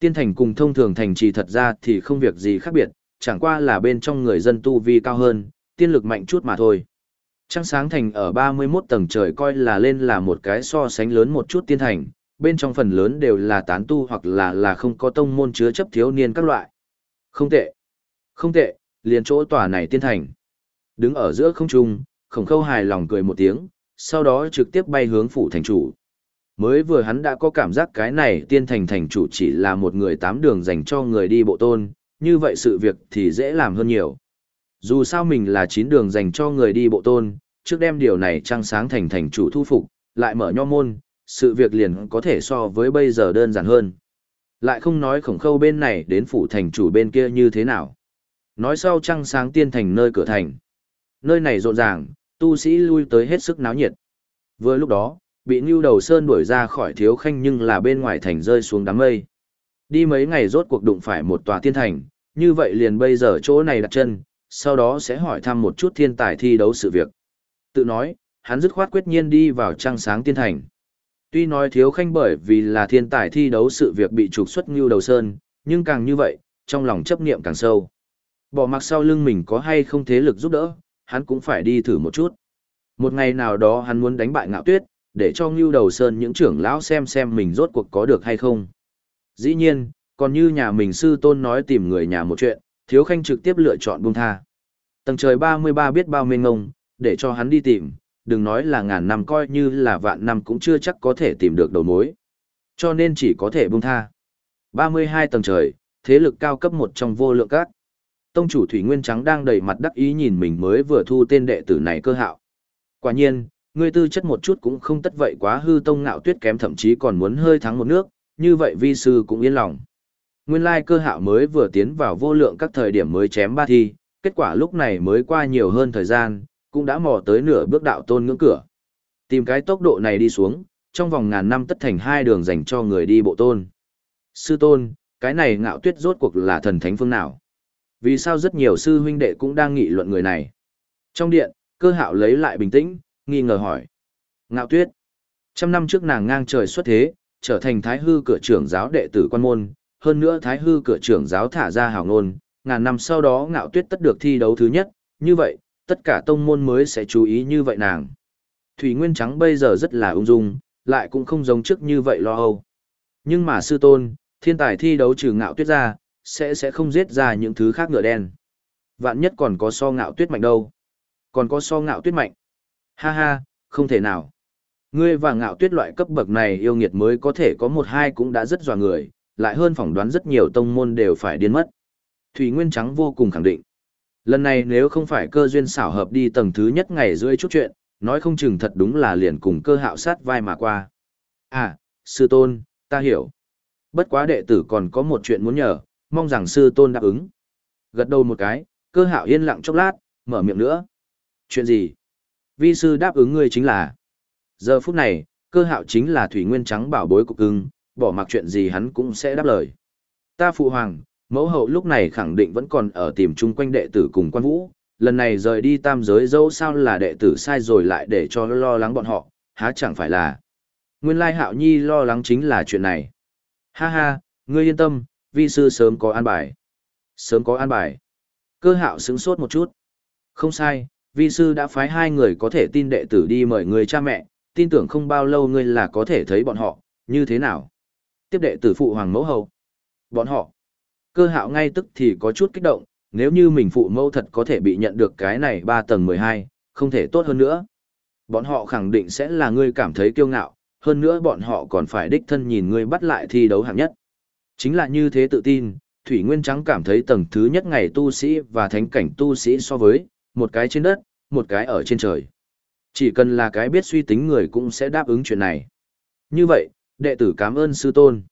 Tiên thành cùng thông thường thành trì thật ra thì không việc gì khác biệt, chẳng qua là bên trong người dân tu vi cao hơn, tiên lực mạnh chút mà thôi. Trăng sáng thành ở 31 tầng trời coi là lên là một cái so sánh lớn một chút tiên thành, bên trong phần lớn đều là tán tu hoặc là là không có tông môn chứa chấp thiếu niên các loại. Không tệ. Không tệ, liền chỗ tòa này tiên thành. Đứng ở giữa không trung, khổng khâu hài lòng cười một tiếng, sau đó trực tiếp bay hướng phủ thành chủ. Mới vừa hắn đã có cảm giác cái này tiên thành thành chủ chỉ là một người tám đường dành cho người đi bộ tôn, như vậy sự việc thì dễ làm hơn nhiều. Dù sao mình là chín đường dành cho người đi bộ tôn, trước đem điều này trăng sáng thành thành chủ thu phục, lại mở nho môn, sự việc liền có thể so với bây giờ đơn giản hơn. Lại không nói khổng khâu bên này đến phủ thành chủ bên kia như thế nào. Nói sau trăng sáng tiên thành nơi cửa thành. Nơi này rộn ràng, tu sĩ lui tới hết sức náo nhiệt. Vừa lúc đó, bị Ngưu Đầu Sơn đuổi ra khỏi thiếu khanh nhưng là bên ngoài thành rơi xuống đám mây. Đi mấy ngày rốt cuộc đụng phải một tòa thiên thành, như vậy liền bây giờ chỗ này đặt chân, sau đó sẽ hỏi thăm một chút thiên tài thi đấu sự việc. Tự nói, hắn dứt khoát quyết nhiên đi vào trăng sáng tiên thành. Tuy nói thiếu khanh bởi vì là thiên tài thi đấu sự việc bị trục xuất Ngưu Đầu Sơn, nhưng càng như vậy, trong lòng chấp niệm càng sâu. Bỏ mặc sau lưng mình có hay không thế lực giúp đỡ, hắn cũng phải đi thử một chút. Một ngày nào đó hắn muốn đánh bại ngạo tuyết, để cho Ngưu Đầu Sơn những trưởng lão xem xem mình rốt cuộc có được hay không. Dĩ nhiên, còn như nhà mình sư tôn nói tìm người nhà một chuyện, Thiếu Khanh trực tiếp lựa chọn buông tha. Tầng trời 33 biết bao mênh ngông, để cho hắn đi tìm, đừng nói là ngàn năm coi như là vạn năm cũng chưa chắc có thể tìm được đầu mối. Cho nên chỉ có thể buông tha. 32 tầng trời, thế lực cao cấp một trong vô lượng các. Tông chủ Thủy Nguyên Trắng đang đầy mặt đắc ý nhìn mình mới vừa thu tên đệ tử này cơ hạo. Quả nhiên, ngươi tư chất một chút cũng không tất vậy quá hư tông ngạo tuyết kém thậm chí còn muốn hơi thắng một nước, như vậy vi sư cũng yên lòng. Nguyên lai cơ hạo mới vừa tiến vào vô lượng các thời điểm mới chém ba thi, kết quả lúc này mới qua nhiều hơn thời gian, cũng đã mò tới nửa bước đạo tôn ngưỡng cửa. Tìm cái tốc độ này đi xuống, trong vòng ngàn năm tất thành hai đường dành cho người đi bộ tôn. Sư tôn, cái này ngạo tuyết rốt cuộc là thần thánh phương nào? Vì sao rất nhiều sư huynh đệ cũng đang nghị luận người này? Trong điện, cơ hạo lấy lại bình tĩnh, nghi ngờ hỏi. Ngạo tuyết. Trăm năm trước nàng ngang trời xuất thế, trở thành thái hư cửa trưởng giáo đệ tử quan môn, hơn nữa thái hư cửa trưởng giáo thả ra hào ngôn, ngàn năm sau đó ngạo tuyết tất được thi đấu thứ nhất, như vậy, tất cả tông môn mới sẽ chú ý như vậy nàng. Thủy Nguyên Trắng bây giờ rất là ung dung, lại cũng không giống trước như vậy lo âu. Nhưng mà sư tôn, thiên tài thi đấu trừ ngạo tuyết ra, sẽ sẽ không giết ra những thứ khác ngựa đen. Vạn nhất còn có so ngạo tuyết mạnh đâu. Còn có so ngạo tuyết mạnh. Ha ha, không thể nào. Ngươi và ngạo tuyết loại cấp bậc này yêu nghiệt mới có thể có một hai cũng đã rất dò người, lại hơn phỏng đoán rất nhiều tông môn đều phải điên mất. Thủy Nguyên Trắng vô cùng khẳng định. Lần này nếu không phải cơ duyên xảo hợp đi tầng thứ nhất ngày rưỡi chút chuyện, nói không chừng thật đúng là liền cùng cơ hạo sát vai mà qua. À, sư tôn, ta hiểu. Bất quá đệ tử còn có một chuyện muốn nhờ, mong rằng sư tôn đáp ứng. Gật đầu một cái, cơ hạo yên lặng chốc lát, mở miệng nữa. Chuyện gì? Vi sư đáp ứng ngươi chính là. Giờ phút này, cơ hạo chính là thủy nguyên trắng bảo bối cục cưng, bỏ mặc chuyện gì hắn cũng sẽ đáp lời. Ta phụ hoàng, mẫu hậu lúc này khẳng định vẫn còn ở tìm chung quanh đệ tử cùng quan vũ, lần này rời đi tam giới dẫu sao là đệ tử sai rồi lại để cho lo lắng bọn họ, há chẳng phải là. Nguyên lai hạo nhi lo lắng chính là chuyện này. Ha ha, ngươi yên tâm, vi sư sớm có an bài. Sớm có an bài. Cơ hạo sững sốt một chút. Không sai, vi sư đã phái hai người có thể tin đệ tử đi mời người cha mẹ, tin tưởng không bao lâu ngươi là có thể thấy bọn họ, như thế nào? Tiếp đệ tử phụ hoàng mẫu hầu. Bọn họ. Cơ hạo ngay tức thì có chút kích động, nếu như mình phụ mẫu thật có thể bị nhận được cái này ba tầng mười hai, không thể tốt hơn nữa. Bọn họ khẳng định sẽ là ngươi cảm thấy kiêu ngạo, hơn nữa bọn họ còn phải đích thân nhìn ngươi bắt lại thi đấu hạng nhất. Chính là như thế tự tin, Thủy Nguyên Trắng cảm thấy tầng thứ nhất ngày tu sĩ và thánh cảnh tu sĩ so với, một cái trên đất, một cái ở trên trời. Chỉ cần là cái biết suy tính người cũng sẽ đáp ứng chuyện này. Như vậy, đệ tử cảm ơn sư tôn.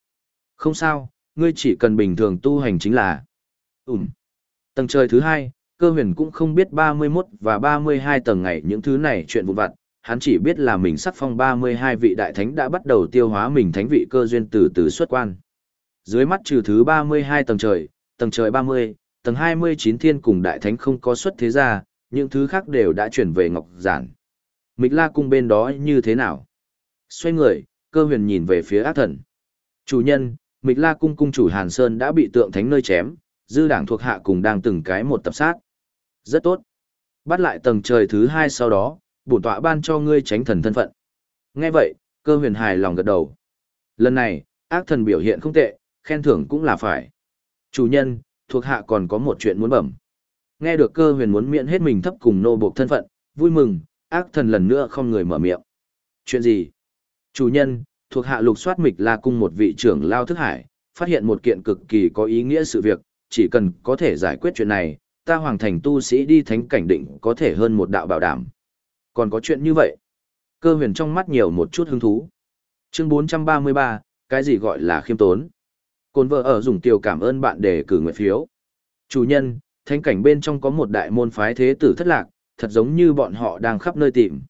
Không sao, ngươi chỉ cần bình thường tu hành chính là. Ừm. Tầng trời thứ hai, cơ huyền cũng không biết 31 và 32 tầng ngày những thứ này chuyện vụn vặt, hắn chỉ biết là mình sắc phong 32 vị đại thánh đã bắt đầu tiêu hóa mình thánh vị cơ duyên từ từ xuất quan. Dưới mắt trừ thứ 32 tầng trời, tầng trời 30, tầng 29 thiên cùng đại thánh không có xuất thế ra, những thứ khác đều đã chuyển về ngọc giản. Mịch la cung bên đó như thế nào? Xoay người, cơ huyền nhìn về phía ác thần. Chủ nhân, Mịch La cung cung chủ Hàn Sơn đã bị tượng thánh nơi chém, dư đảng thuộc hạ cùng đang từng cái một tập sát. Rất tốt. Bắt lại tầng trời thứ hai sau đó, bổn tọa ban cho ngươi tránh thần thân phận. Nghe vậy, cơ huyền hài lòng gật đầu. Lần này, ác thần biểu hiện không tệ, khen thưởng cũng là phải. Chủ nhân, thuộc hạ còn có một chuyện muốn bẩm. Nghe được cơ huyền muốn miễn hết mình thấp cùng nô buộc thân phận, vui mừng, ác thần lần nữa không người mở miệng. Chuyện gì? Chủ nhân, thuộc hạ lục soát mịch la cung một vị trưởng lao thức hải, phát hiện một kiện cực kỳ có ý nghĩa sự việc, chỉ cần có thể giải quyết chuyện này, ta hoàng thành tu sĩ đi thánh cảnh định có thể hơn một đạo bảo đảm. Còn có chuyện như vậy? Cơ huyền trong mắt nhiều một chút hứng thú. Chương 433, cái gì gọi là khiêm tốn? Côn vợ ở dùng tiểu cảm ơn bạn để cử nguyện phiếu. Chủ nhân, thánh cảnh bên trong có một đại môn phái thế tử thất lạc, thật giống như bọn họ đang khắp nơi tìm.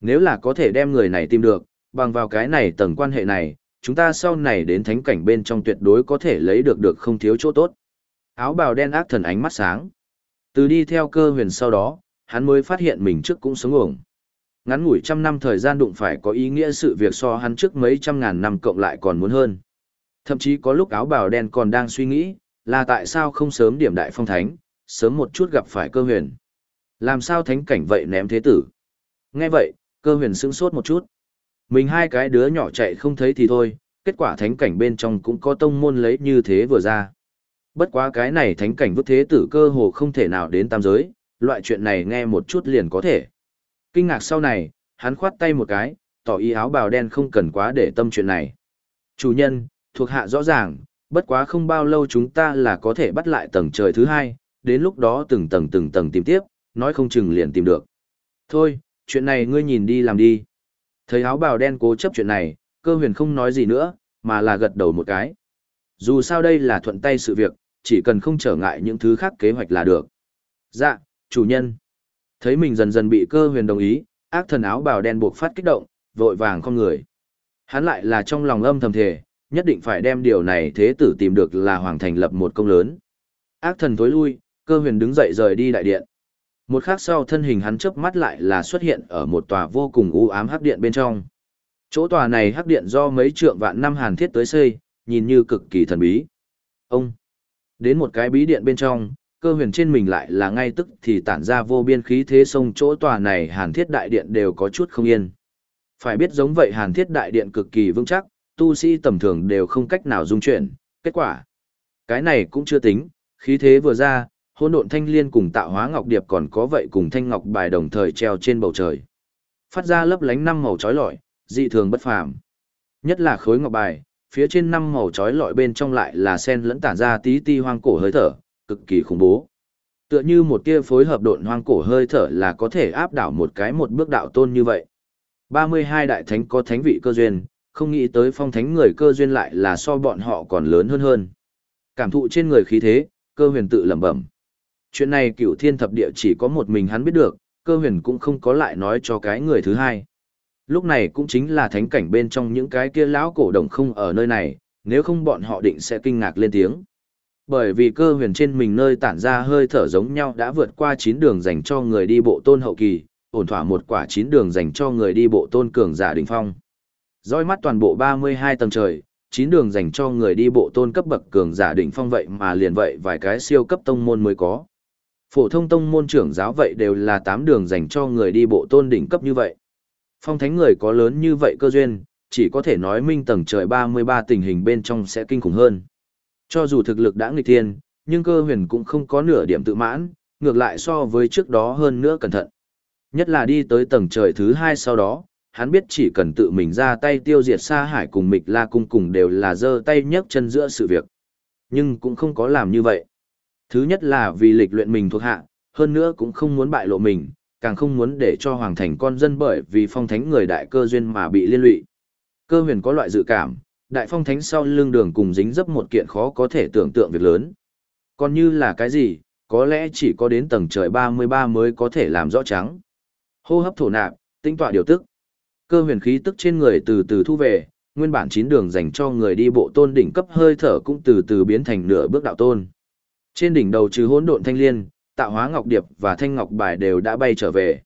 Nếu là có thể đem người này tìm được, bằng vào cái này tầng quan hệ này, chúng ta sau này đến thánh cảnh bên trong tuyệt đối có thể lấy được được không thiếu chỗ tốt. Áo bào đen ác thần ánh mắt sáng. Từ đi theo cơ huyền sau đó, hắn mới phát hiện mình trước cũng sống ổng. Ngắn ngủi trăm năm thời gian đụng phải có ý nghĩa sự việc so hắn trước mấy trăm ngàn năm cộng lại còn muốn hơn. Thậm chí có lúc áo bào đen còn đang suy nghĩ, là tại sao không sớm điểm đại phong thánh, sớm một chút gặp phải cơ huyền. Làm sao thánh cảnh vậy ném thế tử? Nghe vậy, cơ huyền sững sốt một chút. Mình hai cái đứa nhỏ chạy không thấy thì thôi, kết quả thánh cảnh bên trong cũng có tông môn lấy như thế vừa ra. Bất quá cái này thánh cảnh vứt thế tử cơ hồ không thể nào đến tam giới, loại chuyện này nghe một chút liền có thể. Kinh ngạc sau này, hắn khoát tay một cái, tỏ ý áo bào đen không cần quá để tâm chuyện này. Chủ nhân, thuộc hạ rõ ràng, bất quá không bao lâu chúng ta là có thể bắt lại tầng trời thứ hai, đến lúc đó từng tầng từng tầng tìm tiếp, nói không chừng liền tìm được. Thôi, chuyện này ngươi nhìn đi làm đi. Thấy áo bào đen cố chấp chuyện này, cơ huyền không nói gì nữa, mà là gật đầu một cái. Dù sao đây là thuận tay sự việc, chỉ cần không trở ngại những thứ khác kế hoạch là được. Dạ, chủ nhân. Thấy mình dần dần bị cơ huyền đồng ý, ác thần áo bào đen buộc phát kích động, vội vàng con người. Hắn lại là trong lòng âm thầm thề, nhất định phải đem điều này thế tử tìm được là hoàng thành lập một công lớn. Ác thần tối lui, cơ huyền đứng dậy rời đi đại điện. Một khắc sau thân hình hắn chớp mắt lại là xuất hiện ở một tòa vô cùng u ám hắc điện bên trong. Chỗ tòa này hắc điện do mấy trượng vạn năm hàn thiết tới xây, nhìn như cực kỳ thần bí. Ông đến một cái bí điện bên trong, cơ huyền trên mình lại là ngay tức thì tản ra vô biên khí thế sông chỗ tòa này hàn thiết đại điện đều có chút không yên. Phải biết giống vậy hàn thiết đại điện cực kỳ vững chắc, tu sĩ tầm thường đều không cách nào dung chuyển, kết quả. Cái này cũng chưa tính, khí thế vừa ra, hôn độn thanh liên cùng tạo hóa ngọc điệp còn có vậy cùng thanh ngọc bài đồng thời treo trên bầu trời. Phát ra lấp lánh năm màu chói lọi, dị thường bất phàm. Nhất là khối ngọc bài, phía trên năm màu chói lọi bên trong lại là sen lẫn tản ra tí ti hoang cổ hơi thở, cực kỳ khủng bố. Tựa như một tia phối hợp độn hoang cổ hơi thở là có thể áp đảo một cái một bước đạo tôn như vậy. 32 đại thánh có thánh vị cơ duyên, không nghĩ tới phong thánh người cơ duyên lại là so bọn họ còn lớn hơn hơn. Cảm thụ trên người khí thế, cơ huyền tự lẩm bẩm. Chuyện này cửu thiên thập địa chỉ có một mình hắn biết được, cơ huyền cũng không có lại nói cho cái người thứ hai. Lúc này cũng chính là thánh cảnh bên trong những cái kia lão cổ đồng không ở nơi này, nếu không bọn họ định sẽ kinh ngạc lên tiếng. Bởi vì cơ huyền trên mình nơi tản ra hơi thở giống nhau đã vượt qua chín đường dành cho người đi bộ tôn hậu kỳ, ổn thỏa một quả chín đường dành cho người đi bộ tôn cường giả đỉnh phong. Dõi mắt toàn bộ 32 tầng trời, chín đường dành cho người đi bộ tôn cấp bậc cường giả đỉnh phong vậy mà liền vậy vài cái siêu cấp tông môn mới có. Phổ thông tông môn trưởng giáo vậy đều là tám đường dành cho người đi bộ tôn đỉnh cấp như vậy. Phong thánh người có lớn như vậy cơ duyên, chỉ có thể nói minh tầng trời 33 tình hình bên trong sẽ kinh khủng hơn. Cho dù thực lực đã nghịch thiên, nhưng cơ huyền cũng không có nửa điểm tự mãn, ngược lại so với trước đó hơn nữa cẩn thận. Nhất là đi tới tầng trời thứ hai sau đó, hắn biết chỉ cần tự mình ra tay tiêu diệt Sa Hải cùng Mịch La Cung cùng đều là giơ tay nhấc chân giữa sự việc. Nhưng cũng không có làm như vậy. Thứ nhất là vì lịch luyện mình thuộc hạ, hơn nữa cũng không muốn bại lộ mình, càng không muốn để cho hoàng thành con dân bởi vì phong thánh người đại cơ duyên mà bị liên lụy. Cơ huyền có loại dự cảm, đại phong thánh sau lưng đường cùng dính dấp một kiện khó có thể tưởng tượng việc lớn. Còn như là cái gì, có lẽ chỉ có đến tầng trời 33 mới có thể làm rõ trắng. Hô hấp thổ nạp, tinh tọa điều tức. Cơ huyền khí tức trên người từ từ thu về, nguyên bản chín đường dành cho người đi bộ tôn đỉnh cấp hơi thở cũng từ từ biến thành nửa bước đạo tôn. Trên đỉnh đầu trừ hỗn độn thanh liên, tạo hóa ngọc điệp và thanh ngọc bài đều đã bay trở về.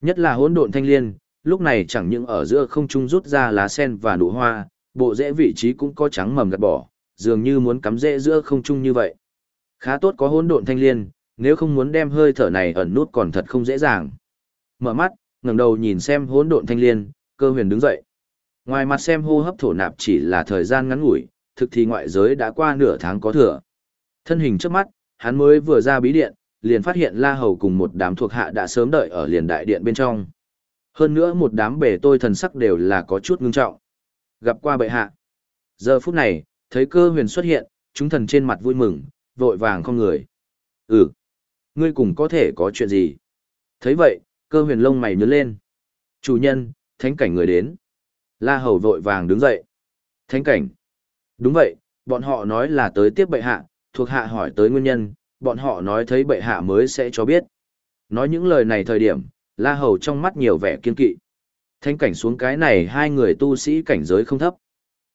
Nhất là hỗn độn thanh liên, lúc này chẳng những ở giữa không trung rút ra lá sen và nụ hoa, bộ rễ vị trí cũng có trắng mầm gạt bỏ, dường như muốn cắm rễ giữa không trung như vậy. Khá tốt có hỗn độn thanh liên, nếu không muốn đem hơi thở này ẩn nút còn thật không dễ dàng. Mở mắt, ngẩng đầu nhìn xem hỗn độn thanh liên, cơ huyền đứng dậy. Ngoài mặt xem hô hấp thổ nạp chỉ là thời gian ngắn ngủi, thực thì ngoại giới đã qua nửa tháng có thừa. Thân hình trước mắt, hắn mới vừa ra bí điện, liền phát hiện La Hầu cùng một đám thuộc hạ đã sớm đợi ở liền đại điện bên trong. Hơn nữa một đám bề tôi thần sắc đều là có chút ngưng trọng. Gặp qua bệ hạ. Giờ phút này, thấy cơ huyền xuất hiện, chúng thần trên mặt vui mừng, vội vàng không người. Ừ. Ngươi cùng có thể có chuyện gì? thấy vậy, cơ huyền lông mày nhớ lên. Chủ nhân, thánh cảnh người đến. La Hầu vội vàng đứng dậy. Thánh cảnh. Đúng vậy, bọn họ nói là tới tiếp bệ hạ, thuộc hạ hỏi tới nguyên nhân, bọn họ nói thấy bệ hạ mới sẽ cho biết. Nói những lời này thời điểm, La Hầu trong mắt nhiều vẻ kiên kỵ. Thanh cảnh xuống cái này hai người tu sĩ cảnh giới không thấp.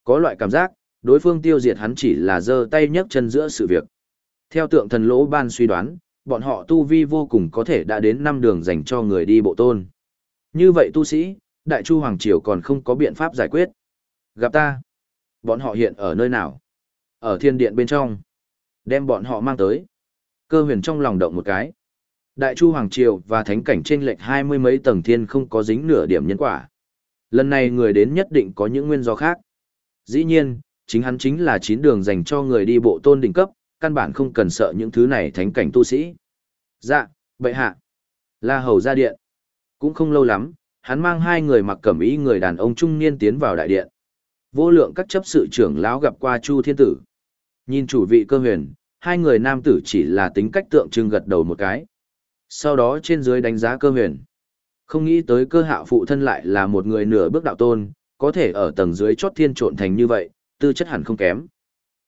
Có loại cảm giác, đối phương tiêu diệt hắn chỉ là giơ tay nhấc chân giữa sự việc. Theo tượng thần lỗ ban suy đoán, bọn họ tu vi vô cùng có thể đã đến năm đường dành cho người đi bộ tôn. Như vậy tu sĩ, Đại Chu Hoàng Triều còn không có biện pháp giải quyết. Gặp ta. Bọn họ hiện ở nơi nào? Ở thiên điện bên trong. Đem bọn họ mang tới. Cơ huyền trong lòng động một cái. Đại Chu Hoàng Triều và Thánh Cảnh trên lệch hai mươi mấy tầng thiên không có dính nửa điểm nhân quả. Lần này người đến nhất định có những nguyên do khác. Dĩ nhiên, chính hắn chính là chín đường dành cho người đi bộ tôn đỉnh cấp, căn bản không cần sợ những thứ này thánh cảnh tu sĩ. Dạ, bệ hạ. La Hầu ra điện. Cũng không lâu lắm, hắn mang hai người mặc cẩm y người đàn ông trung niên tiến vào đại điện. Vô lượng các chấp sự trưởng lão gặp qua Chu Thiên Tử. Nhìn chủ vị cơ huyền, hai người nam tử chỉ là tính cách tượng trưng gật đầu một cái. Sau đó trên dưới đánh giá cơ huyền. Không nghĩ tới cơ hạo phụ thân lại là một người nửa bước đạo tôn, có thể ở tầng dưới chót thiên trộn thành như vậy, tư chất hẳn không kém.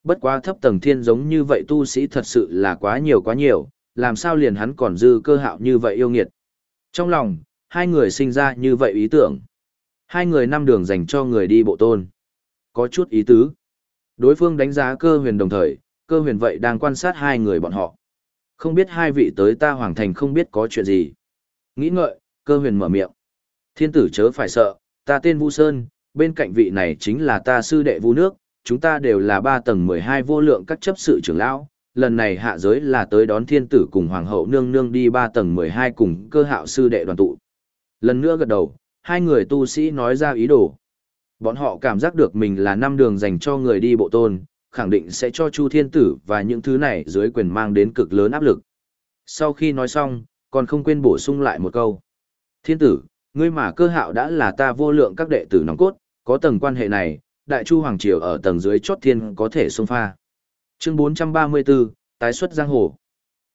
Bất quá thấp tầng thiên giống như vậy tu sĩ thật sự là quá nhiều quá nhiều, làm sao liền hắn còn dư cơ hạo như vậy yêu nghiệt. Trong lòng, hai người sinh ra như vậy ý tưởng. Hai người năm đường dành cho người đi bộ tôn. Có chút ý tứ. Đối phương đánh giá cơ huyền đồng thời, cơ huyền vậy đang quan sát hai người bọn họ. Không biết hai vị tới ta hoàng thành không biết có chuyện gì. Nghĩ ngợi, cơ huyền mở miệng. Thiên tử chớ phải sợ, ta tên Vu Sơn, bên cạnh vị này chính là ta sư đệ Vu Nước, chúng ta đều là ba tầng mười hai vô lượng các chấp sự trưởng lão. Lần này hạ giới là tới đón thiên tử cùng hoàng hậu nương nương đi ba tầng mười hai cùng cơ hạo sư đệ đoàn tụ. Lần nữa gật đầu, hai người tu sĩ nói ra ý đồ. Bọn họ cảm giác được mình là năm đường dành cho người đi bộ tôn, khẳng định sẽ cho Chu Thiên Tử và những thứ này dưới quyền mang đến cực lớn áp lực. Sau khi nói xong, còn không quên bổ sung lại một câu. Thiên tử, ngươi mà cơ hạo đã là ta vô lượng các đệ tử nòng cốt, có tầng quan hệ này, Đại Chu Hoàng Triều ở tầng dưới chót thiên có thể xông pha. Chương 434, tái xuất giang hồ.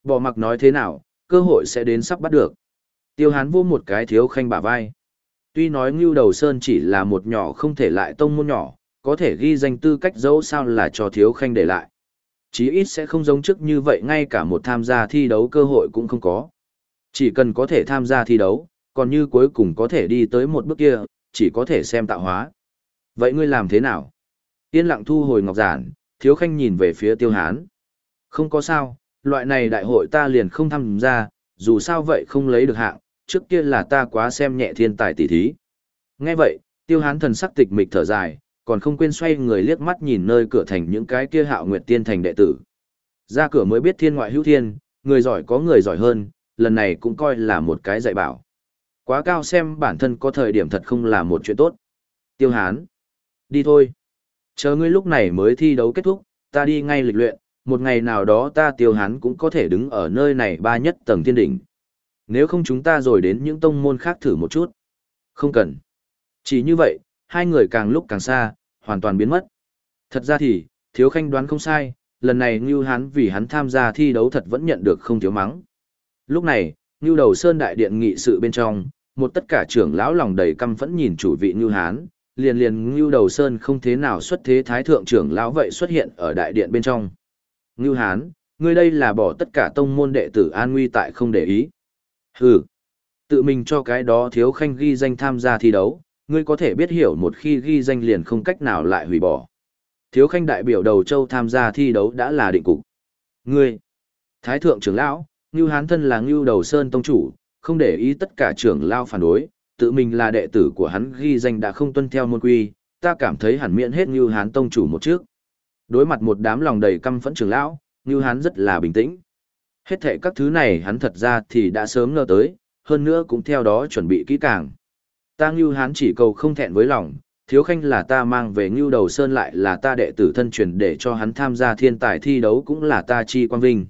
Bỏ mặc nói thế nào, cơ hội sẽ đến sắp bắt được. Tiêu hán vô một cái thiếu khanh bả vai. Tuy nói Ngưu Đầu Sơn chỉ là một nhỏ không thể lại tông môn nhỏ, có thể ghi danh tư cách dẫu sao là cho thiếu khanh để lại. Chí ít sẽ không giống trước như vậy ngay cả một tham gia thi đấu cơ hội cũng không có. Chỉ cần có thể tham gia thi đấu, còn như cuối cùng có thể đi tới một bước kia, chỉ có thể xem tạo hóa. Vậy ngươi làm thế nào? Yên lặng thu hồi ngọc giản, thiếu khanh nhìn về phía tiêu hán. Không có sao, loại này đại hội ta liền không tham gia, dù sao vậy không lấy được hạng, trước kia là ta quá xem nhẹ thiên tài tỷ thí. Nghe vậy, tiêu hán thần sắc tịch mịch thở dài, còn không quên xoay người liếc mắt nhìn nơi cửa thành những cái kia hạo nguyệt tiên thành đệ tử. Ra cửa mới biết thiên ngoại hữu thiên, người giỏi có người giỏi hơn, lần này cũng coi là một cái dạy bảo. Quá cao xem bản thân có thời điểm thật không là một chuyện tốt. Tiêu hán. Đi thôi. Chờ ngươi lúc này mới thi đấu kết thúc, ta đi ngay lịch luyện, một ngày nào đó ta tiêu hán cũng có thể đứng ở nơi này ba nhất tầng thiên đỉnh. Nếu không chúng ta rồi đến những tông môn khác thử một chút. Không cần. Chỉ như vậy, hai người càng lúc càng xa, hoàn toàn biến mất. Thật ra thì, thiếu khanh đoán không sai, lần này Ngưu Hán vì hắn tham gia thi đấu thật vẫn nhận được không thiếu mắng. Lúc này, Ngưu Đầu Sơn đại điện nghị sự bên trong, một tất cả trưởng lão lòng đầy căm phẫn nhìn chủ vị Ngưu Hán, liền liền Ngưu Đầu Sơn không thế nào xuất thế thái thượng trưởng lão vậy xuất hiện ở đại điện bên trong. Ngưu Hán, ngươi đây là bỏ tất cả tông môn đệ tử an nguy tại không để ý. Hừ, tự mình cho cái đó thiếu khanh ghi danh tham gia thi đấu, ngươi có thể biết hiểu một khi ghi danh liền không cách nào lại hủy bỏ. Thiếu khanh đại biểu đầu châu tham gia thi đấu đã là định cục. Ngươi, Thái thượng trưởng lão, Ngưu Hán thân là Ngưu Đầu Sơn tông chủ, không để ý tất cả trưởng lão phản đối, tự mình là đệ tử của hắn ghi danh đã không tuân theo môn quy, ta cảm thấy hẳn miễn hết Ngưu Hán tông chủ một trước. Đối mặt một đám lòng đầy căm phẫn trưởng lão, Ngưu Hán rất là bình tĩnh. Hết thệ các thứ này hắn thật ra thì đã sớm ngờ tới, hơn nữa cũng theo đó chuẩn bị kỹ càng. Ta Ngưu Hán chỉ cầu không thẹn với lòng, thiếu khanh là ta mang về Ngưu Đầu Sơn lại là ta đệ tử thân truyền để cho hắn tham gia thiên tài thi đấu cũng là ta chi quang vinh.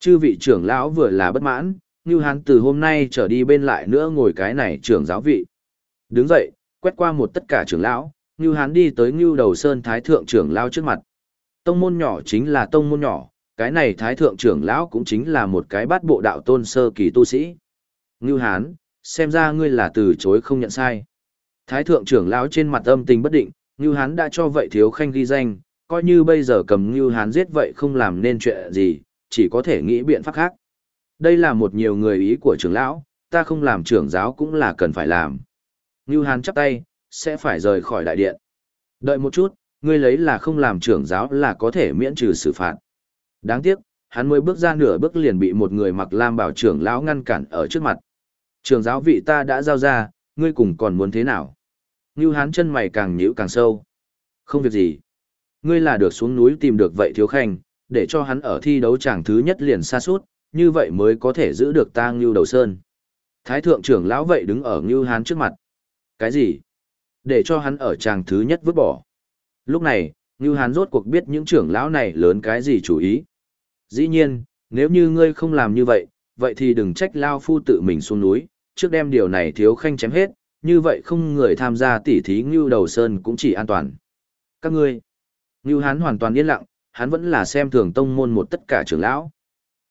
Chư vị trưởng lão vừa là bất mãn, Ngưu Hán từ hôm nay trở đi bên lại nữa ngồi cái này trưởng giáo vị. Đứng dậy, quét qua một tất cả trưởng lão, Ngưu Hán đi tới Ngưu Đầu Sơn Thái Thượng trưởng lão trước mặt. Tông môn nhỏ chính là tông môn nhỏ, cái này Thái Thượng trưởng lão cũng chính là một cái bát bộ đạo tôn sơ kỳ tu sĩ. Ngưu Hán, xem ra ngươi là từ chối không nhận sai. Thái Thượng trưởng lão trên mặt âm tình bất định, Ngưu Hán đã cho vậy thiếu khanh ghi danh, coi như bây giờ cầm Ngưu Hán giết vậy không làm nên chuyện gì, chỉ có thể nghĩ biện pháp khác. Đây là một nhiều người ý của trưởng lão, ta không làm trưởng giáo cũng là cần phải làm. Ngưu Hán chắp tay, sẽ phải rời khỏi đại điện. Đợi một chút, ngươi lấy là không làm trưởng giáo là có thể miễn trừ xử phạt. Đáng tiếc, hắn mới bước ra nửa bước liền bị một người mặc lam bảo trưởng lão ngăn cản ở trước mặt. trường giáo vị ta đã giao ra, ngươi cùng còn muốn thế nào? Ngưu Hán chân mày càng nhíu càng sâu. Không việc gì. Ngươi là được xuống núi tìm được vậy thiếu khanh, để cho hắn ở thi đấu chàng thứ nhất liền xa suốt, như vậy mới có thể giữ được ta Ngưu Đầu Sơn. Thái thượng trưởng lão vậy đứng ở Ngưu Hán trước mặt. Cái gì? Để cho hắn ở chàng thứ nhất vứt bỏ. Lúc này, Ngưu Hán rốt cuộc biết những trưởng lão này lớn cái gì chủ ý. Dĩ nhiên, nếu như ngươi không làm như vậy, vậy thì đừng trách Lao Phu tự mình xuống núi, trước đem điều này thiếu khanh chém hết, như vậy không người tham gia tỉ thí Ngưu Đầu Sơn cũng chỉ an toàn. Các ngươi, Ngưu Hán hoàn toàn yên lặng, hắn vẫn là xem thường tông môn một tất cả trưởng lão.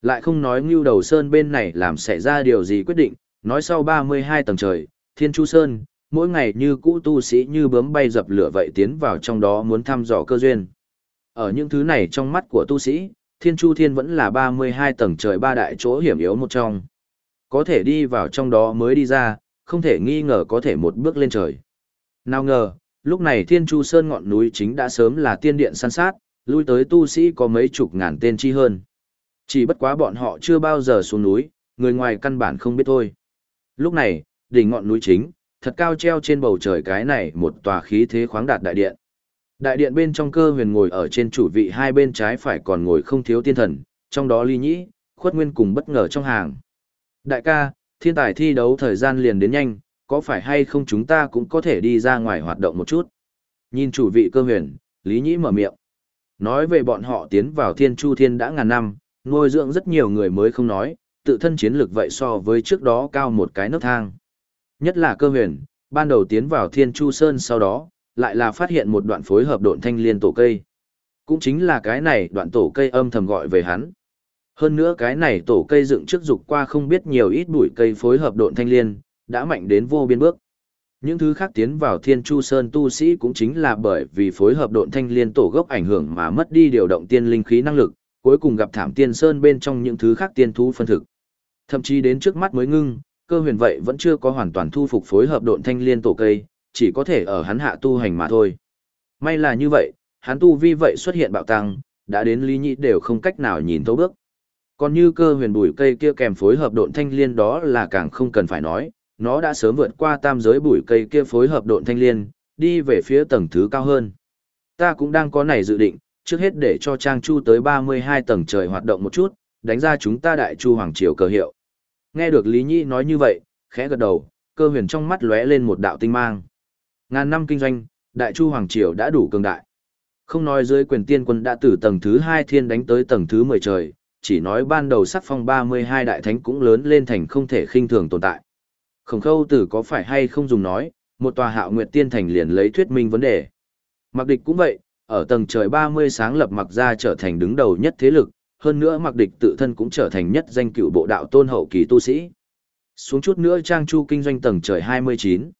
Lại không nói Ngưu Đầu Sơn bên này làm xảy ra điều gì quyết định, nói sau 32 tầng trời, Thiên Chu Sơn, mỗi ngày như cũ tu sĩ như bướm bay dập lửa vậy tiến vào trong đó muốn thăm dò cơ duyên. Ở những thứ này trong mắt của tu sĩ, Thiên Chu Thiên vẫn là 32 tầng trời ba đại chỗ hiểm yếu một trong. Có thể đi vào trong đó mới đi ra, không thể nghi ngờ có thể một bước lên trời. Nào ngờ, lúc này Thiên Chu Sơn ngọn núi chính đã sớm là tiên điện săn sát, lui tới tu sĩ có mấy chục ngàn tên chi hơn. Chỉ bất quá bọn họ chưa bao giờ xuống núi, người ngoài căn bản không biết thôi. Lúc này, đỉnh ngọn núi chính, thật cao treo trên bầu trời cái này một tòa khí thế khoáng đạt đại điện. Đại điện bên trong cơ huyền ngồi ở trên chủ vị hai bên trái phải còn ngồi không thiếu tiên thần, trong đó ly nhĩ, khuất nguyên cùng bất ngờ trong hàng. Đại ca, thiên tài thi đấu thời gian liền đến nhanh, có phải hay không chúng ta cũng có thể đi ra ngoài hoạt động một chút. Nhìn chủ vị cơ huyền, Lý Nhĩ mở miệng. Nói về bọn họ tiến vào thiên chu thiên đã ngàn năm, nuôi dưỡng rất nhiều người mới không nói, tự thân chiến lược vậy so với trước đó cao một cái nấc thang. Nhất là cơ huyền, ban đầu tiến vào thiên chu sơn sau đó, lại là phát hiện một đoạn phối hợp độn thanh liên tổ cây. Cũng chính là cái này đoạn tổ cây âm thầm gọi về hắn. Hơn nữa cái này tổ cây dựng trước dục qua không biết nhiều ít bụi cây phối hợp độn thanh liên, đã mạnh đến vô biên bước. Những thứ khác tiến vào Thiên Chu Sơn tu sĩ cũng chính là bởi vì phối hợp độn thanh liên tổ gốc ảnh hưởng mà mất đi điều động tiên linh khí năng lực, cuối cùng gặp thảm tiên sơn bên trong những thứ khác tiên thú phân thực. Thậm chí đến trước mắt mới ngưng, cơ huyền vậy vẫn chưa có hoàn toàn thu phục phối hợp độn thanh liên tổ cây, chỉ có thể ở hắn hạ tu hành mà thôi. May là như vậy, hắn tu vi vậy xuất hiện bạo tăng, đã đến lý nhị đều không cách nào nhìn thấu bước. Còn như cơ huyền bùi cây kia kèm phối hợp độn thanh liên đó là càng không cần phải nói, nó đã sớm vượt qua tam giới bùi cây kia phối hợp độn thanh liên, đi về phía tầng thứ cao hơn. Ta cũng đang có này dự định, trước hết để cho Trang Chu tới 32 tầng trời hoạt động một chút, đánh ra chúng ta đại chu hoàng triều cờ hiệu. Nghe được Lý Nhĩ nói như vậy, khẽ gật đầu, cơ huyền trong mắt lóe lên một đạo tinh mang. Ngàn năm kinh doanh, đại chu hoàng triều đã đủ cường đại. Không nói dưới quyền tiên quân đã từ tầng thứ 2 thiên đánh tới tầng thứ 10 trời, chỉ nói ban đầu sắc phong 32 đại thánh cũng lớn lên thành không thể khinh thường tồn tại. Khổng khâu tử có phải hay không dùng nói, một tòa hạo nguyệt tiên thành liền lấy thuyết minh vấn đề. Mặc địch cũng vậy, ở tầng trời 30 sáng lập mặc ra trở thành đứng đầu nhất thế lực, hơn nữa mặc địch tự thân cũng trở thành nhất danh cựu bộ đạo tôn hậu kỳ tu sĩ. Xuống chút nữa trang chu kinh doanh tầng trời 29.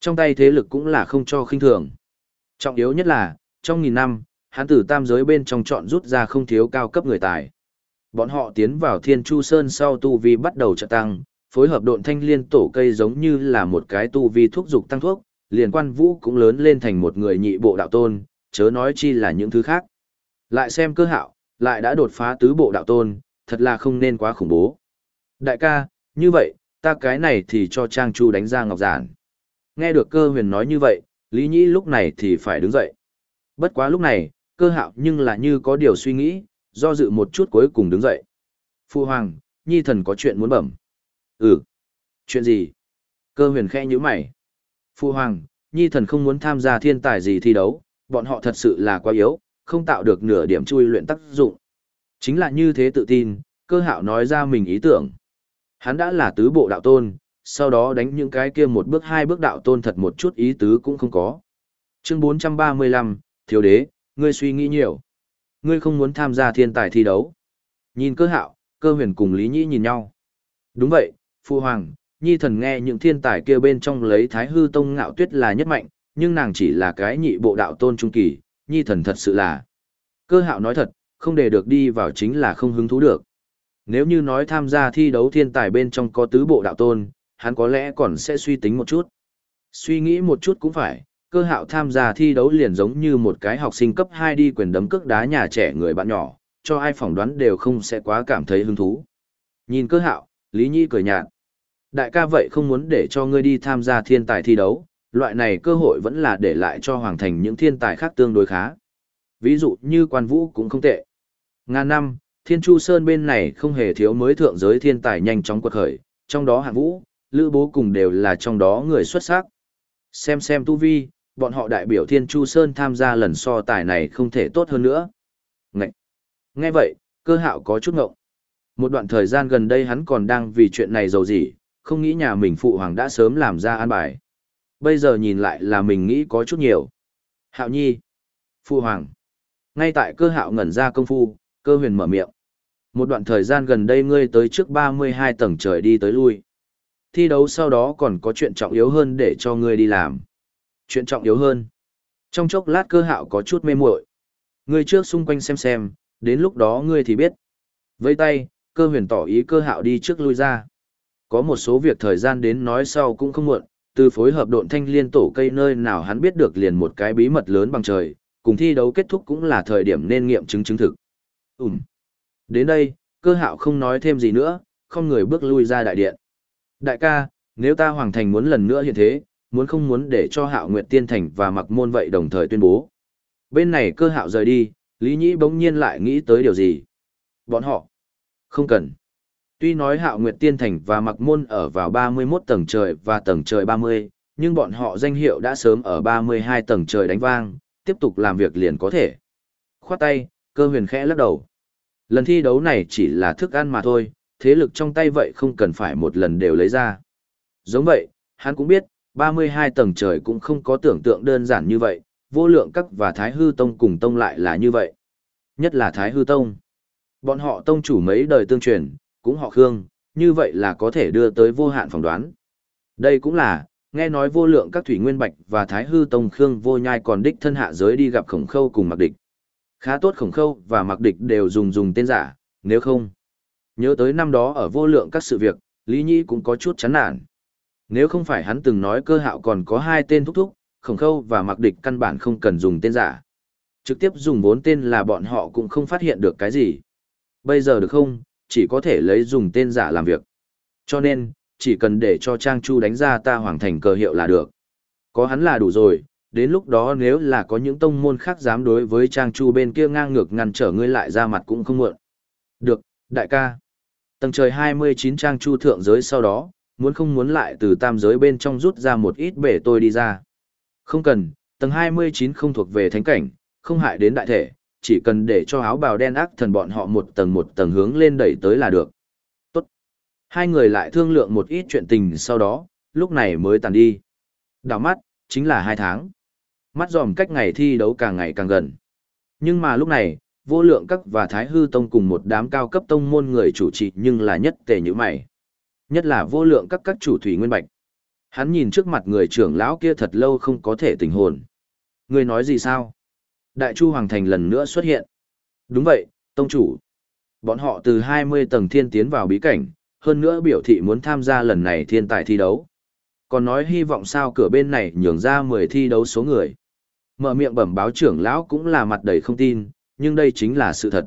Trong tay thế lực cũng là không cho khinh thường. Trọng yếu nhất là, trong nghìn năm, hắn tử tam giới bên trong chọn rút ra không thiếu cao cấp người tài. Bọn họ tiến vào thiên chu sơn sau tu vi bắt đầu trợ tăng, phối hợp độn thanh liên tổ cây giống như là một cái tu vi thuốc dục tăng thuốc, liền quan vũ cũng lớn lên thành một người nhị bộ đạo tôn, chớ nói chi là những thứ khác. Lại xem cơ hạo, lại đã đột phá tứ bộ đạo tôn, thật là không nên quá khủng bố. Đại ca, như vậy, ta cái này thì cho Trang Chu đánh ra ngọc giản. Nghe được cơ huyền nói như vậy, Lý Nhĩ lúc này thì phải đứng dậy. Bất quá lúc này, cơ hạo nhưng là như có điều suy nghĩ, do dự một chút cuối cùng đứng dậy. Phu hoàng, nhi thần có chuyện muốn bẩm. Ừ. Chuyện gì? Cơ huyền khẽ nhíu mày. Phu hoàng, nhi thần không muốn tham gia thiên tài gì thi đấu, bọn họ thật sự là quá yếu, không tạo được nửa điểm chui luyện tác dụng. Chính là như thế tự tin, cơ hạo nói ra mình ý tưởng. Hắn đã là tứ bộ đạo tôn, sau đó đánh những cái kia một bước hai bước đạo tôn thật một chút ý tứ cũng không có. Chương 435, Thiếu đế, ngươi suy nghĩ nhiều. Ngươi không muốn tham gia thiên tài thi đấu. Nhìn cơ hạo, cơ huyền cùng Lý Nhĩ nhìn nhau. Đúng vậy, Phu Hoàng, Nhi thần nghe những thiên tài kia bên trong lấy Thái Hư Tông ngạo tuyết là nhất mạnh, nhưng nàng chỉ là cái nhị bộ đạo tôn trung kỳ, Nhi thần thật sự là. Cơ hạo nói thật, không để được đi vào chính là không hứng thú được. Nếu như nói tham gia thi đấu thiên tài bên trong có tứ bộ đạo tôn, hắn có lẽ còn sẽ suy tính một chút. Suy nghĩ một chút cũng phải, cơ hạo tham gia thi đấu liền giống như một cái học sinh cấp 2 đi quyền đấm cước đá nhà trẻ người bạn nhỏ, cho ai phỏng đoán đều không sẽ quá cảm thấy hứng thú. Nhìn cơ hạo, Lý Nhi cười nhạt. Đại ca vậy không muốn để cho ngươi đi tham gia thiên tài thi đấu, loại này cơ hội vẫn là để lại cho Hoàng Thành những thiên tài khác tương đối khá. Ví dụ như quan vũ cũng không tệ. Ngàn năm, Thiên Chu Sơn bên này không hề thiếu mới thượng giới thiên tài nhanh chóng quật khởi, trong đó hạng vũ, lữ bố cùng đều là trong đó người xuất sắc. Xem xem tu vi, bọn họ đại biểu Thiên Chu Sơn tham gia lần so tài này không thể tốt hơn nữa. Ngậy! Nghe vậy, cơ hạo có chút ngộng. Một đoạn thời gian gần đây hắn còn đang vì chuyện này giàu gì, không nghĩ nhà mình phụ hoàng đã sớm làm ra an bài. Bây giờ nhìn lại là mình nghĩ có chút nhiều. Hạo nhi! Phụ hoàng! Ngay tại cơ hạo ngẩn ra công phu, cơ huyền mở miệng. Một đoạn thời gian gần đây ngươi tới trước 32 tầng trời đi tới lui. Thi đấu sau đó còn có chuyện trọng yếu hơn để cho ngươi đi làm. Chuyện trọng yếu hơn. Trong chốc lát cơ hạo có chút mê muội. Ngươi trước xung quanh xem xem, đến lúc đó ngươi thì biết. Vây tay, cơ huyền tỏ ý cơ hạo đi trước lui ra. Có một số việc thời gian đến nói sau cũng không muộn, từ phối hợp độn thanh liên tổ cây nơi nào hắn biết được liền một cái bí mật lớn bằng trời, cùng thi đấu kết thúc cũng là thời điểm nên nghiệm chứng chứng thực. Ừm. Đến đây, cơ hạo không nói thêm gì nữa, không người bước lui ra đại điện. Đại ca, nếu ta hoàng thành muốn lần nữa hiện thế, muốn không muốn để cho hạo nguyệt tiên thành và mặc môn vậy đồng thời tuyên bố. Bên này cơ hạo rời đi, Lý Nhĩ bỗng nhiên lại nghĩ tới điều gì. Bọn họ. Không cần. Tuy nói hạo nguyệt tiên thành và mặc môn ở vào 31 tầng trời và tầng trời 30, nhưng bọn họ danh hiệu đã sớm ở 32 tầng trời đánh vang, tiếp tục làm việc liền có thể. Khoát tay, cơ huyền khẽ lắc đầu. Lần thi đấu này chỉ là thức ăn mà thôi, thế lực trong tay vậy không cần phải một lần đều lấy ra. Giống vậy, hắn cũng biết, 32 tầng trời cũng không có tưởng tượng đơn giản như vậy, vô lượng các và Thái Hư Tông cùng Tông lại là như vậy. Nhất là Thái Hư Tông. Bọn họ tông chủ mấy đời tương truyền, cũng họ Khương, như vậy là có thể đưa tới vô hạn phỏng đoán. Đây cũng là, nghe nói vô lượng các thủy nguyên bạch và Thái Hư Tông Khương vô nhai còn đích thân hạ giới đi gặp khổng khâu cùng mặc địch. Khá tốt khổng khâu và mặc địch đều dùng dùng tên giả, nếu không. Nhớ tới năm đó ở vô lượng các sự việc, Lý Nhi cũng có chút chán nản. Nếu không phải hắn từng nói cơ hạo còn có hai tên thúc thúc, khổng khâu và mặc địch căn bản không cần dùng tên giả. Trực tiếp dùng bốn tên là bọn họ cũng không phát hiện được cái gì. Bây giờ được không, chỉ có thể lấy dùng tên giả làm việc. Cho nên, chỉ cần để cho Trang Chu đánh ra ta hoàng thành cờ hiệu là được. Có hắn là đủ rồi, đến lúc đó nếu là có những tông môn khác dám đối với Trang Chu bên kia ngang ngược ngăn trở ngươi lại ra mặt cũng không muộn. Được, đại ca. Tầng trời 29 Trang Chu thượng giới sau đó, muốn không muốn lại từ tam giới bên trong rút ra một ít bể tôi đi ra. Không cần, tầng 29 không thuộc về thánh cảnh, không hại đến đại thể, chỉ cần để cho áo bào đen ác thần bọn họ một tầng một tầng hướng lên đẩy tới là được. Tốt. Hai người lại thương lượng một ít chuyện tình sau đó, lúc này mới tàn đi. Đào mắt, chính là hai tháng. Mắt dòm cách ngày thi đấu càng ngày càng gần. Nhưng mà lúc này, vô lượng các và thái hư tông cùng một đám cao cấp tông môn người chủ trì nhưng là nhất tề như mày. Nhất là vô lượng các các chủ thủy nguyên bạch. Hắn nhìn trước mặt người trưởng lão kia thật lâu không có thể tình hồn. Người nói gì sao? Đại Chu Hoàng Thành lần nữa xuất hiện. Đúng vậy, tông chủ. Bọn họ từ 20 tầng thiên tiến vào bí cảnh, hơn nữa biểu thị muốn tham gia lần này thiên tài thi đấu. Còn nói hy vọng sao cửa bên này nhường ra 10 thi đấu số người. Mở miệng bẩm báo trưởng lão cũng là mặt đầy không tin, nhưng đây chính là sự thật.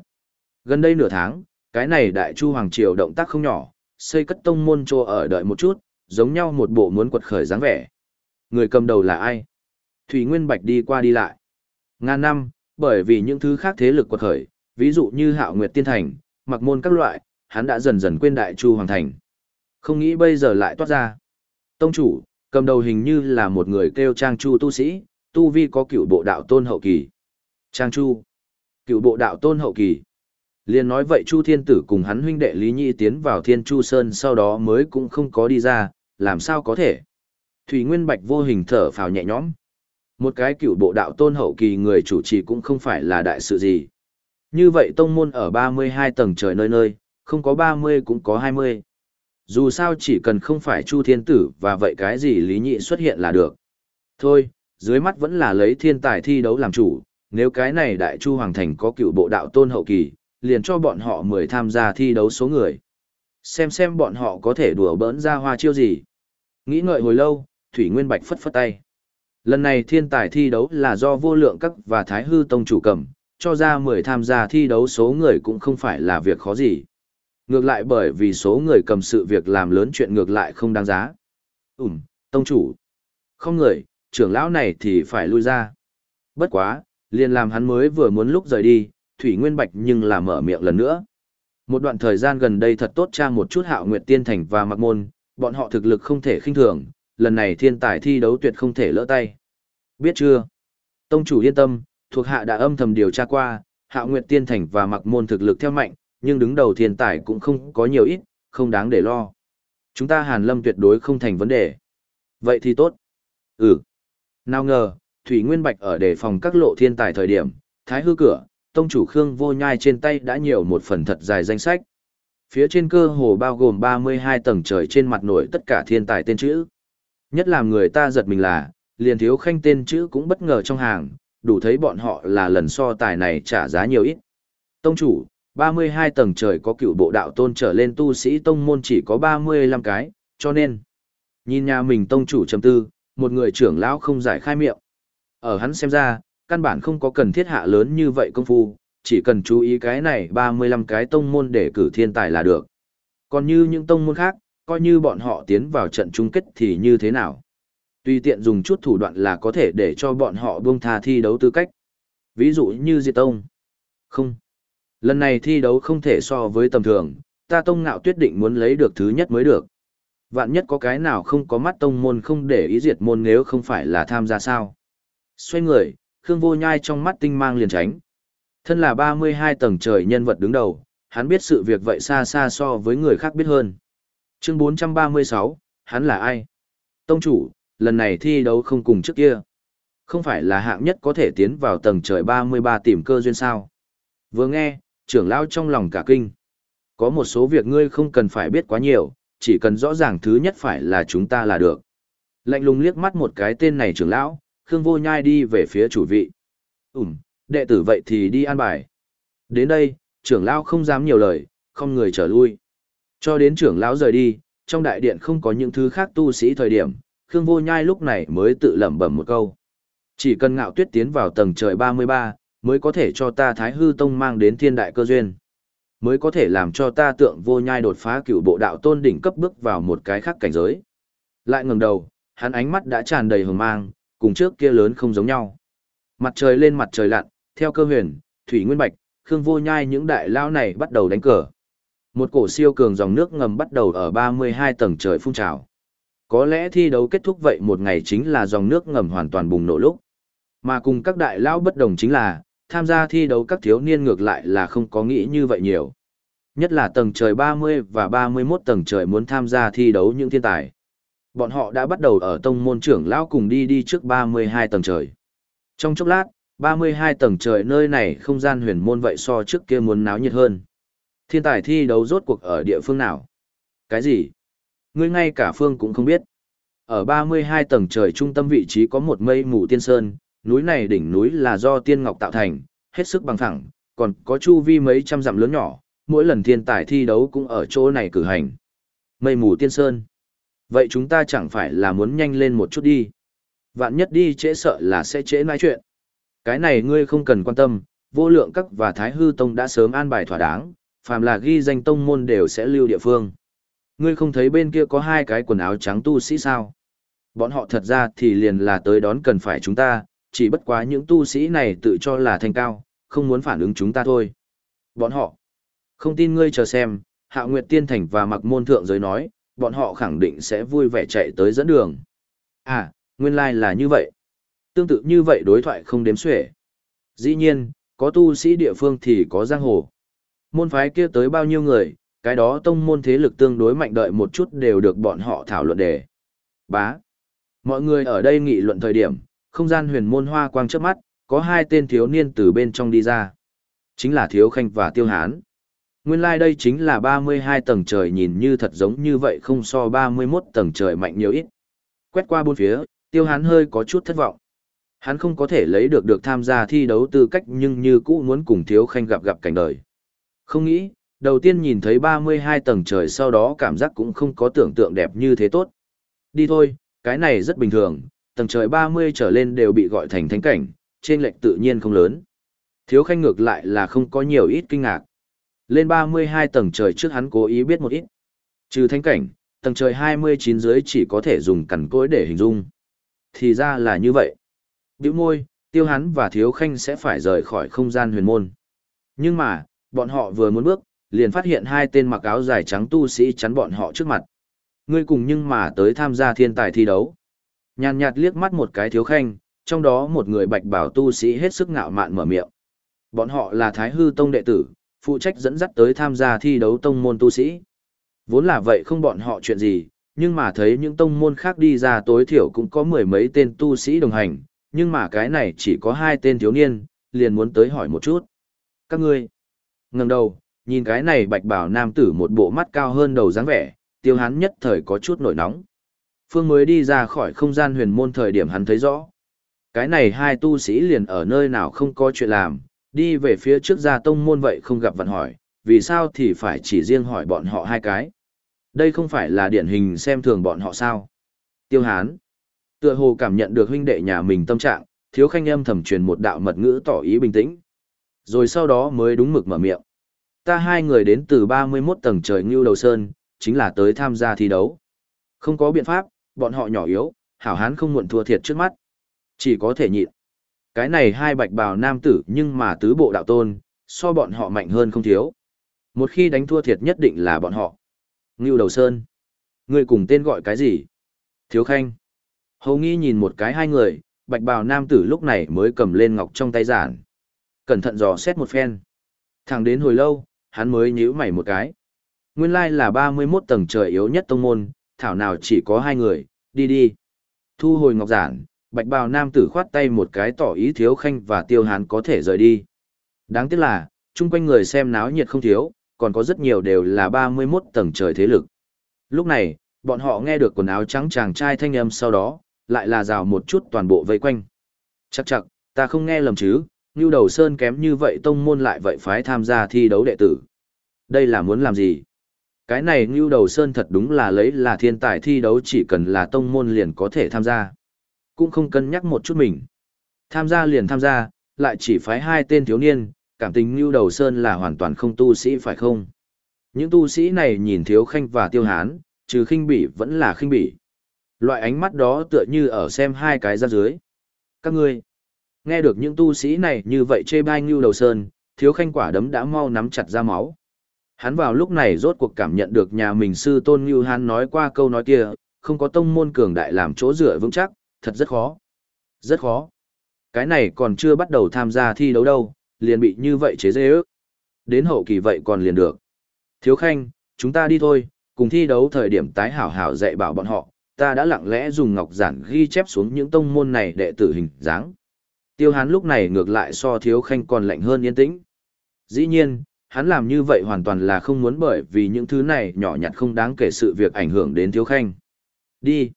Gần đây nửa tháng, cái này đại chu hoàng triều động tác không nhỏ, xây cất tông môn cho ở đợi một chút, giống nhau một bộ muốn quật khởi dáng vẻ. Người cầm đầu là ai? Thủy Nguyên Bạch đi qua đi lại. Ngàn năm, Bởi vì những thứ khác thế lực quật khởi, ví dụ như Hạo Nguyệt Tiên Thành, Mặc Môn các loại, hắn đã dần dần quên Đại Chu Hoàng Thành. Không nghĩ bây giờ lại toát ra. Tông chủ, cầm đầu hình như là một người kêu Trang Chu tu sĩ, tu vi có cựu bộ đạo tôn hậu kỳ. Trang Chu, cựu bộ đạo tôn hậu kỳ. Liên nói vậy Chu Thiên Tử cùng hắn huynh đệ Lý Nhị tiến vào Thiên Chu Sơn sau đó mới cũng không có đi ra, làm sao có thể. Thủy Nguyên Bạch vô hình thở phào nhẹ nhõm. Một cái cựu bộ đạo tôn hậu kỳ người chủ trì cũng không phải là đại sự gì. Như vậy tông môn ở 32 tầng trời nơi nơi, không có 30 cũng có 20. Dù sao chỉ cần không phải Chu Thiên Tử và vậy cái gì Lý Nhị xuất hiện là được. Thôi, dưới mắt vẫn là lấy thiên tài thi đấu làm chủ, nếu cái này Đại Chu Hoàng Thành có cựu bộ đạo tôn hậu kỳ, liền cho bọn họ mười tham gia thi đấu số người. Xem xem bọn họ có thể đùa bỡn ra hoa chiêu gì. Nghĩ ngợi hồi lâu, Thủy Nguyên Bạch phất phất tay. Lần này thiên tài thi đấu là do vô lượng các và Thái Hư Tông chủ cầm, cho ra 10 tham gia thi đấu số người cũng không phải là việc khó gì. Ngược lại bởi vì số người cầm sự việc làm lớn chuyện ngược lại không đáng giá. Ừm, Tông chủ. Không người, trưởng lão này thì phải lui ra. Bất quá, liền làm hắn mới vừa muốn lúc rời đi, Thủy Nguyên Bạch nhưng là mở miệng lần nữa. Một đoạn thời gian gần đây thật tốt tra một chút hạo nguyệt tiên thành và mặc môn, bọn họ thực lực không thể khinh thường, lần này thiên tài thi đấu tuyệt không thể lỡ tay. Biết chưa? Tông chủ yên tâm, thuộc hạ đã âm thầm điều tra qua, hạo nguyệt tiên thành và mặc môn thực lực theo mạnh, nhưng đứng đầu thiên tài cũng không có nhiều ít, không đáng để lo. Chúng ta hàn lâm tuyệt đối không thành vấn đề. Vậy thì tốt. Ừ. Nào ngờ, Thủy Nguyên Bạch ở đề phòng các lộ thiên tài thời điểm, thái hư cửa, tông chủ Khương Vô Nhai trên tay đã nhiều một phần thật dài danh sách. Phía trên cơ hồ bao gồm 32 tầng trời trên mặt nổi tất cả thiên tài tên chữ. Nhất làm người ta giật mình là, liền thiếu khanh tên chữ cũng bất ngờ trong hàng, đủ thấy bọn họ là lần so tài này trả giá nhiều ít. Tông chủ, 32 tầng trời có cựu bộ đạo tôn trở lên tu sĩ tông môn chỉ có 35 cái, cho nên, nhìn nhà mình tông chủ trầm tư, một người trưởng lão không giải khai miệng. Ở hắn xem ra, căn bản không có cần thiết hạ lớn như vậy công phu, chỉ cần chú ý cái này 35 cái tông môn để cử thiên tài là được. Còn như những tông môn khác, coi như bọn họ tiến vào trận chung kết thì như thế nào. Tùy tiện dùng chút thủ đoạn là có thể để cho bọn họ buông tha thi đấu tư cách. Ví dụ như Diệt Tông. Không. Lần này thi đấu không thể so với tầm thường, ta tông ngạo tuyết định muốn lấy được thứ nhất mới được. Vạn nhất có cái nào không có mắt tông môn không để ý diệt môn nếu không phải là tham gia sao. Xoay người, Khương Vô Nhai trong mắt tinh mang liền tránh. Thân là 32 tầng trời nhân vật đứng đầu, hắn biết sự việc vậy xa xa so với người khác biết hơn. Chương 436, hắn là ai? Tông chủ, lần này thi đấu không cùng trước kia. Không phải là hạng nhất có thể tiến vào tầng trời 33 tìm cơ duyên sao. Vừa nghe, trưởng lão trong lòng cả kinh. Có một số việc ngươi không cần phải biết quá nhiều, chỉ cần rõ ràng thứ nhất phải là chúng ta là được. Lạnh lùng liếc mắt một cái tên này trưởng lão, Khương Vô Nhai đi về phía chủ vị. Ừm, đệ tử vậy thì đi an bài. Đến đây, trưởng lão không dám nhiều lời, không người trở lui. Cho đến trưởng lão rời đi, trong đại điện không có những thứ khác tu sĩ thời điểm, Khương Vô Nhai lúc này mới tự lẩm bẩm một câu. Chỉ cần ngạo tuyết tiến vào tầng trời 33, mới có thể cho ta Thái Hư Tông mang đến thiên đại cơ duyên. Mới có thể làm cho ta tượng vô nhai đột phá cựu bộ đạo tôn đỉnh cấp bước vào một cái khác cảnh giới. Lại ngẩng đầu, hắn ánh mắt đã tràn đầy hồng mang, cùng trước kia lớn không giống nhau. Mặt trời lên mặt trời lặn, theo cơ huyền, thủy nguyên bạch, khương vô nhai những đại lao này bắt đầu đánh cờ. Một cổ siêu cường dòng nước ngầm bắt đầu ở 32 tầng trời phun trào. Có lẽ thi đấu kết thúc vậy một ngày chính là dòng nước ngầm hoàn toàn bùng nổ lúc. Mà cùng các đại lao bất đồng chính là, tham gia thi đấu các thiếu niên ngược lại là không có nghĩ như vậy nhiều. Nhất là tầng trời 30 và 31 tầng trời muốn tham gia thi đấu những thiên tài. Bọn họ đã bắt đầu ở tông môn trưởng lão cùng đi đi trước 32 tầng trời. Trong chốc lát, 32 tầng trời nơi này không gian huyền môn vậy so trước kia muốn náo nhiệt hơn. Thiên tài thi đấu rốt cuộc ở địa phương nào? Cái gì? Ngươi ngay cả phương cũng không biết. Ở 32 tầng trời trung tâm vị trí có một mây mù tiên sơn, núi này đỉnh núi là do tiên ngọc tạo thành, hết sức bằng thẳng, còn có chu vi mấy trăm dặm lớn nhỏ, mỗi lần thiên tài thi đấu cũng ở chỗ này cử hành. Mây mù tiên sơn. Vậy chúng ta chẳng phải là muốn nhanh lên một chút đi. Vạn nhất đi trễ sợ là sẽ trễ nói chuyện. Cái này ngươi không cần quan tâm, vô lượng các và thái hư tông đã sớm an bài thỏa đáng, phàm là ghi danh tông môn đều sẽ lưu địa phương. Ngươi không thấy bên kia có hai cái quần áo trắng tu sĩ sao? Bọn họ thật ra thì liền là tới đón cần phải chúng ta, chỉ bất quá những tu sĩ này tự cho là thanh cao, không muốn phản ứng chúng ta thôi. Bọn họ, không tin ngươi chờ xem, Hạ Nguyệt Tiên Thành và Mặc Môn Thượng giới nói, bọn họ khẳng định sẽ vui vẻ chạy tới dẫn đường. À, nguyên lai like là như vậy. Tương tự như vậy đối thoại không đếm xuể. Dĩ nhiên, có tu sĩ địa phương thì có giang hồ. Môn phái kia tới bao nhiêu người, cái đó tông môn thế lực tương đối mạnh đợi một chút đều được bọn họ thảo luận đề. Bá. Mọi người ở đây nghị luận thời điểm, không gian huyền môn hoa quang trước mắt, có hai tên thiếu niên từ bên trong đi ra. Chính là Thiếu Khanh và Tiêu Hán. Nguyên lai like đây chính là 32 tầng trời nhìn như thật giống như vậy không so 31 tầng trời mạnh nhiều ít. Quét qua bốn phía, Tiêu Hán hơi có chút thất vọng. Hắn không có thể lấy được được tham gia thi đấu tư cách nhưng như cũ muốn cùng Thiếu Khanh gặp gặp cảnh đời. Không nghĩ, đầu tiên nhìn thấy 32 tầng trời sau đó cảm giác cũng không có tưởng tượng đẹp như thế tốt. Đi thôi, cái này rất bình thường, tầng trời 30 trở lên đều bị gọi thành thánh cảnh, trên lệch tự nhiên không lớn. Thiếu khanh ngược lại là không có nhiều ít kinh ngạc. Lên 32 tầng trời trước hắn cố ý biết một ít. Trừ thánh cảnh, tầng trời 29 dưới chỉ có thể dùng cằn cối để hình dung. Thì ra là như vậy. Biểu môi, tiêu hắn và thiếu khanh sẽ phải rời khỏi không gian huyền môn. Nhưng mà, bọn họ vừa muốn bước, liền phát hiện hai tên mặc áo dài trắng tu sĩ chắn bọn họ trước mặt. Ngươi cùng nhưng mà tới tham gia thiên tài thi đấu. Nhàn nhạt liếc mắt một cái thiếu khanh, trong đó một người bạch bảo tu sĩ hết sức ngạo mạn mở miệng. Bọn họ là Thái Hư Tông đệ tử, phụ trách dẫn dắt tới tham gia thi đấu tông môn tu sĩ. Vốn là vậy không bọn họ chuyện gì, nhưng mà thấy những tông môn khác đi ra tối thiểu cũng có mười mấy tên tu sĩ đồng hành, nhưng mà cái này chỉ có hai tên thiếu niên, liền muốn tới hỏi một chút. Các ngươi, ngẩng đầu, nhìn cái này bạch bảo nam tử một bộ mắt cao hơn đầu dáng vẻ, tiêu hắn nhất thời có chút nổi nóng. Phương mới đi ra khỏi không gian huyền môn thời điểm hắn thấy rõ. Cái này hai tu sĩ liền ở nơi nào không có chuyện làm, đi về phía trước ra tông môn vậy không gặp vận hỏi, vì sao thì phải chỉ riêng hỏi bọn họ hai cái. Đây không phải là điển hình xem thường bọn họ sao. Tiêu hán. Tựa hồ cảm nhận được huynh đệ nhà mình tâm trạng, thiếu khanh âm thầm truyền một đạo mật ngữ tỏ ý bình tĩnh. Rồi sau đó mới đúng mực mở miệng. Ta hai người đến từ 31 tầng trời Ngưu Đầu Sơn, chính là tới tham gia thi đấu. Không có biện pháp, bọn họ nhỏ yếu, hảo hán không muộn thua thiệt trước mắt. Chỉ có thể nhịn. Cái này hai bạch bào nam tử nhưng mà tứ bộ đạo tôn, so bọn họ mạnh hơn không thiếu. Một khi đánh thua thiệt nhất định là bọn họ. Ngưu Đầu Sơn. Người cùng tên gọi cái gì? Thiếu Khanh. Hầu nghi nhìn một cái hai người, bạch bào nam tử lúc này mới cầm lên ngọc trong tay giản. Cẩn thận dò xét một phen. Thẳng đến hồi lâu, hắn mới nhíu mày một cái. Nguyên lai là 31 tầng trời yếu nhất tông môn, thảo nào chỉ có hai người, đi đi. Thu hồi ngọc giản, bạch bào nam tử khoát tay một cái tỏ ý thiếu khanh và tiêu hán có thể rời đi. Đáng tiếc là, chung quanh người xem náo nhiệt không thiếu, còn có rất nhiều đều là 31 tầng trời thế lực. Lúc này, bọn họ nghe được quần áo trắng chàng trai thanh âm sau đó, lại là rào một chút toàn bộ vây quanh. Chắc chắc, ta không nghe lầm chứ, như đầu sơn kém như vậy tông môn lại vậy phái tham gia thi đấu đệ tử. Đây là muốn làm gì? Cái này như đầu sơn thật đúng là lấy là thiên tài thi đấu chỉ cần là tông môn liền có thể tham gia. Cũng không cân nhắc một chút mình. Tham gia liền tham gia, lại chỉ phái hai tên thiếu niên, cảm tình như đầu sơn là hoàn toàn không tu sĩ phải không? Những tu sĩ này nhìn thiếu khanh và tiêu hán, trừ khinh bỉ vẫn là khinh bỉ. Loại ánh mắt đó tựa như ở xem hai cái ra dưới. Các ngươi, nghe được những tu sĩ này như vậy chê bai như đầu sơn, thiếu khanh quả đấm đã mau nắm chặt ra máu. Hắn vào lúc này rốt cuộc cảm nhận được nhà mình sư tôn như hắn nói qua câu nói kia, không có tông môn cường đại làm chỗ dựa vững chắc, thật rất khó. Rất khó. Cái này còn chưa bắt đầu tham gia thi đấu đâu, liền bị như vậy chế dê ước. Đến hậu kỳ vậy còn liền được. Thiếu khanh, chúng ta đi thôi, cùng thi đấu thời điểm tái hảo hảo dạy bảo bọn họ, ta đã lặng lẽ dùng ngọc giản ghi chép xuống những tông môn này đệ tử hình dáng. Tiêu hán lúc này ngược lại so thiếu khanh còn lạnh hơn yên tĩnh. Dĩ nhiên, hắn làm như vậy hoàn toàn là không muốn bởi vì những thứ này nhỏ nhặt không đáng kể sự việc ảnh hưởng đến thiếu khanh. Đi.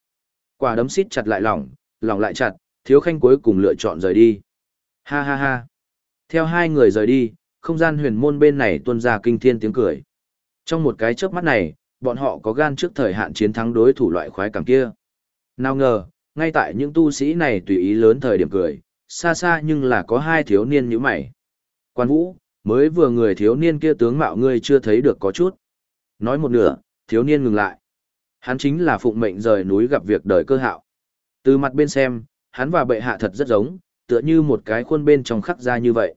Quả đấm xít chặt lại lỏng, lỏng lại chặt, thiếu khanh cuối cùng lựa chọn rời đi. Ha ha ha. Theo hai người rời đi, không gian huyền môn bên này tuôn ra kinh thiên tiếng cười. Trong một cái chớp mắt này, bọn họ có gan trước thời hạn chiến thắng đối thủ loại khoái cảm kia. Nào ngờ, ngay tại những tu sĩ này tùy ý lớn thời điểm cười, xa xa nhưng là có hai thiếu niên như mày. Quan vũ, mới vừa người thiếu niên kia tướng mạo ngươi chưa thấy được có chút. Nói một nửa, thiếu niên ngừng lại. Hắn chính là phụng mệnh rời núi gặp việc đời cơ hạo. Từ mặt bên xem, hắn và bệ hạ thật rất giống, tựa như một cái khuôn bên trong khắc ra như vậy.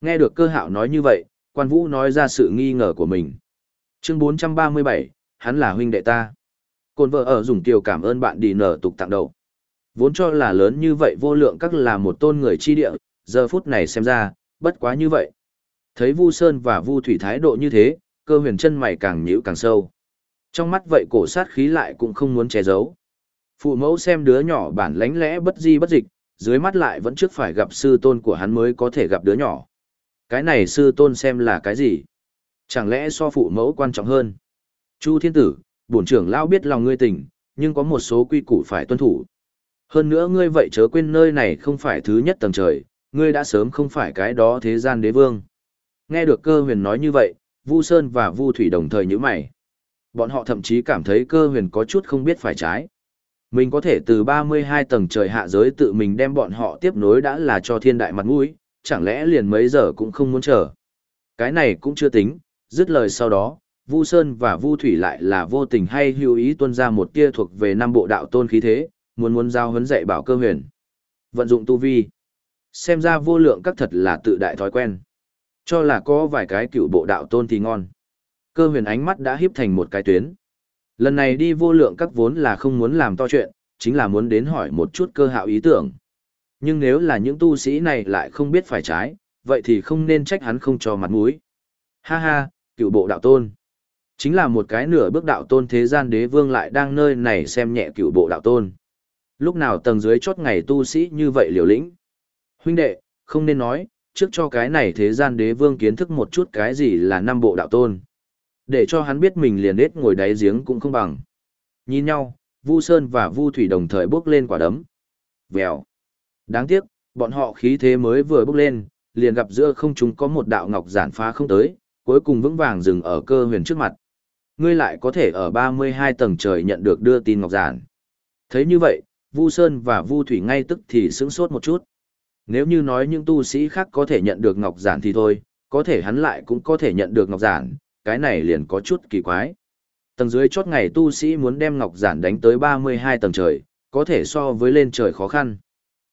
Nghe được cơ hạo nói như vậy, quan vũ nói ra sự nghi ngờ của mình. Chương 437, hắn là huynh đệ ta. Côn vợ ở dùng tiểu cảm ơn bạn đi nở tục tặng đầu. Vốn cho là lớn như vậy vô lượng các là một tôn người chi địa, giờ phút này xem ra, bất quá như vậy. Thấy Vu Sơn và Vu Thủy thái độ như thế, cơ huyền chân mày càng nhíu càng sâu. Trong mắt vậy cổ sát khí lại cũng không muốn che giấu. Phụ mẫu xem đứa nhỏ bản lánh lẽ bất di bất dịch, dưới mắt lại vẫn trước phải gặp sư tôn của hắn mới có thể gặp đứa nhỏ. Cái này sư tôn xem là cái gì? Chẳng lẽ so phụ mẫu quan trọng hơn? Chu thiên tử, bổn trưởng lao biết lòng ngươi tình, nhưng có một số quy củ phải tuân thủ. Hơn nữa ngươi vậy chớ quên nơi này không phải thứ nhất tầng trời, ngươi đã sớm không phải cái đó thế gian đế vương. Nghe được cơ huyền nói như vậy, Vu Sơn và Vu Thủy đồng thời nhíu mày. Bọn họ thậm chí cảm thấy cơ huyền có chút không biết phải trái. Mình có thể từ 32 tầng trời hạ giới tự mình đem bọn họ tiếp nối đã là cho thiên đại mặt mũi, chẳng lẽ liền mấy giờ cũng không muốn chờ. Cái này cũng chưa tính, dứt lời sau đó, Vu Sơn và Vu Thủy lại là vô tình hay hữu ý tuân ra một tia thuộc về năm bộ đạo tôn khí thế, muốn muốn giao huấn dạy bảo cơ huyền. Vận dụng tu vi. Xem ra vô lượng các thật là tự đại thói quen. Cho là có vài cái cựu bộ đạo tôn thì ngon. Cơ huyền ánh mắt đã híp thành một cái tuyến. Lần này đi vô lượng các vốn là không muốn làm to chuyện, chính là muốn đến hỏi một chút cơ hạo ý tưởng. Nhưng nếu là những tu sĩ này lại không biết phải trái, vậy thì không nên trách hắn không cho mặt mũi. Ha ha, cựu bộ đạo tôn. Chính là một cái nửa bước đạo tôn thế gian đế vương lại đang nơi này xem nhẹ cựu bộ đạo tôn. Lúc nào tầng dưới chót ngày tu sĩ như vậy liều lĩnh. Huynh đệ, không nên nói, trước cho cái này thế gian đế vương kiến thức một chút cái gì là năm bộ đạo tôn. Để cho hắn biết mình liền nết ngồi đáy giếng cũng không bằng. Nhìn nhau, Vu Sơn và Vu Thủy đồng thời bước lên quả đấm. Vèo. Đáng tiếc, bọn họ khí thế mới vừa bước lên, liền gặp giữa không trung có một đạo ngọc giản phá không tới, cuối cùng vững vàng dừng ở cơ huyền trước mặt. Ngươi lại có thể ở 32 tầng trời nhận được đưa tin ngọc giản. Thấy như vậy, Vu Sơn và Vu Thủy ngay tức thì sững sốt một chút. Nếu như nói những tu sĩ khác có thể nhận được ngọc giản thì thôi, có thể hắn lại cũng có thể nhận được ngọc giản, cái này liền có chút kỳ quái. Tầng dưới chốt ngày tu sĩ muốn đem ngọc giản đánh tới 32 tầng trời, có thể so với lên trời khó khăn.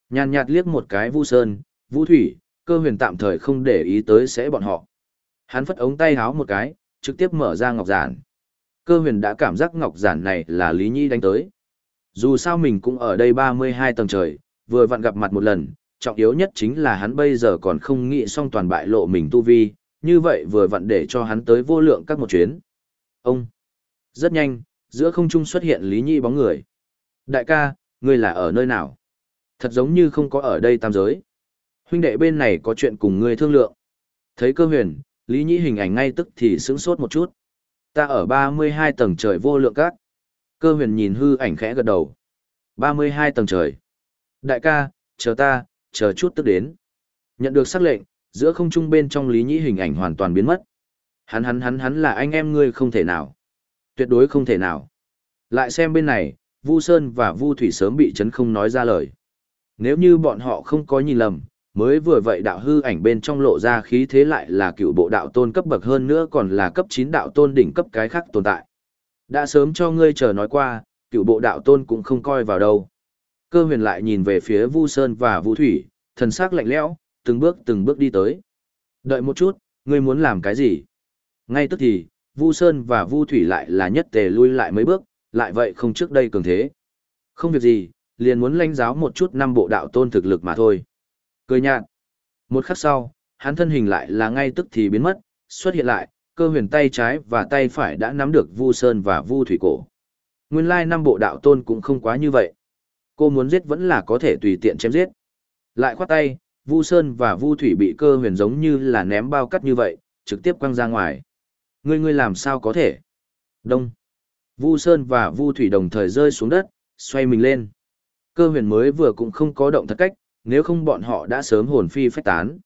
Nhàn nhạt liếc một cái Vu Sơn, Vu Thủy, cơ huyền tạm thời không để ý tới sẽ bọn họ. Hắn phất ống tay háo một cái, trực tiếp mở ra ngọc giản. Cơ huyền đã cảm giác ngọc giản này là Lý Nhi đánh tới. Dù sao mình cũng ở đây 32 tầng trời, vừa vặn gặp mặt một lần, trọng yếu nhất chính là hắn bây giờ còn không nghĩ xong toàn bại lộ mình tu vi, như vậy vừa vặn để cho hắn tới vô lượng các một chuyến. Ông! Rất nhanh, giữa không trung xuất hiện Lý Nhi bóng người. Đại ca, ngươi là ở nơi nào? Thật giống như không có ở đây tam giới. Huynh đệ bên này có chuyện cùng ngươi thương lượng. Thấy cơ huyền, Lý Nhi hình ảnh ngay tức thì sững sốt một chút. Ta ở 32 tầng trời vô lượng các. Cơ huyền nhìn hư ảnh khẽ gật đầu. 32 tầng trời. Đại ca, chờ ta, chờ chút tức đến. Nhận được sắc lệnh, giữa không trung bên trong Lý Nhĩ hình ảnh hoàn toàn biến mất. Hắn hắn hắn hắn là anh em ngươi không thể nào. Tuyệt đối không thể nào. Lại xem bên này, Vu Sơn và Vu Thủy sớm bị chấn không nói ra lời. Nếu như bọn họ không có nhìn lầm, mới vừa vậy đạo hư ảnh bên trong lộ ra khí thế lại là cựu bộ đạo tôn cấp bậc hơn nữa còn là cấp 9 đạo tôn đỉnh cấp cái khác tồn tại. Đã sớm cho ngươi chờ nói qua, cựu bộ đạo tôn cũng không coi vào đâu. Cơ huyền lại nhìn về phía Vu Sơn và Vu Thủy, thần sắc lạnh lẽo, từng bước từng bước đi tới. Đợi một chút, ngươi muốn làm cái gì? Ngay tức thì, Vu Sơn và Vu Thủy lại là nhất tề lui lại mấy bước, lại vậy không trước đây cường thế. Không việc gì, liền muốn lãnh giáo một chút năm bộ đạo tôn thực lực mà thôi. Cười nhạt. Một khắc sau, hắn thân hình lại là ngay tức thì biến mất, xuất hiện lại, cơ huyền tay trái và tay phải đã nắm được Vu Sơn và Vu Thủy cổ. Nguyên lai năm bộ đạo tôn cũng không quá như vậy. Cô muốn giết vẫn là có thể tùy tiện chém giết. Lại khoát tay, Vu Sơn và Vu Thủy bị cơ huyền giống như là ném bao cắt như vậy, trực tiếp quăng ra ngoài. Ngươi ngươi làm sao có thể? Đông. Vu Sơn và Vu Thủy đồng thời rơi xuống đất, xoay mình lên. Cơ huyền mới vừa cũng không có động thật cách, nếu không bọn họ đã sớm hồn phi phách tán.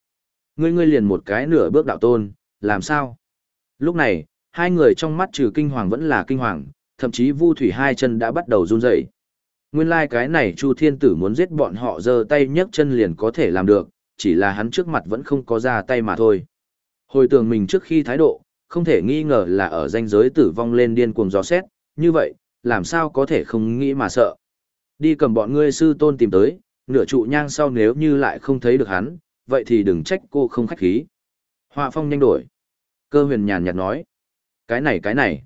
Ngươi ngươi liền một cái nửa bước đạo tôn, làm sao? Lúc này, hai người trong mắt trừ kinh hoàng vẫn là kinh hoàng, thậm chí Vu Thủy hai chân đã bắt đầu run rẩy. Nguyên lai like cái này Chu Thiên Tử muốn giết bọn họ giơ tay nhấc chân liền có thể làm được, chỉ là hắn trước mặt vẫn không có ra tay mà thôi. Hồi tưởng mình trước khi thái độ, không thể nghi ngờ là ở danh giới tử vong lên điên cuồng gió xét, như vậy, làm sao có thể không nghĩ mà sợ. Đi cầm bọn ngươi sư tôn tìm tới, Nửa trụ nhang sau nếu như lại không thấy được hắn, vậy thì đừng trách cô không khách khí. Họa phong nhanh đổi. Cơ huyền nhàn nhạt nói. Cái này cái này.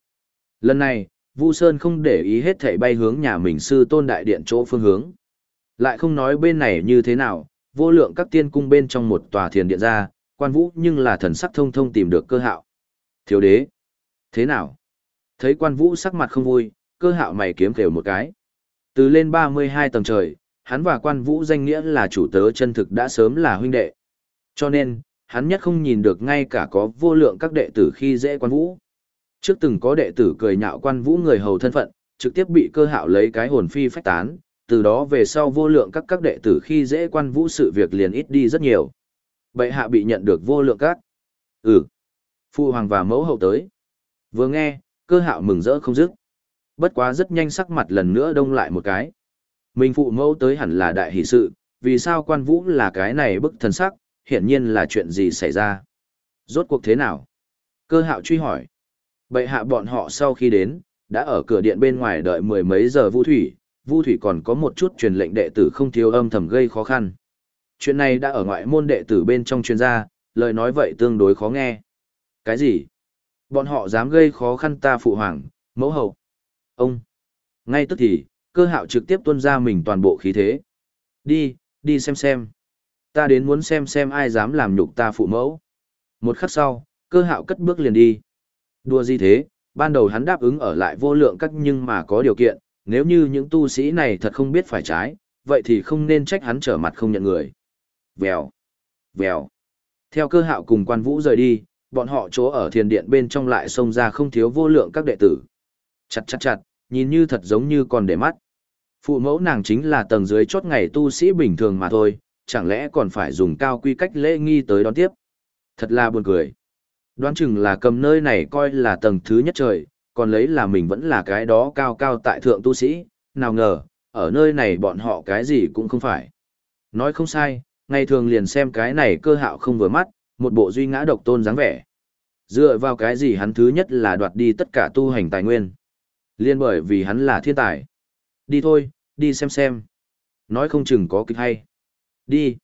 Lần này, Vu Sơn không để ý hết thảy bay hướng nhà mình sư tôn đại điện chỗ phương hướng. Lại không nói bên này như thế nào, vô lượng các tiên cung bên trong một tòa thiền điện ra, quan vũ nhưng là thần sắc thông thông tìm được cơ hạo. Thiếu đế. Thế nào? Thấy quan vũ sắc mặt không vui, cơ hạo mày kiếm kêu một cái. Từ lên 32 tầng trời, hắn và quan vũ danh nghĩa là chủ tớ chân thực đã sớm là huynh đệ. Cho nên, hắn nhất không nhìn được ngay cả có vô lượng các đệ tử khi dễ quan vũ. Trước từng có đệ tử cười nhạo quan vũ người hầu thân phận, trực tiếp bị cơ hạo lấy cái hồn phi phách tán, từ đó về sau vô lượng các các đệ tử khi dễ quan vũ sự việc liền ít đi rất nhiều. Bệ hạ bị nhận được vô lượng các. Ừ. Phu hoàng và mẫu hậu tới. Vừa nghe, cơ hạo mừng rỡ không dứt. Bất quá rất nhanh sắc mặt lần nữa đông lại một cái. Mình phụ mẫu tới hẳn là đại hỷ sự, vì sao quan vũ là cái này bức thần sắc, hiển nhiên là chuyện gì xảy ra. Rốt cuộc thế nào? Cơ hạo truy hỏi. Bệ hạ bọn họ sau khi đến, đã ở cửa điện bên ngoài đợi mười mấy giờ vu thủy, vu thủy còn có một chút truyền lệnh đệ tử không thiếu âm thầm gây khó khăn. Chuyện này đã ở ngoại môn đệ tử bên trong chuyên gia, lời nói vậy tương đối khó nghe. Cái gì? Bọn họ dám gây khó khăn ta phụ hoàng, mẫu hậu. Ông. Ngay tức thì, cơ hạo trực tiếp tuân ra mình toàn bộ khí thế. Đi, đi xem xem. Ta đến muốn xem xem ai dám làm nhục ta phụ mẫu. Một khắc sau, cơ hạo cất bước liền đi. Đùa gì thế, ban đầu hắn đáp ứng ở lại vô lượng các nhưng mà có điều kiện, nếu như những tu sĩ này thật không biết phải trái, vậy thì không nên trách hắn trở mặt không nhận người. Vèo, vèo. Theo cơ hạo cùng quan vũ rời đi, bọn họ chỗ ở thiền điện bên trong lại xông ra không thiếu vô lượng các đệ tử. Chặt chặt chặt, nhìn như thật giống như còn để mắt. Phụ mẫu nàng chính là tầng dưới chốt ngày tu sĩ bình thường mà thôi, chẳng lẽ còn phải dùng cao quy cách lễ nghi tới đón tiếp. Thật là buồn cười. Đoán chừng là cầm nơi này coi là tầng thứ nhất trời, còn lấy là mình vẫn là cái đó cao cao tại thượng tu sĩ, nào ngờ, ở nơi này bọn họ cái gì cũng không phải. Nói không sai, ngày thường liền xem cái này cơ hạo không vừa mắt, một bộ duy ngã độc tôn dáng vẻ. Dựa vào cái gì hắn thứ nhất là đoạt đi tất cả tu hành tài nguyên. Liên bởi vì hắn là thiên tài. Đi thôi, đi xem xem. Nói không chừng có kịch hay. Đi.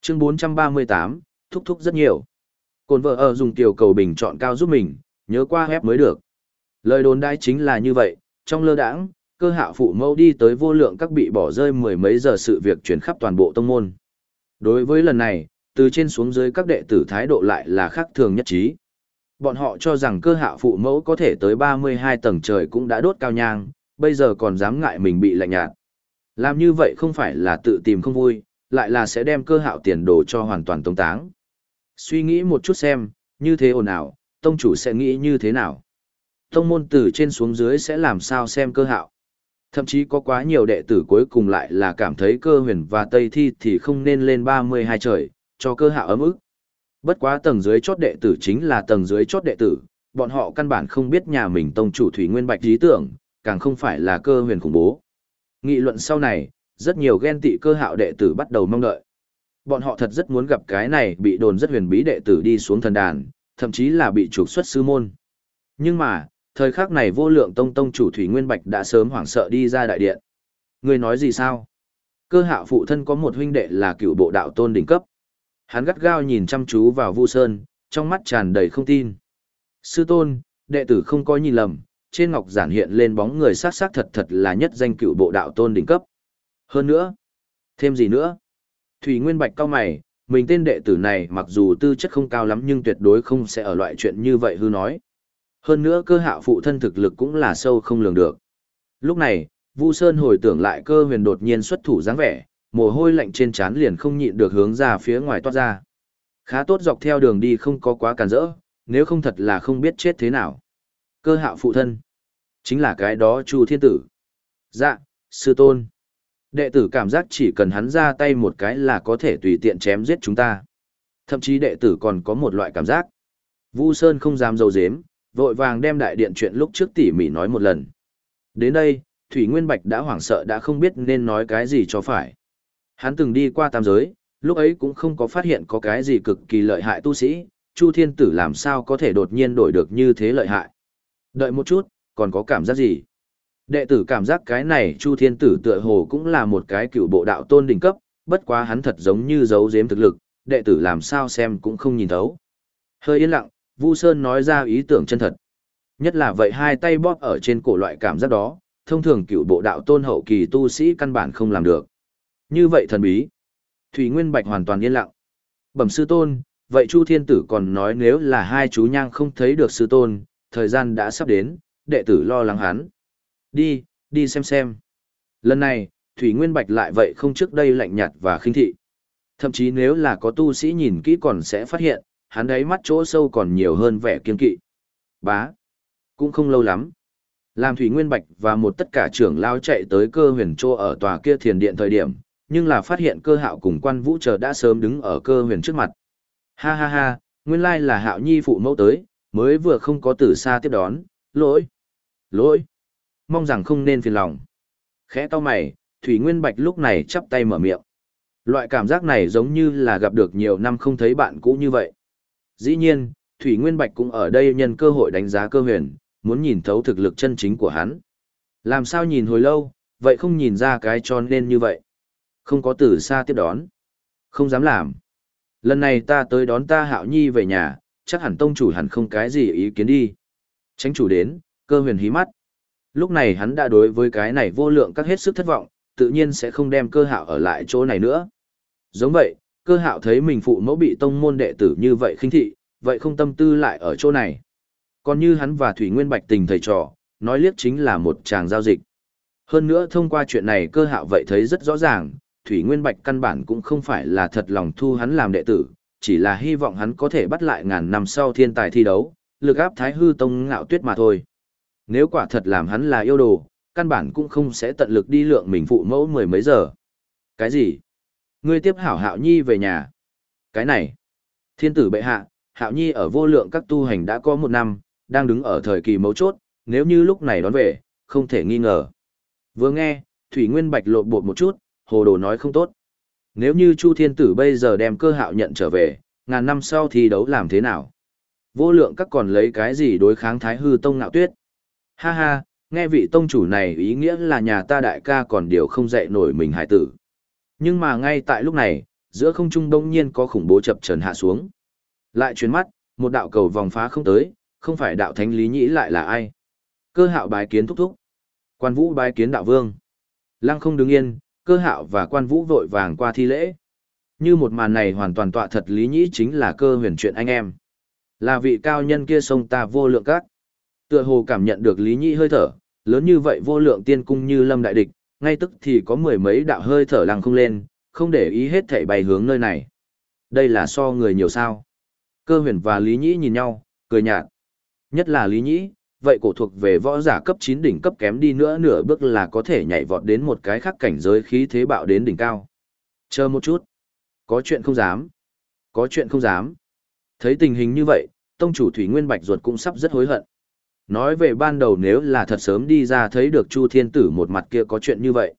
Chương 438, thúc thúc rất nhiều. Cồn vợ ở dùng tiểu cầu bình chọn cao giúp mình, nhớ qua hép mới được. Lời đồn đại chính là như vậy, trong lơ đãng, cơ hạ phụ mẫu đi tới vô lượng các bị bỏ rơi mười mấy giờ sự việc chuyển khắp toàn bộ tông môn. Đối với lần này, từ trên xuống dưới các đệ tử thái độ lại là khác thường nhất trí. Bọn họ cho rằng cơ hạ phụ mẫu có thể tới 32 tầng trời cũng đã đốt cao nhang, bây giờ còn dám ngại mình bị lạnh nhạt. Làm như vậy không phải là tự tìm không vui, lại là sẽ đem cơ hạo tiền đồ cho hoàn toàn tống táng. Suy nghĩ một chút xem, như thế ồn ào, tông chủ sẽ nghĩ như thế nào? Tông môn từ trên xuống dưới sẽ làm sao xem cơ hạo? Thậm chí có quá nhiều đệ tử cuối cùng lại là cảm thấy cơ huyền và tây thi thì không nên lên 32 trời, cho cơ hạo ấm ức. Bất quá tầng dưới chót đệ tử chính là tầng dưới chót đệ tử, bọn họ căn bản không biết nhà mình tông chủ Thủy Nguyên Bạch lý tưởng, càng không phải là cơ huyền khủng bố. Nghị luận sau này, rất nhiều ghen tị cơ hạo đệ tử bắt đầu mong đợi. Bọn họ thật rất muốn gặp cái này bị đồn rất huyền bí đệ tử đi xuống thần đàn, thậm chí là bị trục xuất sư môn. Nhưng mà, thời khắc này vô lượng tông tông chủ Thủy Nguyên Bạch đã sớm hoảng sợ đi ra đại điện. Người nói gì sao? Cơ hạo phụ thân có một huynh đệ là cựu bộ đạo tôn đỉnh cấp. Hắn gắt gao nhìn chăm chú vào Vu Sơn, trong mắt tràn đầy không tin. Sư tôn, đệ tử không có nhìn lầm, trên ngọc giản hiện lên bóng người sát sát thật thật là nhất danh cựu bộ đạo tôn đỉnh cấp. Hơn nữa, thêm gì nữa? Thủy Nguyên Bạch cao mày, mình tên đệ tử này mặc dù tư chất không cao lắm nhưng tuyệt đối không sẽ ở loại chuyện như vậy hư nói. Hơn nữa cơ hạo phụ thân thực lực cũng là sâu không lường được. Lúc này, Vu Sơn hồi tưởng lại cơ huyền đột nhiên xuất thủ dáng vẻ, mồ hôi lạnh trên trán liền không nhịn được hướng ra phía ngoài toát ra. Khá tốt dọc theo đường đi không có quá cản rỡ, nếu không thật là không biết chết thế nào. Cơ hạo phụ thân. Chính là cái đó Chu Thiên Tử. Dạ, sư tôn. Đệ tử cảm giác chỉ cần hắn ra tay một cái là có thể tùy tiện chém giết chúng ta. Thậm chí đệ tử còn có một loại cảm giác. Vu Sơn không dám dầu dếm, vội vàng đem đại điện chuyện lúc trước tỉ mỉ nói một lần. Đến đây, Thủy Nguyên Bạch đã hoảng sợ đã không biết nên nói cái gì cho phải. Hắn từng đi qua tam giới, lúc ấy cũng không có phát hiện có cái gì cực kỳ lợi hại tu sĩ, Chu Thiên Tử làm sao có thể đột nhiên đổi được như thế lợi hại. Đợi một chút, còn có cảm giác gì? Đệ tử cảm giác cái này Chu Thiên Tử tựa hồ cũng là một cái cựu bộ đạo tôn đỉnh cấp, bất quá hắn thật giống như giấu giếm thực lực, đệ tử làm sao xem cũng không nhìn thấu. Hơi yên lặng, Vu Sơn nói ra ý tưởng chân thật. Nhất là vậy hai tay bóp ở trên cổ loại cảm giác đó, thông thường cựu bộ đạo tôn hậu kỳ tu sĩ căn bản không làm được. Như vậy thần bí. Thủy Nguyên Bạch hoàn toàn yên lặng. Bẩm sư tôn, vậy Chu Thiên Tử còn nói nếu là hai chú nhang không thấy được sư tôn, thời gian đã sắp đến, đệ tử lo lắng hắn. Đi, đi xem xem. Lần này, Thủy Nguyên Bạch lại vậy không trước đây lạnh nhạt và khinh thị. Thậm chí nếu là có tu sĩ nhìn kỹ còn sẽ phát hiện, hắn đấy mắt chỗ sâu còn nhiều hơn vẻ kiên kỵ. Bá. Cũng không lâu lắm. Làm Thủy Nguyên Bạch và một tất cả trưởng lao chạy tới cơ huyền trô ở tòa kia thiền điện thời điểm, nhưng là phát hiện cơ hạo cùng quan vũ chờ đã sớm đứng ở cơ huyền trước mặt. Ha ha ha, nguyên lai là hạo nhi phụ mẫu tới, mới vừa không có từ xa tiếp đón, lỗi, lỗi, mong rằng không nên phiền lòng. Khẽ to mày, Thủy Nguyên Bạch lúc này chắp tay mở miệng. Loại cảm giác này giống như là gặp được nhiều năm không thấy bạn cũ như vậy. Dĩ nhiên, Thủy Nguyên Bạch cũng ở đây nhân cơ hội đánh giá cơ huyền, muốn nhìn thấu thực lực chân chính của hắn. Làm sao nhìn hồi lâu, vậy không nhìn ra cái cho nên như vậy. Không có từ xa tiếp đón. Không dám làm. Lần này ta tới đón ta hạo nhi về nhà, chắc hẳn tông chủ hẳn không cái gì ý kiến đi. Tránh chủ đến, cơ huyền hí mắt. Lúc này hắn đã đối với cái này vô lượng các hết sức thất vọng, tự nhiên sẽ không đem cơ hạo ở lại chỗ này nữa. Giống vậy, cơ hạo thấy mình phụ mẫu bị tông môn đệ tử như vậy khinh thị, vậy không tâm tư lại ở chỗ này. Còn như hắn và Thủy Nguyên Bạch tình thầy trò, nói liếc chính là một chàng giao dịch. Hơn nữa thông qua chuyện này cơ hạo vậy thấy rất rõ ràng, Thủy Nguyên Bạch căn bản cũng không phải là thật lòng thu hắn làm đệ tử, chỉ là hy vọng hắn có thể bắt lại ngàn năm sau thiên tài thi đấu, lực áp thái hư tông ngạo tuyết mà thôi. Nếu quả thật làm hắn là yêu đồ, căn bản cũng không sẽ tận lực đi lượng mình phụ mẫu mười mấy giờ. Cái gì? Ngươi tiếp hảo hạo nhi về nhà. Cái này. Thiên tử bệ hạ, hạo nhi ở vô lượng các tu hành đã có một năm, đang đứng ở thời kỳ mấu chốt, nếu như lúc này đón về, không thể nghi ngờ. Vừa nghe, Thủy Nguyên Bạch lộn bột một chút, hồ đồ nói không tốt. Nếu như Chu Thiên Tử bây giờ đem cơ hạo nhận trở về, ngàn năm sau thì đấu làm thế nào? Vô lượng các còn lấy cái gì đối kháng Thái Hư Tông Nạo Tuyết? Ha ha, nghe vị tông chủ này ý nghĩa là nhà ta đại ca còn điều không dạy nổi mình hải tử. Nhưng mà ngay tại lúc này, giữa không trung đông nhiên có khủng bố chập trần hạ xuống. Lại chuyến mắt, một đạo cầu vòng phá không tới, không phải đạo thánh lý nhĩ lại là ai. Cơ hạo bái kiến thúc thúc. Quan vũ bái kiến đạo vương. Lăng không đứng yên, cơ hạo và quan vũ vội vàng qua thi lễ. Như một màn này hoàn toàn tọa thật lý nhĩ chính là cơ huyền chuyện anh em. Là vị cao nhân kia sông ta vô lượng các. Tựa hồ cảm nhận được lý nhĩ hơi thở, lớn như vậy vô lượng tiên cung như lâm đại địch, ngay tức thì có mười mấy đạo hơi thở lăng không lên, không để ý hết thảy bay hướng nơi này. Đây là so người nhiều sao. Cơ huyền và Lý Nhĩ nhìn nhau, cười nhạt. Nhất là Lý Nhĩ, vậy cổ thuộc về võ giả cấp 9 đỉnh cấp kém đi nữa nửa bước là có thể nhảy vọt đến một cái khác cảnh giới khí thế bạo đến đỉnh cao. Chờ một chút. Có chuyện không dám. Có chuyện không dám. Thấy tình hình như vậy, tông chủ Thủy Nguyên Bạch ruột cũng sắp rất hối hận. Nói về ban đầu nếu là thật sớm đi ra thấy được Chu Thiên Tử một mặt kia có chuyện như vậy.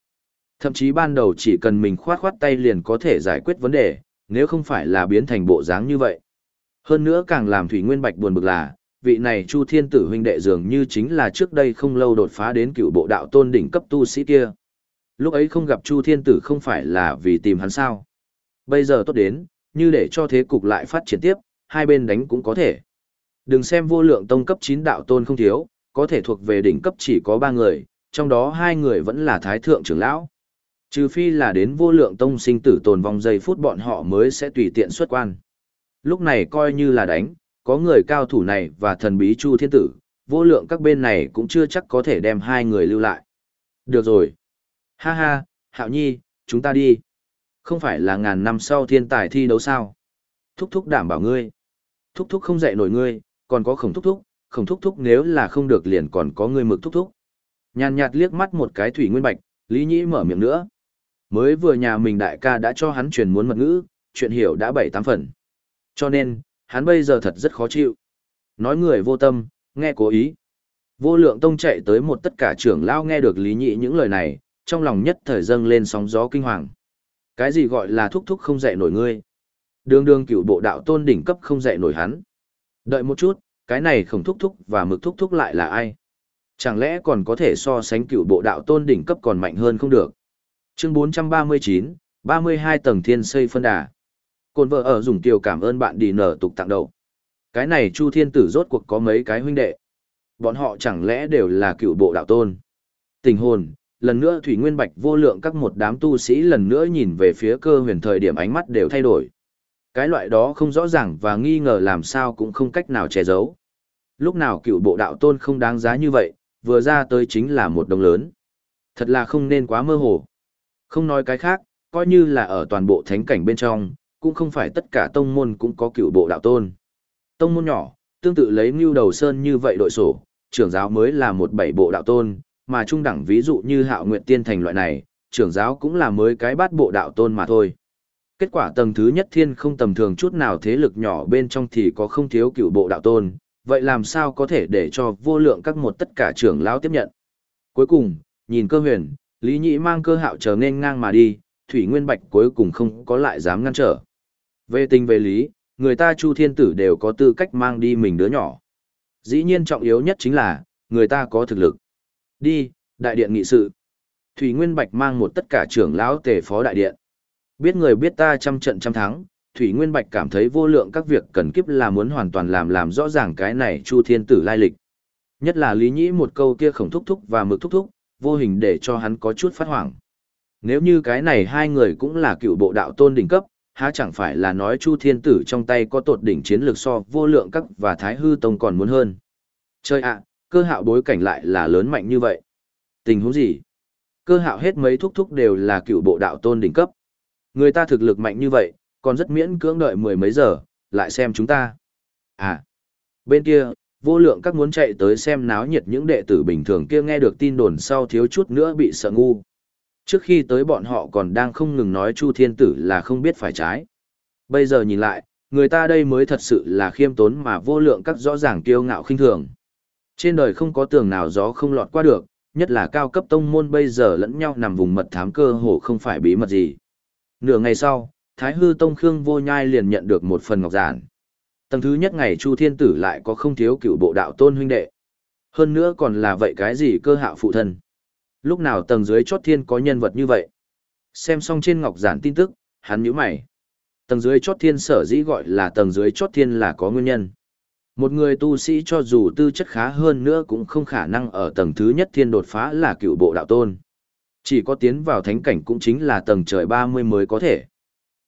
Thậm chí ban đầu chỉ cần mình khoát khoát tay liền có thể giải quyết vấn đề, nếu không phải là biến thành bộ dáng như vậy. Hơn nữa càng làm Thủy Nguyên Bạch buồn bực là, vị này Chu Thiên Tử huynh đệ dường như chính là trước đây không lâu đột phá đến cựu bộ đạo tôn đỉnh cấp tu sĩ kia. Lúc ấy không gặp Chu Thiên Tử không phải là vì tìm hắn sao. Bây giờ tốt đến, như để cho thế cục lại phát triển tiếp, hai bên đánh cũng có thể. Đừng xem vô lượng tông cấp 9 đạo tôn không thiếu, có thể thuộc về đỉnh cấp chỉ có 3 người, trong đó hai người vẫn là thái thượng trưởng lão. Trừ phi là đến vô lượng tông sinh tử tồn vong giây phút bọn họ mới sẽ tùy tiện xuất quan. Lúc này coi như là đánh, có người cao thủ này và thần bí Chu Thiên Tử, vô lượng các bên này cũng chưa chắc có thể đem hai người lưu lại. Được rồi. Ha ha, Hạo Nhi, chúng ta đi. Không phải là ngàn năm sau thiên tài thi đấu sao? Thúc thúc đảm bảo ngươi. Thúc thúc không dạy nổi ngươi, còn có khổng thúc thúc, khổng thúc thúc nếu là không được liền còn có người mực thúc thúc. Nhàn nhạt liếc mắt một cái thủy nguyên bạch, Lý Nhĩ mở miệng nữa. Mới vừa nhà mình đại ca đã cho hắn truyền muốn mật ngữ, chuyện hiểu đã bảy tám phần. Cho nên, hắn bây giờ thật rất khó chịu. Nói người vô tâm, nghe cố ý. Vô lượng tông chạy tới một tất cả trưởng lao nghe được Lý Nhĩ những lời này, trong lòng nhất thời dâng lên sóng gió kinh hoàng. Cái gì gọi là thúc thúc không dạy nổi ngươi? Đường đường cựu bộ đạo tôn đỉnh cấp không dạy nổi hắn. Đợi một chút, cái này không thúc thúc và mực thúc thúc lại là ai? Chẳng lẽ còn có thể so sánh cựu bộ đạo tôn đỉnh cấp còn mạnh hơn không được? Chương 439, 32 tầng thiên xây phân đà. Cồn vợ ở dùng tiểu cảm ơn bạn đi nở tục tặng đầu. Cái này Chu Thiên Tử rốt cuộc có mấy cái huynh đệ. Bọn họ chẳng lẽ đều là cựu bộ đạo tôn. Tình hồn, lần nữa Thủy Nguyên Bạch vô lượng các một đám tu sĩ lần nữa nhìn về phía cơ huyền thời điểm ánh mắt đều thay đổi. Cái loại đó không rõ ràng và nghi ngờ làm sao cũng không cách nào che giấu. Lúc nào cựu bộ đạo tôn không đáng giá như vậy, vừa ra tới chính là một đồng lớn. Thật là không nên quá mơ hồ. Không nói cái khác, coi như là ở toàn bộ thánh cảnh bên trong, cũng không phải tất cả tông môn cũng có cựu bộ đạo tôn. Tông môn nhỏ, tương tự lấy Ngưu Đầu Sơn như vậy đội sổ, trưởng giáo mới là một bảy bộ đạo tôn, mà trung đẳng ví dụ như Hạo Nguyện Tiên Thành loại này, trưởng giáo cũng là mới cái bát bộ đạo tôn mà thôi. Kết quả tầng thứ nhất thiên không tầm thường chút nào thế lực nhỏ bên trong thì có không thiếu cựu bộ đạo tôn, vậy làm sao có thể để cho vô lượng các một tất cả trưởng lão tiếp nhận. Cuối cùng, nhìn cơ huyền, Lý nhị mang cơ hạo chờ nên ngang mà đi, Thủy Nguyên Bạch cuối cùng không có lại dám ngăn trở. Về tình về lý, người ta Chu Thiên Tử đều có tư cách mang đi mình đứa nhỏ. Dĩ nhiên trọng yếu nhất chính là, người ta có thực lực. Đi, đại điện nghị sự. Thủy Nguyên Bạch mang một tất cả trưởng lão tề phó đại điện. Biết người biết ta trăm trận trăm thắng, Thủy Nguyên Bạch cảm thấy vô lượng các việc cần kiếp là muốn hoàn toàn làm làm rõ ràng cái này Chu Thiên Tử lai lịch. Nhất là Lý Nhĩ một câu kia khổng thúc thúc và mực thúc thúc, vô hình để cho hắn có chút phát hoảng. Nếu như cái này hai người cũng là cựu bộ đạo tôn đỉnh cấp, há chẳng phải là nói Chu Thiên Tử trong tay có tột đỉnh chiến lược so vô lượng các và Thái Hư Tông còn muốn hơn. Chơi ạ, cơ hạo bối cảnh lại là lớn mạnh như vậy. Tình huống gì? Cơ hạo hết mấy thúc thúc đều là cựu bộ đạo tôn đỉnh cấp. Người ta thực lực mạnh như vậy, còn rất miễn cưỡng đợi mười mấy giờ, lại xem chúng ta. À, bên kia, vô lượng các muốn chạy tới xem náo nhiệt những đệ tử bình thường kia nghe được tin đồn sau thiếu chút nữa bị sợ ngu. Trước khi tới bọn họ còn đang không ngừng nói Chu Thiên Tử là không biết phải trái. Bây giờ nhìn lại, người ta đây mới thật sự là khiêm tốn mà vô lượng các rõ ràng kiêu ngạo khinh thường. Trên đời không có tường nào gió không lọt qua được, nhất là cao cấp tông môn bây giờ lẫn nhau nằm vùng mật thám cơ hồ không phải bí mật gì. Nửa ngày sau, Thái hư tông Khương vô nhai liền nhận được một phần ngọc giản. Tầng thứ nhất ngày Chu Thiên Tử lại có không thiếu cựu bộ đạo tôn huynh đệ. Hơn nữa còn là vậy cái gì cơ hạo phụ thân. Lúc nào tầng dưới chót thiên có nhân vật như vậy? Xem xong trên ngọc giản tin tức, hắn nhíu mày. Tầng dưới chót thiên sở dĩ gọi là tầng dưới chót thiên là có nguyên nhân. Một người tu sĩ cho dù tư chất khá hơn nữa cũng không khả năng ở tầng thứ nhất thiên đột phá là cựu bộ đạo tôn. Chỉ có tiến vào thánh cảnh cũng chính là tầng trời 30 mới có thể.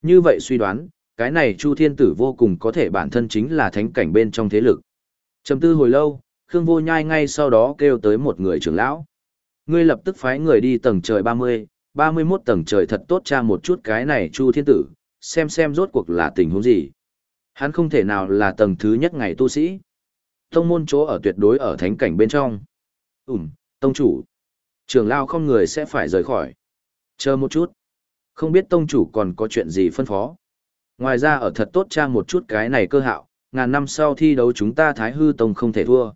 Như vậy suy đoán, cái này Chu Thiên Tử vô cùng có thể bản thân chính là thánh cảnh bên trong thế lực. Trầm tư hồi lâu, Khương Vô Nhai ngay sau đó kêu tới một người trưởng lão. Ngươi lập tức phái người đi tầng trời 30, 31 tầng trời thật tốt tra một chút cái này Chu Thiên Tử, xem xem rốt cuộc là tình huống gì. Hắn không thể nào là tầng thứ nhất ngày tu sĩ. Tông môn chỗ ở tuyệt đối ở thánh cảnh bên trong. Ừm, tông chủ. Trưởng lao không người sẽ phải rời khỏi. Chờ một chút. Không biết tông chủ còn có chuyện gì phân phó. Ngoài ra ở thật tốt trang một chút cái này cơ hạo, ngàn năm sau thi đấu chúng ta Thái Hư Tông không thể thua.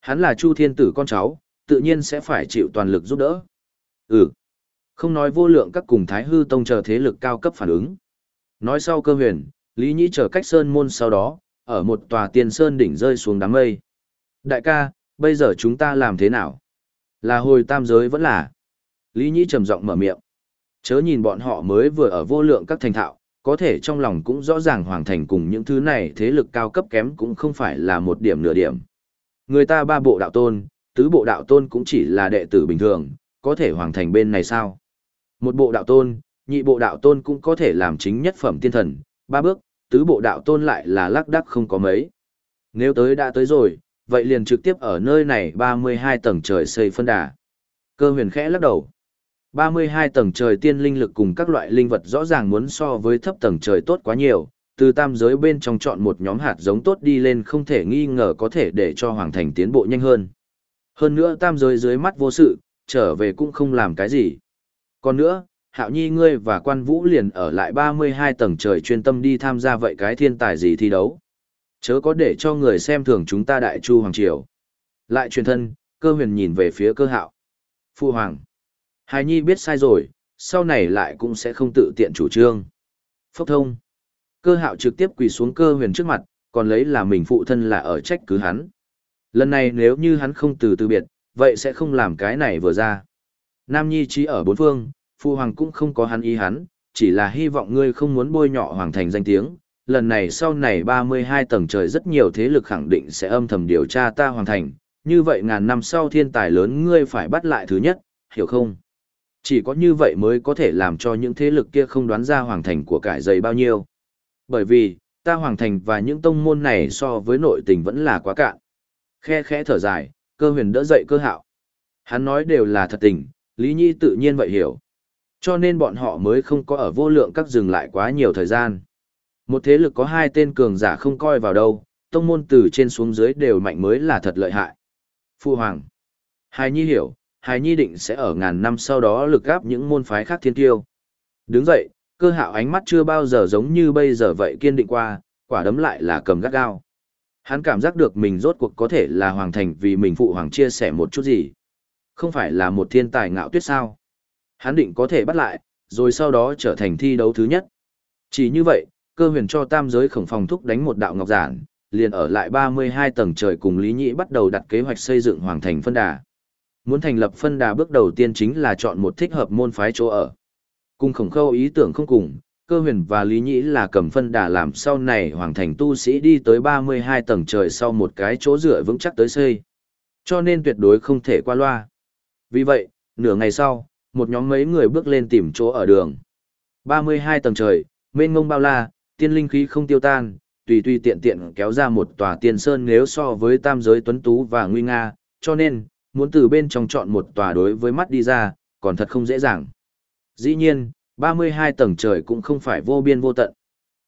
Hắn là Chu Thiên Tử con cháu, tự nhiên sẽ phải chịu toàn lực giúp đỡ. Ừ. Không nói vô lượng các cùng Thái Hư Tông chờ thế lực cao cấp phản ứng. Nói sau cơ huyền, Lý Nhĩ chờ cách sơn môn sau đó, ở một tòa tiền sơn đỉnh rơi xuống đám mây. Đại ca, bây giờ chúng ta làm thế nào? Là hồi tam giới vẫn là. Lý Nhĩ trầm giọng mở miệng. Chớ nhìn bọn họ mới vừa ở vô lượng các thành thạo, có thể trong lòng cũng rõ ràng hoàng thành cùng những thứ này thế lực cao cấp kém cũng không phải là một điểm nửa điểm. Người ta ba bộ đạo tôn, tứ bộ đạo tôn cũng chỉ là đệ tử bình thường, có thể hoàng thành bên này sao? Một bộ đạo tôn, nhị bộ đạo tôn cũng có thể làm chính nhất phẩm tiên thần, ba bước, tứ bộ đạo tôn lại là lác đắc không có mấy. Nếu tới đã tới rồi, vậy liền trực tiếp ở nơi này 32 tầng trời xây phân đà. Cơ huyền khẽ lắc đầu. 32 tầng trời tiên linh lực cùng các loại linh vật rõ ràng muốn so với thấp tầng trời tốt quá nhiều, từ tam giới bên trong chọn một nhóm hạt giống tốt đi lên không thể nghi ngờ có thể để cho hoàng thành tiến bộ nhanh hơn. Hơn nữa tam giới dưới mắt vô sự, trở về cũng không làm cái gì. Còn nữa, hạo nhi ngươi và quan vũ liền ở lại 32 tầng trời chuyên tâm đi tham gia vậy cái thiên tài gì thi đấu. Chớ có để cho người xem thường chúng ta đại chu hoàng triều. Lại truyền thân, cơ huyền nhìn về phía cơ hạo. Phu hoàng. Hài nhi biết sai rồi, sau này lại cũng sẽ không tự tiện chủ trương. Phốc thông. Cơ hạo trực tiếp quỳ xuống cơ huyền trước mặt, còn lấy là mình phụ thân là ở trách cứ hắn. Lần này nếu như hắn không từ từ biệt, vậy sẽ không làm cái này vừa ra. Nam Nhi trí ở bốn phương, Phu Hoàng cũng không có hắn ý hắn, chỉ là hy vọng ngươi không muốn bôi nhọ hoàng thành danh tiếng. Lần này sau này 32 tầng trời rất nhiều thế lực khẳng định sẽ âm thầm điều tra ta hoàn thành, như vậy ngàn năm sau thiên tài lớn ngươi phải bắt lại thứ nhất, hiểu không? Chỉ có như vậy mới có thể làm cho những thế lực kia không đoán ra hoàng thành của cải dày bao nhiêu. Bởi vì, ta hoàng thành và những tông môn này so với nội tình vẫn là quá cạn. Khe khẽ thở dài, cơ huyền đỡ dậy cơ hạo. Hắn nói đều là thật tình, Lý Nhi tự nhiên vậy hiểu. Cho nên bọn họ mới không có ở vô lượng các dừng lại quá nhiều thời gian. Một thế lực có hai tên cường giả không coi vào đâu, tông môn từ trên xuống dưới đều mạnh mới là thật lợi hại. Phu Hoàng. Hài Nhi hiểu, Hài Nhi định sẽ ở ngàn năm sau đó lực gáp những môn phái khác thiên tiêu. Đứng dậy, cơ hạo ánh mắt chưa bao giờ giống như bây giờ vậy kiên định qua, quả đấm lại là cầm gắt gao. Hắn cảm giác được mình rốt cuộc có thể là hoàng thành vì mình phụ hoàng chia sẻ một chút gì. Không phải là một thiên tài ngạo tuyết sao. Hắn định có thể bắt lại, rồi sau đó trở thành thi đấu thứ nhất. Chỉ như vậy, cơ huyền cho tam giới khổng phòng thúc đánh một đạo ngọc giản, liền ở lại 32 tầng trời cùng Lý Nhĩ bắt đầu đặt kế hoạch xây dựng hoàng thành phân đà. Muốn thành lập phân đà bước đầu tiên chính là chọn một thích hợp môn phái chỗ ở. Cùng khổng khâu ý tưởng không cùng, cơ huyền và Lý Nhĩ là cầm phân đà làm sau này hoàng thành tu sĩ đi tới 32 tầng trời sau một cái chỗ dựa vững chắc tới xây. Cho nên tuyệt đối không thể qua loa. Vì vậy, nửa ngày sau, một nhóm mấy người bước lên tìm chỗ ở đường. 32 tầng trời, mênh mông bao la, tiên linh khí không tiêu tan, tùy tùy tiện tiện kéo ra một tòa tiên sơn nếu so với tam giới tuấn tú và nguy nga, cho nên, muốn từ bên trong chọn một tòa đối với mắt đi ra, còn thật không dễ dàng. Dĩ nhiên, 32 tầng trời cũng không phải vô biên vô tận.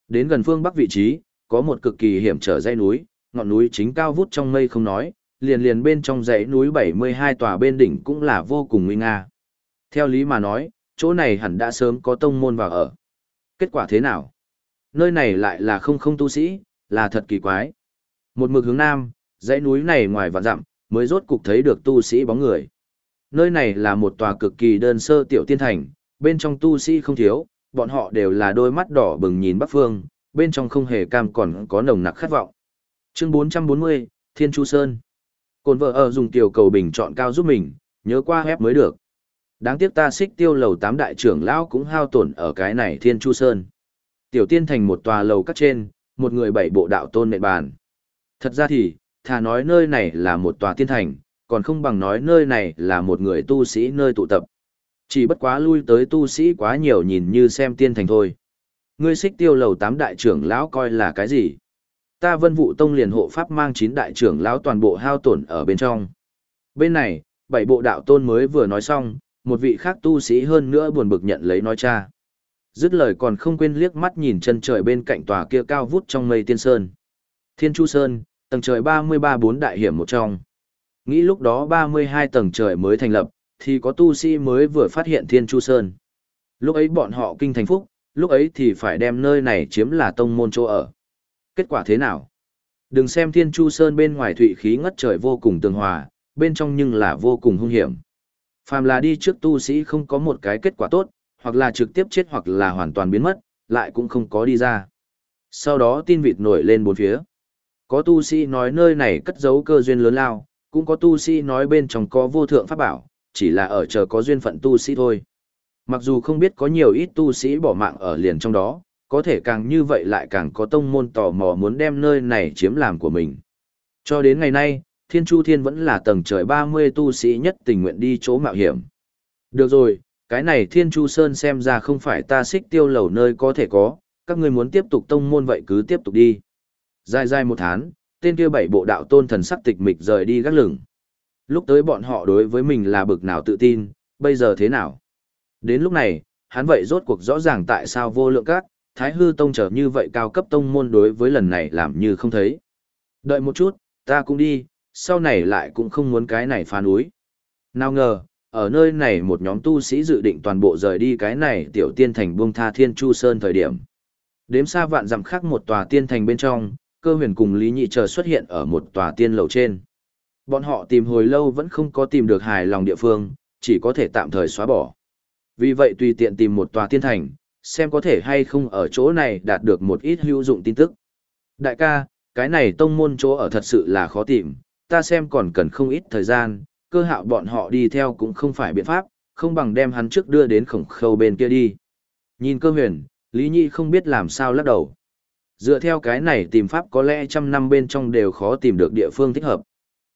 Đến gần phương bắc vị trí, có một cực kỳ hiểm trở dãy núi, ngọn núi chính cao vút trong mây không nói, liền liền bên trong dãy núi 72 tòa bên đỉnh cũng là vô cùng nguy nga. Theo lý mà nói, chỗ này hẳn đã sớm có tông môn vào ở. Kết quả thế nào? Nơi này lại là không không tu sĩ, là thật kỳ quái. Một mực hướng nam, dãy núi này ngoài vạn dặm, mới rốt cục thấy được tu sĩ bóng người. Nơi này là một tòa cực kỳ đơn sơ tiểu tiên thành, bên trong tu sĩ không thiếu, bọn họ đều là đôi mắt đỏ bừng nhìn bắc phương, bên trong không hề cam còn có nồng nặc khát vọng. Chương 440, Thiên Chu Sơn. Cồn vợ ở dùng tiểu cầu bình chọn cao giúp mình, nhớ qua hép mới được. Đáng tiếc ta xích tiêu lầu tám đại trưởng lão cũng hao tổn ở cái này Thiên Chu Sơn. Tiểu tiên thành một tòa lầu cắt trên, một người bảy bộ đạo tôn nệ bàn. Thật ra thì, thà nói nơi này là một tòa tiên thành, còn không bằng nói nơi này là một người tu sĩ nơi tụ tập. Chỉ bất quá lui tới tu sĩ quá nhiều nhìn như xem tiên thành thôi. Ngươi xích tiêu lầu tám đại trưởng lão coi là cái gì? Ta vân vụ tông liền hộ pháp mang chín đại trưởng lão toàn bộ hao tổn ở bên trong. Bên này, bảy bộ đạo tôn mới vừa nói xong, một vị khác tu sĩ hơn nữa buồn bực nhận lấy nói cha. Dứt lời còn không quên liếc mắt nhìn chân trời bên cạnh tòa kia cao vút trong mây tiên sơn. Thiên Chu Sơn, tầng trời 33 bốn đại hiểm một trong. Nghĩ lúc đó 32 tầng trời mới thành lập, thì có tu sĩ mới vừa phát hiện Thiên Chu Sơn. Lúc ấy bọn họ kinh thành phúc, lúc ấy thì phải đem nơi này chiếm là tông môn chỗ ở. Kết quả thế nào? Đừng xem Thiên Chu Sơn bên ngoài thụy khí ngất trời vô cùng tường hòa, bên trong nhưng là vô cùng hung hiểm. Phàm là đi trước tu sĩ không có một cái kết quả tốt, hoặc là trực tiếp chết hoặc là hoàn toàn biến mất, lại cũng không có đi ra. Sau đó tin vịt nổi lên bốn phía. Có tu sĩ nói nơi này cất giấu cơ duyên lớn lao, cũng có tu sĩ nói bên trong có vô thượng pháp bảo, chỉ là ở chờ có duyên phận tu sĩ thôi. Mặc dù không biết có nhiều ít tu sĩ bỏ mạng ở liền trong đó, có thể càng như vậy lại càng có tông môn tò mò muốn đem nơi này chiếm làm của mình. Cho đến ngày nay, Thiên Chu Thiên vẫn là tầng trời 30 tu sĩ nhất tình nguyện đi chỗ mạo hiểm. Được rồi, cái này Thiên Chu Sơn xem ra không phải ta xích tiêu lầu nơi có thể có, các ngươi muốn tiếp tục tông môn vậy cứ tiếp tục đi. Dài dài một tháng, tên kia bảy bộ đạo tôn thần sắc tịch mịch rời đi gác lửng. Lúc tới bọn họ đối với mình là bực nào tự tin, bây giờ thế nào? Đến lúc này, hắn vậy rốt cuộc rõ ràng tại sao vô lượng các, thái hư tông trở như vậy cao cấp tông môn đối với lần này làm như không thấy. Đợi một chút, ta cũng đi, sau này lại cũng không muốn cái này phá núi. Nào ngờ, ở nơi này một nhóm tu sĩ dự định toàn bộ rời đi cái này tiểu tiên thành buông tha thiên chu sơn thời điểm. Đếm xa vạn dặm khác một tòa tiên thành bên trong, cơ huyền cùng Lý Nhị chờ xuất hiện ở một tòa tiên lầu trên. Bọn họ tìm hồi lâu vẫn không có tìm được hài lòng địa phương, chỉ có thể tạm thời xóa bỏ. Vì vậy tùy tiện tìm một tòa tiên thành, xem có thể hay không ở chỗ này đạt được một ít hữu dụng tin tức. Đại ca, cái này tông môn chỗ ở thật sự là khó tìm, ta xem còn cần không ít thời gian, cơ hạo bọn họ đi theo cũng không phải biện pháp, không bằng đem hắn trước đưa đến khổng khâu bên kia đi. Nhìn cơ huyền, Lý Nhị không biết làm sao lắc đầu. Dựa theo cái này tìm pháp có lẽ trăm năm bên trong đều khó tìm được địa phương thích hợp.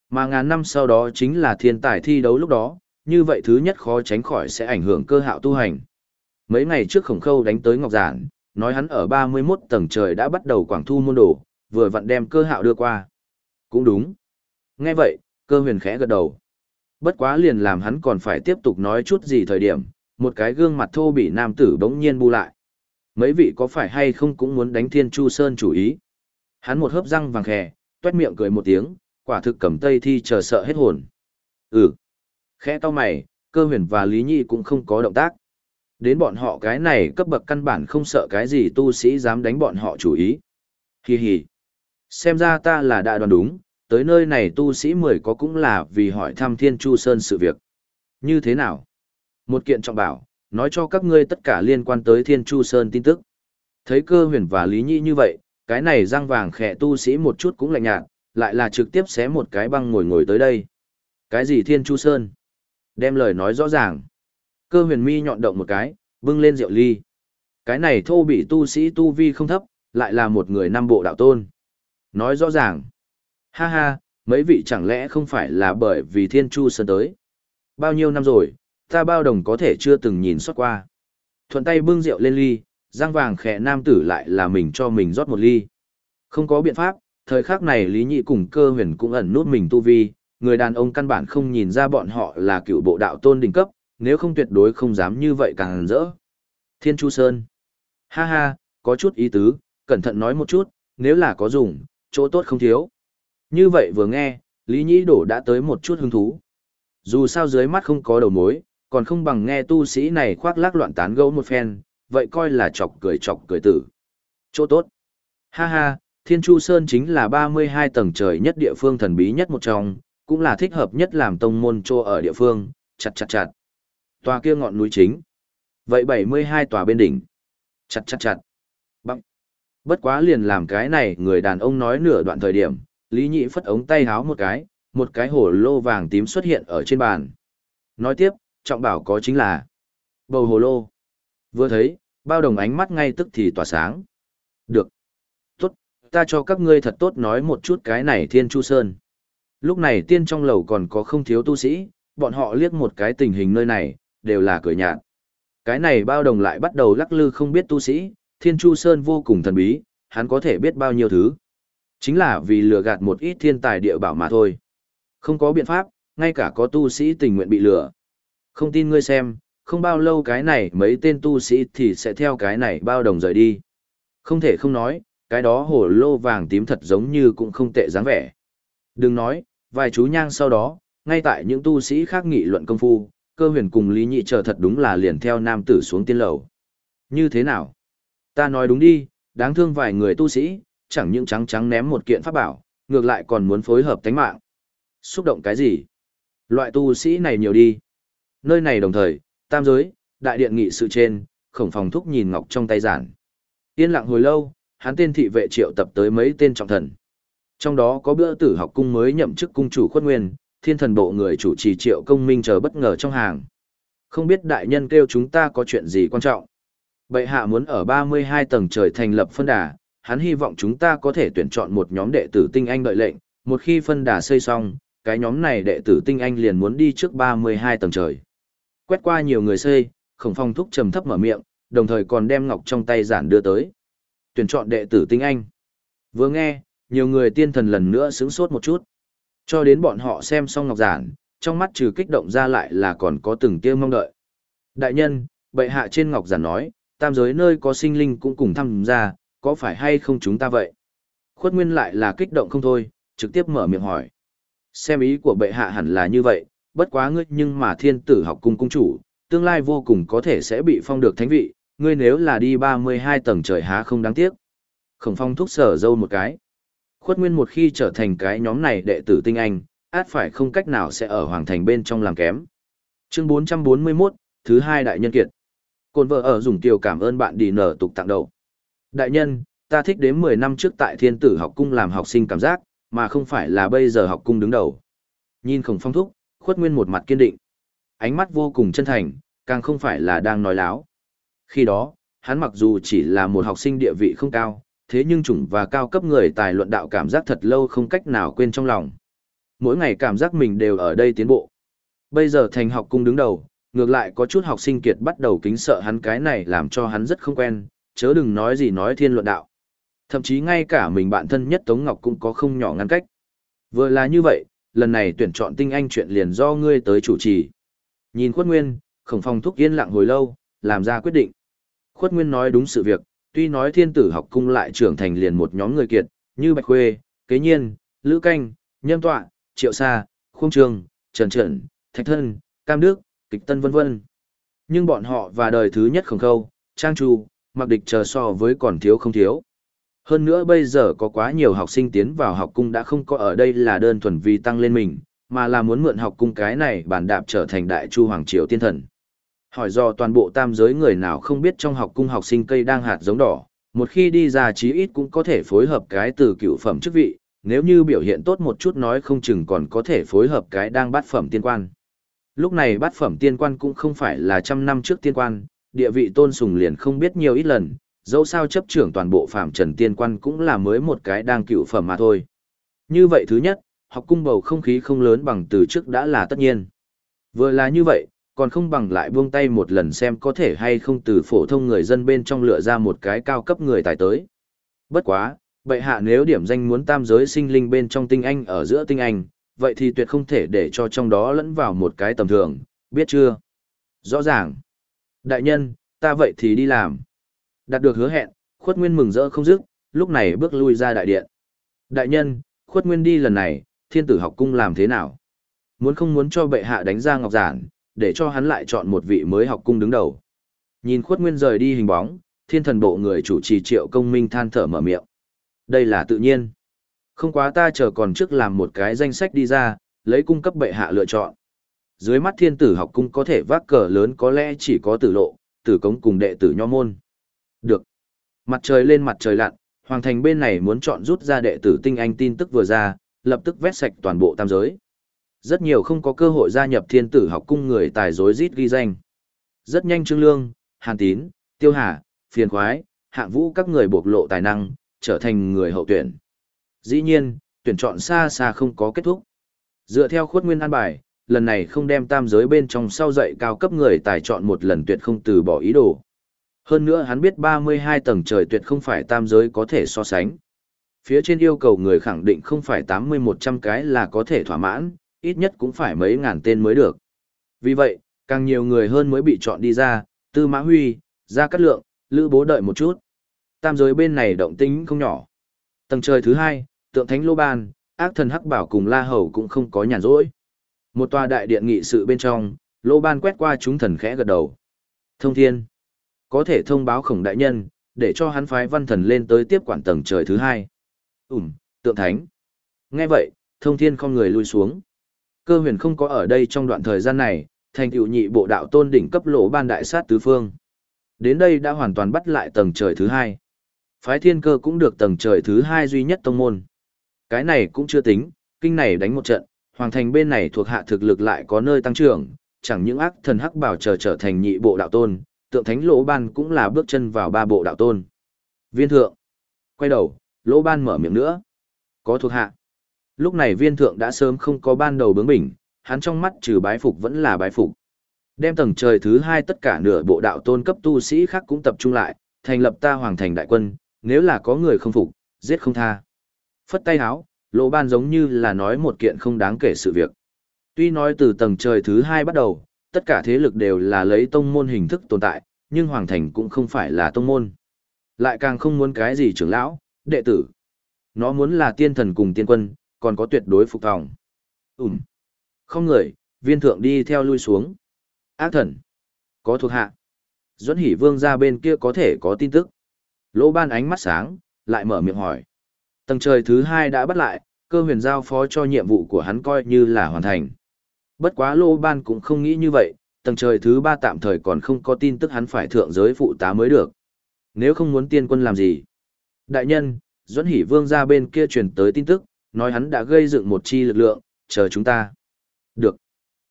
Mà ngàn năm sau đó chính là thiên tài thi đấu lúc đó, như vậy thứ nhất khó tránh khỏi sẽ ảnh hưởng cơ hạo tu hành. Mấy ngày trước khổng khâu đánh tới Ngọc Giản, nói hắn ở 31 tầng trời đã bắt đầu quảng thu môn đồ, vừa vặn đem cơ hạo đưa qua. Cũng đúng. Nghe vậy, cơ huyền khẽ gật đầu. Bất quá liền làm hắn còn phải tiếp tục nói chút gì thời điểm, một cái gương mặt thô bị nam tử bỗng nhiên bu lại. Mấy vị có phải hay không cũng muốn đánh Thiên Chu Sơn chủ ý. Hắn một hớp răng vàng khè, tuét miệng cười một tiếng, quả thực cầm tây thi chờ sợ hết hồn. Ừ. Khẽ to mày, cơ huyền và Lý Nhi cũng không có động tác. Đến bọn họ cái này cấp bậc căn bản không sợ cái gì tu sĩ dám đánh bọn họ chủ ý. Hi hi. Xem ra ta là đã đoán đúng, tới nơi này tu sĩ mười có cũng là vì hỏi thăm Thiên Chu Sơn sự việc. Như thế nào? Một kiện trọng bảo, nói cho các ngươi tất cả liên quan tới Thiên Chu Sơn tin tức. Thấy cơ huyền và Lý Nhi như vậy, cái này răng vàng khẽ tu sĩ một chút cũng lạnh nhạt, lại là trực tiếp xé một cái băng ngồi ngồi tới đây. Cái gì Thiên Chu Sơn? Đem lời nói rõ ràng. Cơ huyền mi nhọn động một cái, bưng lên rượu ly. Cái này thô bị tu sĩ tu vi không thấp, lại là một người năm bộ đạo tôn. Nói rõ ràng. Ha ha, mấy vị chẳng lẽ không phải là bởi vì Thiên Chu Sơn tới. Bao nhiêu năm rồi, ta bao đồng có thể chưa từng nhìn xót qua. Thuận tay bưng rượu lên ly, giang vàng khẽ nam tử lại là mình cho mình rót một ly. Không có biện pháp, thời khắc này Lý Nhị cùng cơ huyền cũng ẩn nút mình tu vi, người đàn ông căn bản không nhìn ra bọn họ là cựu bộ đạo tôn đỉnh cấp, nếu không tuyệt đối không dám như vậy càng rỡ. Thiên Chu Sơn. Ha ha, có chút ý tứ, cẩn thận nói một chút, nếu là có dùng, chỗ tốt không thiếu. Như vậy vừa nghe, Lý Nhĩ Đổ đã tới một chút hứng thú. Dù sao dưới mắt không có đầu mối, còn không bằng nghe tu sĩ này khoác lác loạn tán gẫu một phen, vậy coi là chọc cười chọc cười tử. Chỗ tốt. Ha ha, Thiên Chu Sơn chính là 32 tầng trời nhất địa phương thần bí nhất một trong, cũng là thích hợp nhất làm tông môn trô ở địa phương, chặt chặt chặt. Tòa kia ngọn núi chính. Vậy 72 tòa bên đỉnh. Chặt chặt chặt. Bằng. Bất quá liền làm cái này người đàn ông nói nửa đoạn thời điểm, Lý Nhị phất ống tay háo một cái, một cái hổ lô vàng tím xuất hiện ở trên bàn. Nói tiếp, trọng bảo có chính là bầu hồ lô. Vừa thấy, bao đồng ánh mắt ngay tức thì tỏa sáng. Được. Tốt, ta cho các ngươi thật tốt nói một chút cái này Thiên Chu Sơn. Lúc này tiên trong lầu còn có không thiếu tu sĩ, bọn họ liếc một cái tình hình nơi này, đều là cười nhạt. Cái này bao đồng lại bắt đầu lắc lư không biết tu sĩ, Thiên Chu Sơn vô cùng thần bí, hắn có thể biết bao nhiêu thứ. Chính là vì lừa gạt một ít thiên tài địa bảo mà thôi. Không có biện pháp, ngay cả có tu sĩ tình nguyện bị lừa. Không tin ngươi xem, không bao lâu cái này mấy tên tu sĩ thì sẽ theo cái này bao đồng rời đi. Không thể không nói, cái đó hổ lô vàng tím thật giống như cũng không tệ dáng vẻ. Đừng nói, vài chú nhang sau đó, ngay tại những tu sĩ khác nghị luận công phu, cơ huyền cùng Lý Nhị chờ thật đúng là liền theo nam tử xuống tiên lầu. Như thế nào? Ta nói đúng đi, đáng thương vài người tu sĩ, chẳng những trắng trắng ném một kiện pháp bảo, ngược lại còn muốn phối hợp tánh mạng. Xúc động cái gì? Loại tu sĩ này nhiều đi. Nơi này đồng thời, tam giới, đại điện nghị sự trên, khổng phòng thúc nhìn ngọc trong tay giản. Yên lặng hồi lâu, hắn tên thị vệ triệu tập tới mấy tên trọng thần. Trong đó có bữa tử học cung mới nhậm chức cung chủ khuất nguyên, thiên thần bộ người chủ trì triệu công minh chờ bất ngờ trong hàng. Không biết đại nhân kêu chúng ta có chuyện gì quan trọng. Bệ hạ muốn ở 32 tầng trời thành lập phân đà, hắn hy vọng chúng ta có thể tuyển chọn một nhóm đệ tử tinh anh đợi lệnh, một khi phân đà xây xong, cái nhóm này đệ tử tinh anh liền muốn đi trước 32 tầng trời. Quét qua nhiều người xây, khổng phong thúc trầm thấp mở miệng, đồng thời còn đem ngọc trong tay giản đưa tới. Tuyển chọn đệ tử tinh anh. Vừa nghe, nhiều người tiên thần lần nữa sướng sốt một chút. Cho đến bọn họ xem xong ngọc giản, trong mắt trừ kích động ra lại là còn có từng tia mong đợi. Đại nhân, bệ hạ trên ngọc giản nói, tam giới nơi có sinh linh cũng cùng tham gia, có phải hay không chúng ta vậy? Khuất Nguyên lại là kích động không thôi, trực tiếp mở miệng hỏi. Xem ý của bệ hạ hẳn là như vậy, bất quá ngươi nhưng mà thiên tử học cung cung chủ, tương lai vô cùng có thể sẽ bị phong được thánh vị, ngươi nếu là đi 32 tầng trời há không đáng tiếc. Khổng phong thúc sở dâu một cái. Khuất Nguyên một khi trở thành cái nhóm này đệ tử tinh anh, át phải không cách nào sẽ ở hoàng thành bên trong làm kém. Chương 441, thứ hai đại nhân kiệt. Côn vợ ở dùng tiểu cảm ơn bạn đi nở tục tặng đầu. Đại nhân, ta thích đến 10 năm trước tại thiên tử học cung làm học sinh cảm giác, mà không phải là bây giờ học cung đứng đầu. Nhìn khổng phong thúc, khuất nguyên một mặt kiên định. Ánh mắt vô cùng chân thành, càng không phải là đang nói láo. Khi đó, hắn mặc dù chỉ là một học sinh địa vị không cao, thế nhưng chủng và cao cấp người tài luận đạo cảm giác thật lâu không cách nào quên trong lòng. Mỗi ngày cảm giác mình đều ở đây tiến bộ. Bây giờ thành học cung đứng đầu, ngược lại có chút học sinh kiệt bắt đầu kính sợ hắn cái này làm cho hắn rất không quen, chớ đừng nói gì nói thiên luận đạo. Thậm chí ngay cả mình bạn thân nhất Tống Ngọc cũng có không nhỏ ngăn cách. Vừa là như vậy, lần này tuyển chọn tinh anh chuyện liền do ngươi tới chủ trì. Nhìn khuất nguyên, khổng phong thúc yên lặng hồi lâu, làm ra quyết định. Khuất nguyên nói đúng sự việc, tuy nói thiên tử học cung lại trưởng thành liền một nhóm người kiệt, như Bạch Khuê, Kế Nhiên, Lữ Canh, Nhâm Tọa, Triệu Sa, Khung Trường, Trần Trần, Thạch Thân, Cam Đức, Kịch Tân vân vân. Nhưng bọn họ và đời thứ nhất khổng khâu, Trang Chu, mặc địch chờ so với còn thiếu không thiếu. Hơn nữa bây giờ có quá nhiều học sinh tiến vào học cung đã không có ở đây là đơn thuần vì tăng lên mình, mà là muốn mượn học cung cái này bản đạp trở thành đại chu hoàng triều tiên thần. Hỏi do toàn bộ tam giới người nào không biết trong học cung học sinh cây đang hạt giống đỏ, một khi đi ra chí ít cũng có thể phối hợp cái từ cựu phẩm chức vị, nếu như biểu hiện tốt một chút nói không chừng còn có thể phối hợp cái đang bát phẩm tiên quan. Lúc này bát phẩm tiên quan cũng không phải là trăm năm trước tiên quan, địa vị tôn sùng liền không biết nhiều ít lần, dẫu sao chấp trưởng toàn bộ phạm trần tiên quan cũng là mới một cái đang cựu phẩm mà thôi. Như vậy thứ nhất, học cung bầu không khí không lớn bằng từ trước đã là tất nhiên. Vừa là như vậy, còn không bằng lại buông tay một lần xem có thể hay không từ phổ thông người dân bên trong lựa ra một cái cao cấp người tài tới. Bất quá, bệ hạ nếu điểm danh muốn tam giới sinh linh bên trong tinh anh ở giữa tinh anh, vậy thì tuyệt không thể để cho trong đó lẫn vào một cái tầm thường, biết chưa? Rõ ràng. Đại nhân, ta vậy thì đi làm. Đạt được hứa hẹn, khuất nguyên mừng rỡ không dứt, lúc này bước lui ra đại điện. Đại nhân, khuất nguyên đi lần này, thiên tử học cung làm thế nào? Muốn không muốn cho bệ hạ đánh ra ngọc giản, để cho hắn lại chọn một vị mới học cung đứng đầu. Nhìn khuất nguyên rời đi hình bóng, thiên thần bộ người chủ trì triệu công minh than thở mở miệng. Đây là tự nhiên. Không quá ta chờ còn trước làm một cái danh sách đi ra, lấy cung cấp bệ hạ lựa chọn. Dưới mắt thiên tử học cung có thể vác cờ lớn có lẽ chỉ có tử lộ, tử cống cùng đệ tử nho môn. Được. Mặt trời lên mặt trời lặn, hoàng thành bên này muốn chọn rút ra đệ tử tinh anh tin tức vừa ra, lập tức vét sạch toàn bộ tam giới. Rất nhiều không có cơ hội gia nhập thiên tử học cung người tài rối rít ghi danh. Rất nhanh Trương Lương, Hàn Tín, Tiêu Hà, Phiền Khoái, Hạng Vũ các người bộc lộ tài năng, trở thành người hậu tuyển. Dĩ nhiên, tuyển chọn xa xa không có kết thúc. Dựa theo khuất nguyên an bài, lần này không đem tam giới bên trong sau dạy cao cấp người tài chọn một lần tuyệt không từ bỏ ý đồ. Hơn nữa hắn biết 32 tầng trời tuyệt không phải tam giới có thể so sánh. Phía trên yêu cầu người khẳng định không phải 80-100 cái là có thể thỏa mãn, ít nhất cũng phải mấy ngàn tên mới được. Vì vậy, càng nhiều người hơn mới bị chọn đi ra, Tư Mã Huy, Gia Cát Lượng, Lữ Bố đợi một chút. Tam giới bên này động tĩnh không nhỏ. Tầng trời thứ hai, tượng thánh lô ban, ác thần hắc bảo cùng La Hầu cũng không có nhàn rỗi. Một tòa đại điện nghị sự bên trong, lô ban quét qua chúng thần khẽ gật đầu. Thông thiên. Có thể thông báo khổng đại nhân, để cho hắn phái văn thần lên tới tiếp quản tầng trời thứ hai. Ừm, tượng thánh. Nghe vậy, thông thiên không người lui xuống. Cơ huyền không có ở đây trong đoạn thời gian này, thành tựu nhị bộ đạo tôn đỉnh cấp lỗ ban đại sát tứ phương. Đến đây đã hoàn toàn bắt lại tầng trời thứ hai. Phái thiên cơ cũng được tầng trời thứ hai duy nhất tông môn. Cái này cũng chưa tính, kinh này đánh một trận, hoàng thành bên này thuộc hạ thực lực lại có nơi tăng trưởng, chẳng những ác thần hắc bảo chờ trở thành nhị bộ đạo tôn, tượng thánh lỗ ban cũng là bước chân vào ba bộ đạo tôn. Viên thượng. Quay đầu, lỗ ban mở miệng nữa. Có thuộc hạ. Lúc này viên thượng đã sớm không có ban đầu bướng bỉnh, hắn trong mắt trừ bái phục vẫn là bái phục. Đem tầng trời thứ hai tất cả nửa bộ đạo tôn cấp tu sĩ khác cũng tập trung lại, thành lập ta hoàng thành đại quân, nếu là có người không phục, giết không tha. Phất tay háo, lỗ ban giống như là nói một kiện không đáng kể sự việc. Tuy nói từ tầng trời thứ hai bắt đầu, tất cả thế lực đều là lấy tông môn hình thức tồn tại, nhưng hoàng thành cũng không phải là tông môn. Lại càng không muốn cái gì trưởng lão, đệ tử. Nó muốn là tiên thần cùng tiên quân, còn có tuyệt đối phục tòng. Ừm. Không người, viên thượng đi theo lui xuống. Ác thần. Có thuộc hạ. Duẫn hỷ vương ra bên kia có thể có tin tức. Lỗ ban ánh mắt sáng, lại mở miệng hỏi. Tầng trời thứ hai đã bắt lại, cơ huyền giao phó cho nhiệm vụ của hắn coi như là hoàn thành. Bất quá lô ban cũng không nghĩ như vậy, tầng trời thứ ba tạm thời còn không có tin tức hắn phải thượng giới phụ tá mới được. Nếu không muốn tiên quân làm gì? Đại nhân, Duẫn Hỷ Vương ra bên kia truyền tới tin tức, nói hắn đã gây dựng một chi lực lượng, chờ chúng ta. Được.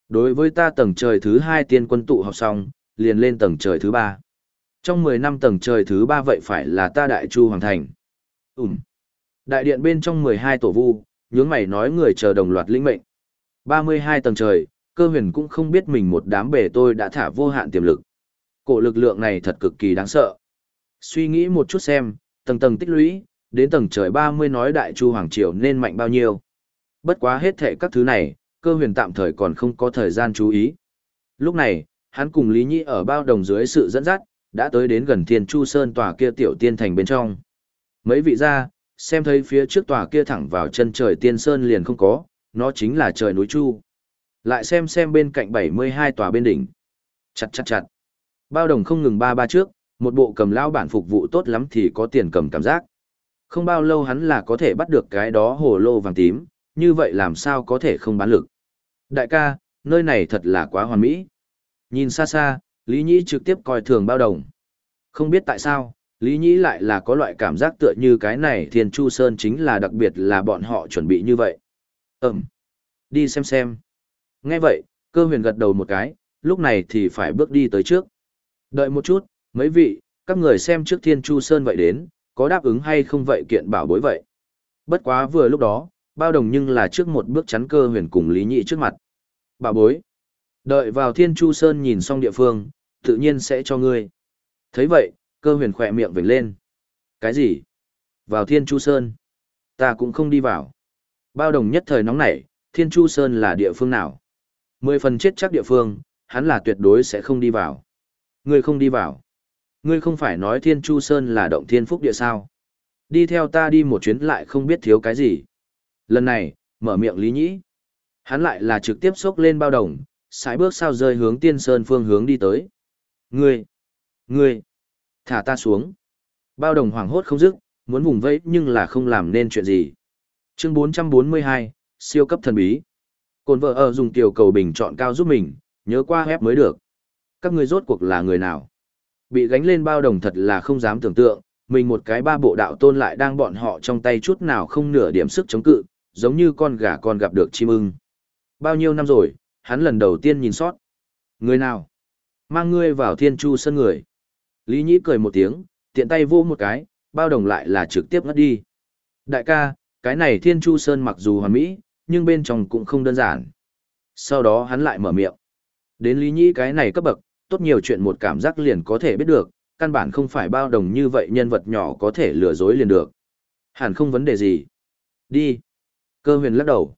Đối với ta tầng trời thứ hai tiên quân tụ họp xong, liền lên tầng trời thứ ba. Trong 10 năm tầng trời thứ ba vậy phải là ta đại chu hoàng thành. Ừm. Đại điện bên trong 12 tổ vu, nhướng mày nói người chờ đồng loạt linh mệnh. 32 tầng trời, cơ huyền cũng không biết mình một đám bể tôi đã thả vô hạn tiềm lực. Cổ lực lượng này thật cực kỳ đáng sợ. Suy nghĩ một chút xem, tầng tầng tích lũy, đến tầng trời 30 nói đại chu hoàng triều nên mạnh bao nhiêu. Bất quá hết thệ các thứ này, cơ huyền tạm thời còn không có thời gian chú ý. Lúc này, hắn cùng Lý Nhĩ ở bao đồng dưới sự dẫn dắt, đã tới đến gần Thiên Chu Sơn tòa kia tiểu tiên thành bên trong. Mấy vị gia xem thấy phía trước tòa kia thẳng vào chân trời tiên sơn liền không có, nó chính là trời núi Chu. Lại xem xem bên cạnh 72 tòa bên đỉnh. Chặt chặt chặt. Bao đồng không ngừng ba ba trước, một bộ cầm lao bản phục vụ tốt lắm thì có tiền cầm cảm giác. Không bao lâu hắn là có thể bắt được cái đó hồ lô vàng tím, như vậy làm sao có thể không bán lực. Đại ca, nơi này thật là quá hoàn mỹ. Nhìn xa xa, Lý Nhĩ trực tiếp coi thường bao đồng. Không biết tại sao, Lý Nhĩ lại là có loại cảm giác tựa như cái này Thiên Chu Sơn chính là đặc biệt là bọn họ chuẩn bị như vậy. Ừm, đi xem xem. Nghe vậy, cơ huyền gật đầu một cái, lúc này thì phải bước đi tới trước. Đợi một chút, mấy vị, các người xem trước Thiên Chu Sơn vậy đến, có đáp ứng hay không vậy kiện bảo bối vậy. Bất quá vừa lúc đó, bao đồng nhưng là trước một bước chắn cơ huyền cùng Lý Nhĩ trước mặt. Bảo bối. Đợi vào Thiên Chu Sơn nhìn xong địa phương, tự nhiên sẽ cho ngươi. thấy vậy, cơ huyền khỏe miệng vểnh lên. Cái gì? Vào Thiên Chu Sơn? Ta cũng không đi vào. Bao đồng nhất thời nóng nảy, Thiên Chu Sơn là địa phương nào? Mười phần chết chắc địa phương, hắn là tuyệt đối sẽ không đi vào. Ngươi không đi vào. Ngươi không phải nói Thiên Chu Sơn là động thiên phúc địa sao? Đi theo ta đi một chuyến lại không biết thiếu cái gì. Lần này, mở miệng Lý Nhĩ. Hắn lại là trực tiếp xốc lên bao đồng, sải bước sao rơi hướng tiên sơn phương hướng đi tới. Ngươi! Ngươi! Thả ta xuống! Bao đồng hoảng hốt không dứt, muốn vùng vẫy nhưng là không làm nên chuyện gì. Chương 442, siêu cấp thần bí. Cồn vợ ở dùng tiểu cầu bình chọn cao giúp mình, nhớ qua hép mới được. Các ngươi rốt cuộc là người nào? Bị gánh lên bao đồng thật là không dám tưởng tượng, mình một cái ba bộ đạo tôn lại đang bọn họ trong tay chút nào không nửa điểm sức chống cự, giống như con gà con gặp được chim ưng. Bao nhiêu năm rồi, hắn lần đầu tiên nhìn sót. Người nào? Mang ngươi vào thiên chu sân người. Lý Nhĩ cười một tiếng, tiện tay vô một cái, bao đồng lại là trực tiếp ngất đi. Đại ca, cái này thiên chu sơn mặc dù hoàn mỹ, nhưng bên trong cũng không đơn giản. Sau đó hắn lại mở miệng. Đến Lý Nhĩ cái này cấp bậc, tốt nhiều chuyện một cảm giác liền có thể biết được, căn bản không phải bao đồng như vậy nhân vật nhỏ có thể lừa dối liền được. Hẳn không vấn đề gì. Đi. Cơ huyền lắc đầu.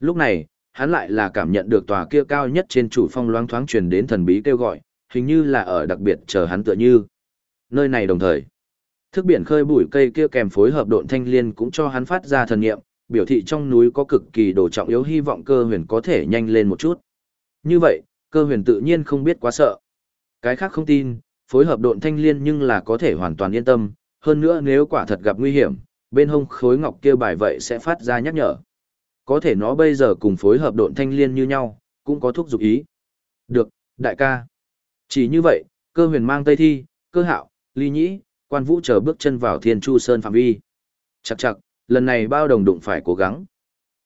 Lúc này, hắn lại là cảm nhận được tòa kia cao nhất trên chủ phong loáng thoáng truyền đến thần bí kêu gọi, hình như là ở đặc biệt chờ hắn tựa như. Nơi này đồng thời, thức biển khơi bụi cây kia kèm phối hợp độn thanh liên cũng cho hắn phát ra thần nghiệm, biểu thị trong núi có cực kỳ đồ trọng yếu hy vọng cơ huyền có thể nhanh lên một chút. Như vậy, cơ huyền tự nhiên không biết quá sợ. Cái khác không tin, phối hợp độn thanh liên nhưng là có thể hoàn toàn yên tâm, hơn nữa nếu quả thật gặp nguy hiểm, bên hông khối ngọc kia bài vậy sẽ phát ra nhắc nhở. Có thể nó bây giờ cùng phối hợp độn thanh liên như nhau, cũng có thuốc dục ý. Được, đại ca. Chỉ như vậy, cơ huyền mang tây thi, cơ hạo, ly nhĩ, quan vũ chờ bước chân vào thiên chu sơn phạm vi. chặt chặt, lần này bao đồng đụng phải cố gắng.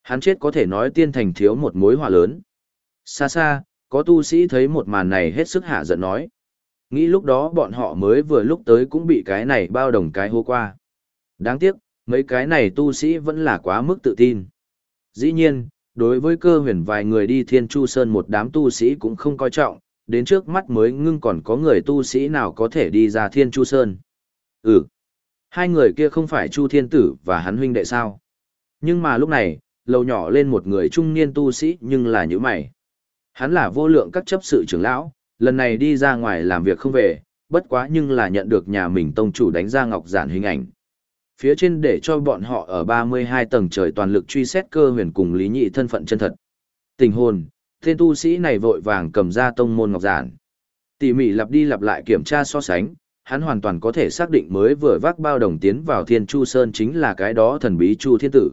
Hắn chết có thể nói tiên thành thiếu một mối hỏa lớn. Xa xa, có tu sĩ thấy một màn này hết sức hạ giận nói. Nghĩ lúc đó bọn họ mới vừa lúc tới cũng bị cái này bao đồng cái hô qua. Đáng tiếc, mấy cái này tu sĩ vẫn là quá mức tự tin. Dĩ nhiên, đối với cơ huyền vài người đi thiên chu sơn một đám tu sĩ cũng không coi trọng, đến trước mắt mới ngưng còn có người tu sĩ nào có thể đi ra thiên chu sơn. Ừ, hai người kia không phải chu thiên tử và hắn huynh đệ sao. Nhưng mà lúc này, lầu nhỏ lên một người trung niên tu sĩ nhưng là như mày. Hắn là vô lượng các chấp sự trưởng lão, lần này đi ra ngoài làm việc không về, bất quá nhưng là nhận được nhà mình tông chủ đánh ra ngọc giản hình ảnh. Phía trên để cho bọn họ ở 32 tầng trời toàn lực truy xét cơ huyền cùng lý nhị thân phận chân thật. Tình hồn, tên tu sĩ này vội vàng cầm ra tông môn ngọc giản. Tỉ mỉ lặp đi lặp lại kiểm tra so sánh, hắn hoàn toàn có thể xác định mới vừa vác bao đồng tiến vào thiên chu sơn chính là cái đó thần bí chu thiên tử.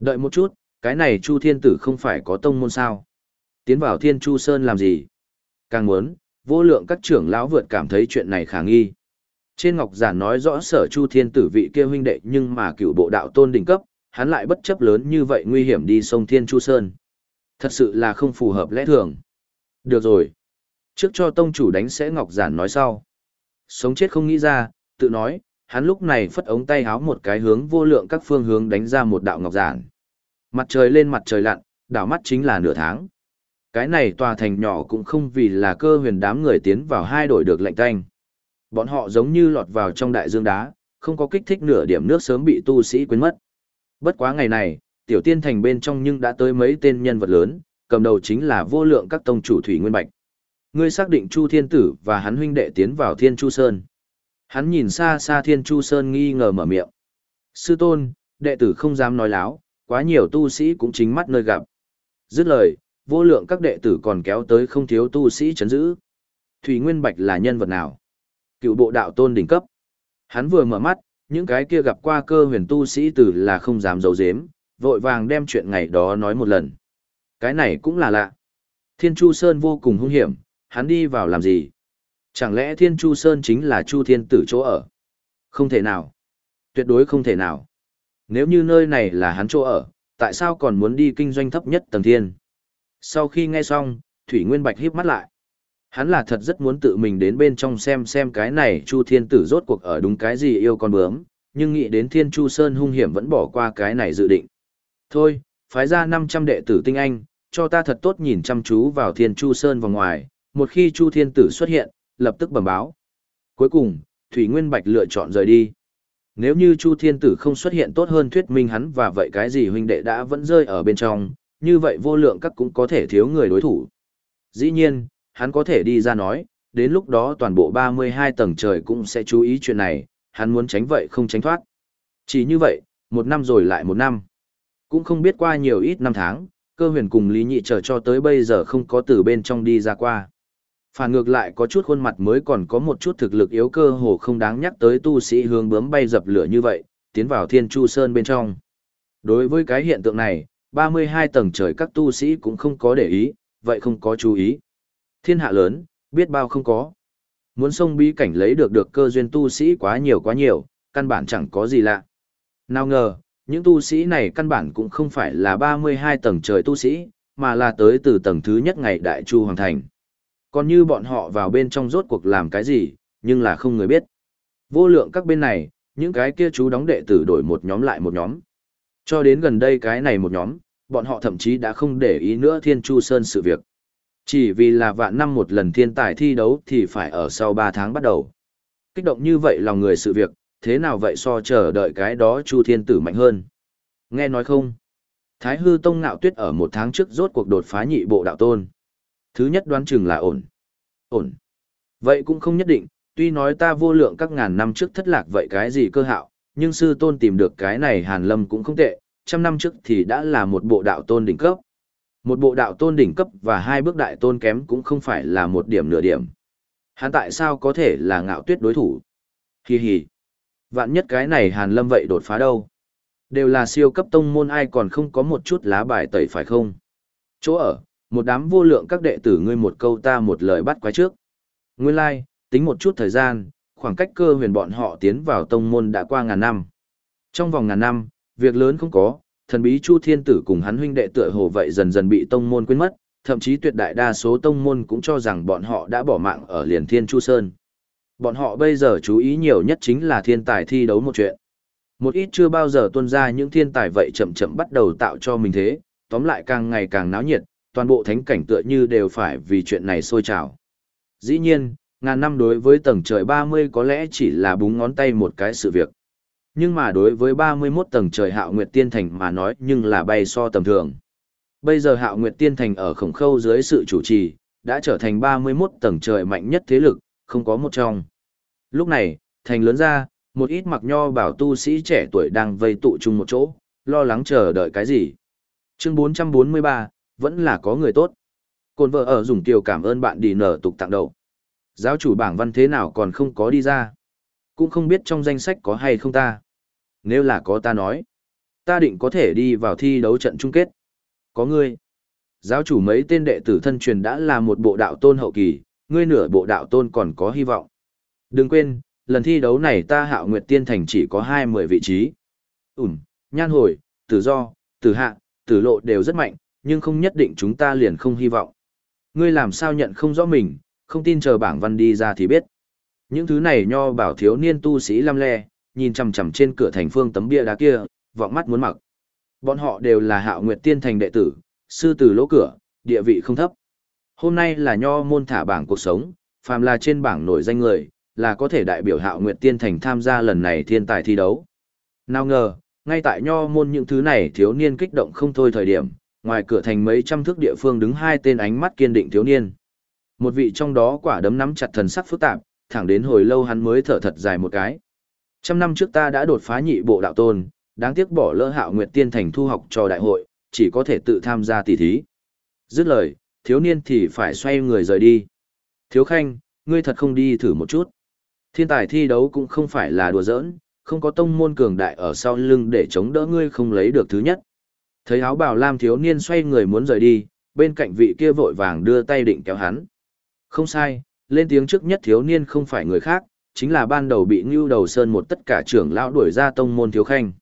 Đợi một chút, cái này chu thiên tử không phải có tông môn sao? Tiến vào thiên chu sơn làm gì? Càng muốn, vô lượng các trưởng lão vượt cảm thấy chuyện này khả nghi. Trên ngọc giản nói rõ sở chu thiên tử vị kia huynh đệ nhưng mà cựu bộ đạo tôn đỉnh cấp, hắn lại bất chấp lớn như vậy nguy hiểm đi sông thiên chu sơn. Thật sự là không phù hợp lẽ thường. Được rồi. Trước cho tông chủ đánh sẽ ngọc giản nói sau. Sống chết không nghĩ ra, tự nói, hắn lúc này phất ống tay háo một cái hướng vô lượng các phương hướng đánh ra một đạo ngọc giản. Mặt trời lên mặt trời lặn, đảo mắt chính là nửa tháng. Cái này tòa thành nhỏ cũng không vì là cơ huyền đám người tiến vào hai đổi được lệnh canh. Bọn họ giống như lọt vào trong đại dương đá, không có kích thích nửa điểm nước sớm bị tu sĩ quên mất. Bất quá ngày này, tiểu tiên thành bên trong nhưng đã tới mấy tên nhân vật lớn, cầm đầu chính là vô lượng các tông chủ Thủy Nguyên Bạch. Ngươi xác định Chu Thiên Tử và hắn huynh đệ tiến vào Thiên Chu Sơn. Hắn nhìn xa xa Thiên Chu Sơn nghi ngờ mở miệng. Sư tôn, đệ tử không dám nói láo, quá nhiều tu sĩ cũng chính mắt nơi gặp. Dứt lời, vô lượng các đệ tử còn kéo tới không thiếu tu sĩ chấn giữ. Thủy Nguyên Bạch là nhân vật nào? Cựu bộ đạo tôn đỉnh cấp. Hắn vừa mở mắt, những cái kia gặp qua cơ huyền tu sĩ tử là không dám giấu giếm, vội vàng đem chuyện ngày đó nói một lần. Cái này cũng là lạ. Thiên Chu Sơn vô cùng hung hiểm, hắn đi vào làm gì? Chẳng lẽ Thiên Chu Sơn chính là Chu Thiên Tử chỗ ở? Không thể nào. Tuyệt đối không thể nào. Nếu như nơi này là hắn chỗ ở, tại sao còn muốn đi kinh doanh thấp nhất tầng thiên? Sau khi nghe xong, Thủy Nguyên Bạch híp mắt lại. Hắn là thật rất muốn tự mình đến bên trong xem xem cái này Chu Thiên Tử rốt cuộc ở đúng cái gì yêu con bướm, nhưng nghĩ đến Thiên Chu Sơn hung hiểm vẫn bỏ qua cái này dự định. Thôi, phái ra 500 đệ tử tinh anh, cho ta thật tốt nhìn chăm chú vào Thiên Chu Sơn vào ngoài, một khi Chu Thiên Tử xuất hiện, lập tức bẩm báo. Cuối cùng, Thủy Nguyên Bạch lựa chọn rời đi. Nếu như Chu Thiên Tử không xuất hiện tốt hơn thuyết minh hắn và vậy cái gì huynh đệ đã vẫn rơi ở bên trong, như vậy vô lượng các cũng có thể thiếu người đối thủ. Dĩ nhiên, hắn có thể đi ra nói, đến lúc đó toàn bộ 32 tầng trời cũng sẽ chú ý chuyện này, hắn muốn tránh vậy không tránh thoát. Chỉ như vậy, một năm rồi lại một năm. Cũng không biết qua nhiều ít năm tháng, cơ huyền cùng Lý Nhị chờ cho tới bây giờ không có từ bên trong đi ra qua. Phản ngược lại có chút khuôn mặt mới còn có một chút thực lực yếu cơ hồ không đáng nhắc tới tu sĩ hướng bướm bay dập lửa như vậy, tiến vào thiên chu sơn bên trong. Đối với cái hiện tượng này, 32 tầng trời các tu sĩ cũng không có để ý, vậy không có chú ý. Thiên hạ lớn, biết bao không có. Muốn sông bí cảnh lấy được được cơ duyên tu sĩ quá nhiều quá nhiều, căn bản chẳng có gì lạ. Nào ngờ, những tu sĩ này căn bản cũng không phải là 32 tầng trời tu sĩ, mà là tới từ tầng thứ nhất ngày Đại Chu Hoàng Thành. Còn như bọn họ vào bên trong rốt cuộc làm cái gì, nhưng là không người biết. Vô lượng các bên này, những cái kia chú đóng đệ tử đổi một nhóm lại một nhóm. Cho đến gần đây cái này một nhóm, bọn họ thậm chí đã không để ý nữa Thiên Chu Sơn sự việc. Chỉ vì là vạn năm một lần thiên tài thi đấu thì phải ở sau 3 tháng bắt đầu. Kích động như vậy lòng người sự việc, thế nào vậy so chờ đợi cái đó Chu Thiên Tử mạnh hơn. Nghe nói không? Thái hư tông ngạo tuyết ở một tháng trước rốt cuộc đột phá nhị bộ đạo tôn. Thứ nhất đoán chừng là ổn. Ổn. Vậy cũng không nhất định, tuy nói ta vô lượng các ngàn năm trước thất lạc vậy cái gì cơ hạo, nhưng sư tôn tìm được cái này hàn lâm cũng không tệ, trăm năm trước thì đã là một bộ đạo tôn đỉnh cấp. Một bộ đạo tôn đỉnh cấp và hai bước đại tôn kém cũng không phải là một điểm nửa điểm. Hắn tại sao có thể là ngạo tuyết đối thủ? Hi hi. Vạn nhất cái này hàn lâm vậy đột phá đâu? Đều là siêu cấp tông môn ai còn không có một chút lá bài tẩy phải không? Chỗ ở, một đám vô lượng các đệ tử ngươi một câu ta một lời bắt quái trước. Nguyên lai, like, tính một chút thời gian, khoảng cách cơ huyền bọn họ tiến vào tông môn đã qua ngàn năm. Trong vòng ngàn năm, việc lớn không có, thần bí Chu Thiên Tử cùng hắn huynh đệ tựa hồ vậy dần dần bị tông môn quên mất, thậm chí tuyệt đại đa số tông môn cũng cho rằng bọn họ đã bỏ mạng ở liền Thiên Chu Sơn. Bọn họ bây giờ chú ý nhiều nhất chính là thiên tài thi đấu một chuyện. Một ít chưa bao giờ tuân ra những thiên tài vậy chậm chậm bắt đầu tạo cho mình thế, tóm lại càng ngày càng náo nhiệt, toàn bộ thánh cảnh tựa như đều phải vì chuyện này sôi trào. Dĩ nhiên, ngàn năm đối với tầng trời 30 có lẽ chỉ là búng ngón tay một cái sự việc. Nhưng mà đối với 31 tầng trời hạo nguyệt tiên thành mà nói nhưng là bay so tầm thường. Bây giờ hạo nguyệt tiên thành ở khổng khâu dưới sự chủ trì, đã trở thành 31 tầng trời mạnh nhất thế lực, không có một trong. Lúc này, thành lớn ra, một ít mặc nho bảo tu sĩ trẻ tuổi đang vây tụ chung một chỗ, lo lắng chờ đợi cái gì. Chương 443, vẫn là có người tốt. Côn vợ ở dùng tiểu cảm ơn bạn đi nở tục tặng đầu. Giáo chủ bảng văn thế nào còn không có đi ra. Cũng không biết trong danh sách có hay không ta. Nếu là có ta nói, ta định có thể đi vào thi đấu trận chung kết. Có ngươi. Giáo chủ mấy tên đệ tử thân truyền đã là một bộ đạo tôn hậu kỳ, ngươi nửa bộ đạo tôn còn có hy vọng. Đừng quên, lần thi đấu này ta hạo nguyệt tiên thành chỉ có hai mười vị trí. Ừm, nhan hồi, tử do, tử hạ, tử lộ đều rất mạnh, nhưng không nhất định chúng ta liền không hy vọng. Ngươi làm sao nhận không rõ mình, không tin chờ bảng văn đi ra thì biết. Những thứ này nho bảo thiếu niên tu sĩ lăm le, nhìn chằm chằm trên cửa thành phương tấm bia đá kia, vọng mắt muốn mặc. Bọn họ đều là hạo nguyệt tiên thành đệ tử, sư tử lỗ cửa, địa vị không thấp. Hôm nay là nho môn thả bảng cuộc sống, phàm là trên bảng nổi danh người, là có thể đại biểu hạo nguyệt tiên thành tham gia lần này thiên tài thi đấu. Nào ngờ, ngay tại nho môn những thứ này thiếu niên kích động không thôi thời điểm, ngoài cửa thành mấy trăm thước địa phương đứng hai tên ánh mắt kiên định thiếu niên. Một vị trong đó quả đấm nắm chặt thần sắc phức tạp, thẳng đến hồi lâu hắn mới thở thật dài một cái. Trăm năm trước ta đã đột phá nhị bộ đạo tôn, đáng tiếc bỏ lỡ hạo nguyệt tiên thành thu học cho đại hội, chỉ có thể tự tham gia tỷ thí. Dứt lời, thiếu niên thì phải xoay người rời đi. Thiếu khanh, ngươi thật không đi thử một chút. Thiên tài thi đấu cũng không phải là đùa giỡn, không có tông môn cường đại ở sau lưng để chống đỡ ngươi không lấy được thứ nhất. Thấy áo bào lam thiếu niên xoay người muốn rời đi, bên cạnh vị kia vội vàng đưa tay định kéo hắn. Không sai, lên tiếng trước nhất thiếu niên không phải người khác, chính là ban đầu bị Ngưu Đầu Sơn một tất cả trưởng lão đuổi ra tông môn thiếu khanh.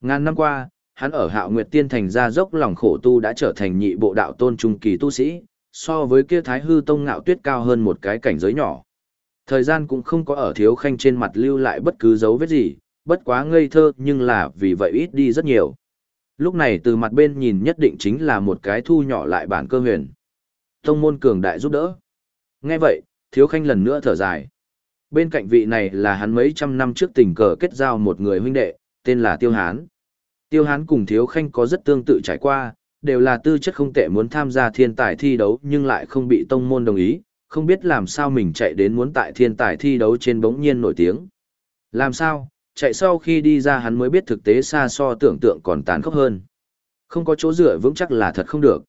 Ngàn năm qua, hắn ở Hạo Nguyệt Tiên thành ra dốc lòng khổ tu đã trở thành nhị bộ đạo tôn trung kỳ tu sĩ, so với kia Thái Hư Tông ngạo tuyết cao hơn một cái cảnh giới nhỏ. Thời gian cũng không có ở thiếu khanh trên mặt lưu lại bất cứ dấu vết gì, bất quá ngây thơ nhưng là vì vậy ít đi rất nhiều. Lúc này từ mặt bên nhìn nhất định chính là một cái thu nhỏ lại bản cơ huyền. Tông môn cường đại giúp đỡ. Nghe vậy, thiếu khanh lần nữa thở dài. Bên cạnh vị này là hắn mấy trăm năm trước tình cờ kết giao một người huynh đệ, tên là Tiêu Hán. Tiêu Hán cùng thiếu khanh có rất tương tự trải qua, đều là tư chất không tệ muốn tham gia thiên tài thi đấu nhưng lại không bị tông môn đồng ý, không biết làm sao mình chạy đến muốn tại thiên tài thi đấu trên bỗng nhiên nổi tiếng. Làm sao, chạy sau khi đi ra hắn mới biết thực tế xa so tưởng tượng còn tàn khốc hơn. Không có chỗ dựa vững chắc là thật không được.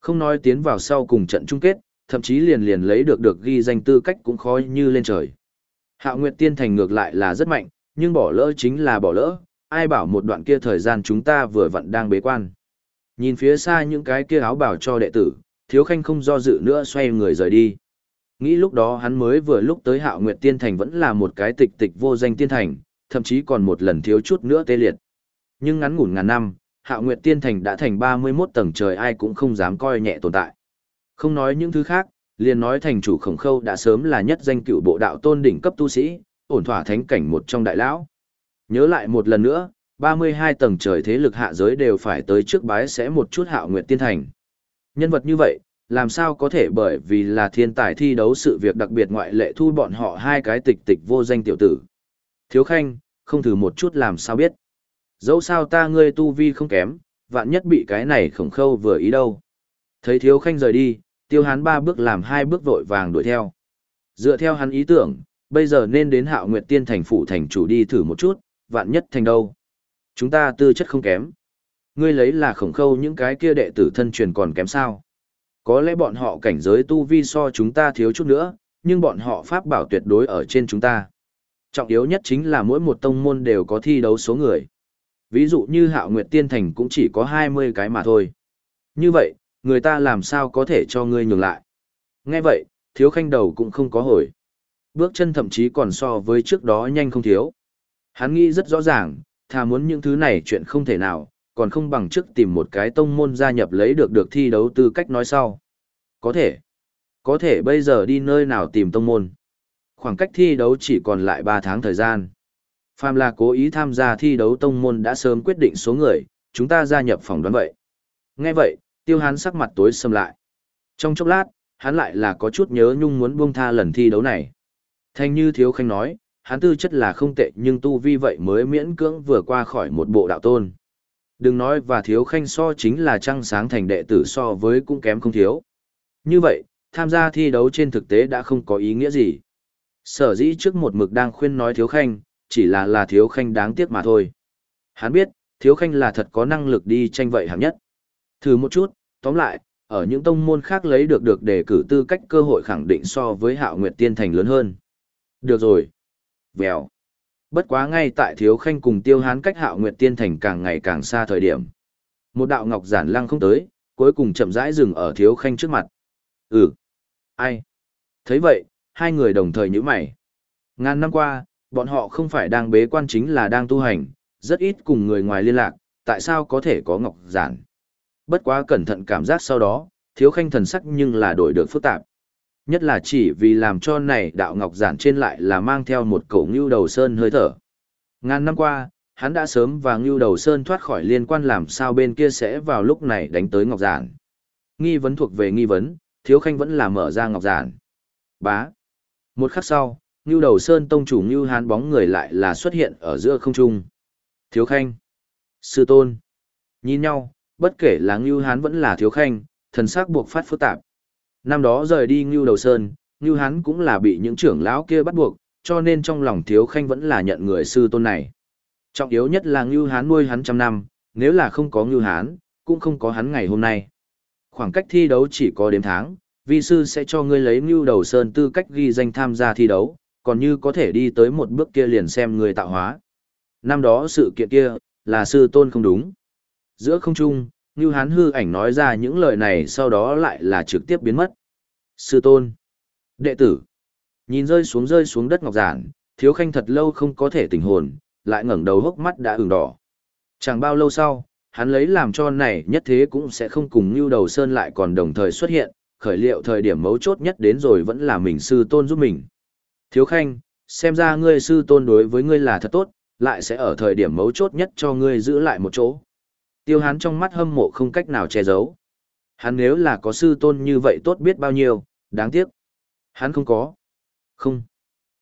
Không nói tiến vào sau cùng trận chung kết, thậm chí liền liền lấy được được ghi danh tư cách cũng khó như lên trời. Hạo Nguyệt Tiên Thành ngược lại là rất mạnh, nhưng bỏ lỡ chính là bỏ lỡ, ai bảo một đoạn kia thời gian chúng ta vừa vặn đang bế quan. Nhìn phía xa những cái kia áo bảo cho đệ tử, Thiếu Khanh không do dự nữa xoay người rời đi. Nghĩ lúc đó hắn mới vừa lúc tới Hạo Nguyệt Tiên Thành vẫn là một cái tịch tịch vô danh tiên thành, thậm chí còn một lần thiếu chút nữa tê liệt. Nhưng ngắn ngủn ngàn năm, Hạo Nguyệt Tiên Thành đã thành 31 tầng trời ai cũng không dám coi nhẹ tồn tại. Không nói những thứ khác, liền nói thành chủ khổng khâu đã sớm là nhất danh cựu bộ đạo tôn đỉnh cấp tu sĩ, ổn thỏa thánh cảnh một trong đại lão. Nhớ lại một lần nữa, 32 tầng trời thế lực hạ giới đều phải tới trước bái sẽ một chút hạo nguyệt tiên thành. Nhân vật như vậy, làm sao có thể bởi vì là thiên tài thi đấu sự việc đặc biệt ngoại lệ thu bọn họ hai cái tịch tịch vô danh tiểu tử. Thiếu khanh, không thử một chút làm sao biết. Dẫu sao ta ngươi tu vi không kém, vạn nhất bị cái này khổng khâu vừa ý đâu. Thấy thiếu khanh rời đi, tiêu hán ba bước làm hai bước vội vàng đuổi theo. Dựa theo hắn ý tưởng, bây giờ nên đến hạo nguyệt tiên thành phủ thành chủ đi thử một chút, vạn nhất thành đâu. Chúng ta tư chất không kém. Ngươi lấy là khổng khâu những cái kia đệ tử thân truyền còn kém sao. Có lẽ bọn họ cảnh giới tu vi so chúng ta thiếu chút nữa, nhưng bọn họ pháp bảo tuyệt đối ở trên chúng ta. Trọng yếu nhất chính là mỗi một tông môn đều có thi đấu số người. Ví dụ như hạo nguyệt tiên thành cũng chỉ có 20 cái mà thôi. Như vậy, người ta làm sao có thể cho ngươi nhường lại. Nghe vậy, thiếu khanh đầu cũng không có hồi. Bước chân thậm chí còn so với trước đó nhanh không thiếu. Hắn nghĩ rất rõ ràng, thà muốn những thứ này chuyện không thể nào, còn không bằng trước tìm một cái tông môn gia nhập lấy được được thi đấu tư cách nói sau. Có thể. Có thể bây giờ đi nơi nào tìm tông môn. Khoảng cách thi đấu chỉ còn lại 3 tháng thời gian. Phàm là cố ý tham gia thi đấu tông môn đã sớm quyết định số người, chúng ta gia nhập phòng đoán vậy. Nghe vậy, tiêu hán sắc mặt tối sầm lại. Trong chốc lát, hắn lại là có chút nhớ nhung muốn buông tha lần thi đấu này. Thanh như thiếu khanh nói, hắn tư chất là không tệ nhưng tu vi vậy mới miễn cưỡng vừa qua khỏi một bộ đạo tôn. Đừng nói và thiếu khanh so chính là trăng sáng thành đệ tử so với cũng kém không thiếu. Như vậy, tham gia thi đấu trên thực tế đã không có ý nghĩa gì. Sở dĩ trước một mực đang khuyên nói thiếu khanh, chỉ là là thiếu khanh đáng tiếc mà thôi. Hắn biết, thiếu khanh là thật có năng lực đi tranh vậy hạng nhất. Thử một chút, tóm lại, ở những tông môn khác lấy được được đề cử tư cách cơ hội khẳng định so với hạo nguyệt tiên thành lớn hơn. Được rồi. Vèo. Bất quá ngay tại thiếu khanh cùng tiêu hán cách hạo nguyệt tiên thành càng ngày càng xa thời điểm. Một đạo ngọc giản lăng không tới, cuối cùng chậm rãi dừng ở thiếu khanh trước mặt. Ừ. Ai? thấy vậy, hai người đồng thời nhíu mày. Ngàn năm qua, bọn họ không phải đang bế quan chính là đang tu hành, rất ít cùng người ngoài liên lạc, tại sao có thể có ngọc giản? Bất quá cẩn thận cảm giác sau đó, thiếu khanh thần sắc nhưng là đổi được phức tạp. Nhất là chỉ vì làm cho này đạo ngọc giản trên lại là mang theo một cổ ngưu đầu sơn hơi thở. Ngàn năm qua, hắn đã sớm và ngưu đầu sơn thoát khỏi liên quan làm sao bên kia sẽ vào lúc này đánh tới ngọc giản. Nghi vấn thuộc về nghi vấn, thiếu khanh vẫn là mở ra ngọc giản. Bá. Một khắc sau, ngưu đầu sơn tông chủ ngưu hán bóng người lại là xuất hiện ở giữa không trung. Thiếu khanh. Sư tôn. Nhìn nhau, bất kể là ngưu hán vẫn là thiếu khanh, thần sắc buộc phát phức tạp. Năm đó rời đi ngưu đầu sơn, ngưu hán cũng là bị những trưởng lão kia bắt buộc, cho nên trong lòng thiếu khanh vẫn là nhận người sư tôn này. Trọng yếu nhất là Ngưu Hán nuôi hắn trăm năm, nếu là không có Ngưu Hán, cũng không có hắn ngày hôm nay. Khoảng cách thi đấu chỉ có đếm tháng, vi sư sẽ cho ngươi lấy Ngưu Đầu Sơn tư cách ghi danh tham gia thi đấu, còn như có thể đi tới một bước kia liền xem người tạo hóa. Năm đó sự kiện kia, là sư tôn không đúng. Giữa không trung, Ngưu Hán hư ảnh nói ra những lời này sau đó lại là trực tiếp biến mất. Sư tôn. Đệ tử. Nhìn rơi xuống rơi xuống đất ngọc giản, thiếu khanh thật lâu không có thể tỉnh hồn, lại ngẩng đầu hốc mắt đã ửng đỏ. Chẳng bao lâu sau, hắn lấy làm cho này nhất thế cũng sẽ không cùng Ngưu đầu sơn lại còn đồng thời xuất hiện, khởi liệu thời điểm mấu chốt nhất đến rồi vẫn là mình sư tôn giúp mình. Thiếu khanh, xem ra ngươi sư tôn đối với ngươi là thật tốt, lại sẽ ở thời điểm mấu chốt nhất cho ngươi giữ lại một chỗ. Tiêu hán trong mắt hâm mộ không cách nào che giấu. Hắn nếu là có sư tôn như vậy tốt biết bao nhiêu, đáng tiếc. Hắn không có. Không.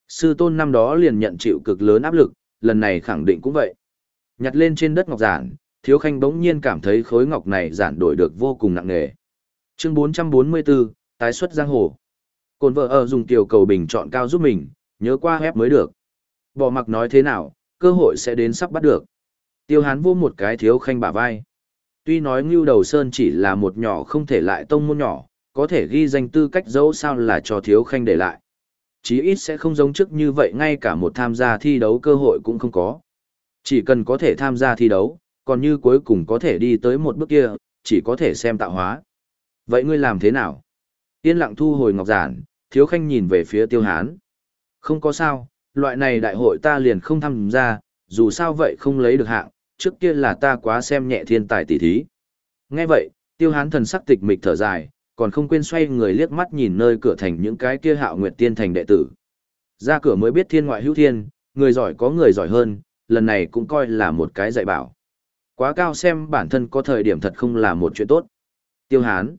Sư tôn năm đó liền nhận chịu cực lớn áp lực, lần này khẳng định cũng vậy. Nhặt lên trên đất ngọc giản, Thiếu Khanh bỗng nhiên cảm thấy khối ngọc này giản đổi được vô cùng nặng nề. Chương 444, tái xuất giang hồ. Cồn vợ ở dùng tiểu cầu bình chọn cao giúp mình, nhớ qua hép mới được. Bỏ mặc nói thế nào, cơ hội sẽ đến sắp bắt được. Tiêu Hán vô một cái Thiếu Khanh bả vai. Tuy nói Ngưu Đầu Sơn chỉ là một nhỏ không thể lại tông môn nhỏ, có thể ghi danh tư cách dẫu sao là cho Thiếu Khanh để lại chí ít sẽ không giống trước như vậy ngay cả một tham gia thi đấu cơ hội cũng không có. Chỉ cần có thể tham gia thi đấu, còn như cuối cùng có thể đi tới một bước kia, chỉ có thể xem tạo hóa. Vậy ngươi làm thế nào? Yên lặng thu hồi ngọc giản, thiếu khanh nhìn về phía tiêu hán. Không có sao, loại này đại hội ta liền không tham gia, dù sao vậy không lấy được hạng, trước kia là ta quá xem nhẹ thiên tài tỷ thí. Nghe vậy, tiêu hán thần sắc tịch mịch thở dài, còn không quên xoay người liếc mắt nhìn nơi cửa thành những cái kia hạo nguyệt tiên thành đệ tử. Ra cửa mới biết thiên ngoại hữu thiên, người giỏi có người giỏi hơn, lần này cũng coi là một cái dạy bảo. Quá cao xem bản thân có thời điểm thật không là một chuyện tốt. Tiêu hán.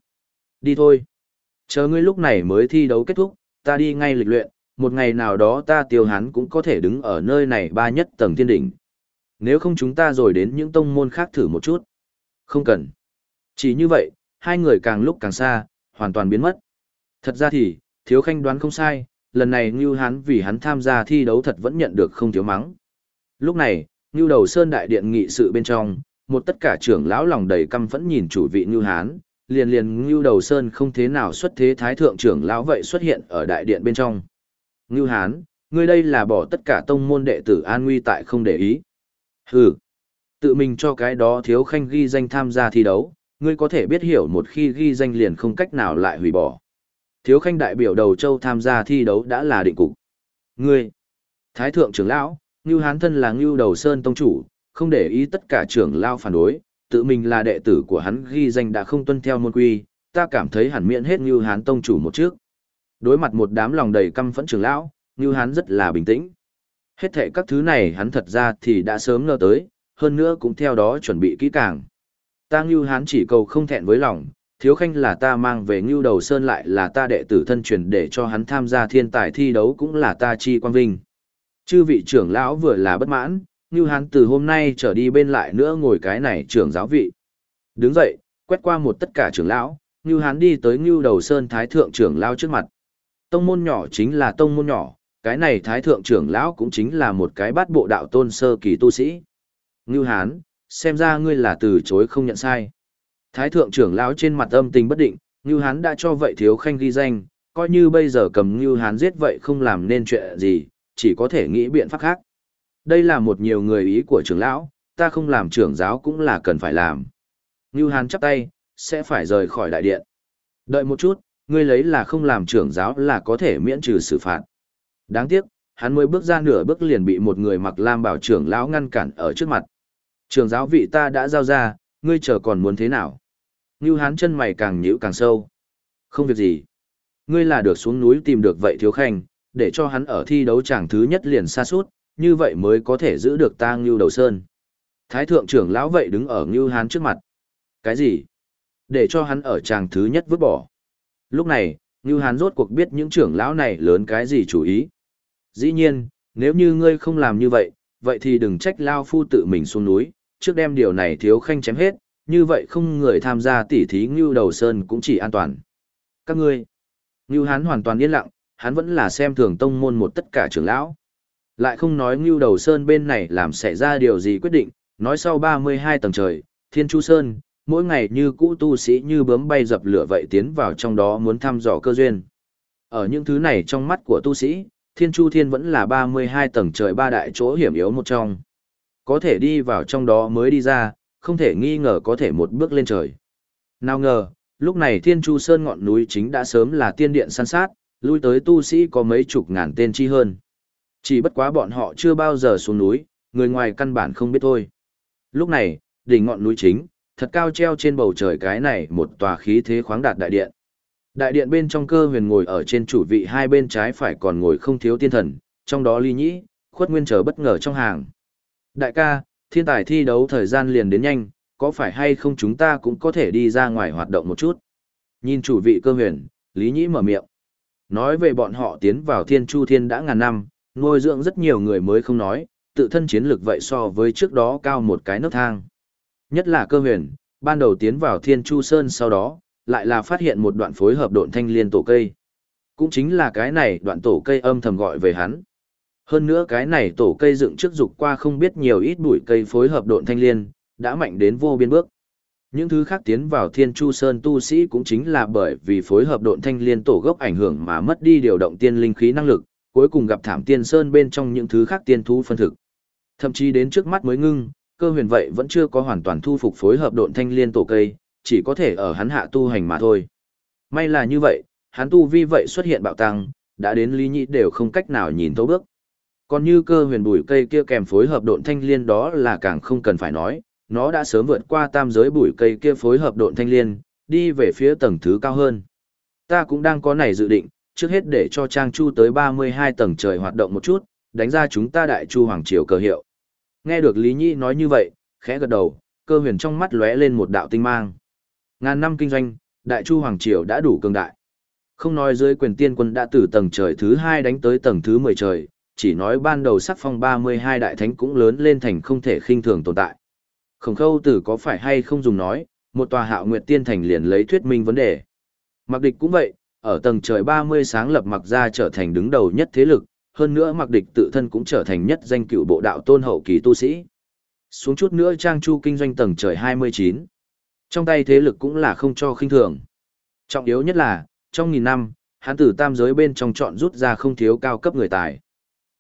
Đi thôi. Chờ ngươi lúc này mới thi đấu kết thúc, ta đi ngay lịch luyện, một ngày nào đó ta tiêu hán cũng có thể đứng ở nơi này ba nhất tầng thiên đỉnh. Nếu không chúng ta rồi đến những tông môn khác thử một chút. Không cần. Chỉ như vậy, hai người càng lúc càng xa, hoàn toàn biến mất. Thật ra thì, thiếu khanh đoán không sai, lần này Ngưu Hán vì hắn tham gia thi đấu thật vẫn nhận được không thiếu mắng. Lúc này, Ngưu Đầu Sơn đại điện nghị sự bên trong, một tất cả trưởng lão lòng đầy căm phẫn nhìn chủ vị Ngưu Hán, liền liền Ngưu Đầu Sơn không thế nào xuất thế thái thượng trưởng lão vậy xuất hiện ở đại điện bên trong. Ngưu Hán, ngươi đây là bỏ tất cả tông môn đệ tử an nguy tại không để ý. Hừ, tự mình cho cái đó thiếu khanh ghi danh tham gia thi đấu, ngươi có thể biết hiểu một khi ghi danh liền không cách nào lại hủy bỏ. Thiếu khanh đại biểu đầu châu tham gia thi đấu đã là định cục. Ngươi, Thái thượng trưởng lão, Ngưu Hán thân là Ngưu Đầu Sơn tông chủ, không để ý tất cả trưởng lão phản đối, tự mình là đệ tử của hắn ghi danh đã không tuân theo môn quy, ta cảm thấy hẳn miễn hết Ngưu Hán tông chủ một trước. Đối mặt một đám lòng đầy căm phẫn trưởng lão, Ngưu Hán rất là bình tĩnh. Hết thệ các thứ này hắn thật ra thì đã sớm ngờ tới, hơn nữa cũng theo đó chuẩn bị kỹ càng. Ta Ngưu Hán chỉ cầu không thẹn với lòng, thiếu khanh là ta mang về Ngưu Đầu Sơn lại là ta đệ tử thân truyền để cho hắn tham gia thiên tài thi đấu cũng là ta chi quan vinh. Chư vị trưởng lão vừa là bất mãn, Ngưu Hán từ hôm nay trở đi bên lại nữa ngồi cái này trưởng giáo vị. Đứng dậy, quét qua một tất cả trưởng lão, Ngưu Hán đi tới Ngưu Đầu Sơn Thái Thượng trưởng lão trước mặt. Tông môn nhỏ chính là tông môn nhỏ, cái này Thái Thượng trưởng lão cũng chính là một cái bát bộ đạo tôn sơ kỳ tu sĩ. Ngưu Hán, xem ra ngươi là từ chối không nhận sai. Thái thượng trưởng lão trên mặt âm tình bất định, Ngưu Hán đã cho vậy thiếu khanh ghi danh, coi như bây giờ cầm Ngưu Hán giết vậy không làm nên chuyện gì, chỉ có thể nghĩ biện pháp khác. Đây là một nhiều người ý của trưởng lão, ta không làm trưởng giáo cũng là cần phải làm. Ngưu Hán chắp tay, sẽ phải rời khỏi đại điện. Đợi một chút, ngươi lấy là không làm trưởng giáo là có thể miễn trừ xử phạt. Đáng tiếc, hắn mới bước ra nửa bước liền bị một người mặc lam bảo trưởng lão ngăn cản ở trước mặt. Trường giáo vị ta đã giao ra, ngươi chờ còn muốn thế nào? Như hắn chân mày càng nhíu càng sâu. Không việc gì. Ngươi là được xuống núi tìm được vậy thiếu khanh, để cho hắn ở thi đấu chàng thứ nhất liền xa suốt, như vậy mới có thể giữ được ta Ngưu Đầu Sơn. Thái thượng trưởng lão vậy đứng ở Ngưu Hán trước mặt. Cái gì? Để cho hắn ở chàng thứ nhất vứt bỏ. Lúc này, Ngưu Hán rốt cuộc biết những trưởng lão này lớn cái gì chủ ý. Dĩ nhiên, nếu như ngươi không làm như vậy, vậy thì đừng trách Lao Phu tự mình xuống núi, trước đem điều này thiếu khanh chém hết, như vậy không người tham gia tỉ thí Ngưu Đầu Sơn cũng chỉ an toàn. Các ngươi, Ngưu Hán hoàn toàn yên lặng, hắn vẫn là xem thường tông môn một tất cả trưởng lão. Lại không nói Ngưu Đầu Sơn bên này làm xảy ra điều gì quyết định, nói sau 32 tầng trời, Thiên Chu Sơn, mỗi ngày như cũ tu sĩ như bướm bay dập lửa vậy tiến vào trong đó muốn thăm dò cơ duyên. Ở những thứ này trong mắt của tu sĩ, Thiên Chu Thiên vẫn là 32 tầng trời ba đại chỗ hiểm yếu một trong. Có thể đi vào trong đó mới đi ra, không thể nghi ngờ có thể một bước lên trời. Nào ngờ, lúc này Thiên Chu Sơn ngọn núi chính đã sớm là tiên điện săn sát, lui tới tu sĩ có mấy chục ngàn tên chi hơn. Chỉ bất quá bọn họ chưa bao giờ xuống núi, người ngoài căn bản không biết thôi. Lúc này, đỉnh ngọn núi chính, thật cao treo trên bầu trời cái này một tòa khí thế khoáng đạt đại điện. Đại điện bên trong cơ huyền ngồi ở trên chủ vị hai bên trái phải còn ngồi không thiếu tiên thần, trong đó ly nhĩ, khuất nguyên chờ bất ngờ trong hàng. Đại ca, thiên tài thi đấu thời gian liền đến nhanh, có phải hay không chúng ta cũng có thể đi ra ngoài hoạt động một chút. Nhìn chủ vị cơ huyền, Lý Nhĩ mở miệng. Nói về bọn họ tiến vào thiên chu thiên đã ngàn năm, nuôi dưỡng rất nhiều người mới không nói, tự thân chiến lực vậy so với trước đó cao một cái nấc thang. Nhất là cơ huyền, ban đầu tiến vào thiên chu sơn sau đó, lại là phát hiện một đoạn phối hợp độn thanh liên tổ cây. Cũng chính là cái này đoạn tổ cây âm thầm gọi về hắn. Hơn nữa cái này tổ cây dựng trước dục qua không biết nhiều ít bụi cây phối hợp độn thanh liên, đã mạnh đến vô biên bước. Những thứ khác tiến vào Thiên Chu Sơn tu sĩ cũng chính là bởi vì phối hợp độn thanh liên tổ gốc ảnh hưởng mà mất đi điều động tiên linh khí năng lực, cuối cùng gặp thảm tiên sơn bên trong những thứ khác tiên thú phân thực. Thậm chí đến trước mắt mới ngưng, cơ huyền vậy vẫn chưa có hoàn toàn thu phục phối hợp độn thanh liên tổ cây, chỉ có thể ở hắn hạ tu hành mà thôi. May là như vậy, hắn tu vi vậy xuất hiện bạo tăng, đã đến lý nhị đều không cách nào nhìn thấu bước. Còn như cơ huyền bùi cây kia kèm phối hợp độn thanh liên đó là càng không cần phải nói, nó đã sớm vượt qua tam giới bùi cây kia phối hợp độn thanh liên, đi về phía tầng thứ cao hơn. Ta cũng đang có này dự định, trước hết để cho Trang Chu tới 32 tầng trời hoạt động một chút, đánh ra chúng ta đại chu hoàng triều cờ hiệu. Nghe được Lý Nhĩ nói như vậy, khẽ gật đầu, cơ huyền trong mắt lóe lên một đạo tinh mang. Ngàn năm kinh doanh, đại chu hoàng triều đã đủ cường đại. Không nói dưới quyền tiên quân đã từ tầng trời thứ 2 đánh tới tầng thứ 10 trời, chỉ nói ban đầu sắc phong 32 đại thánh cũng lớn lên thành không thể khinh thường tồn tại. Khổng khâu tử có phải hay không dùng nói, một tòa hạo nguyệt tiên thành liền lấy thuyết minh vấn đề. Mặc địch cũng vậy, ở tầng trời 30 sáng lập mặc ra trở thành đứng đầu nhất thế lực, hơn nữa mặc địch tự thân cũng trở thành nhất danh cựu bộ đạo tôn hậu kỳ tu sĩ. Xuống chút nữa trang chu kinh doanh tầng trời 29. Trong tay thế lực cũng là không cho khinh thường. Trọng yếu nhất là, trong nghìn năm, hắn tử tam giới bên trong chọn rút ra không thiếu cao cấp người tài.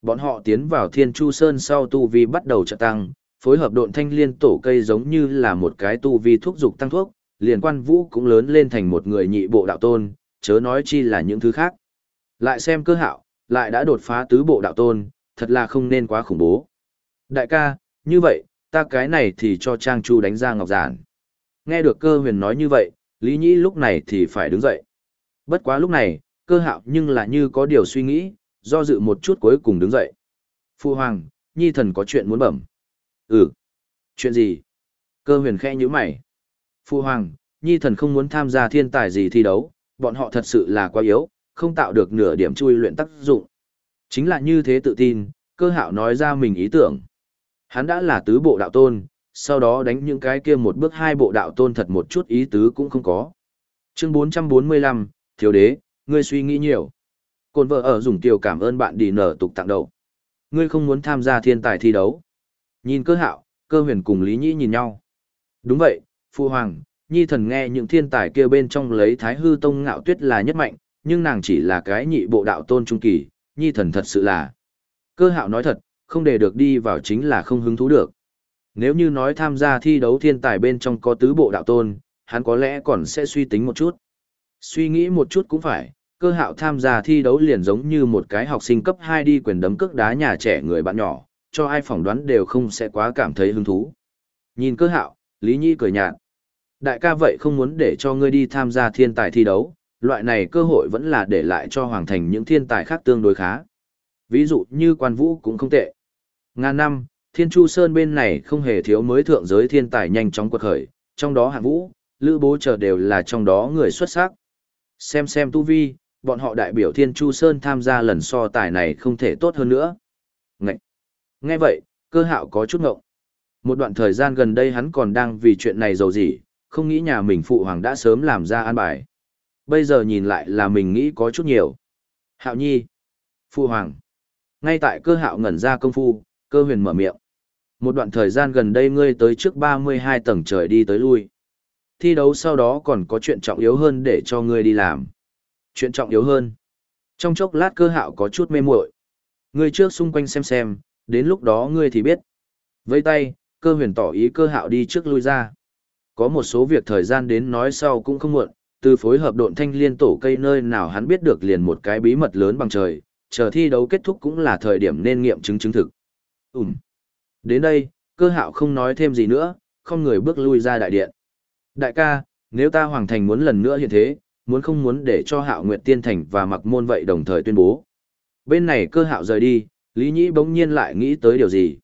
Bọn họ tiến vào thiên chu sơn sau tu vi bắt đầu trợ tăng, phối hợp độn thanh liên tổ cây giống như là một cái tu vi thuốc dục tăng thuốc, liền quan vũ cũng lớn lên thành một người nhị bộ đạo tôn, chớ nói chi là những thứ khác. Lại xem cơ hạo, lại đã đột phá tứ bộ đạo tôn, thật là không nên quá khủng bố. Đại ca, như vậy, ta cái này thì cho Trang Chu đánh ra ngọc giản. Nghe được cơ huyền nói như vậy, Lý Nhĩ lúc này thì phải đứng dậy. Bất quá lúc này, cơ hạo nhưng là như có điều suy nghĩ, do dự một chút cuối cùng đứng dậy. Phu Hoàng, Nhi thần có chuyện muốn bẩm. Ừ. Chuyện gì? Cơ huyền khẽ nhíu mày. Phu Hoàng, Nhi thần không muốn tham gia thiên tài gì thi đấu, bọn họ thật sự là quá yếu, không tạo được nửa điểm chui luyện tác dụng. Chính là như thế tự tin, cơ hạo nói ra mình ý tưởng. Hắn đã là tứ bộ đạo tôn, sau đó đánh những cái kia một bước hai bộ đạo tôn thật một chút ý tứ cũng không có. Chương 445, Thiếu đế, ngươi suy nghĩ nhiều. Côn vợ ở dùng tiểu cảm ơn bạn đi nở tục tặng đầu. Ngươi không muốn tham gia thiên tài thi đấu. Nhìn cơ hạo, cơ huyền cùng Lý Nhĩ nhìn nhau. Đúng vậy, Phu Hoàng, Nhi thần nghe những thiên tài kia bên trong lấy Thái Hư Tông ngạo tuyết là nhất mạnh, nhưng nàng chỉ là cái nhị bộ đạo tôn trung kỳ, Nhi thần thật sự là. Cơ hạo nói thật, không để được đi vào chính là không hứng thú được. Nếu như nói tham gia thi đấu thiên tài bên trong có tứ bộ đạo tôn, hắn có lẽ còn sẽ suy tính một chút. Suy nghĩ một chút cũng phải, cơ hạo tham gia thi đấu liền giống như một cái học sinh cấp 2 đi quyền đấm cước đá nhà trẻ người bạn nhỏ, cho ai phỏng đoán đều không sẽ quá cảm thấy hứng thú. Nhìn cơ hạo, Lý Nhi cười nhạt. Đại ca vậy không muốn để cho ngươi đi tham gia thiên tài thi đấu, Loại này cơ hội vẫn là để lại cho Hoàng Thành những thiên tài khác tương đối khá. Ví dụ như quan vũ cũng không tệ. Ngàn năm, Thiên Chu Sơn bên này không hề thiếu mới thượng giới thiên tài nhanh chóng quật khởi, trong đó hạng vũ, lữ bố chờ đều là trong đó người xuất sắc. Xem xem tu vi, bọn họ đại biểu Thiên Chu Sơn tham gia lần so tài này không thể tốt hơn nữa. Ngậy! Nghe vậy, cơ hạo có chút ngộng. Một đoạn thời gian gần đây hắn còn đang vì chuyện này giàu gì, không nghĩ nhà mình phụ hoàng đã sớm làm ra an bài. Bây giờ nhìn lại là mình nghĩ có chút nhiều. Hạo nhi! Phu hoàng! Ngay tại cơ hạo ngẩn ra công phu, cơ huyền mở miệng. Một đoạn thời gian gần đây ngươi tới trước 32 tầng trời đi tới lui. Thi đấu sau đó còn có chuyện trọng yếu hơn để cho ngươi đi làm. Chuyện trọng yếu hơn. Trong chốc lát cơ hạo có chút mê muội. Ngươi trước xung quanh xem xem, đến lúc đó ngươi thì biết. Với tay, cơ huyền tỏ ý cơ hạo đi trước lui ra. Có một số việc thời gian đến nói sau cũng không muộn, từ phối hợp độn thanh liên tổ cây nơi nào hắn biết được liền một cái bí mật lớn bằng trời, chờ thi đấu kết thúc cũng là thời điểm nên nghiệm chứng chứng thực. Ừm. Đến đây, cơ hạo không nói thêm gì nữa, không người bước lui ra đại điện. Đại ca, nếu ta hoàng thành muốn lần nữa hiện thế, muốn không muốn để cho hạo nguyệt tiên thành và mặc môn vậy đồng thời tuyên bố. Bên này cơ hạo rời đi, Lý Nhĩ bỗng nhiên lại nghĩ tới điều gì.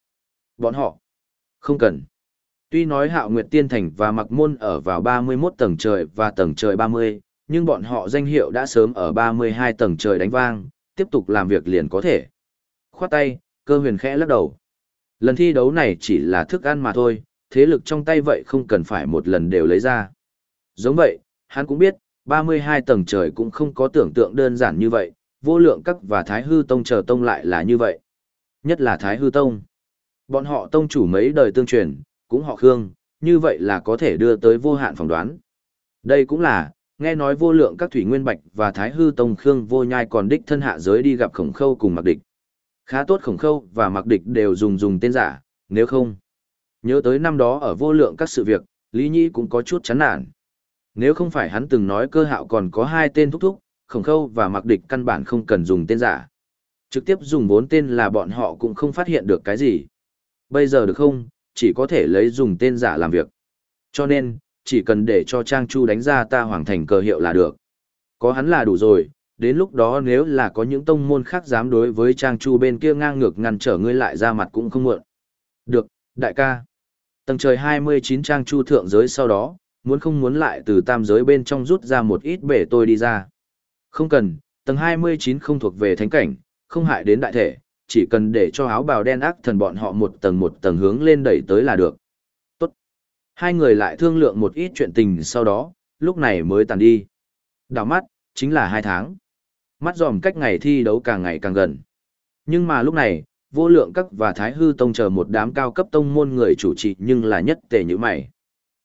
Bọn họ. Không cần. Tuy nói hạo nguyệt tiên thành và mặc môn ở vào 31 tầng trời và tầng trời 30, nhưng bọn họ danh hiệu đã sớm ở 32 tầng trời đánh vang, tiếp tục làm việc liền có thể. Khoát tay, cơ huyền khẽ lắc đầu. Lần thi đấu này chỉ là thức ăn mà thôi, thế lực trong tay vậy không cần phải một lần đều lấy ra. Giống vậy, hắn cũng biết, 32 tầng trời cũng không có tưởng tượng đơn giản như vậy, vô lượng các và thái hư tông chờ tông lại là như vậy. Nhất là thái hư tông. Bọn họ tông chủ mấy đời tương truyền, cũng họ Khương, như vậy là có thể đưa tới vô hạn phỏng đoán. Đây cũng là, nghe nói vô lượng các thủy nguyên bạch và thái hư tông Khương vô nhai còn đích thân hạ giới đi gặp khổng khâu cùng mặc địch. Khá tốt khổng khâu và mặc địch đều dùng dùng tên giả, nếu không. Nhớ tới năm đó ở vô lượng các sự việc, Lý Nhĩ cũng có chút chán nản. Nếu không phải hắn từng nói cơ hạo còn có hai tên thúc thúc, khổng khâu và mặc địch căn bản không cần dùng tên giả. Trực tiếp dùng bốn tên là bọn họ cũng không phát hiện được cái gì. Bây giờ được không, chỉ có thể lấy dùng tên giả làm việc. Cho nên, chỉ cần để cho Trang Chu đánh ra ta hoàng thành cờ hiệu là được. Có hắn là đủ rồi, đến lúc đó nếu là có những tông môn khác dám đối với Trang Chu bên kia ngang ngược ngăn trở ngươi lại ra mặt cũng không muộn. Được, đại ca. Tầng trời 29 Trang Chu thượng giới sau đó, muốn không muốn lại từ tam giới bên trong rút ra một ít bể tôi đi ra. Không cần, tầng 29 không thuộc về thánh cảnh, không hại đến đại thể, chỉ cần để cho áo bào đen ác thần bọn họ một tầng một tầng hướng lên đẩy tới là được. Tốt. Hai người lại thương lượng một ít chuyện tình sau đó, lúc này mới tàn đi. Đào mắt, chính là hai tháng. Mắt dòm cách ngày thi đấu càng ngày càng gần. Nhưng mà lúc này, vô lượng các và thái hư tông chờ một đám cao cấp tông môn người chủ trì nhưng là nhất tề như mày.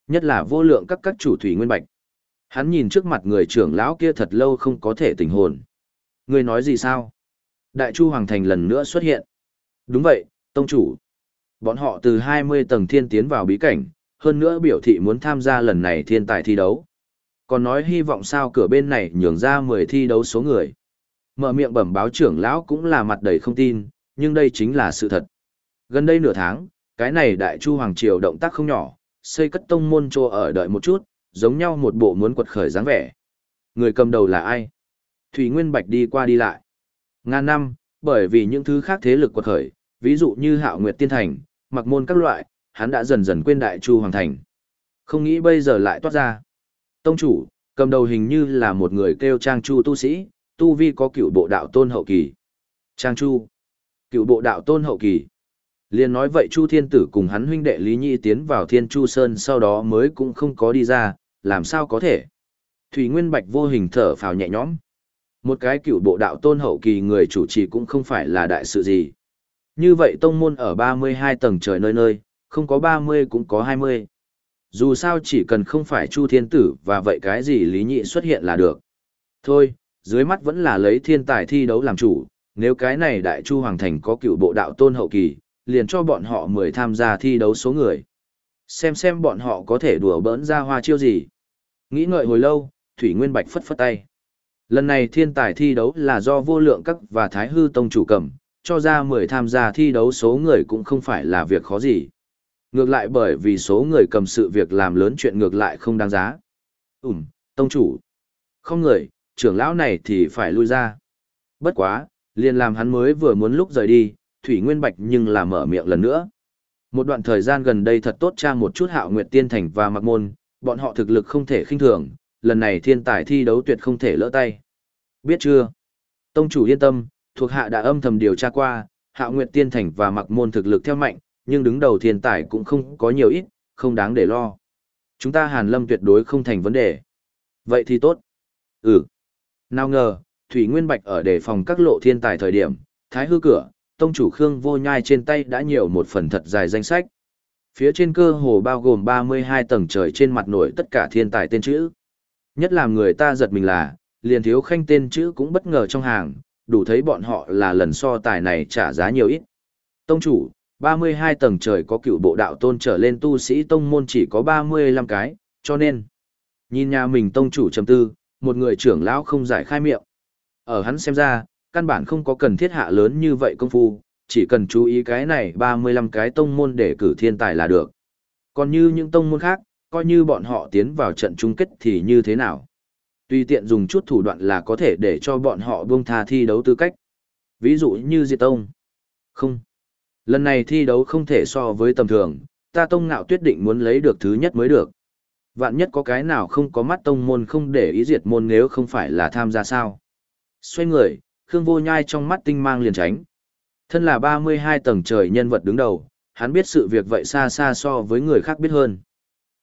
Nhất là vô lượng các các chủ thủy nguyên bạch. Hắn nhìn trước mặt người trưởng lão kia thật lâu không có thể tỉnh hồn. Người nói gì sao? Đại Chu Hoàng Thành lần nữa xuất hiện. Đúng vậy, tông chủ. Bọn họ từ 20 tầng thiên tiến vào bí cảnh, hơn nữa biểu thị muốn tham gia lần này thiên tài thi đấu. Còn nói hy vọng sao cửa bên này nhường ra 10 thi đấu số người. Mở miệng bẩm báo trưởng lão cũng là mặt đầy không tin, nhưng đây chính là sự thật. Gần đây nửa tháng, cái này Đại Chu Hoàng Triều động tác không nhỏ, xây cất tông môn cho ở đợi một chút, giống nhau một bộ muốn quật khởi dáng vẻ. Người cầm đầu là ai? Thủy Nguyên Bạch đi qua đi lại. Ngàn năm, bởi vì những thứ khác thế lực quật khởi, ví dụ như Hạo Nguyệt Tiên Thành, mặc môn các loại, hắn đã dần dần quên Đại Chu Hoàng Thành. Không nghĩ bây giờ lại toát ra. Tông chủ, cầm đầu hình như là một người kêu Trang Chu tu sĩ, tu vi có cựu bộ đạo tôn hậu kỳ. Trang Chu, cựu bộ đạo tôn hậu kỳ. Liên nói vậy Chu Thiên Tử cùng hắn huynh đệ Lý Nhị tiến vào Thiên Chu Sơn sau đó mới cũng không có đi ra, làm sao có thể. Thủy Nguyên Bạch vô hình thở phào nhẹ nhõm. Một cái cựu bộ đạo tôn hậu kỳ người chủ trì cũng không phải là đại sự gì. Như vậy tông môn ở 32 tầng trời nơi nơi, không có 30 cũng có 20. Dù sao chỉ cần không phải Chu Thiên Tử và vậy cái gì Lý Nhị xuất hiện là được. Thôi, dưới mắt vẫn là lấy thiên tài thi đấu làm chủ, nếu cái này đại chu hoàng thành có cựu bộ đạo tôn hậu kỳ, liền cho bọn họ mười tham gia thi đấu số người. Xem xem bọn họ có thể đùa bỡn ra hoa chiêu gì. Nghĩ ngợi hồi lâu, Thủy Nguyên Bạch phất phất tay. Lần này thiên tài thi đấu là do vô lượng các và thái hư tông chủ cầm, cho ra mười tham gia thi đấu số người cũng không phải là việc khó gì. Ngược lại bởi vì số người cầm sự việc làm lớn chuyện ngược lại không đáng giá. Ừm, tông chủ. Không người, trưởng lão này thì phải lui ra. Bất quá, liền làm hắn mới vừa muốn lúc rời đi, Thủy Nguyên Bạch nhưng là mở miệng lần nữa. Một đoạn thời gian gần đây thật tốt tra một chút hạo nguyệt tiên thành và mặc môn, bọn họ thực lực không thể khinh thường, lần này thiên tài thi đấu tuyệt không thể lỡ tay. Biết chưa? Tông chủ yên tâm, thuộc hạ đã âm thầm điều tra qua, hạo nguyệt tiên thành và mặc môn thực lực theo mạnh, nhưng đứng đầu thiên tài cũng không có nhiều ít, không đáng để lo. Chúng ta hàn lâm tuyệt đối không thành vấn đề. Vậy thì tốt. Ừ. Nào ngờ, Thủy Nguyên Bạch ở đề phòng các lộ thiên tài thời điểm, thái hư cửa, tông chủ Khương Vô Nhai trên tay đã nhiều một phần thật dài danh sách. Phía trên cơ hồ bao gồm 32 tầng trời trên mặt nổi tất cả thiên tài tên chữ. Nhất làm người ta giật mình là, liền thiếu khanh tên chữ cũng bất ngờ trong hàng, đủ thấy bọn họ là lần so tài này trả giá nhiều ít. Tông chủ, 32 tầng trời có cựu bộ đạo tôn trở lên tu sĩ tông môn chỉ có 35 cái, cho nên, nhìn nhà mình tông chủ trầm tư, một người trưởng lão không giải khai miệng. Ở hắn xem ra, căn bản không có cần thiết hạ lớn như vậy công phu, chỉ cần chú ý cái này 35 cái tông môn để cử thiên tài là được. Còn như những tông môn khác, coi như bọn họ tiến vào trận chung kết thì như thế nào. Tùy tiện dùng chút thủ đoạn là có thể để cho bọn họ buông tha thi đấu tư cách. Ví dụ như Diệt Tông. Không. Lần này thi đấu không thể so với tầm thường, ta tông ngạo tuyết định muốn lấy được thứ nhất mới được. Vạn nhất có cái nào không có mắt tông môn không để ý diệt môn nếu không phải là tham gia sao. Xoay người, Khương Vô Nhai trong mắt tinh mang liền tránh. Thân là 32 tầng trời nhân vật đứng đầu, hắn biết sự việc vậy xa xa so với người khác biết hơn.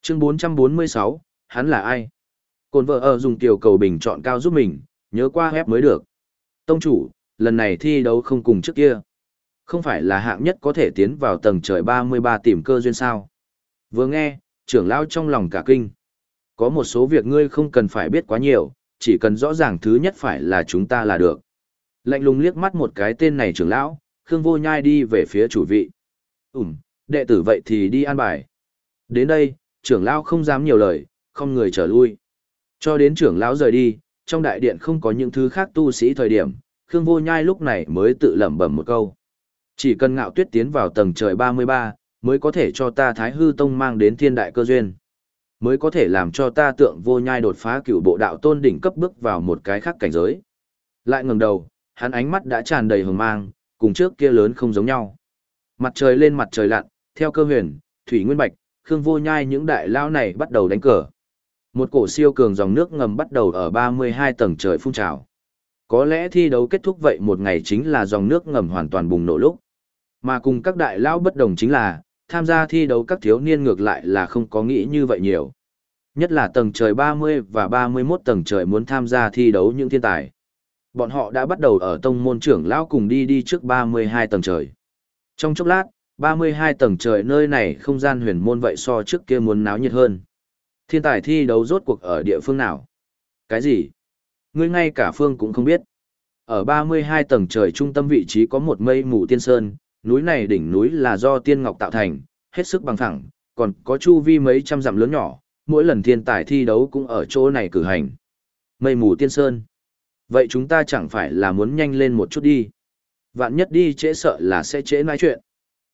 Chương 446, hắn là ai? Cồn vợ ở dùng tiểu cầu bình chọn cao giúp mình, nhớ qua web mới được. Tông chủ, lần này thi đấu không cùng trước kia. Không phải là hạng nhất có thể tiến vào tầng trời 33 tìm cơ duyên sao. Vừa nghe, trưởng lão trong lòng cả kinh. Có một số việc ngươi không cần phải biết quá nhiều, chỉ cần rõ ràng thứ nhất phải là chúng ta là được. Lạnh lùng liếc mắt một cái tên này trưởng lão, Khương Vô Nhai đi về phía chủ vị. Ừm, đệ tử vậy thì đi an bài. Đến đây, trưởng lão không dám nhiều lời, không người trở lui. Cho đến trưởng lão rời đi, trong đại điện không có những thứ khác tu sĩ thời điểm, Khương Vô Nhai lúc này mới tự lẩm bẩm một câu. Chỉ cần ngạo tuyết tiến vào tầng trời 33, mới có thể cho ta Thái Hư Tông mang đến thiên đại cơ duyên. Mới có thể làm cho ta tượng vô nhai đột phá cựu bộ đạo tôn đỉnh cấp bước vào một cái khác cảnh giới. Lại ngẩng đầu, hắn ánh mắt đã tràn đầy hồng mang, cùng trước kia lớn không giống nhau. Mặt trời lên mặt trời lặn, theo cơ huyền, thủy nguyên bạch, khương vô nhai những đại lao này bắt đầu đánh cờ. Một cổ siêu cường dòng nước ngầm bắt đầu ở 32 tầng trời phun trào. Có lẽ thi đấu kết thúc vậy một ngày chính là dòng nước ngầm hoàn toàn bùng nổ lúc. Mà cùng các đại lao bất đồng chính là, tham gia thi đấu các thiếu niên ngược lại là không có nghĩ như vậy nhiều. Nhất là tầng trời 30 và 31 tầng trời muốn tham gia thi đấu những thiên tài. Bọn họ đã bắt đầu ở tông môn trưởng lão cùng đi đi trước 32 tầng trời. Trong chốc lát, 32 tầng trời nơi này không gian huyền môn vậy so trước kia muốn náo nhiệt hơn. Thiên tài thi đấu rốt cuộc ở địa phương nào? Cái gì? Ngươi ngay cả phương cũng không biết. Ở 32 tầng trời trung tâm vị trí có một mây mù tiên sơn, núi này đỉnh núi là do tiên ngọc tạo thành, hết sức bằng thẳng, còn có chu vi mấy trăm dặm lớn nhỏ, mỗi lần thiên tài thi đấu cũng ở chỗ này cử hành. Mây mù tiên sơn. Vậy chúng ta chẳng phải là muốn nhanh lên một chút đi. Vạn nhất đi trễ sợ là sẽ trễ nói chuyện.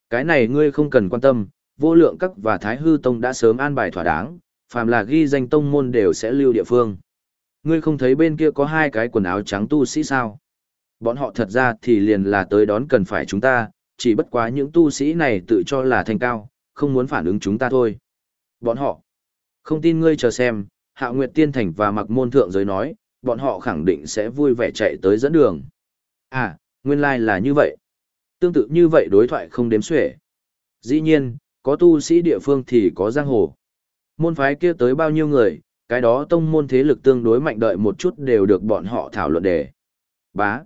Cái này ngươi không cần quan tâm, vô lượng các và thái hư tông đã sớm an bài thỏa đáng, phàm là ghi danh tông môn đều sẽ lưu địa phương. Ngươi không thấy bên kia có hai cái quần áo trắng tu sĩ sao? Bọn họ thật ra thì liền là tới đón cần phải chúng ta, chỉ bất quá những tu sĩ này tự cho là thành cao, không muốn phản ứng chúng ta thôi. Bọn họ, không tin ngươi chờ xem, Hạ Nguyệt Tiên Thành và Mặc Môn Thượng giới nói, bọn họ khẳng định sẽ vui vẻ chạy tới dẫn đường. À, nguyên lai like là như vậy. Tương tự như vậy đối thoại không đếm xuể. Dĩ nhiên, có tu sĩ địa phương thì có giang hồ. Môn phái kia tới bao nhiêu người, cái đó tông môn thế lực tương đối mạnh đợi một chút đều được bọn họ thảo luận đề. Bá.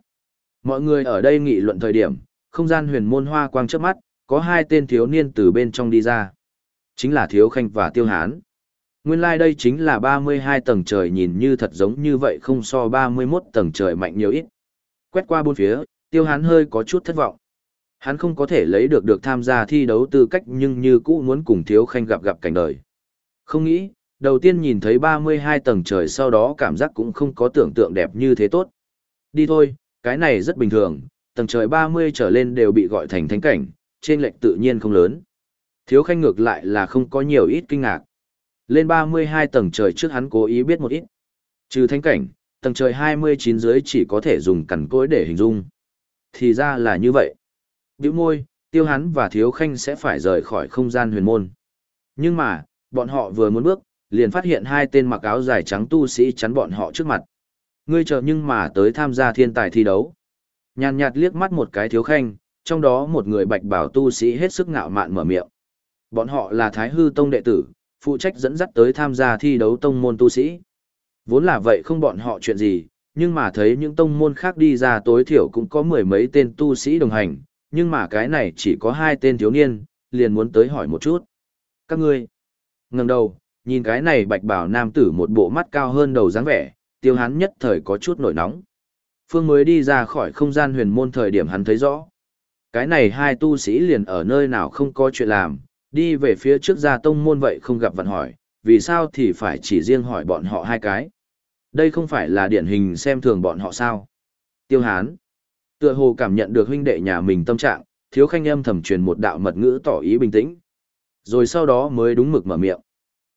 Mọi người ở đây nghị luận thời điểm, không gian huyền môn hoa quang trước mắt, có hai tên thiếu niên từ bên trong đi ra. Chính là Thiếu Khanh và Tiêu Hán. Nguyên lai like đây chính là 32 tầng trời nhìn như thật giống như vậy không so 31 tầng trời mạnh nhiều ít. Quét qua bốn phía, Tiêu Hán hơi có chút thất vọng. Hắn không có thể lấy được được tham gia thi đấu tư cách nhưng như cũ muốn cùng Thiếu Khanh gặp gặp cảnh đời. Không nghĩ, đầu tiên nhìn thấy 32 tầng trời sau đó cảm giác cũng không có tưởng tượng đẹp như thế tốt. Đi thôi, cái này rất bình thường, tầng trời 30 trở lên đều bị gọi thành thánh cảnh, trên lệch tự nhiên không lớn. Thiếu khanh ngược lại là không có nhiều ít kinh ngạc. Lên 32 tầng trời trước hắn cố ý biết một ít. Trừ thánh cảnh, tầng trời 29 dưới chỉ có thể dùng cằn cỗi để hình dung. Thì ra là như vậy. Biểu môi, tiêu hắn và thiếu khanh sẽ phải rời khỏi không gian huyền môn. Nhưng mà, bọn họ vừa muốn bước, liền phát hiện hai tên mặc áo dài trắng tu sĩ chắn bọn họ trước mặt. Ngươi chờ nhưng mà tới tham gia thiên tài thi đấu. Nhàn nhạt liếc mắt một cái thiếu khanh, trong đó một người bạch bảo tu sĩ hết sức ngạo mạn mở miệng. Bọn họ là Thái Hư Tông đệ tử, phụ trách dẫn dắt tới tham gia thi đấu tông môn tu sĩ. Vốn là vậy không bọn họ chuyện gì, nhưng mà thấy những tông môn khác đi ra tối thiểu cũng có mười mấy tên tu sĩ đồng hành, nhưng mà cái này chỉ có hai tên thiếu niên, liền muốn tới hỏi một chút. Các ngươi, ngẩng đầu, nhìn cái này bạch bảo nam tử một bộ mắt cao hơn đầu dáng vẻ, tiêu hắn nhất thời có chút nổi nóng. Phương mới đi ra khỏi không gian huyền môn thời điểm hắn thấy rõ. Cái này hai tu sĩ liền ở nơi nào không có chuyện làm, đi về phía trước ra tông môn vậy không gặp vận hỏi, vì sao thì phải chỉ riêng hỏi bọn họ hai cái. Đây không phải là điển hình xem thường bọn họ sao. Tiêu hán. Tựa hồ cảm nhận được huynh đệ nhà mình tâm trạng, thiếu khanh âm thầm truyền một đạo mật ngữ tỏ ý bình tĩnh. Rồi sau đó mới đúng mực mở miệng.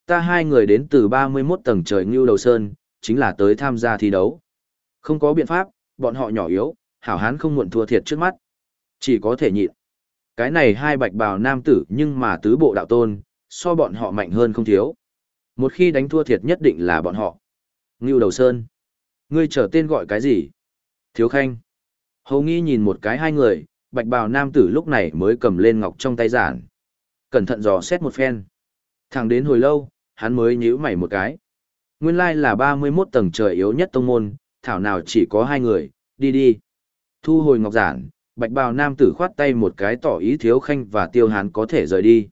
Ta hai người đến từ 31 tầng trời Ngưu Đầu Sơn, chính là tới tham gia thi đấu. Không có biện pháp, bọn họ nhỏ yếu, hảo hán không muộn thua thiệt trước mắt. Chỉ có thể nhịn. Cái này hai bạch bào nam tử nhưng mà tứ bộ đạo tôn, so bọn họ mạnh hơn không thiếu. Một khi đánh thua thiệt nhất định là bọn họ. Ngưu Đầu Sơn. Ngươi trở tên gọi cái gì? Thiếu Khanh. Hầu nghi nhìn một cái hai người, bạch bào nam tử lúc này mới cầm lên ngọc trong tay giản. Cẩn thận dò xét một phen. Thẳng đến hồi lâu, hắn mới nhíu mày một cái. Nguyên lai là 31 tầng trời yếu nhất tông môn, thảo nào chỉ có hai người, đi đi. Thu hồi ngọc giản, bạch bào nam tử khoát tay một cái tỏ ý thiếu khanh và tiêu hán có thể rời đi.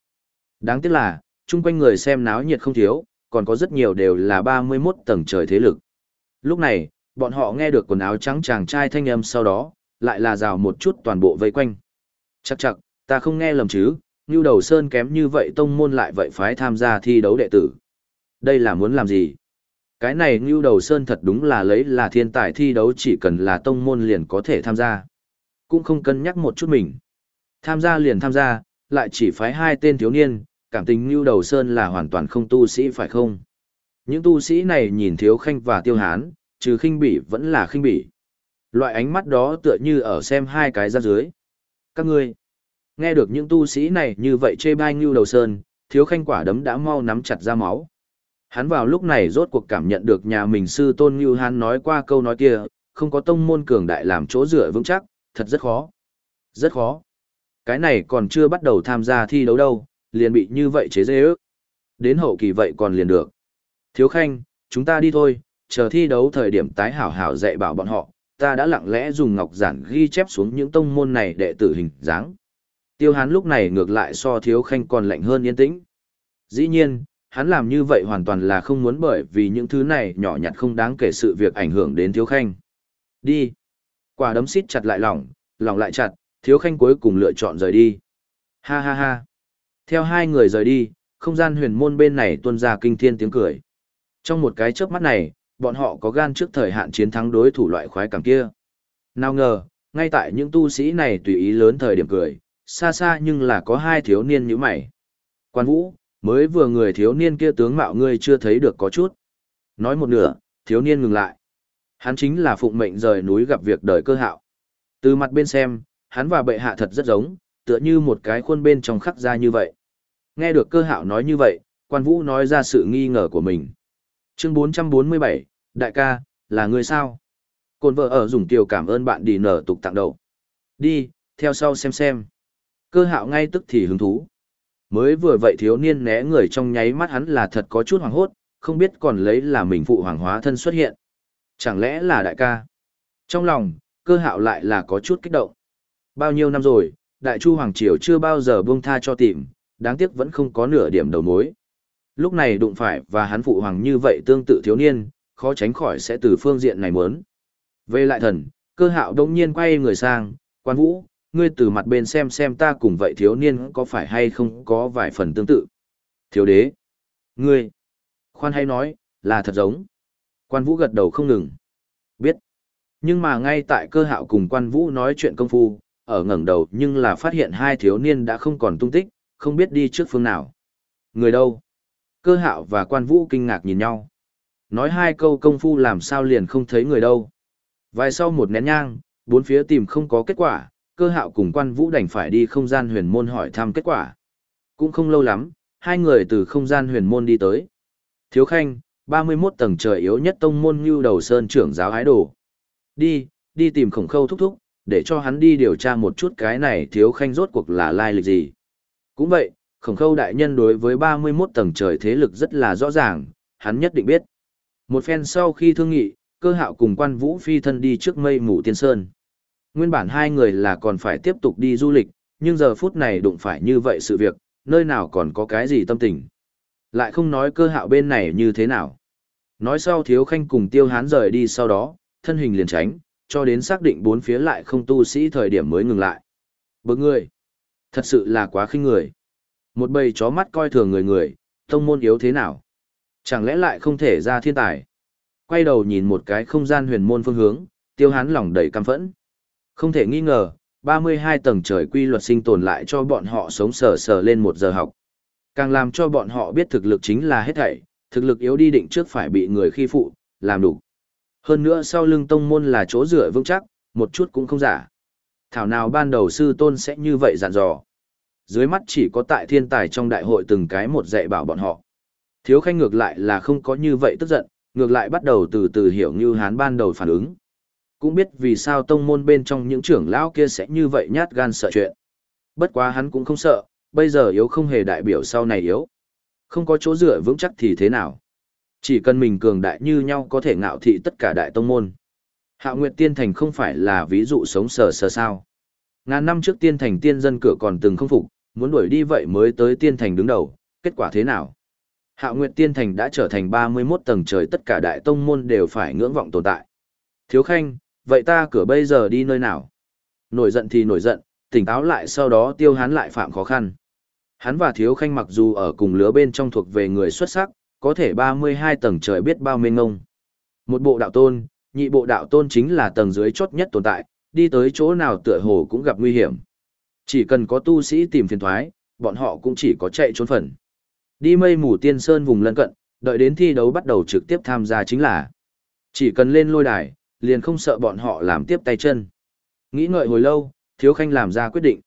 Đáng tiếc là, chung quanh người xem náo nhiệt không thiếu, còn có rất nhiều đều là 31 tầng trời thế lực. Lúc này, bọn họ nghe được quần áo trắng chàng trai thanh âm sau đó, lại là rào một chút toàn bộ vây quanh. Chắc chắc, ta không nghe lầm chứ, như đầu sơn kém như vậy tông môn lại vậy phái tham gia thi đấu đệ tử. Đây là muốn làm gì? Cái này như đầu sơn thật đúng là lấy là thiên tài thi đấu chỉ cần là tông môn liền có thể tham gia. Cũng không cân nhắc một chút mình. Tham gia liền tham gia, lại chỉ phái hai tên thiếu niên, cảm tình như đầu sơn là hoàn toàn không tu sĩ phải không? Những tu sĩ này nhìn thiếu khanh và tiêu hán, trừ khinh bỉ vẫn là khinh bỉ. Loại ánh mắt đó tựa như ở xem hai cái ra dưới. Các ngươi, nghe được những tu sĩ này như vậy chê bai như đầu sơn, thiếu khanh quả đấm đã mau nắm chặt ra máu. Hắn vào lúc này rốt cuộc cảm nhận được nhà mình sư tôn như hắn nói qua câu nói kia, không có tông môn cường đại làm chỗ dựa vững chắc, thật rất khó. Rất khó. Cái này còn chưa bắt đầu tham gia thi đấu đâu, liền bị như vậy chế dê ước. Đến hậu kỳ vậy còn liền được. Thiếu khanh, chúng ta đi thôi, chờ thi đấu thời điểm tái hảo hảo dạy bảo bọn họ, ta đã lặng lẽ dùng ngọc giản ghi chép xuống những tông môn này đệ tử hình dáng. Tiêu hán lúc này ngược lại so thiếu khanh còn lạnh hơn yên tĩnh. Dĩ nhiên, hắn làm như vậy hoàn toàn là không muốn bởi vì những thứ này nhỏ nhặt không đáng kể sự việc ảnh hưởng đến thiếu khanh. Đi. Quả đấm xít chặt lại lỏng, lỏng lại chặt, thiếu khanh cuối cùng lựa chọn rời đi. Ha ha ha. Theo hai người rời đi, không gian huyền môn bên này tuôn ra kinh thiên tiếng cười. Trong một cái chớp mắt này, bọn họ có gan trước thời hạn chiến thắng đối thủ loại khoái cảm kia. Nào ngờ, ngay tại những tu sĩ này tùy ý lớn thời điểm cười, xa xa nhưng là có hai thiếu niên như mày. Quan vũ, mới vừa người thiếu niên kia tướng mạo ngươi chưa thấy được có chút. Nói một nửa, thiếu niên ngừng lại. Hắn chính là phụng mệnh rời núi gặp việc đời cơ hạo. Từ mặt bên xem, hắn và bệ hạ thật rất giống, tựa như một cái khuôn bên trong khắc ra như vậy. Nghe được cơ hạo nói như vậy, quan vũ nói ra sự nghi ngờ của mình. Chương 447, đại ca, là người sao? Côn vợ ở dùng tiểu cảm ơn bạn đi nở tục tặng đầu. Đi, theo sau xem xem. Cơ hạo ngay tức thì hứng thú. Mới vừa vậy thiếu niên né người trong nháy mắt hắn là thật có chút hoàng hốt, không biết còn lấy là mình phụ hoàng hóa thân xuất hiện. Chẳng lẽ là đại ca? Trong lòng, cơ hạo lại là có chút kích động. Bao nhiêu năm rồi, đại chu hoàng triều chưa bao giờ buông tha cho tìm, đáng tiếc vẫn không có nửa điểm đầu mối. Lúc này đụng phải và hắn phụ hoàng như vậy tương tự thiếu niên, khó tránh khỏi sẽ từ phương diện này muốn. Về lại thần, cơ hạo đông nhiên quay người sang, quan vũ, ngươi từ mặt bên xem xem ta cùng vậy thiếu niên có phải hay không có vài phần tương tự. Thiếu đế, ngươi, khoan hay nói, là thật giống. Quan vũ gật đầu không ngừng. Biết. Nhưng mà ngay tại cơ hạo cùng quan vũ nói chuyện công phu, ở ngẩng đầu nhưng là phát hiện hai thiếu niên đã không còn tung tích, không biết đi trước phương nào. Người đâu? Cơ hạo và quan vũ kinh ngạc nhìn nhau. Nói hai câu công phu làm sao liền không thấy người đâu. Vài sau một nén nhang, bốn phía tìm không có kết quả, cơ hạo cùng quan vũ đành phải đi không gian huyền môn hỏi thăm kết quả. Cũng không lâu lắm, hai người từ không gian huyền môn đi tới. Thiếu khanh, 31 tầng trời yếu nhất tông môn như đầu sơn trưởng giáo ái đồ. Đi, đi tìm khổng khâu thúc thúc, để cho hắn đi điều tra một chút cái này thiếu khanh rốt cuộc là lai lịch gì. Cũng vậy, khổng khâu đại nhân đối với 31 tầng trời thế lực rất là rõ ràng, hắn nhất định biết. Một phen sau khi thương nghị, cơ hạo cùng quan vũ phi thân đi trước mây mù tiên sơn. Nguyên bản hai người là còn phải tiếp tục đi du lịch, nhưng giờ phút này đụng phải như vậy sự việc, nơi nào còn có cái gì tâm tình. Lại không nói cơ hạo bên này như thế nào. Nói sau thiếu khanh cùng tiêu hán rời đi sau đó, thân hình liền tránh, cho đến xác định bốn phía lại không tu sĩ thời điểm mới ngừng lại. Bực người. Thật sự là quá khinh người. Một bầy chó mắt coi thường người người, tông môn yếu thế nào. Chẳng lẽ lại không thể ra thiên tài. Quay đầu nhìn một cái không gian huyền môn phương hướng, tiêu hán lòng đầy căm phẫn. Không thể nghi ngờ, 32 tầng trời quy luật sinh tồn lại cho bọn họ sống sờ sờ lên một giờ học. Càng làm cho bọn họ biết thực lực chính là hết thảy, thực lực yếu đi định trước phải bị người khi phụ, làm đủ. Hơn nữa sau lưng tông môn là chỗ dựa vững chắc, một chút cũng không giả. Thảo nào ban đầu sư tôn sẽ như vậy dặn dò. Dưới mắt chỉ có tại thiên tài trong đại hội từng cái một dạy bảo bọn họ. Thiếu khanh ngược lại là không có như vậy tức giận, ngược lại bắt đầu từ từ hiểu như hán ban đầu phản ứng. Cũng biết vì sao tông môn bên trong những trưởng lão kia sẽ như vậy nhát gan sợ chuyện. Bất quá hắn cũng không sợ, bây giờ yếu không hề đại biểu sau này yếu. Không có chỗ dựa vững chắc thì thế nào. Chỉ cần mình cường đại như nhau có thể ngạo thị tất cả đại tông môn. Hạ Nguyệt Tiên Thành không phải là ví dụ sống sờ sờ sao. Ngàn năm trước Tiên Thành tiên dân cửa còn từng không phục, muốn đuổi đi vậy mới tới Tiên Thành đứng đầu, kết quả thế nào? Hạ Nguyệt Tiên Thành đã trở thành 31 tầng trời tất cả đại tông môn đều phải ngưỡng vọng tồn tại. Thiếu Khanh, vậy ta cửa bây giờ đi nơi nào? Nổi giận thì nổi giận, tỉnh táo lại sau đó tiêu hắn lại phạm khó khăn. Hắn và Thiếu Khanh mặc dù ở cùng lứa bên trong thuộc về người xuất sắc, có thể 32 tầng trời biết bao mênh ngông. Một bộ đạo tôn, nhị bộ đạo tôn chính là tầng dưới chốt nhất tồn tại, đi tới chỗ nào tựa hồ cũng gặp nguy hiểm. Chỉ cần có tu sĩ tìm phiền thoái, bọn họ cũng chỉ có chạy trốn phần. Đi mây mù tiên sơn vùng lân cận, đợi đến thi đấu bắt đầu trực tiếp tham gia chính là. Chỉ cần lên lôi đài, liền không sợ bọn họ làm tiếp tay chân. Nghĩ ngợi hồi lâu, Thiếu Khanh làm ra quyết định.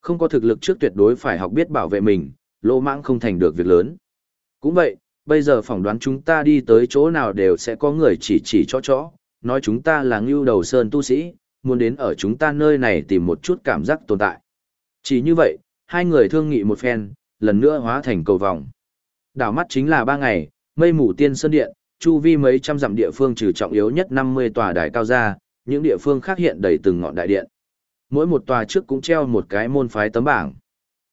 Không có thực lực trước tuyệt đối phải học biết bảo vệ mình, lỗ mãng không thành được việc lớn. Cũng vậy, bây giờ phỏng đoán chúng ta đi tới chỗ nào đều sẽ có người chỉ chỉ cho chó, nói chúng ta là ngưu đầu sơn tu sĩ, muốn đến ở chúng ta nơi này tìm một chút cảm giác tồn tại. Chỉ như vậy, hai người thương nghị một phen, lần nữa hóa thành cầu vòng. Đảo mắt chính là ba ngày, mây mù tiên sơn điện, chu vi mấy trăm dặm địa phương trừ trọng yếu nhất 50 tòa đài cao ra, những địa phương khác hiện đầy từng ngọn đại điện. Mỗi một tòa trước cũng treo một cái môn phái tấm bảng.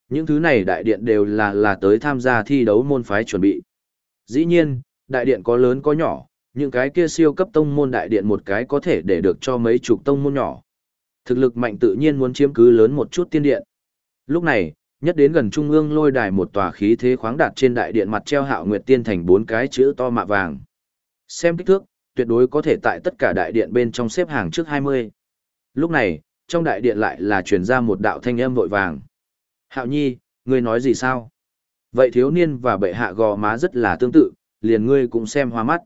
Những thứ này đại điện đều là là tới tham gia thi đấu môn phái chuẩn bị. Dĩ nhiên, đại điện có lớn có nhỏ, những cái kia siêu cấp tông môn đại điện một cái có thể để được cho mấy chục tông môn nhỏ. Thực lực mạnh tự nhiên muốn chiếm cứ lớn một chút tiên điện. Lúc này, nhất đến gần trung ương lôi đài một tòa khí thế khoáng đạt trên đại điện mặt treo hạo nguyệt tiên thành bốn cái chữ to mạ vàng. Xem kích thước, tuyệt đối có thể tại tất cả đại điện bên trong xếp hàng trước 20. Lúc này, trong đại điện lại là truyền ra một đạo thanh âm vội vàng. Hạo nhi, ngươi nói gì sao? Vậy thiếu niên và bệ hạ gò má rất là tương tự, liền ngươi cũng xem hoa mắt.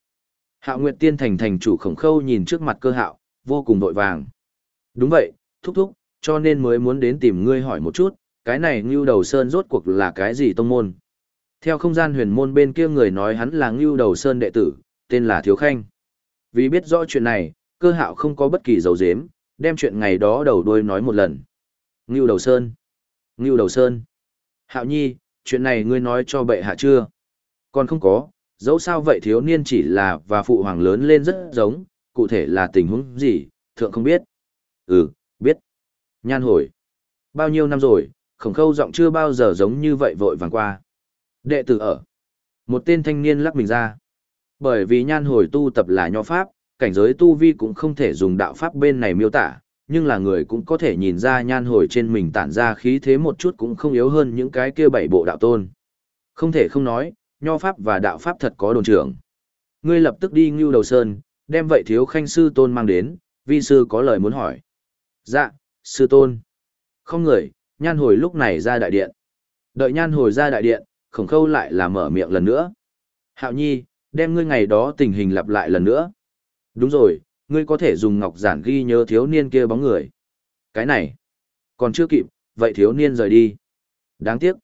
Hạo Nguyệt Tiên thành thành chủ khổng khâu nhìn trước mặt cơ hạo, vô cùng vội vàng. Đúng vậy, thúc thúc, cho nên mới muốn đến tìm ngươi hỏi một chút, cái này Ngưu Đầu Sơn rốt cuộc là cái gì tông môn? Theo không gian huyền môn bên kia người nói hắn là Ngưu Đầu Sơn đệ tử, tên là Thiếu Khanh. Vì biết rõ chuyện này, cơ hạo không có bất kỳ dấu dếm, đem chuyện ngày đó đầu đuôi nói một lần. Ngưu Đầu Sơn. Ngưu Đầu Sơn. Hạo Nhi, chuyện này ngươi nói cho bệ hạ chưa? Còn không có, dẫu sao vậy thiếu niên chỉ là và phụ hoàng lớn lên rất giống, cụ thể là tình huống gì, thượng không biết. Ừ, biết. Nhan hồi. Bao nhiêu năm rồi, khổng khâu giọng chưa bao giờ giống như vậy vội vàng qua. Đệ tử ở. Một tên thanh niên lắc mình ra. Bởi vì nhan hồi tu tập là nho pháp, cảnh giới tu vi cũng không thể dùng đạo pháp bên này miêu tả, nhưng là người cũng có thể nhìn ra nhan hồi trên mình tản ra khí thế một chút cũng không yếu hơn những cái kia bảy bộ đạo tôn. Không thể không nói, nho pháp và đạo pháp thật có đồn trưởng. Ngươi lập tức đi ngưu đầu sơn, đem vậy thiếu khanh sư tôn mang đến, vi sư có lời muốn hỏi. Dạ, sư tôn. Không người, nhan hồi lúc này ra đại điện. Đợi nhan hồi ra đại điện, khổng khâu lại là mở miệng lần nữa. Hạo nhi, đem ngươi ngày đó tình hình lặp lại lần nữa. Đúng rồi, ngươi có thể dùng ngọc giản ghi nhớ thiếu niên kia bóng người. Cái này, còn chưa kịp, vậy thiếu niên rời đi. Đáng tiếc.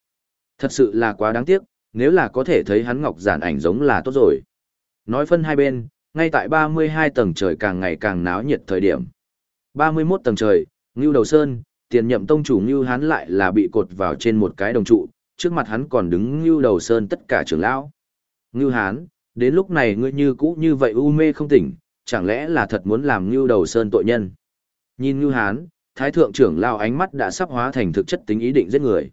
Thật sự là quá đáng tiếc, nếu là có thể thấy hắn ngọc giản ảnh giống là tốt rồi. Nói phân hai bên, ngay tại 32 tầng trời càng ngày càng náo nhiệt thời điểm. 31 tầng trời, Ngưu Đầu Sơn, tiền nhậm tông chủ Ngưu hắn lại là bị cột vào trên một cái đồng trụ, trước mặt hắn còn đứng Ngưu Đầu Sơn tất cả trưởng lão. Ngưu Hán, đến lúc này ngươi như cũ như vậy u mê không tỉnh, chẳng lẽ là thật muốn làm như Đầu Sơn tội nhân. Nhìn như Hán, Thái Thượng trưởng lão ánh mắt đã sắp hóa thành thực chất tính ý định giết người.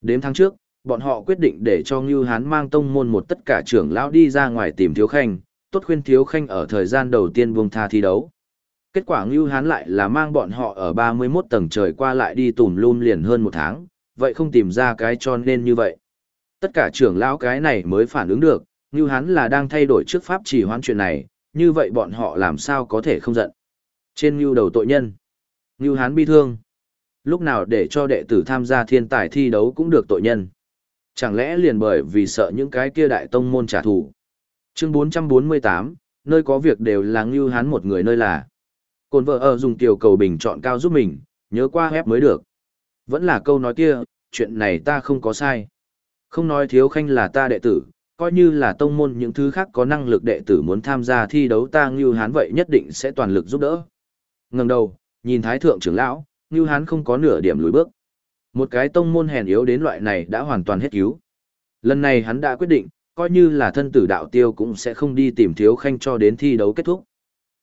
Đếm tháng trước, bọn họ quyết định để cho Ngưu Hán mang tông môn một tất cả trưởng lão đi ra ngoài tìm Thiếu Khanh, tốt khuyên Thiếu Khanh ở thời gian đầu tiên buông tha thi đấu. Kết quả Ngưu Hán lại là mang bọn họ ở 31 tầng trời qua lại đi tùm lum liền hơn một tháng, vậy không tìm ra cái cho nên như vậy. Tất cả trưởng lão cái này mới phản ứng được, Ngưu Hán là đang thay đổi trước pháp chỉ hoán chuyện này, như vậy bọn họ làm sao có thể không giận. Trên Ngưu đầu tội nhân, Ngưu Hán bi thương. Lúc nào để cho đệ tử tham gia thiên tài thi đấu cũng được tội nhân. Chẳng lẽ liền bởi vì sợ những cái kia đại tông môn trả thù. Chương 448, nơi có việc đều là Ngưu Hán một người nơi là. Cồn vợ ở dùng tiểu cầu bình chọn cao giúp mình, nhớ qua hép mới được. Vẫn là câu nói kia, chuyện này ta không có sai. Không nói thiếu khanh là ta đệ tử, coi như là tông môn những thứ khác có năng lực đệ tử muốn tham gia thi đấu ta Ngưu Hán vậy nhất định sẽ toàn lực giúp đỡ. Ngẩng đầu, nhìn Thái Thượng trưởng lão, Ngưu Hán không có nửa điểm lùi bước. Một cái tông môn hèn yếu đến loại này đã hoàn toàn hết cứu. Lần này hắn đã quyết định, coi như là thân tử đạo tiêu cũng sẽ không đi tìm thiếu khanh cho đến thi đấu kết thúc.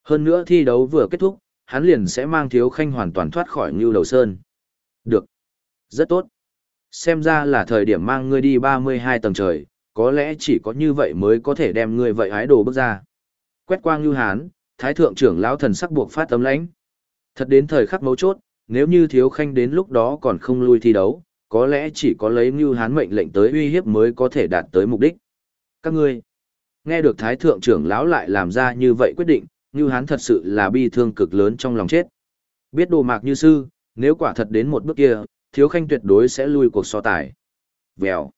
Hơn nữa thi đấu vừa kết thúc, hắn liền sẽ mang thiếu khanh hoàn toàn thoát khỏi Ngưu Đầu Sơn. Được. Rất tốt. Xem ra là thời điểm mang ngươi đi 32 tầng trời, có lẽ chỉ có như vậy mới có thể đem ngươi vậy hái đồ bước ra. Quét qua Ngưu Hán, Thái Thượng trưởng lão thần sắc buộc phát tấm lãnh. Thật đến thời khắc mấu chốt, nếu như thiếu khanh đến lúc đó còn không lui thi đấu, có lẽ chỉ có lấy Ngưu Hán mệnh lệnh tới uy hiếp mới có thể đạt tới mục đích. Các ngươi, nghe được Thái Thượng trưởng lão lại làm ra như vậy quyết định, Ngưu Hán thật sự là bi thương cực lớn trong lòng chết. Biết đồ mạc như sư, nếu quả thật đến một bước kia, thiếu khanh tuyệt đối sẽ lui cuộc so tài. Vèo.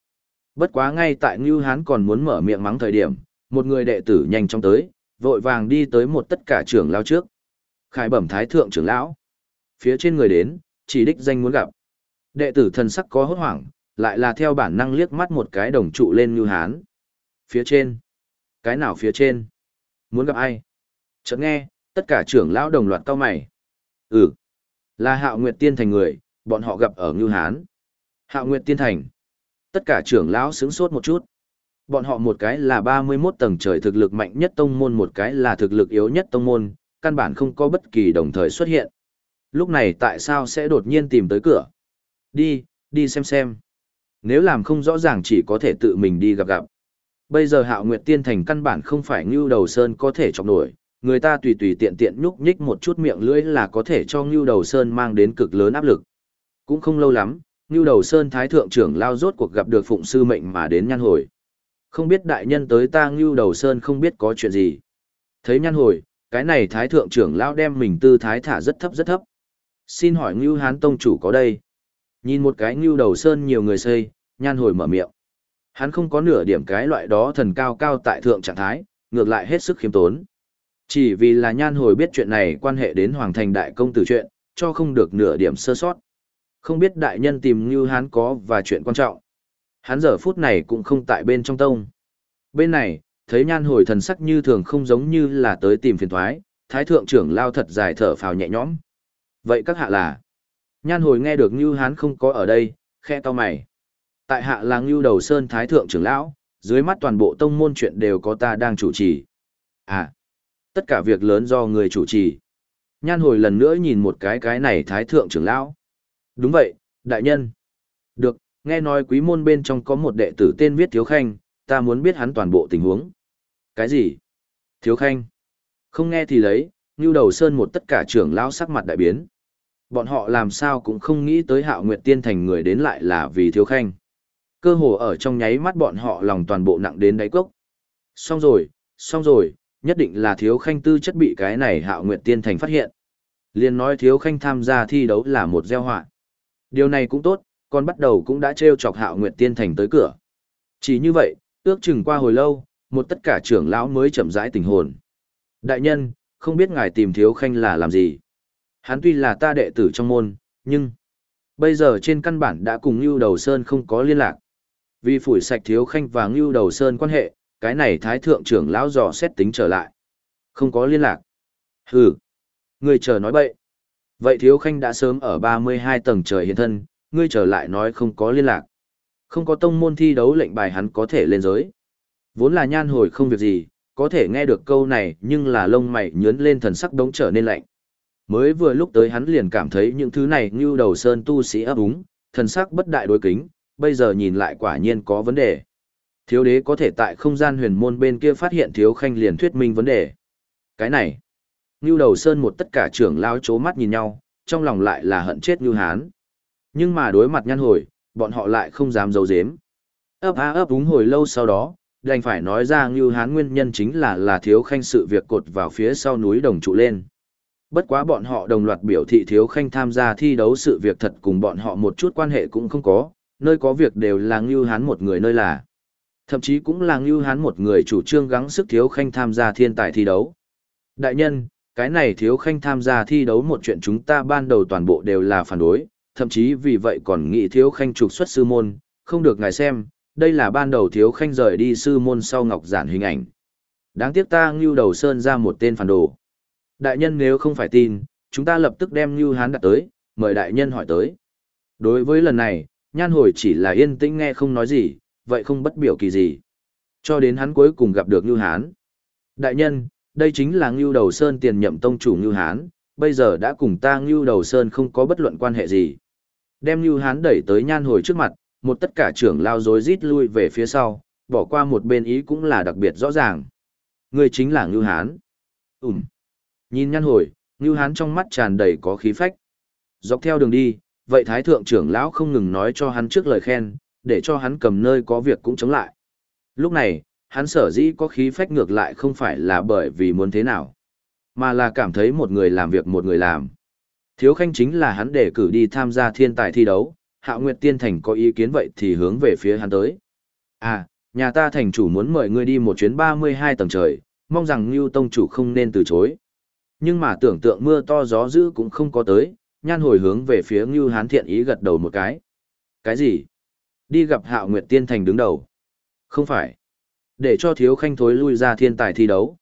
Bất quá ngay tại Ngưu Hán còn muốn mở miệng mắng thời điểm, một người đệ tử nhanh chóng tới, vội vàng đi tới một tất cả trưởng lão trước. Khải bẩm thái thượng trưởng lão. Phía trên người đến, chỉ đích danh muốn gặp. Đệ tử thần sắc có hốt hoảng, lại là theo bản năng liếc mắt một cái đồng trụ lên Ngưu Hán. Phía trên. Cái nào phía trên? Muốn gặp ai? Chợt nghe, tất cả trưởng lão đồng loạt cao mày. Ừ, là Hạo Nguyệt Tiên Thành người, bọn họ gặp ở Ngưu Hán. Hạo Nguyệt Tiên Thành. Tất cả trưởng lão sững sốt một chút. Bọn họ một cái là 31 tầng trời thực lực mạnh nhất tông môn một cái là thực lực yếu nhất tông môn, căn bản không có bất kỳ đồng thời xuất hiện. Lúc này tại sao sẽ đột nhiên tìm tới cửa? Đi, đi xem xem. Nếu làm không rõ ràng chỉ có thể tự mình đi gặp gặp. Bây giờ Hạo Nguyệt Tiên Thành căn bản không phải Ngưu Đầu Sơn có thể chọc nổi, người ta tùy tùy tiện tiện nhúc nhích một chút miệng lưỡi là có thể cho Ngưu Đầu Sơn mang đến cực lớn áp lực. Cũng không lâu lắm, Ngưu Đầu Sơn Thái Thượng trưởng lao rốt cuộc gặp được Phụng Sư Mệnh mà đến nhan hồi. Không biết đại nhân tới ta Ngưu Đầu Sơn không biết có chuyện gì. Thấy nhan hồi, cái này Thái Thượng trưởng lao đem mình tư thái thả rất thấp rất thấp. Xin hỏi Ngưu Hán Tông chủ có đây? Nhìn một cái Ngưu Đầu Sơn nhiều người xây, nhan hồi mở miệng. Hắn không có nửa điểm cái loại đó thần cao cao tại thượng trạng thái, ngược lại hết sức khiêm tốn. Chỉ vì là nhan hồi biết chuyện này quan hệ đến Hoàng Thành Đại Công tử chuyện, cho không được nửa điểm sơ sót. Không biết đại nhân tìm như Hán có và chuyện quan trọng. Hắn giờ phút này cũng không tại bên trong tông. Bên này, thấy nhan hồi thần sắc như thường không giống như là tới tìm phiền thoái, thái thượng trưởng lao thật dài thở phào nhẹ nhõm. Vậy các hạ là? Nhan hồi nghe được như Hán không có ở đây, khe to mày. Tại hạ là ngưu đầu sơn thái thượng trưởng lão, dưới mắt toàn bộ tông môn chuyện đều có ta đang chủ trì. À, tất cả việc lớn do người chủ trì. Nhan hồi lần nữa nhìn một cái cái này thái thượng trưởng lão. Đúng vậy, đại nhân. Được, nghe nói quý môn bên trong có một đệ tử tên viết Thiếu Khanh, ta muốn biết hắn toàn bộ tình huống. Cái gì? Thiếu Khanh. Không nghe thì lấy, như đầu sơn một tất cả trưởng lão sắc mặt đại biến. Bọn họ làm sao cũng không nghĩ tới hạo nguyệt tiên thành người đến lại là vì Thiếu Khanh. Cơ hồ ở trong nháy mắt bọn họ lòng toàn bộ nặng đến đáy cốc. Xong rồi, xong rồi, nhất định là thiếu khanh tư chất bị cái này hạo nguyệt tiên thành phát hiện. Liên nói thiếu khanh tham gia thi đấu là một gieo họa. Điều này cũng tốt, còn bắt đầu cũng đã treo chọc hạo nguyệt tiên thành tới cửa. Chỉ như vậy, ước chừng qua hồi lâu, một tất cả trưởng lão mới chậm rãi tình hồn. Đại nhân, không biết ngài tìm thiếu khanh là làm gì. Hắn tuy là ta đệ tử trong môn, nhưng bây giờ trên căn bản đã cùng Ngưu Đầu Sơn không có liên lạc. Vì phủi sạch thiếu khanh và Ngưu Đầu Sơn quan hệ, cái này thái thượng trưởng lão dò xét tính trở lại. Không có liên lạc. Hừ. Người chờ nói bậy. Vậy thiếu khanh đã sớm ở 32 tầng trời hiện thân, ngươi trở lại nói không có liên lạc. Không có tông môn thi đấu lệnh bài hắn có thể lên giới. Vốn là nhan hồi không việc gì, có thể nghe được câu này nhưng là lông mày nhướn lên thần sắc đống trở nên lạnh. Mới vừa lúc tới hắn liền cảm thấy những thứ này như đầu sơn tu sĩ ấp úng, thần sắc bất đại đối kính, bây giờ nhìn lại quả nhiên có vấn đề. Thiếu đế có thể tại không gian huyền môn bên kia phát hiện thiếu khanh liền thuyết minh vấn đề. Cái này, Ngưu đầu sơn một tất cả trưởng lao chố mắt nhìn nhau, trong lòng lại là hận chết Ngưu hán. Nhưng mà đối mặt nhăn hồi, bọn họ lại không dám giấu giếm. Ấp á ấp úng hồi lâu sau đó, đành phải nói ra Ngưu hán nguyên nhân chính là là thiếu khanh sự việc cột vào phía sau núi đồng trụ lên. Bất quá bọn họ đồng loạt biểu thị thiếu khanh tham gia thi đấu sự việc thật cùng bọn họ một chút quan hệ cũng không có, nơi có việc đều là Ngưu Hán một người nơi là. Thậm chí cũng là Ngưu Hán một người chủ trương gắng sức thiếu khanh tham gia thiên tài thi đấu. Đại nhân, cái này thiếu khanh tham gia thi đấu một chuyện chúng ta ban đầu toàn bộ đều là phản đối, thậm chí vì vậy còn nghĩ thiếu khanh trục xuất sư môn, không được ngài xem, đây là ban đầu thiếu khanh rời đi sư môn sau ngọc giản hình ảnh. Đáng tiếc ta ngưu đầu sơn ra một tên phản đồ. Đại nhân nếu không phải tin, chúng ta lập tức đem ngưu hán đặt tới, mời đại nhân hỏi tới. Đối với lần này, nhan hồi chỉ là yên tĩnh nghe không nói gì, vậy không bất biểu kỳ gì. Cho đến hắn cuối cùng gặp được ngưu hán. Đại nhân, đây chính là ngưu đầu sơn tiền nhậm tông chủ ngưu hán, bây giờ đã cùng ta ngưu đầu sơn không có bất luận quan hệ gì. Đem ngưu hán đẩy tới nhan hồi trước mặt, một tất cả trưởng lao rối rít lui về phía sau, bỏ qua một bên ý cũng là đặc biệt rõ ràng. Người chính là Ngưu Hán. Ừm. Nhìn Nhan hồi, Ngưu Hán trong mắt tràn đầy có khí phách. Dọc theo đường đi, vậy Thái Thượng trưởng lão không ngừng nói cho hắn trước lời khen, để cho hắn cầm nơi có việc cũng chống lại. Lúc này, hắn sở dĩ có khí phách ngược lại không phải là bởi vì muốn thế nào, mà là cảm thấy một người làm việc một người làm. Thiếu Khanh chính là hắn để cử đi tham gia thiên tài thi đấu, Hạo Nguyệt Tiên Thành có ý kiến vậy thì hướng về phía hắn tới. À, nhà ta thành chủ muốn mời ngươi đi một chuyến 32 tầng trời, mong rằng Ngưu Tông chủ không nên từ chối. Nhưng mà tưởng tượng mưa to gió dữ cũng không có tới, nhan hồi hướng về phía Ngưu Hán thiện ý gật đầu một cái. Cái gì? Đi gặp Hạo Nguyệt Tiên Thành đứng đầu. Không phải. Để cho thiếu khanh thối lui ra thiên tài thi đấu.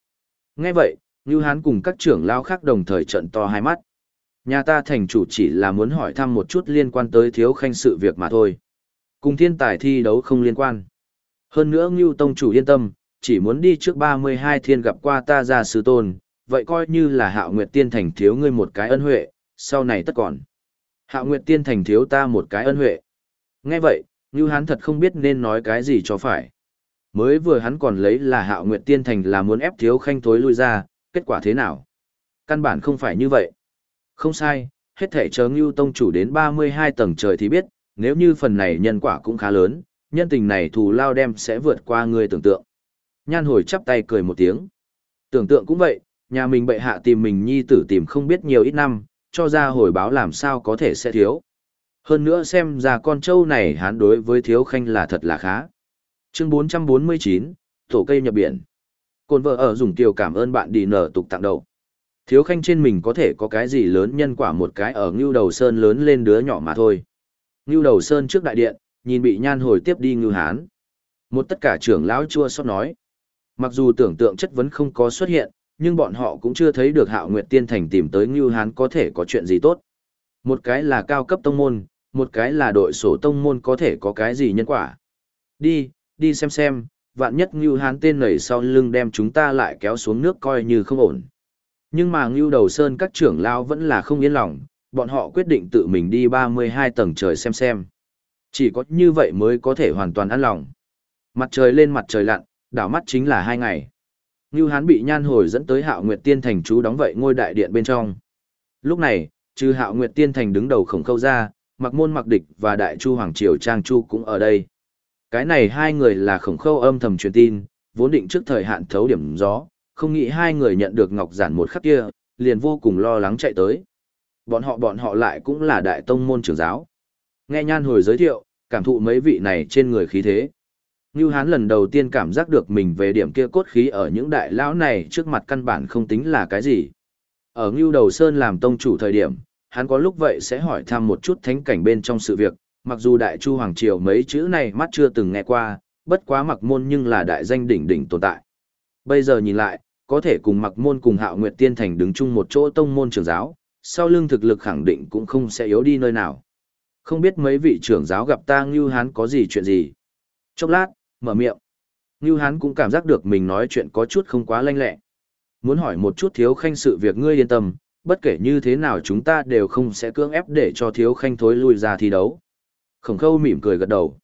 Nghe vậy, Ngưu Hán cùng các trưởng lao khác đồng thời trận to hai mắt. Nhà ta thành chủ chỉ là muốn hỏi thăm một chút liên quan tới thiếu khanh sự việc mà thôi. Cùng thiên tài thi đấu không liên quan. Hơn nữa Ngưu Tông chủ yên tâm, chỉ muốn đi trước 32 thiên gặp qua ta ra sư tôn, vậy coi như là hạo nguyệt tiên thành thiếu ngươi một cái ân huệ, sau này tất còn. Hạo nguyệt tiên thành thiếu ta một cái ân huệ. Nghe vậy, Ngưu Hán thật không biết nên nói cái gì cho phải. Mới vừa hắn còn lấy là hạo nguyệt tiên thành là muốn ép thiếu khanh thối lui ra, kết quả thế nào? Căn bản không phải như vậy. Không sai, hết thể chờ Ngưu Tông chủ đến 32 tầng trời thì biết, nếu như phần này nhân quả cũng khá lớn, nhân tình này thù lao đem sẽ vượt qua người tưởng tượng. Nhan hồi chắp tay cười một tiếng. Tưởng tượng cũng vậy, nhà mình bệ hạ tìm mình nhi tử tìm không biết nhiều ít năm, cho ra hồi báo làm sao có thể sẽ thiếu. Hơn nữa xem ra con trâu này hắn đối với thiếu khanh là thật là khá. Chương 449, Tổ cây nhập biển. Cồn vợ ở dùng kiều cảm ơn bạn đi nở tục tặng đầu. Thiếu khanh trên mình có thể có cái gì lớn nhân quả một cái ở ngưu đầu sơn lớn lên đứa nhỏ mà thôi. Ngưu đầu sơn trước đại điện, nhìn bị nhan hồi tiếp đi ngưu hán. Một tất cả trưởng lão chua xót nói. Mặc dù tưởng tượng chất vấn không có xuất hiện, nhưng bọn họ cũng chưa thấy được hạo nguyệt tiên thành tìm tới ngưu hán có thể có chuyện gì tốt. Một cái là cao cấp tông môn, một cái là đội sổ tông môn có thể có cái gì nhân quả. Đi, đi xem xem, vạn nhất ngưu hán tên nảy sau lưng đem chúng ta lại kéo xuống nước coi như không ổn. Nhưng mà Ngưu Đầu Sơn các trưởng lao vẫn là không yên lòng, bọn họ quyết định tự mình đi 32 tầng trời xem xem. Chỉ có như vậy mới có thể hoàn toàn an lòng. Mặt trời lên mặt trời lặn, đảo mắt chính là hai ngày. Ngưu Hán bị nhan hồi dẫn tới Hạo Nguyệt Tiên Thành chú đóng vậy ngôi đại điện bên trong. Lúc này, trừ Hạo Nguyệt Tiên Thành đứng đầu khổng khâu ra, mặc môn mặc địch và đại chu Hoàng Triều Trang Chu cũng ở đây. Cái này hai người là khổng khâu âm thầm truyền tin, vốn định trước thời hạn thấu điểm gió, không nghĩ hai người nhận được ngọc giản một khắc kia, liền vô cùng lo lắng chạy tới. Bọn họ bọn họ lại cũng là đại tông môn trưởng giáo. Nghe nhan hồi giới thiệu, cảm thụ mấy vị này trên người khí thế. Ngưu Hán lần đầu tiên cảm giác được mình về điểm kia cốt khí ở những đại lão này trước mặt căn bản không tính là cái gì. Ở Ngưu Đầu Sơn làm tông chủ thời điểm, hắn có lúc vậy sẽ hỏi thăm một chút thánh cảnh bên trong sự việc, mặc dù Đại Chu Hoàng Triều mấy chữ này mắt chưa từng nghe qua, bất quá mặc môn nhưng là đại danh đỉnh đỉnh tồn tại. Bây giờ nhìn lại, có thể cùng mặc môn cùng hạo nguyệt tiên thành đứng chung một chỗ tông môn trưởng giáo, sau lưng thực lực khẳng định cũng không sẽ yếu đi nơi nào. Không biết mấy vị trưởng giáo gặp ta Ngưu Hán có gì chuyện gì. Chốc lát, mở miệng. Ngưu Hán cũng cảm giác được mình nói chuyện có chút không quá lanh lẹ. Muốn hỏi một chút thiếu khanh sự việc ngươi yên tâm, bất kể như thế nào chúng ta đều không sẽ cưỡng ép để cho thiếu khanh thối lui ra thi đấu. Khổng khâu mỉm cười gật đầu.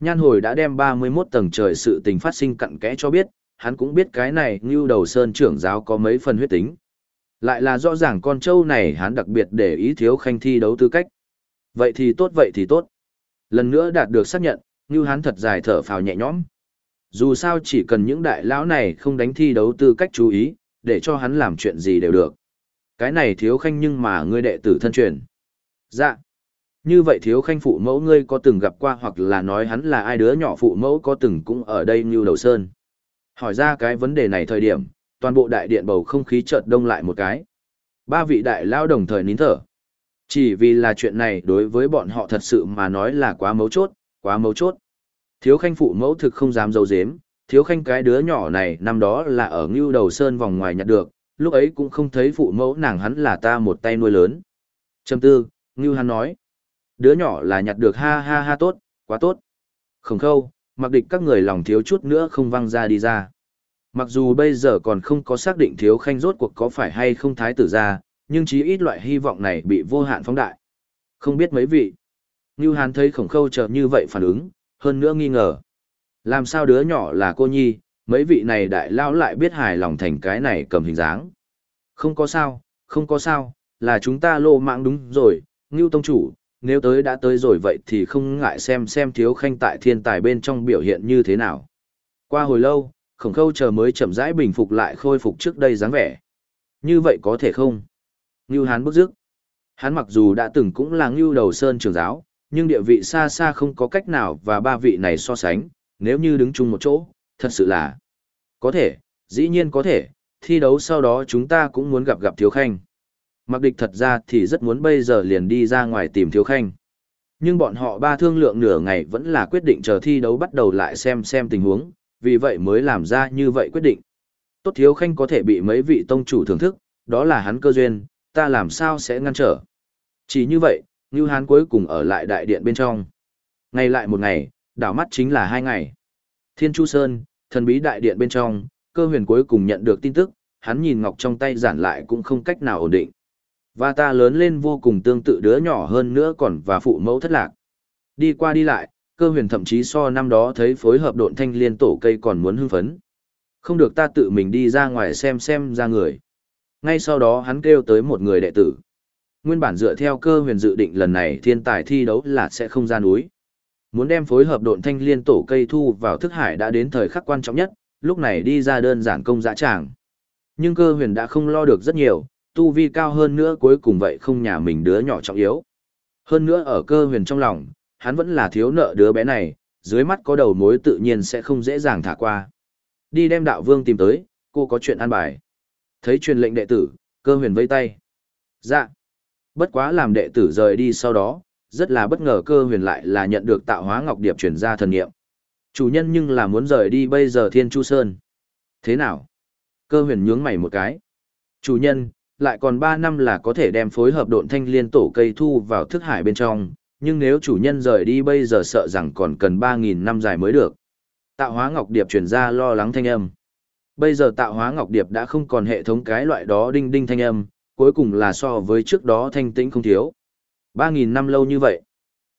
Nhan hồi đã đem 31 tầng trời sự tình phát sinh cặn kẽ cho biết, hắn cũng biết cái này như đầu sơn trưởng giáo có mấy phần huyết tính. Lại là rõ ràng con trâu này hắn đặc biệt để ý thiếu khanh thi đấu tư cách. Vậy thì tốt vậy thì tốt. Lần nữa đạt được xác nhận, như hắn thật dài thở phào nhẹ nhõm. Dù sao chỉ cần những đại lão này không đánh thi đấu tư cách chú ý, để cho hắn làm chuyện gì đều được. Cái này thiếu khanh nhưng mà ngươi đệ tử thân truyền. Dạ. Như vậy thiếu khanh phụ mẫu ngươi có từng gặp qua hoặc là nói hắn là ai đứa nhỏ phụ mẫu có từng cũng ở đây như đầu sơn. Hỏi ra cái vấn đề này thời điểm, toàn bộ đại điện bầu không khí chợt đông lại một cái. Ba vị đại lao đồng thời nín thở. Chỉ vì là chuyện này đối với bọn họ thật sự mà nói là quá mấu chốt, quá mấu chốt. Thiếu khanh phụ mẫu thực không dám dấu dếm, thiếu khanh cái đứa nhỏ này năm đó là ở ngưu đầu sơn vòng ngoài nhặt được, lúc ấy cũng không thấy phụ mẫu nàng hắn là ta một tay nuôi lớn. Trầm tư, ngưu hắn nói, đứa nhỏ là nhặt được ha ha ha tốt, quá tốt. Khổng khâu, mặc địch các người lòng thiếu chút nữa không văng ra đi ra. Mặc dù bây giờ còn không có xác định thiếu khanh rốt cuộc có phải hay không thái tử ra, nhưng chí ít loại hy vọng này bị vô hạn phóng đại. Không biết mấy vị. Như Hán thấy khổng khâu chờ như vậy phản ứng, hơn nữa nghi ngờ. Làm sao đứa nhỏ là cô nhi, mấy vị này đại lao lại biết hài lòng thành cái này cầm hình dáng. Không có sao, không có sao, là chúng ta lô mạng đúng rồi, Ngưu Tông Chủ, nếu tới đã tới rồi vậy thì không ngại xem xem thiếu khanh tại thiên tài bên trong biểu hiện như thế nào. Qua hồi lâu, khổng khâu chờ mới chậm rãi bình phục lại khôi phục trước đây dáng vẻ. Như vậy có thể không? Ngưu Hán bức dứt. Hắn mặc dù đã từng cũng là Ngưu Đầu Sơn trường giáo, nhưng địa vị xa xa không có cách nào và ba vị này so sánh, nếu như đứng chung một chỗ, thật sự là có thể, dĩ nhiên có thể, thi đấu sau đó chúng ta cũng muốn gặp gặp Thiếu Khanh. Mặc địch thật ra thì rất muốn bây giờ liền đi ra ngoài tìm Thiếu Khanh. Nhưng bọn họ ba thương lượng nửa ngày vẫn là quyết định chờ thi đấu bắt đầu lại xem xem tình huống, vì vậy mới làm ra như vậy quyết định. Tốt Thiếu Khanh có thể bị mấy vị tông chủ thưởng thức, đó là hắn cơ duyên, ta làm sao sẽ ngăn trở. Chỉ như vậy, Ngưu Hán cuối cùng ở lại đại điện bên trong. Ngày lại một ngày, đảo mắt chính là hai ngày. Thiên Chu Sơn, thần bí đại điện bên trong, cơ huyền cuối cùng nhận được tin tức, hắn nhìn ngọc trong tay giản lại cũng không cách nào ổn định. Và ta lớn lên vô cùng tương tự đứa nhỏ hơn nữa còn và phụ mẫu thất lạc. Đi qua đi lại, cơ huyền thậm chí so năm đó thấy phối hợp độn thanh liên tổ cây còn muốn hưng phấn. Không được ta tự mình đi ra ngoài xem xem ra người. Ngay sau đó hắn kêu tới một người đệ tử. Nguyên bản dựa theo cơ huyền dự định lần này thiên tài thi đấu là sẽ không ra núi. Muốn đem phối hợp độn thanh liên tổ cây thu vào thức hải đã đến thời khắc quan trọng nhất, lúc này đi ra đơn giản công dã tràng. Nhưng cơ huyền đã không lo được rất nhiều, tu vi cao hơn nữa cuối cùng vậy không nhà mình đứa nhỏ trọng yếu. Hơn nữa ở cơ huyền trong lòng, hắn vẫn là thiếu nợ đứa bé này, dưới mắt có đầu mối tự nhiên sẽ không dễ dàng thả qua. Đi đem đạo vương tìm tới, cô có chuyện an bài. Thấy truyền lệnh đệ tử, cơ huyền vây tay. Dạ. Bất quá làm đệ tử rời đi sau đó, rất là bất ngờ cơ huyền lại là nhận được tạo hóa ngọc điệp truyền ra thần nghiệm. Chủ nhân nhưng là muốn rời đi bây giờ thiên chu sơn. Thế nào? Cơ huyền nhướng mày một cái. Chủ nhân, lại còn 3 năm là có thể đem phối hợp độn thanh liên tổ cây thu vào thức hải bên trong, nhưng nếu chủ nhân rời đi bây giờ sợ rằng còn cần 3.000 năm dài mới được. Tạo hóa ngọc điệp chuyển ra lo lắng thanh âm. Bây giờ tạo hóa ngọc điệp đã không còn hệ thống cái loại đó đinh đinh thanh âm, cuối cùng là so với trước đó thanh tĩnh không thiếu. 3.000 năm lâu như vậy.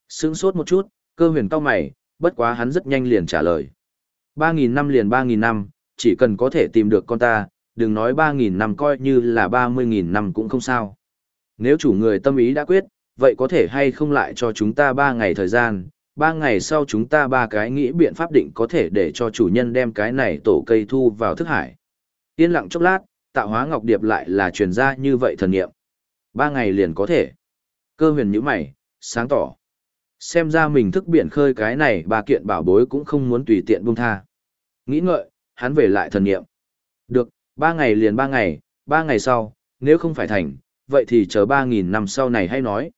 Sướng sốt một chút, cơ huyền cao mày, bất quá hắn rất nhanh liền trả lời. 3.000 năm liền 3.000 năm, chỉ cần có thể tìm được con ta, đừng nói 3.000 năm coi như là 30.000 năm cũng không sao. Nếu chủ người tâm ý đã quyết, vậy có thể hay không lại cho chúng ta 3 ngày thời gian, 3 ngày sau chúng ta ba cái nghĩ biện pháp định có thể để cho chủ nhân đem cái này tổ cây thu vào thức hải. Yên lặng chốc lát, tạo hóa ngọc điệp lại là truyền ra như vậy thần nghiệm. Ba ngày liền có thể. Cơ huyền như mày, sáng tỏ. Xem ra mình thức biển khơi cái này ba kiện bảo bối cũng không muốn tùy tiện buông tha. Nghĩ ngợi, hắn về lại thần niệm. Được, ba ngày liền ba ngày, ba ngày sau, nếu không phải thành, vậy thì chờ ba nghìn năm sau này hay nói.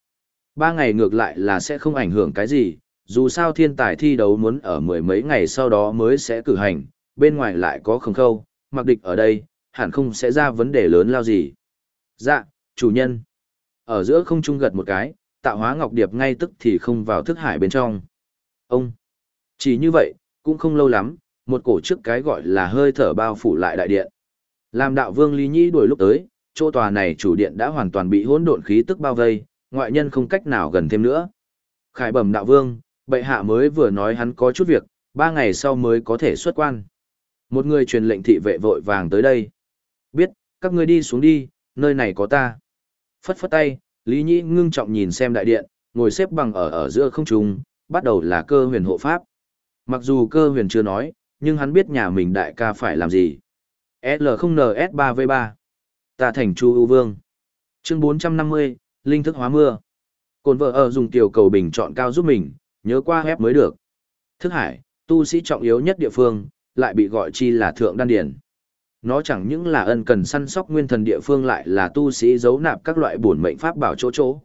Ba ngày ngược lại là sẽ không ảnh hưởng cái gì, dù sao thiên tài thi đấu muốn ở mười mấy ngày sau đó mới sẽ cử hành, bên ngoài lại có khổng khâu, mặc địch ở đây, hẳn không sẽ ra vấn đề lớn lao gì. Dạ, chủ nhân. Ở giữa không trung gật một cái, tạo hóa ngọc điệp ngay tức thì không vào thức hải bên trong. Ông. Chỉ như vậy, cũng không lâu lắm, một cổ trước cái gọi là hơi thở bao phủ lại đại điện. Làm đạo vương Lý Nhĩ đuổi lúc tới, chỗ tòa này chủ điện đã hoàn toàn bị hỗn độn khí tức bao vây, ngoại nhân không cách nào gần thêm nữa. Khải bẩm đạo vương, bệ hạ mới vừa nói hắn có chút việc, ba ngày sau mới có thể xuất quan. Một người truyền lệnh thị vệ vội vàng tới đây. Biết, các ngươi đi xuống đi, nơi này có ta. Phất phất tay, Lý Nhĩ ngưng trọng nhìn xem đại điện, ngồi xếp bằng ở ở giữa không trung, bắt đầu là cơ huyền hộ pháp. Mặc dù cơ huyền chưa nói, nhưng hắn biết nhà mình đại ca phải làm gì. L0NS3V3 Ta thành Chu ưu vương. Chương 450, Linh thức hóa mưa. Cồn vợ ở dùng tiểu cầu bình chọn cao giúp mình, nhớ qua web mới được. Thức hải, tu sĩ trọng yếu nhất địa phương, lại bị gọi chi là thượng đan điển. Nó chẳng những là ân cần săn sóc nguyên thần địa phương lại là tu sĩ giấu nạp các loại bổn mệnh pháp bảo chỗ chỗ.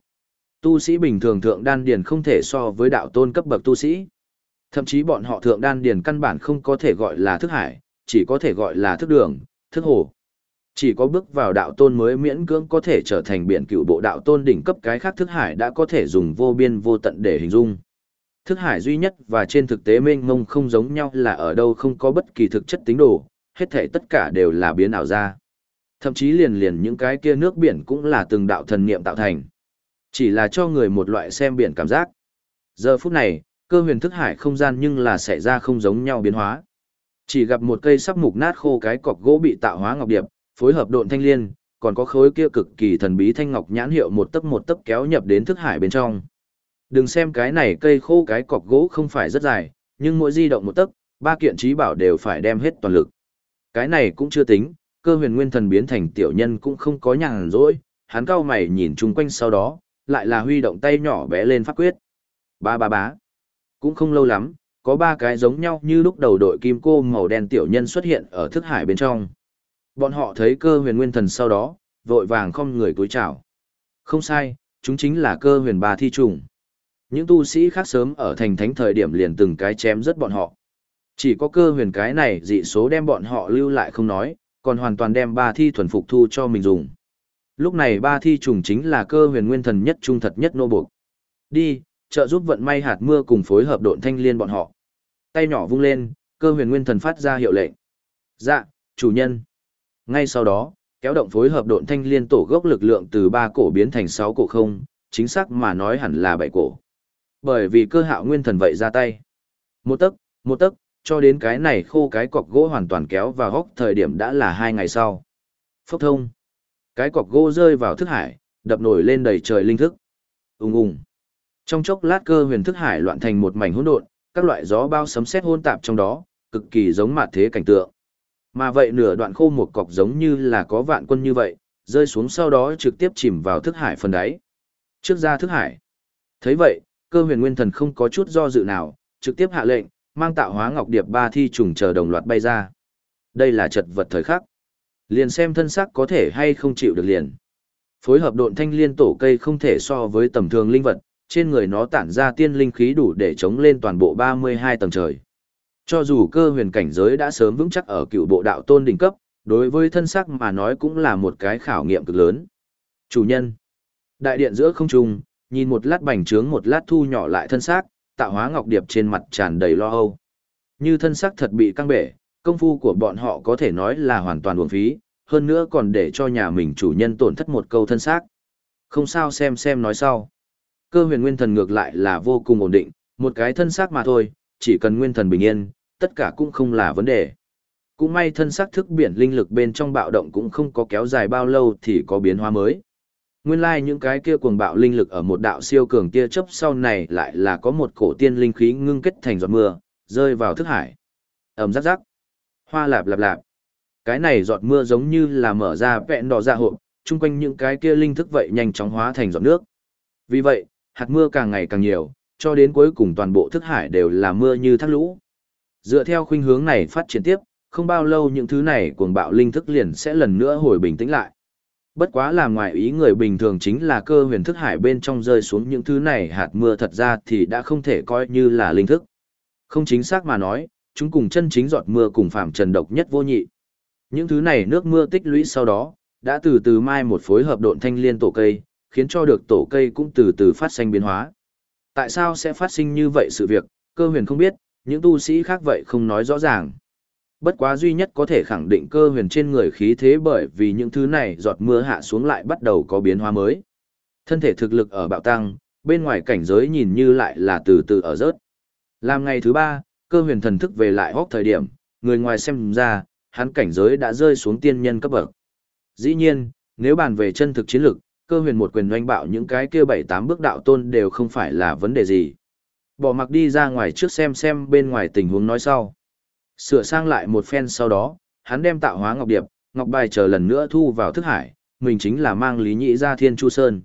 Tu sĩ bình thường thượng đan điển không thể so với đạo tôn cấp bậc tu sĩ. Thậm chí bọn họ thượng đan điển căn bản không có thể gọi là thức hải, chỉ có thể gọi là thức đường, thức hồ. Chỉ có bước vào đạo tôn mới miễn cưỡng có thể trở thành biển cựu bộ đạo tôn đỉnh cấp cái khác thức hải đã có thể dùng vô biên vô tận để hình dung. Thức hải duy nhất và trên thực tế mênh mông không giống nhau là ở đâu không có bất kỳ thực chất tính đồ, hết thể tất cả đều là biến ảo ra. Thậm chí liền liền những cái kia nước biển cũng là từng đạo thần niệm tạo thành. Chỉ là cho người một loại xem biển cảm giác. Giờ phút này, cơ huyền thức hải không gian nhưng là xảy ra không giống nhau biến hóa. Chỉ gặp một cây sắp mục nát khô cái cọc gỗ bị tạo hóa ngọc điệp, phối hợp độn thanh liên, còn có khối kia cực kỳ thần bí thanh ngọc nhãn hiệu một tấc một tấc kéo nhập đến thức hải bên trong. Đừng xem cái này cây khô cái cọc gỗ không phải rất dài, nhưng mỗi di động một tấc, ba kiện trí bảo đều phải đem hết toàn lực. Cái này cũng chưa tính, cơ huyền nguyên thần biến thành tiểu nhân cũng không có nhàn rỗi, hắn cao mày nhìn chung quanh sau đó, lại là huy động tay nhỏ bé lên pháp quyết. Ba ba bá. Cũng không lâu lắm, có ba cái giống nhau như lúc đầu đội kim cô màu đen tiểu nhân xuất hiện ở thức hải bên trong. Bọn họ thấy cơ huyền nguyên thần sau đó, vội vàng không người cúi chào. Không sai, chúng chính là cơ huyền ba thi trùng. Những tu sĩ khác sớm ở thành thánh thời điểm liền từng cái chém rất bọn họ. Chỉ có cơ huyền cái này dị số đem bọn họ lưu lại không nói, còn hoàn toàn đem ba thi thuần phục thu cho mình dùng. Lúc này ba thi trùng chính là cơ huyền nguyên thần nhất trung thật nhất nô buộc. Đi, trợ giúp vận may hạt mưa cùng phối hợp độn thanh liên bọn họ. Tay nhỏ vung lên, cơ huyền nguyên thần phát ra hiệu lệnh. Dạ, chủ nhân. Ngay sau đó, kéo động phối hợp độn thanh liên tổ gốc lực lượng từ ba cổ biến thành sáu cổ không, chính xác mà nói hẳn là bảy cổ. Bởi vì cơ hạo nguyên thần vậy ra tay. Một tấc, một tấc, cho đến cái này khô cái cọc gỗ hoàn toàn kéo vào góc thời điểm đã là hai ngày sau. Phốc thông. Cái cọc gỗ rơi vào thức hải, đập nổi lên đầy trời linh thức. Ùng ùng. Trong chốc lát cơ huyền thức hải loạn thành một mảnh hỗn độn, các loại gió bao sấm sét hỗn tạp trong đó, cực kỳ giống mặt thế cảnh tượng. Mà vậy nửa đoạn khô một cọc giống như là có vạn quân như vậy, rơi xuống sau đó trực tiếp chìm vào thức hải phần đáy. Trước ra thức hải. thấy vậy, cơ huyền nguyên thần không có chút do dự nào, trực tiếp hạ lệnh, mang tạo hóa ngọc điệp ba thi trùng chờ đồng loạt bay ra. Đây là trật vật thời khắc. Liền xem thân sắc có thể hay không chịu được liền. Phối hợp độn thanh liên tổ cây không thể so với tầm thường linh vật, trên người nó tản ra tiên linh khí đủ để chống lên toàn bộ 32 tầng trời. Cho dù cơ huyền cảnh giới đã sớm vững chắc ở cựu bộ đạo tôn đỉnh cấp, đối với thân sắc mà nói cũng là một cái khảo nghiệm cực lớn. Chủ nhân. Đại điện giữa không trung, nhìn một lát bành trướng một lát thu nhỏ lại thân xác, tạo hóa ngọc điệp trên mặt tràn đầy lo âu. Như thân xác thật bị căng bể, công phu của bọn họ có thể nói là hoàn toàn uổng phí, hơn nữa còn để cho nhà mình chủ nhân tổn thất một câu thân xác. Không sao xem xem nói sau. Cơ huyền nguyên thần ngược lại là vô cùng ổn định, một cái thân xác mà thôi, chỉ cần nguyên thần bình yên, tất cả cũng không là vấn đề. Cũng may thân xác thức biển linh lực bên trong bạo động cũng không có kéo dài bao lâu thì có biến hóa mới. Nguyên lai like những cái kia cuồng bạo linh lực ở một đạo siêu cường tia chớp sau này lại là có một cổ tiên linh khí ngưng kết thành giọt mưa, rơi vào thức hải. Ầm rắc rắc. Hoa lạp lạp lạp. Cái này giọt mưa giống như là mở ra vẹn đỏ ra hộp, chung quanh những cái kia linh thức vậy nhanh chóng hóa thành giọt nước. Vì vậy, hạt mưa càng ngày càng nhiều, cho đến cuối cùng toàn bộ thức hải đều là mưa như thác lũ. Dựa theo khuynh hướng này phát triển tiếp, không bao lâu những thứ này cuồng bạo linh thức liền sẽ lần nữa hồi bình tĩnh lại. Bất quá là ngoài ý người bình thường chính là cơ huyền thức hải bên trong rơi xuống những thứ này hạt mưa thật ra thì đã không thể coi như là linh thức. Không chính xác mà nói, chúng cùng chân chính giọt mưa cùng phạm trần độc nhất vô nhị. Những thứ này nước mưa tích lũy sau đó, đã từ từ mai một phối hợp độn thanh liên tổ cây, khiến cho được tổ cây cũng từ từ phát sinh biến hóa. Tại sao sẽ phát sinh như vậy sự việc, cơ huyền không biết, những tu sĩ khác vậy không nói rõ ràng. Bất quá duy nhất có thể khẳng định cơ huyền trên người khí thế bởi vì những thứ này giọt mưa hạ xuống lại bắt đầu có biến hóa mới. Thân thể thực lực ở bạo tăng, bên ngoài cảnh giới nhìn như lại là từ từ ở rớt. Làm ngày thứ ba, cơ huyền thần thức về lại hốc thời điểm, người ngoài xem ra, hắn cảnh giới đã rơi xuống tiên nhân cấp bậc. Dĩ nhiên, nếu bàn về chân thực chiến lực, cơ huyền một quyền doanh bạo những cái kia bảy tám bước đạo tôn đều không phải là vấn đề gì. Bỏ mặc đi ra ngoài trước xem xem bên ngoài tình huống nói sau. Sửa sang lại một phen sau đó, hắn đem tạo hóa ngọc điệp, ngọc bài chờ lần nữa thu vào thức hải, mình chính là mang lý nhị ra thiên chu sơn.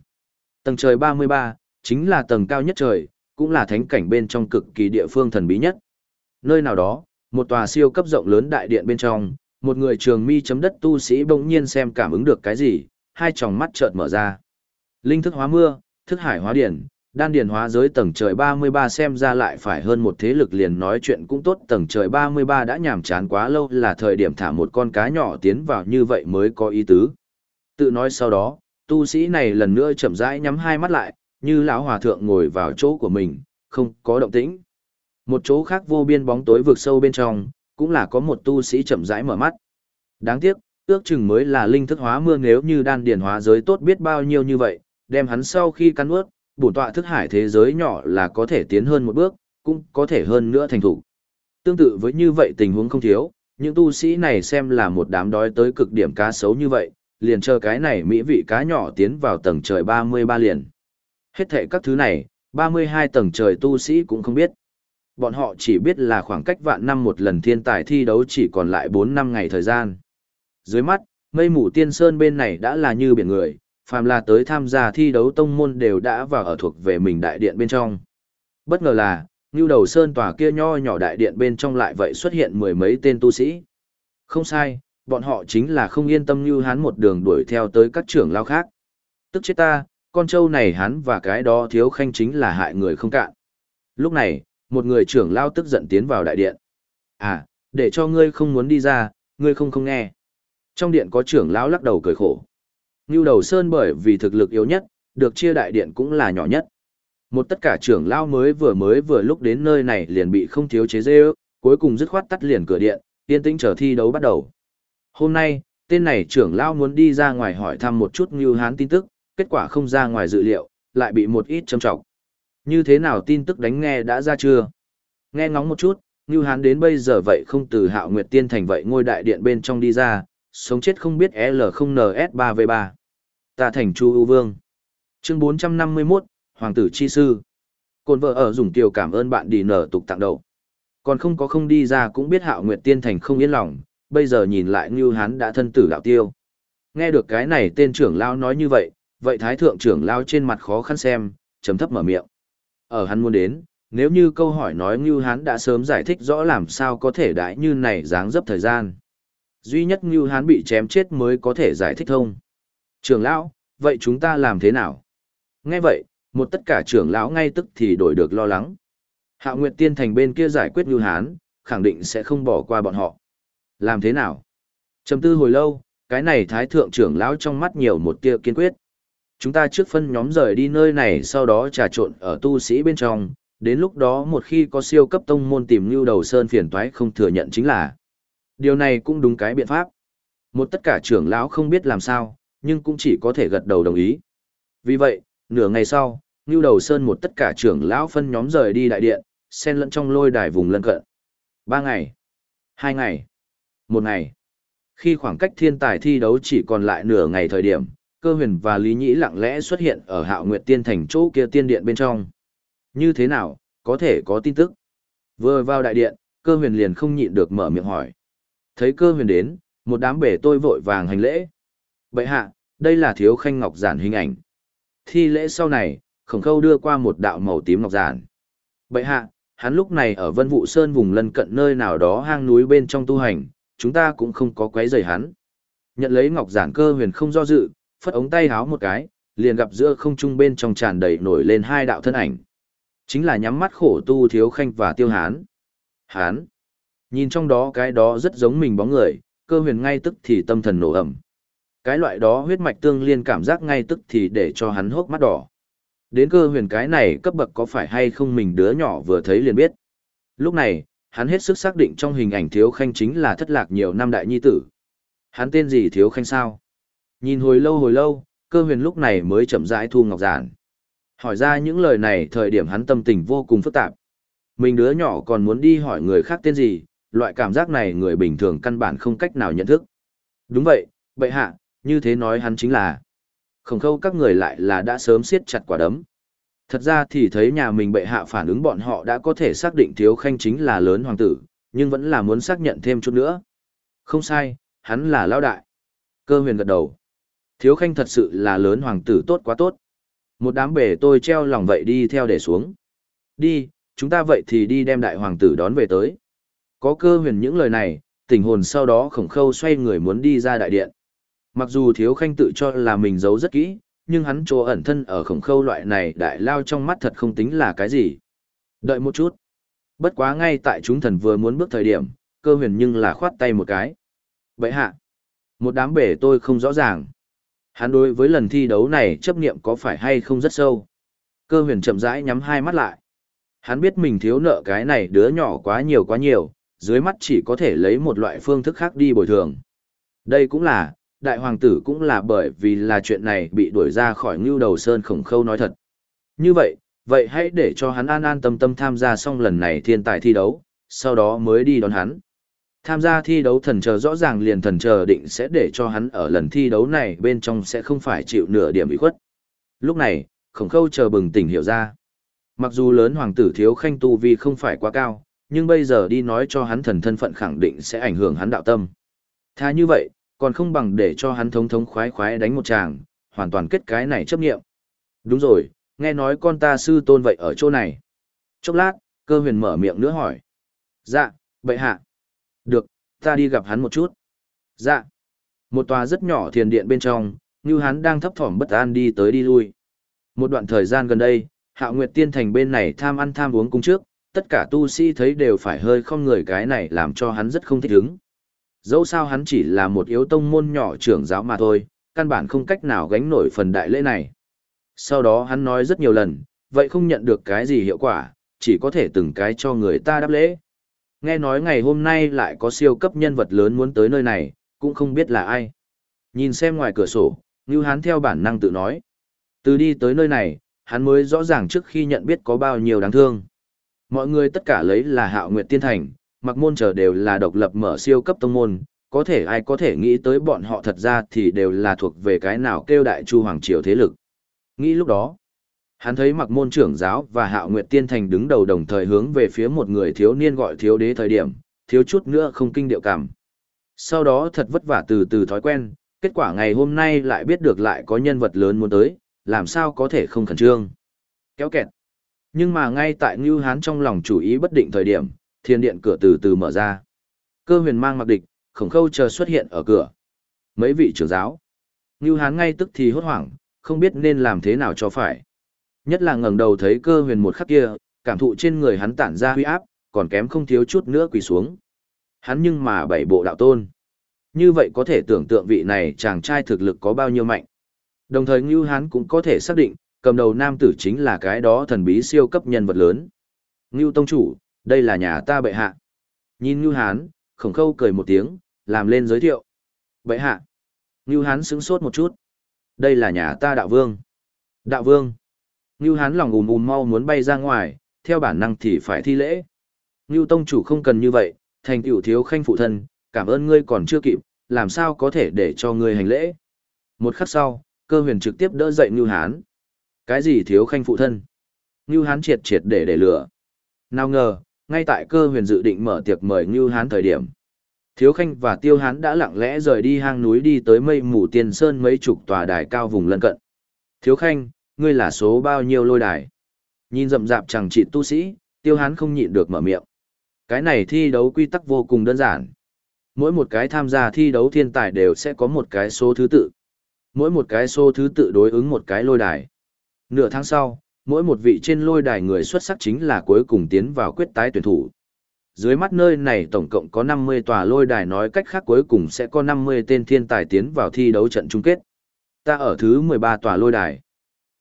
Tầng trời 33, chính là tầng cao nhất trời, cũng là thánh cảnh bên trong cực kỳ địa phương thần bí nhất. Nơi nào đó, một tòa siêu cấp rộng lớn đại điện bên trong, một người trường mi chấm đất tu sĩ bỗng nhiên xem cảm ứng được cái gì, hai tròng mắt chợt mở ra. Linh thức hóa mưa, thức hải hóa điển, đan điển hóa giới tầng trời 33 xem ra lại phải hơn một thế lực liền nói chuyện cũng tốt tầng trời 33 đã nhàm chán quá lâu là thời điểm thả một con cá nhỏ tiến vào như vậy mới có ý tứ. Tự nói sau đó, tu sĩ này lần nữa chậm rãi nhắm hai mắt lại, như lão hòa thượng ngồi vào chỗ của mình, không có động tĩnh. Một chỗ khác vô biên bóng tối vực sâu bên trong, cũng là có một tu sĩ chậm rãi mở mắt. Đáng tiếc, ước chừng mới là linh thức hóa mưa nếu như đan điền hóa giới tốt biết bao nhiêu như vậy, đem hắn sau khi cắn ướt, bổn tọa thức hải thế giới nhỏ là có thể tiến hơn một bước, cũng có thể hơn nữa thành thủ. Tương tự với như vậy tình huống không thiếu, những tu sĩ này xem là một đám đói tới cực điểm cá xấu như vậy, liền chờ cái này mỹ vị cá nhỏ tiến vào tầng trời 33 liền. Hết thệ các thứ này, 32 tầng trời tu sĩ cũng không biết. Bọn họ chỉ biết là khoảng cách vạn năm một lần thiên tài thi đấu chỉ còn lại 4 năm ngày thời gian. Dưới mắt, mây mù tiên sơn bên này đã là như biển người, phàm là tới tham gia thi đấu tông môn đều đã vào ở thuộc về mình đại điện bên trong. Bất ngờ là, như đầu sơn tòa kia nho nhỏ đại điện bên trong lại vậy xuất hiện mười mấy tên tu sĩ. Không sai, bọn họ chính là không yên tâm như hắn một đường đuổi theo tới các trưởng lao khác. Tức chết ta, con trâu này hắn và cái đó thiếu khanh chính là hại người không cạn. Lúc này, một người trưởng lao tức giận tiến vào đại điện. À, để cho ngươi không muốn đi ra, ngươi không không nghe. Trong điện có trưởng lão lắc đầu cười khổ. Ngưu đầu sơn bởi vì thực lực yếu nhất, được chia đại điện cũng là nhỏ nhất. Một tất cả trưởng lão mới vừa mới vừa lúc đến nơi này liền bị không thiếu chế dê cuối cùng dứt khoát tắt liền cửa điện, yên tĩnh chờ thi đấu bắt đầu. Hôm nay, tên này trưởng lão muốn đi ra ngoài hỏi thăm một chút Ngưu Hán tin tức, kết quả không ra ngoài dự liệu, lại bị một ít châm trọng. Như thế nào tin tức đánh nghe đã ra chưa? Nghe ngóng một chút, Ngưu Hán đến bây giờ vậy không từ hạo nguyệt tiên thành vậy ngôi đại điện bên trong đi ra, sống chết không biết L0NS3V3. Ta thành Chu ưu vương. Chương 451, Hoàng tử chi sư. Côn vợ ở dùng tiểu cảm ơn bạn đi nở tục tặng đầu. Còn không có không đi ra cũng biết hạo nguyệt tiên thành không yên lòng, bây giờ nhìn lại như hắn đã thân tử đạo tiêu. Nghe được cái này tên trưởng lao nói như vậy, vậy thái thượng trưởng lao trên mặt khó khăn xem, chấm thấp mở miệng. Ở hắn muốn đến, nếu như câu hỏi nói như hắn đã sớm giải thích rõ làm sao có thể đãi như này dáng dấp thời gian. Duy nhất Ngưu Hán bị chém chết mới có thể giải thích thông. Trưởng lão, vậy chúng ta làm thế nào? Nghe vậy, một tất cả trưởng lão ngay tức thì đổi được lo lắng. Hạ Nguyệt Tiên Thành bên kia giải quyết Ngưu Hán, khẳng định sẽ không bỏ qua bọn họ. Làm thế nào? Trầm tư hồi lâu, cái này thái thượng trưởng lão trong mắt nhiều một tia kiên quyết. Chúng ta trước phân nhóm rời đi nơi này sau đó trà trộn ở tu sĩ bên trong, đến lúc đó một khi có siêu cấp tông môn tìm Ngưu Đầu Sơn phiền toái không thừa nhận chính là Điều này cũng đúng cái biện pháp. Một tất cả trưởng lão không biết làm sao, nhưng cũng chỉ có thể gật đầu đồng ý. Vì vậy, nửa ngày sau, Ngưu Đầu Sơn một tất cả trưởng lão phân nhóm rời đi đại điện, xen lẫn trong lôi đài vùng lân cận. Ba ngày, hai ngày, một ngày. Khi khoảng cách thiên tài thi đấu chỉ còn lại nửa ngày thời điểm, cơ huyền và Lý Nhĩ lặng lẽ xuất hiện ở hạo nguyệt tiên thành chỗ kia tiên điện bên trong. Như thế nào, có thể có tin tức. Vừa vào đại điện, cơ huyền liền không nhịn được mở miệng hỏi. Thấy cơ huyền đến, một đám bể tôi vội vàng hành lễ. Bệ hạ, đây là thiếu khanh ngọc giản hình ảnh. Thi lễ sau này, khổng khâu đưa qua một đạo màu tím ngọc giản. Bệ hạ, hắn lúc này ở Vân Vũ Sơn vùng lân cận nơi nào đó hang núi bên trong tu hành, chúng ta cũng không có quấy rầy hắn. Nhận lấy ngọc giản cơ huyền không do dự, phất ống tay háo một cái, liền gặp giữa không trung bên trong tràn đầy nổi lên hai đạo thân ảnh. Chính là nhắm mắt khổ tu thiếu khanh và tiêu hán. Hán. Nhìn trong đó cái đó rất giống mình bóng người, cơ huyền ngay tức thì tâm thần nổ ẩm. Cái loại đó huyết mạch tương liên cảm giác ngay tức thì để cho hắn hốc mắt đỏ. Đến cơ huyền cái này cấp bậc có phải hay không mình đứa nhỏ vừa thấy liền biết. Lúc này, hắn hết sức xác định trong hình ảnh thiếu khanh chính là thất lạc nhiều năm đại nhi tử. Hắn tên gì thiếu khanh sao? Nhìn hồi lâu hồi lâu, cơ huyền lúc này mới chậm rãi thu ngọc giản. Hỏi ra những lời này thời điểm hắn tâm tình vô cùng phức tạp. Mình đứa nhỏ còn muốn đi hỏi người khác tên gì, loại cảm giác này người bình thường căn bản không cách nào nhận thức. Đúng vậy, bệ hạ, như thế nói hắn chính là. Khổng khâu các người lại là đã sớm siết chặt quả đấm. Thật ra thì thấy nhà mình bệ hạ phản ứng bọn họ đã có thể xác định thiếu khanh chính là lớn hoàng tử, nhưng vẫn là muốn xác nhận thêm chút nữa. Không sai, hắn là lão đại. Cơ huyền gật đầu. Thiếu khanh thật sự là lớn hoàng tử tốt quá tốt. Một đám bể tôi treo lòng vậy đi theo để xuống. Đi, chúng ta vậy thì đi đem đại hoàng tử đón về tới. Có cơ huyền những lời này, tình hồn sau đó khổng khâu xoay người muốn đi ra đại điện. Mặc dù thiếu khanh tự cho là mình giấu rất kỹ, nhưng hắn chỗ ẩn thân ở khổng khâu loại này đại lao trong mắt thật không tính là cái gì. Đợi một chút. Bất quá ngay tại chúng thần vừa muốn bước thời điểm, cơ huyền nhưng là khoát tay một cái. Vậy hạ. Một đám bể tôi không rõ ràng. Hắn đối với lần thi đấu này chấp niệm có phải hay không rất sâu. Cơ huyền chậm rãi nhắm hai mắt lại. Hắn biết mình thiếu nợ cái này đứa nhỏ quá nhiều quá nhiều, dưới mắt chỉ có thể lấy một loại phương thức khác đi bồi thường. Đây cũng là, đại hoàng tử cũng là bởi vì là chuyện này bị đuổi ra khỏi ngưu đầu sơn khổng khâu nói thật. Như vậy, vậy hãy để cho hắn an an tâm tâm tham gia xong lần này thiên tài thi đấu, sau đó mới đi đón hắn. Tham gia thi đấu thần chờ rõ ràng liền thần chờ định sẽ để cho hắn ở lần thi đấu này bên trong sẽ không phải chịu nửa điểm bị khuất. Lúc này, khổng khâu chờ bừng tỉnh hiểu ra. Mặc dù lớn hoàng tử thiếu khanh tu vi không phải quá cao, nhưng bây giờ đi nói cho hắn thần thân phận khẳng định sẽ ảnh hưởng hắn đạo tâm. Tha như vậy, còn không bằng để cho hắn thống thống khoái khoái đánh một tràng, hoàn toàn kết cái này chấp nghiệm. Đúng rồi, nghe nói con ta sư tôn vậy ở chỗ này. Chốc lát, cơ huyền mở miệng nữa hỏi. Dạ, vậy hạ. Được, ta đi gặp hắn một chút. Dạ. Một tòa rất nhỏ thiền điện bên trong, như hắn đang thấp thỏm bất an đi tới đi lui. Một đoạn thời gian gần đây, Hạo Nguyệt Tiên Thành bên này tham ăn tham uống cung trước, tất cả tu sĩ thấy đều phải hơi không người cái này làm cho hắn rất không thích ứng. Dẫu sao hắn chỉ là một yếu tông môn nhỏ trưởng giáo mà thôi, căn bản không cách nào gánh nổi phần đại lễ này. Sau đó hắn nói rất nhiều lần, vậy không nhận được cái gì hiệu quả, chỉ có thể từng cái cho người ta đáp lễ. Nghe nói ngày hôm nay lại có siêu cấp nhân vật lớn muốn tới nơi này, cũng không biết là ai. Nhìn xem ngoài cửa sổ, Ngưu Hán theo bản năng tự nói. Từ đi tới nơi này, hắn mới rõ ràng trước khi nhận biết có bao nhiêu đáng thương. Mọi người tất cả lấy là hạo nguyệt tiên thành, mặc môn chờ đều là độc lập mở siêu cấp tông môn, có thể ai có thể nghĩ tới bọn họ thật ra thì đều là thuộc về cái nào kêu đại chu hoàng triều thế lực. Nghĩ lúc đó, hắn thấy mặc môn trưởng giáo và hạo nguyệt tiên thành đứng đầu đồng thời hướng về phía một người thiếu niên gọi thiếu đế thời điểm, thiếu chút nữa không kinh điệu cảm. Sau đó thật vất vả từ từ thói quen, kết quả ngày hôm nay lại biết được lại có nhân vật lớn muốn tới, làm sao có thể không khẩn trương. Kéo kẹt. Nhưng mà ngay tại Ngưu Hán trong lòng chủ ý bất định thời điểm, thiên điện cửa từ từ mở ra. Cơ huyền mang mặc địch, khổng khâu chờ xuất hiện ở cửa. Mấy vị trưởng giáo. Ngưu Hán ngay tức thì hốt hoảng, không biết nên làm thế nào cho phải. Nhất là ngẩng đầu thấy cơ huyền một khắc kia, cảm thụ trên người hắn tản ra huy áp, còn kém không thiếu chút nữa quỳ xuống. Hắn nhưng mà bảy bộ đạo tôn. Như vậy có thể tưởng tượng vị này chàng trai thực lực có bao nhiêu mạnh. Đồng thời Ngưu Hán cũng có thể xác định, cầm đầu nam tử chính là cái đó thần bí siêu cấp nhân vật lớn. Ngưu Tông Chủ, đây là nhà ta bệ hạ. Nhìn Ngưu Hán, khổng khâu cười một tiếng, làm lên giới thiệu. Bệ hạ. Ngưu Hán sững sốt một chút. Đây là nhà ta đạo vương. Đạo vương. Ngưu Hán lòng ùm ùm mau muốn bay ra ngoài, theo bản năng thì phải thi lễ. Ngưu Tông Chủ không cần như vậy, thành tiểu thiếu khanh phụ thân, cảm ơn ngươi còn chưa kịp, làm sao có thể để cho ngươi hành lễ. Một khắc sau, cơ huyền trực tiếp đỡ dậy Ngưu Hán. Cái gì thiếu khanh phụ thân? Ngưu Hán triệt triệt để để lửa. Nào ngờ, ngay tại cơ huyền dự định mở tiệc mời Ngưu Hán thời điểm. Thiếu khanh và tiêu hán đã lặng lẽ rời đi hang núi đi tới mây mù tiền sơn mấy chục tòa đài cao vùng lân cận. Thiếu khanh, ngươi là số bao nhiêu lôi đài? Nhìn rậm rạp chẳng trị tu sĩ, Tiêu hán không nhịn được mở miệng. Cái này thi đấu quy tắc vô cùng đơn giản. Mỗi một cái tham gia thi đấu thiên tài đều sẽ có một cái số thứ tự. Mỗi một cái số thứ tự đối ứng một cái lôi đài. Nửa tháng sau, mỗi một vị trên lôi đài người xuất sắc chính là cuối cùng tiến vào quyết tái tuyển thủ. Dưới mắt nơi này tổng cộng có 50 tòa lôi đài nói cách khác cuối cùng sẽ có 50 tên thiên tài tiến vào thi đấu trận chung kết. Ta ở thứ 13 tòa lôi đài.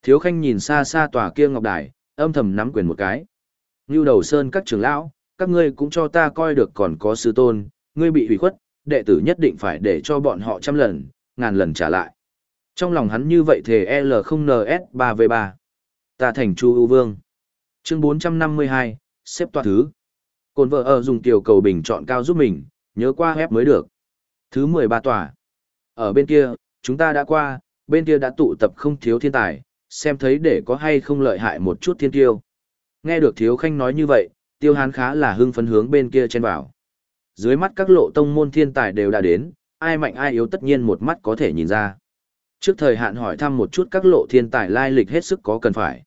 Thiếu khanh nhìn xa xa tòa kia ngọc đài, âm thầm nắm quyền một cái. Ngưu đầu sơn các trưởng lão, các ngươi cũng cho ta coi được còn có sư tôn, ngươi bị hủy khuất, đệ tử nhất định phải để cho bọn họ trăm lần, ngàn lần trả lại. Trong lòng hắn như vậy thề L0NS3V3. Ta thành Chu ưu vương. Chương 452, xếp toa thứ. Cồn vợ ở dùng tiểu cầu bình chọn cao giúp mình, nhớ qua hép mới được. Thứ 13 tòa. Ở bên kia, chúng ta đã qua, bên kia đã tụ tập không thiếu thiên tài, xem thấy để có hay không lợi hại một chút thiên tiêu. Nghe được thiếu khanh nói như vậy, tiêu hán khá là hưng phấn hướng bên kia chen vào. Dưới mắt các lộ tông môn thiên tài đều đã đến, ai mạnh ai yếu tất nhiên một mắt có thể nhìn ra. Trước thời hạn hỏi thăm một chút các lộ thiên tài lai lịch hết sức có cần phải.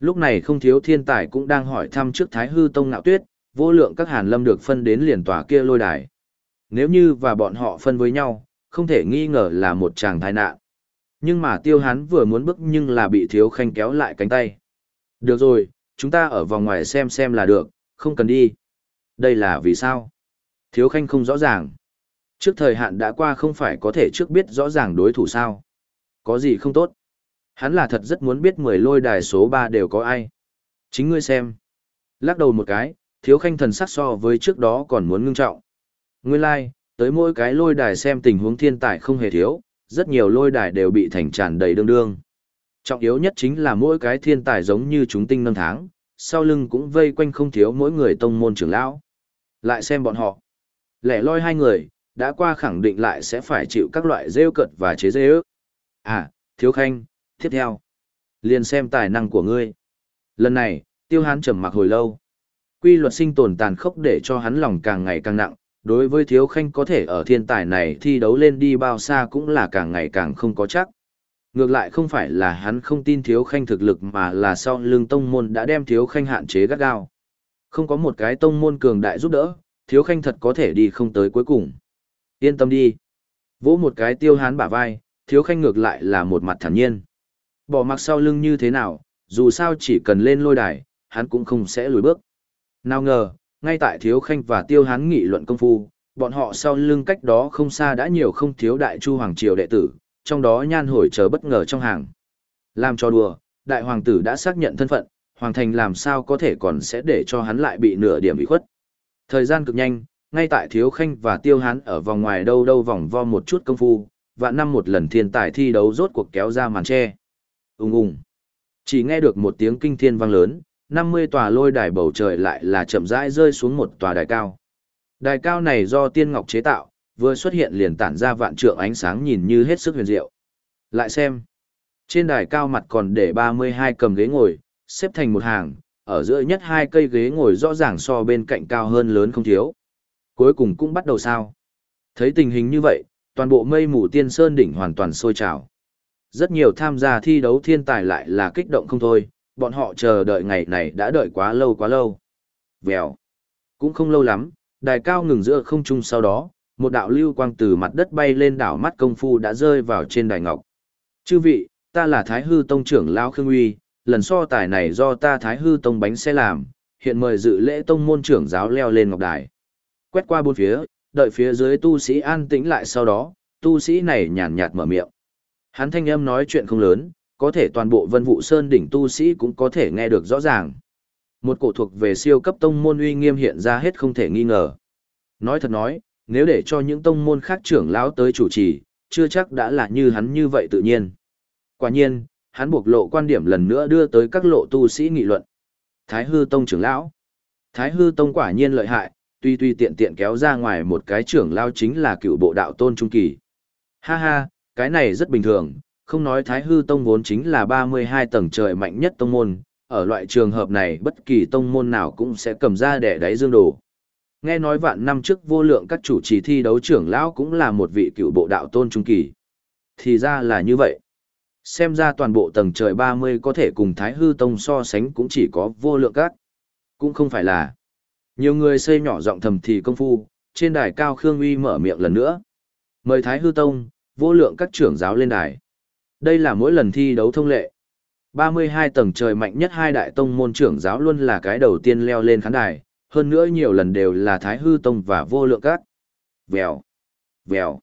Lúc này không thiếu thiên tài cũng đang hỏi thăm trước Thái Hư Tông Nạo Tuyết, vô lượng các hàn lâm được phân đến liền tòa kia lôi đài. Nếu như và bọn họ phân với nhau, không thể nghi ngờ là một chàng tai nạn. Nhưng mà tiêu hán vừa muốn bước nhưng là bị thiếu khanh kéo lại cánh tay. Được rồi, chúng ta ở vòng ngoài xem xem là được, không cần đi. Đây là vì sao? Thiếu khanh không rõ ràng. Trước thời hạn đã qua không phải có thể trước biết rõ ràng đối thủ sao. Có gì không tốt? Hắn là thật rất muốn biết 10 lôi đài số 3 đều có ai. Chính ngươi xem. Lắc đầu một cái, thiếu khanh thần sắc so với trước đó còn muốn ngưng trọng. Nguyên lai, like, tới mỗi cái lôi đài xem tình huống thiên tài không hề thiếu, rất nhiều lôi đài đều bị thành tràn đầy đương đương. Trọng yếu nhất chính là mỗi cái thiên tài giống như chúng tinh nâng tháng, sau lưng cũng vây quanh không thiếu mỗi người tông môn trưởng lão. Lại xem bọn họ. Lẻ loi hai người, đã qua khẳng định lại sẽ phải chịu các loại rêu cợt và chế rêu ước. À, thiếu khanh, tiếp theo. Liền xem tài năng của ngươi. Lần này, tiêu hán trầm mặc hồi lâu. Quy luật sinh tồn tàn khốc để cho hắn lòng càng ngày càng nặng, đối với thiếu khanh có thể ở thiên tài này thi đấu lên đi bao xa cũng là càng ngày càng không có chắc. Ngược lại không phải là hắn không tin thiếu khanh thực lực mà là sau lưng tông môn đã đem thiếu khanh hạn chế gắt gao. Không có một cái tông môn cường đại giúp đỡ, thiếu khanh thật có thể đi không tới cuối cùng. Yên tâm đi. Vỗ một cái tiêu hán bả vai, thiếu khanh ngược lại là một mặt thản nhiên. Bỏ mặc sau lưng như thế nào, dù sao chỉ cần lên lôi đài, hắn cũng không sẽ lùi bước. Nào ngờ, ngay tại thiếu khanh và tiêu hán nghị luận công phu, bọn họ sau lưng cách đó không xa đã nhiều không thiếu đại chu hoàng triều đệ tử, trong đó nhan hồi chờ bất ngờ trong hàng. Làm cho đùa, đại hoàng tử đã xác nhận thân phận, hoàng thành làm sao có thể còn sẽ để cho hắn lại bị nửa điểm bị khuất. Thời gian cực nhanh, ngay tại thiếu khanh và tiêu hán ở vòng ngoài đâu đâu vòng vo một chút công phu, và năm một lần thiên tài thi đấu rốt cuộc kéo ra màn tre. Ung ung. Chỉ nghe được một tiếng kinh thiên vang lớn, 50 tòa lôi đài bầu trời lại là chậm rãi rơi xuống một tòa đài cao. Đài cao này do tiên ngọc chế tạo, vừa xuất hiện liền tản ra vạn trượng ánh sáng nhìn như hết sức huyền diệu. Lại xem. Trên đài cao mặt còn để 32 cầm ghế ngồi, xếp thành một hàng, ở giữa nhất hai cây ghế ngồi rõ ràng so bên cạnh cao hơn lớn không thiếu. Cuối cùng cũng bắt đầu sao. Thấy tình hình như vậy, toàn bộ mây mù tiên sơn đỉnh hoàn toàn sôi trào. Rất nhiều tham gia thi đấu thiên tài lại là kích động không thôi, bọn họ chờ đợi ngày này đã đợi quá lâu quá lâu. Vèo. Cũng không lâu lắm, đài cao ngừng giữa không trung sau đó, một đạo lưu quang từ mặt đất bay lên đảo mắt công phu đã rơi vào trên đài ngọc. Chư vị, ta là Thái Hư Tông trưởng Lao Khương Uy, lần so tài này do ta Thái Hư Tông bánh xe làm, hiện mời dự lễ tông môn trưởng giáo leo lên ngọc đài. Quét qua bốn phía, đợi phía dưới tu sĩ an tĩnh lại sau đó, tu sĩ này nhàn nhạt mở miệng. Hắn thanh âm nói chuyện không lớn, có thể toàn bộ vân vụ sơn đỉnh tu sĩ cũng có thể nghe được rõ ràng. Một cổ thuộc về siêu cấp tông môn uy nghiêm hiện ra hết không thể nghi ngờ. Nói thật nói, nếu để cho những tông môn khác trưởng lão tới chủ trì, chưa chắc đã là như hắn như vậy tự nhiên. Quả nhiên, hắn buộc lộ quan điểm lần nữa đưa tới các lộ tu sĩ nghị luận. Thái hư tông trưởng lão. Thái hư tông quả nhiên lợi hại, tuy tuy tiện tiện kéo ra ngoài một cái trưởng lão chính là cựu bộ đạo tôn trung kỳ. Ha ha, cái này rất bình thường, không nói Thái hư tông vốn chính là 32 tầng trời mạnh nhất tông môn, ở loại trường hợp này bất kỳ tông môn nào cũng sẽ cầm ra để đáy dương đồ. Nghe nói vạn năm trước vô lượng các chủ trì thi đấu trưởng lão cũng là một vị cựu bộ đạo tôn trung kỳ. Thì ra là như vậy. Xem ra toàn bộ tầng trời 30 có thể cùng Thái Hư Tông so sánh cũng chỉ có vô lượng các. Cũng không phải là. Nhiều người xây nhỏ giọng thầm thì công phu, trên đài cao Khương Uy mở miệng lần nữa. Mời Thái Hư Tông, vô lượng các trưởng giáo lên đài. Đây là mỗi lần thi đấu thông lệ. 32 tầng trời mạnh nhất hai đại tông môn trưởng giáo luôn là cái đầu tiên leo lên khán đài, hơn nữa nhiều lần đều là Thái Hư Tông và vô lượng các. Vèo, vèo.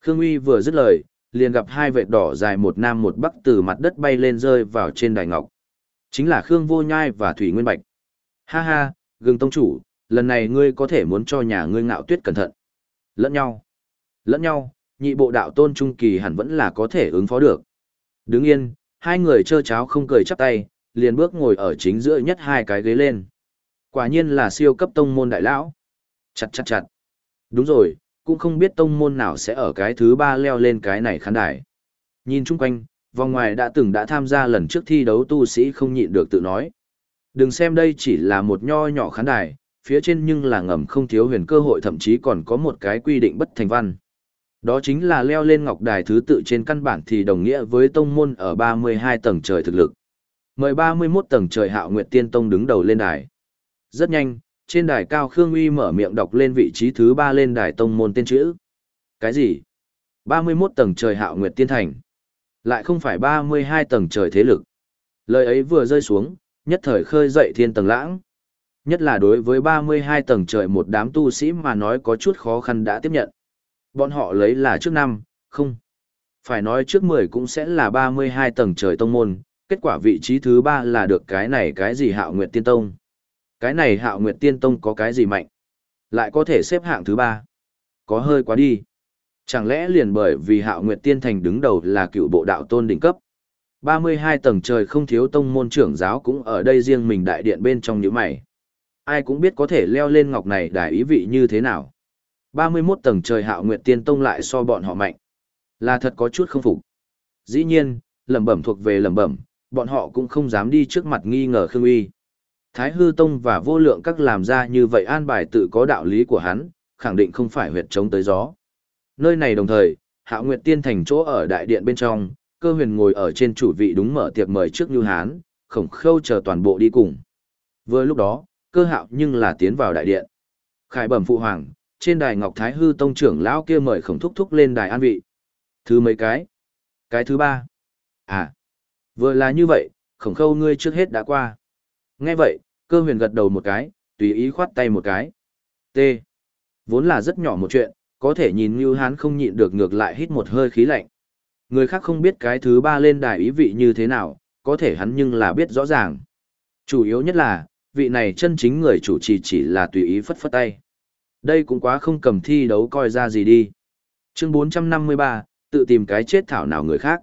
Khương Uy vừa dứt lời, liền gặp hai vệt đỏ dài một nam một bắc từ mặt đất bay lên rơi vào trên đài ngọc. Chính là Khương Vô Nhai và Thủy Nguyên Bạch. Ha ha, gừng tông chủ, lần này ngươi có thể muốn cho nhà ngươi ngạo tuyết cẩn thận. Lẫn nhau. Lẫn nhau, nhị bộ đạo tôn trung kỳ hẳn vẫn là có thể ứng phó được. Đứng yên, hai người chơ cháo không cười chắp tay, liền bước ngồi ở chính giữa nhất hai cái ghế lên. Quả nhiên là siêu cấp tông môn đại lão. Chặt chặt chặt. Đúng rồi, cũng không biết tông môn nào sẽ ở cái thứ ba leo lên cái này khán đài. Nhìn chung quanh, vòng ngoài đã từng đã tham gia lần trước thi đấu tu sĩ không nhịn được tự nói. Đừng xem đây chỉ là một nho nhỏ khán đài, phía trên nhưng là ngầm không thiếu huyền cơ hội thậm chí còn có một cái quy định bất thành văn. Đó chính là leo lên ngọc đài thứ tự trên căn bản thì đồng nghĩa với tông môn ở 32 tầng trời thực lực. Mời 31 tầng trời hạo nguyệt tiên tông đứng đầu lên đài. Rất nhanh, trên đài cao Khương Uy mở miệng đọc lên vị trí thứ 3 lên đài tông môn tên chữ. Cái gì? 31 tầng trời hạo nguyệt tiên thành. Lại không phải 32 tầng trời thế lực. Lời ấy vừa rơi xuống, nhất thời khơi dậy thiên tầng lãng. Nhất là đối với 32 tầng trời một đám tu sĩ mà nói có chút khó khăn đã tiếp nhận. Bọn họ lấy là trước năm, không. Phải nói trước 10 cũng sẽ là 32 tầng trời tông môn, kết quả vị trí thứ 3 là được cái này cái gì hạo nguyệt tiên tông. Cái này hạo nguyệt tiên tông có cái gì mạnh? Lại có thể xếp hạng thứ 3. Có hơi quá đi. Chẳng lẽ liền bởi vì hạo nguyệt tiên thành đứng đầu là cựu bộ đạo tôn đỉnh cấp? 32 tầng trời không thiếu tông môn trưởng giáo cũng ở đây riêng mình đại điện bên trong những mày. Ai cũng biết có thể leo lên ngọc này đại ý vị như thế nào. 31 tầng trời hạo nguyệt tiên tông lại so bọn họ mạnh. Là thật có chút không phục. Dĩ nhiên, lẩm bẩm thuộc về lẩm bẩm, bọn họ cũng không dám đi trước mặt nghi ngờ Khương Uy. Thái hư tông và vô lượng các làm ra như vậy an bài tự có đạo lý của hắn, khẳng định không phải huyệt chống tới gió. Nơi này đồng thời, hạo nguyệt tiên thành chỗ ở đại điện bên trong, cơ huyền ngồi ở trên chủ vị đúng mở tiệc mời trước như hán, khổng khâu chờ toàn bộ đi cùng. Vừa lúc đó, cơ hạo nhưng là tiến vào đại điện. Khải bẩm phụ hoàng, trên đài Ngọc Thái Hư Tông trưởng lão kia mời khổng thúc thúc lên đài an vị. Thứ mấy cái? Cái thứ ba. À, vừa là như vậy, khổng khâu ngươi trước hết đã qua. Nghe vậy, cơ huyền gật đầu một cái, tùy ý khoát tay một cái. T. Vốn là rất nhỏ một chuyện, có thể nhìn như hán không nhịn được ngược lại hít một hơi khí lạnh. Người khác không biết cái thứ ba lên đài ý vị như thế nào, có thể hắn nhưng là biết rõ ràng. Chủ yếu nhất là, vị này chân chính người chủ trì chỉ là tùy ý phất phất tay. Đây cũng quá không cầm thi đấu coi ra gì đi. Chương 453, tự tìm cái chết thảo nào người khác.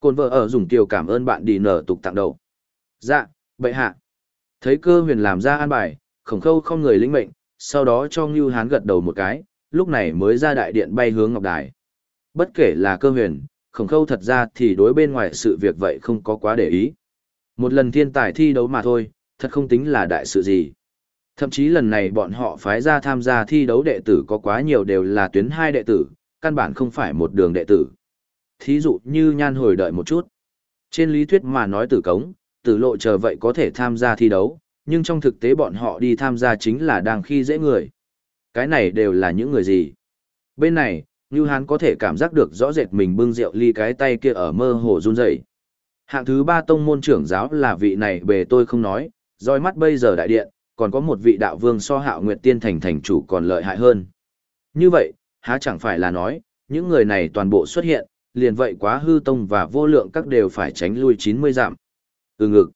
Côn vợ ở dùng tiểu cảm ơn bạn đi nở tục tặng đầu. Dạ, bệ hạ. Thấy cơ huyền làm ra an bài, khổng khâu không người lĩnh mệnh, sau đó cho Ngưu Hán gật đầu một cái, lúc này mới ra đại điện bay hướng ngọc đài. Bất kể là cơ huyền, khổng khâu thật ra thì đối bên ngoài sự việc vậy không có quá để ý. Một lần thiên tài thi đấu mà thôi, thật không tính là đại sự gì. Thậm chí lần này bọn họ phái ra tham gia thi đấu đệ tử có quá nhiều đều là tuyến hai đệ tử, căn bản không phải một đường đệ tử. Thí dụ như nhan hồi đợi một chút. Trên lý thuyết mà nói tử cống, tử lộ chờ vậy có thể tham gia thi đấu, nhưng trong thực tế bọn họ đi tham gia chính là đang khi dễ người. Cái này đều là những người gì? Bên này, Ngưu Hán có thể cảm giác được rõ rệt mình bưng rượu ly cái tay kia ở mơ hồ run rẩy. Hạng thứ ba tông môn trưởng giáo là vị này bề tôi không nói, roi mắt bây giờ đại điện, còn có một vị đạo vương so hạo nguyệt tiên thành thành chủ còn lợi hại hơn. Như vậy, há chẳng phải là nói, những người này toàn bộ xuất hiện, liền vậy quá hư tông và vô lượng các đều phải tránh lui 90 giảm. Ừ ngực.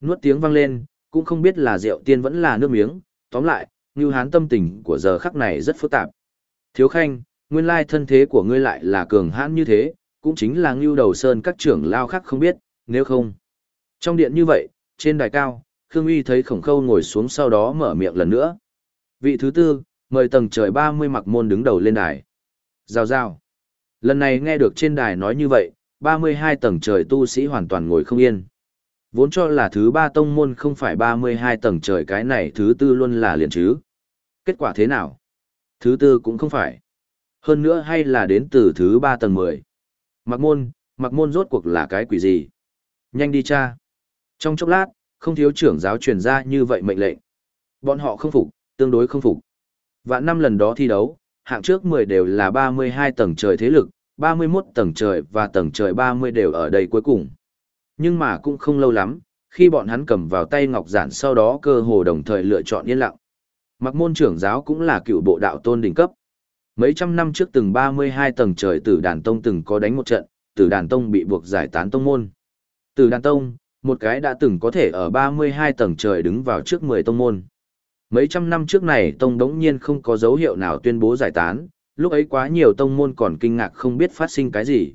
Nuốt tiếng vang lên, cũng không biết là rượu tiên vẫn là nước miếng, tóm lại, như hán tâm tình của giờ khắc này rất phức tạp. Thiếu khanh, nguyên lai thân thế của ngươi lại là cường hãn như thế, cũng chính là ngưu đầu sơn các trưởng lao khác không biết, nếu không. Trong điện như vậy, trên đài cao, Khương Uy thấy khổng khâu ngồi xuống sau đó mở miệng lần nữa. Vị thứ tư, mời tầng trời 30 mặc môn đứng đầu lên đài. Rào rào. Lần này nghe được trên đài nói như vậy, 32 tầng trời tu sĩ hoàn toàn ngồi không yên. Vốn cho là thứ ba tông môn không phải 32 tầng trời cái này thứ tư luôn là liền chứ. Kết quả thế nào? Thứ tư cũng không phải. Hơn nữa hay là đến từ thứ ba tầng 10. Mặc môn, mặc môn rốt cuộc là cái quỷ gì? Nhanh đi cha. Trong chốc lát, không thiếu trưởng giáo truyền ra như vậy mệnh lệnh. Bọn họ không phục, tương đối không phục. Vạn năm lần đó thi đấu, hạng trước 10 đều là 32 tầng trời thế lực, 31 tầng trời và tầng trời 30 đều ở đây cuối cùng. Nhưng mà cũng không lâu lắm, khi bọn hắn cầm vào tay ngọc giản sau đó cơ hồ đồng thời lựa chọn yên lặng. Mặc môn trưởng giáo cũng là cựu bộ đạo tôn đỉnh cấp. Mấy trăm năm trước từng 32 tầng trời tử đàn tông từng có đánh một trận, tử đàn tông bị buộc giải tán tông môn. Tử đàn tông, một cái đã từng có thể ở 32 tầng trời đứng vào trước 10 tông môn. Mấy trăm năm trước này tông đống nhiên không có dấu hiệu nào tuyên bố giải tán, lúc ấy quá nhiều tông môn còn kinh ngạc không biết phát sinh cái gì.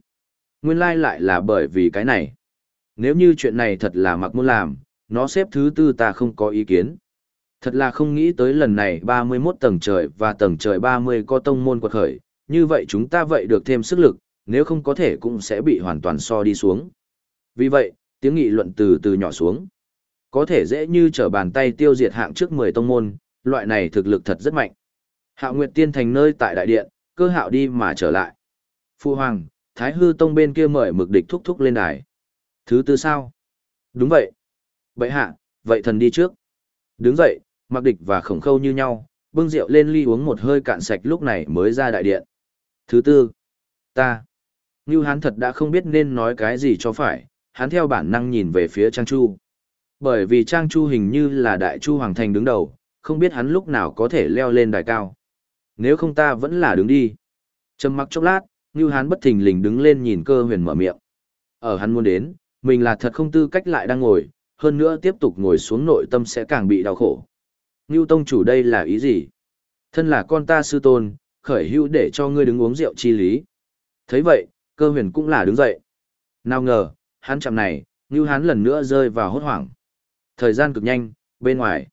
Nguyên lai lại là bởi vì cái này. Nếu như chuyện này thật là mặc muốn làm, nó xếp thứ tư ta không có ý kiến. Thật là không nghĩ tới lần này 31 tầng trời và tầng trời 30 có tông môn quật khởi, như vậy chúng ta vậy được thêm sức lực, nếu không có thể cũng sẽ bị hoàn toàn so đi xuống. Vì vậy, tiếng nghị luận từ từ nhỏ xuống. Có thể dễ như trở bàn tay tiêu diệt hạng trước 10 tông môn, loại này thực lực thật rất mạnh. Hạo Nguyệt Tiên thành nơi tại đại điện, cơ hạo đi mà trở lại. Phu Hoàng, Thái Hư Tông bên kia mời mực địch thúc thúc lên đài. Thứ tư sao? Đúng vậy. Vậy hạ, vậy thần đi trước. Đứng dậy, mặc địch và khổng khâu như nhau, bưng rượu lên ly uống một hơi cạn sạch lúc này mới ra đại điện. Thứ tư, ta. Ngưu Hán thật đã không biết nên nói cái gì cho phải, hắn theo bản năng nhìn về phía Trang Chu. Bởi vì Trang Chu hình như là đại Chu Hoàng Thành đứng đầu, không biết hắn lúc nào có thể leo lên đài cao. Nếu không ta vẫn là đứng đi. Trầm mặc chốc lát, Ngưu Hán bất thình lình đứng lên nhìn cơ huyền mở miệng. Ở hắn muốn đến, mình là thật không tư cách lại đang ngồi, hơn nữa tiếp tục ngồi xuống nội tâm sẽ càng bị đau khổ. Ngưu Tông chủ đây là ý gì? Thân là con ta sư tôn, khởi hữu để cho ngươi đứng uống rượu chi lý. thấy vậy, cơ huyền cũng là đứng dậy. Nào ngờ, hắn chạm này, Ngưu hắn lần nữa rơi vào hốt hoảng. Thời gian cực nhanh, bên ngoài.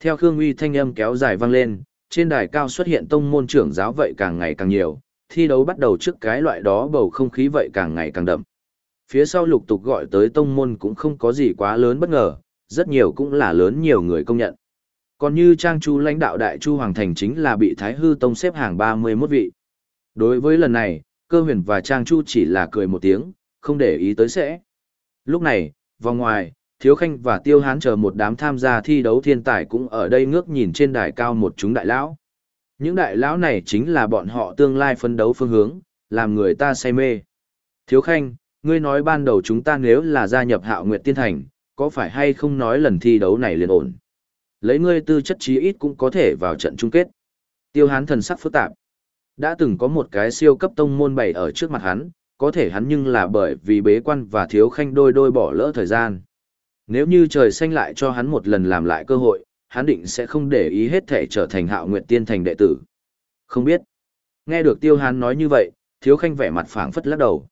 Theo Khương Uy thanh âm kéo dài vang lên, trên đài cao xuất hiện tông môn trưởng giáo vậy càng ngày càng nhiều, thi đấu bắt đầu trước cái loại đó bầu không khí vậy càng ngày càng đậm. Phía sau lục tục gọi tới tông môn cũng không có gì quá lớn bất ngờ, rất nhiều cũng là lớn nhiều người công nhận. Còn như Trang Chu lãnh đạo Đại Chu Hoàng Thành chính là bị Thái Hư Tông xếp hàng 31 vị. Đối với lần này, cơ huyền và Trang Chu chỉ là cười một tiếng, không để ý tới sẽ. Lúc này, vòng ngoài, Thiếu Khanh và Tiêu Hán chờ một đám tham gia thi đấu thiên tài cũng ở đây ngước nhìn trên đài cao một chúng đại lão. Những đại lão này chính là bọn họ tương lai phân đấu phương hướng, làm người ta say mê. Thiếu Khanh, ngươi nói ban đầu chúng ta nếu là gia nhập Hạo Nguyệt Tiên Thành, có phải hay không nói lần thi đấu này liền ổn? Lấy ngươi tư chất trí ít cũng có thể vào trận chung kết. Tiêu hán thần sắc phức tạp. Đã từng có một cái siêu cấp tông môn bày ở trước mặt hắn, có thể hắn nhưng là bởi vì bế quan và thiếu khanh đôi đôi bỏ lỡ thời gian. Nếu như trời xanh lại cho hắn một lần làm lại cơ hội, hắn định sẽ không để ý hết thể trở thành hạo nguyệt tiên thành đệ tử. Không biết. Nghe được tiêu hán nói như vậy, thiếu khanh vẻ mặt phảng phất lắc đầu.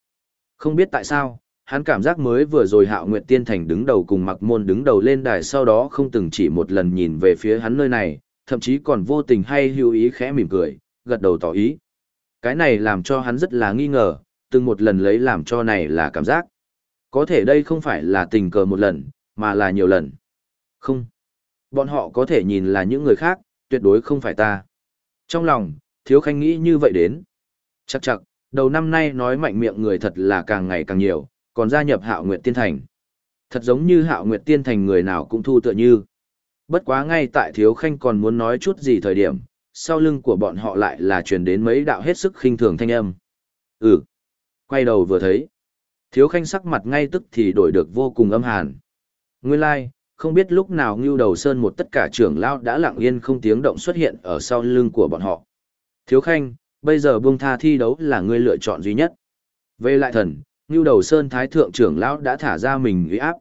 Không biết tại sao, hắn cảm giác mới vừa rồi hạo nguyệt tiên thành đứng đầu cùng mặc môn đứng đầu lên đài sau đó không từng chỉ một lần nhìn về phía hắn nơi này, thậm chí còn vô tình hay hữu ý khẽ mỉm cười, gật đầu tỏ ý. Cái này làm cho hắn rất là nghi ngờ, từng một lần lấy làm cho này là cảm giác. Có thể đây không phải là tình cờ một lần, mà là nhiều lần. Không. Bọn họ có thể nhìn là những người khác, tuyệt đối không phải ta. Trong lòng, thiếu khanh nghĩ như vậy đến. Chắc chắc, đầu năm nay nói mạnh miệng người thật là càng ngày càng nhiều, còn gia nhập hạo nguyệt tiên thành. Thật giống như hạo nguyệt tiên thành người nào cũng thu tựa như. Bất quá ngay tại thiếu khanh còn muốn nói chút gì thời điểm, sau lưng của bọn họ lại là truyền đến mấy đạo hết sức khinh thường thanh âm. Ừ. Quay đầu vừa thấy. Thiếu khanh sắc mặt ngay tức thì đổi được vô cùng âm hàn. Nguyên lai, like, không biết lúc nào ngưu đầu sơn một tất cả trưởng lao đã lặng yên không tiếng động xuất hiện ở sau lưng của bọn họ. Thiếu khanh, bây giờ buông tha thi đấu là ngươi lựa chọn duy nhất. Về lại thần, Ngưu Đầu Sơn Thái Thượng trưởng lão đã thả ra mình uy áp.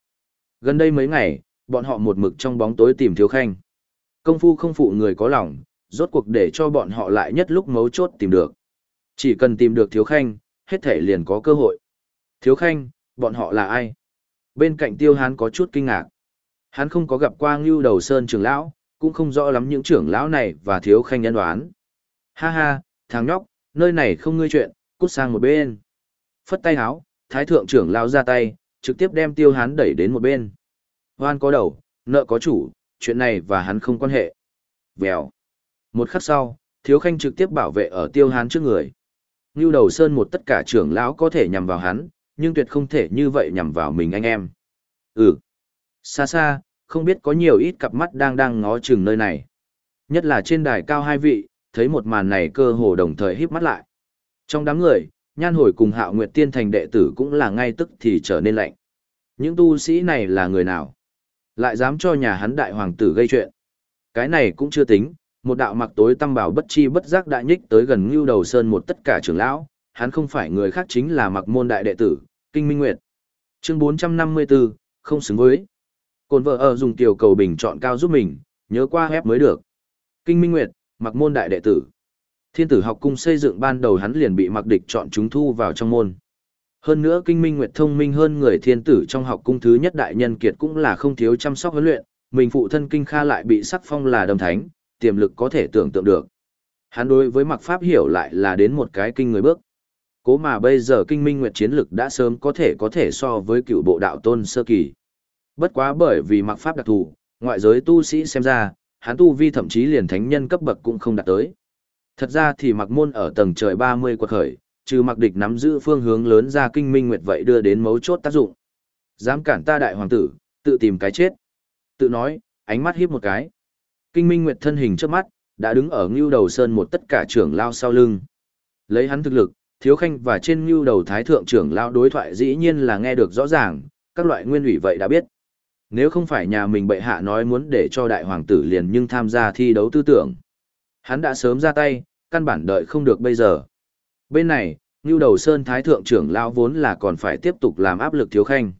Gần đây mấy ngày, bọn họ một mực trong bóng tối tìm Thiếu Khanh. Công phu không phụ người có lòng, rốt cuộc để cho bọn họ lại nhất lúc mấu chốt tìm được. Chỉ cần tìm được Thiếu Khanh, hết thể liền có cơ hội. Thiếu Khanh, bọn họ là ai? Bên cạnh Tiêu Hán có chút kinh ngạc. Hắn không có gặp qua Ngưu Đầu Sơn trưởng lão, cũng không rõ lắm những trưởng lão này và Thiếu Khanh nhân đoán. Ha ha, thằng nhóc, nơi này không ngươi chuyện, cút sang một bên. Phất tay háo, thái thượng trưởng lao ra tay, trực tiếp đem tiêu hán đẩy đến một bên. Hoan có đầu, nợ có chủ, chuyện này và hắn không quan hệ. Vèo. Một khắc sau, thiếu khanh trực tiếp bảo vệ ở tiêu hán trước người. Ngưu đầu sơn một tất cả trưởng lão có thể nhằm vào hắn, nhưng tuyệt không thể như vậy nhằm vào mình anh em. Ừ. Xa xa, không biết có nhiều ít cặp mắt đang đang ngó chừng nơi này. Nhất là trên đài cao hai vị, thấy một màn này cơ hồ đồng thời híp mắt lại. Trong đám người, nhan hồi cùng hạo nguyệt tiên thành đệ tử cũng là ngay tức thì trở nên lạnh. Những tu sĩ này là người nào? Lại dám cho nhà hắn đại hoàng tử gây chuyện. Cái này cũng chưa tính, một đạo mặc tối tăm bảo bất chi bất giác đại nhích tới gần ngưu đầu sơn một tất cả trưởng lão, hắn không phải người khác chính là mặc môn đại đệ tử, Kinh Minh Nguyệt. Chương 454, không xứng với. Cồn vợ ở dùng tiểu cầu bình chọn cao giúp mình, nhớ qua hép mới được. Kinh Minh Nguyệt, mặc môn đại đệ tử. Thiên tử học cung xây dựng ban đầu hắn liền bị mặc địch chọn chúng thu vào trong môn. Hơn nữa Kinh Minh Nguyệt thông minh hơn người thiên tử trong học cung thứ nhất đại nhân kiệt cũng là không thiếu chăm sóc huấn luyện, mình phụ thân Kinh Kha lại bị sắc phong là đầm thánh, tiềm lực có thể tưởng tượng được. Hắn đối với mặc pháp hiểu lại là đến một cái kinh người bước. Cố mà bây giờ kinh minh nguyệt chiến lực đã sớm có thể có thể so với cựu bộ đạo tôn sơ kỳ. Bất quá bởi vì mặc pháp đặc thù, ngoại giới tu sĩ xem ra, hắn tu vi thậm chí liền thánh nhân cấp bậc cũng không đạt tới. Thật ra thì mặc môn ở tầng trời 30 quật khởi, trừ mặc địch nắm giữ phương hướng lớn ra kinh minh nguyệt vậy đưa đến mấu chốt tác dụng. Dám cản ta đại hoàng tử, tự tìm cái chết. Tự nói, ánh mắt hiếp một cái. Kinh minh nguyệt thân hình trước mắt, đã đứng ở ngưu đầu sơn một tất cả trưởng lao sau lưng. Lấy hắn thực lực, thiếu khanh và trên ngưu đầu thái thượng trưởng lao đối thoại dĩ nhiên là nghe được rõ ràng, các loại nguyên ủy vậy đã biết. Nếu không phải nhà mình bệ hạ nói muốn để cho đại hoàng tử liền nhưng tham gia thi đấu tư tưởng. Hắn đã sớm ra tay, căn bản đợi không được bây giờ. Bên này, ngưu đầu sơn thái thượng trưởng lão vốn là còn phải tiếp tục làm áp lực thiếu khanh.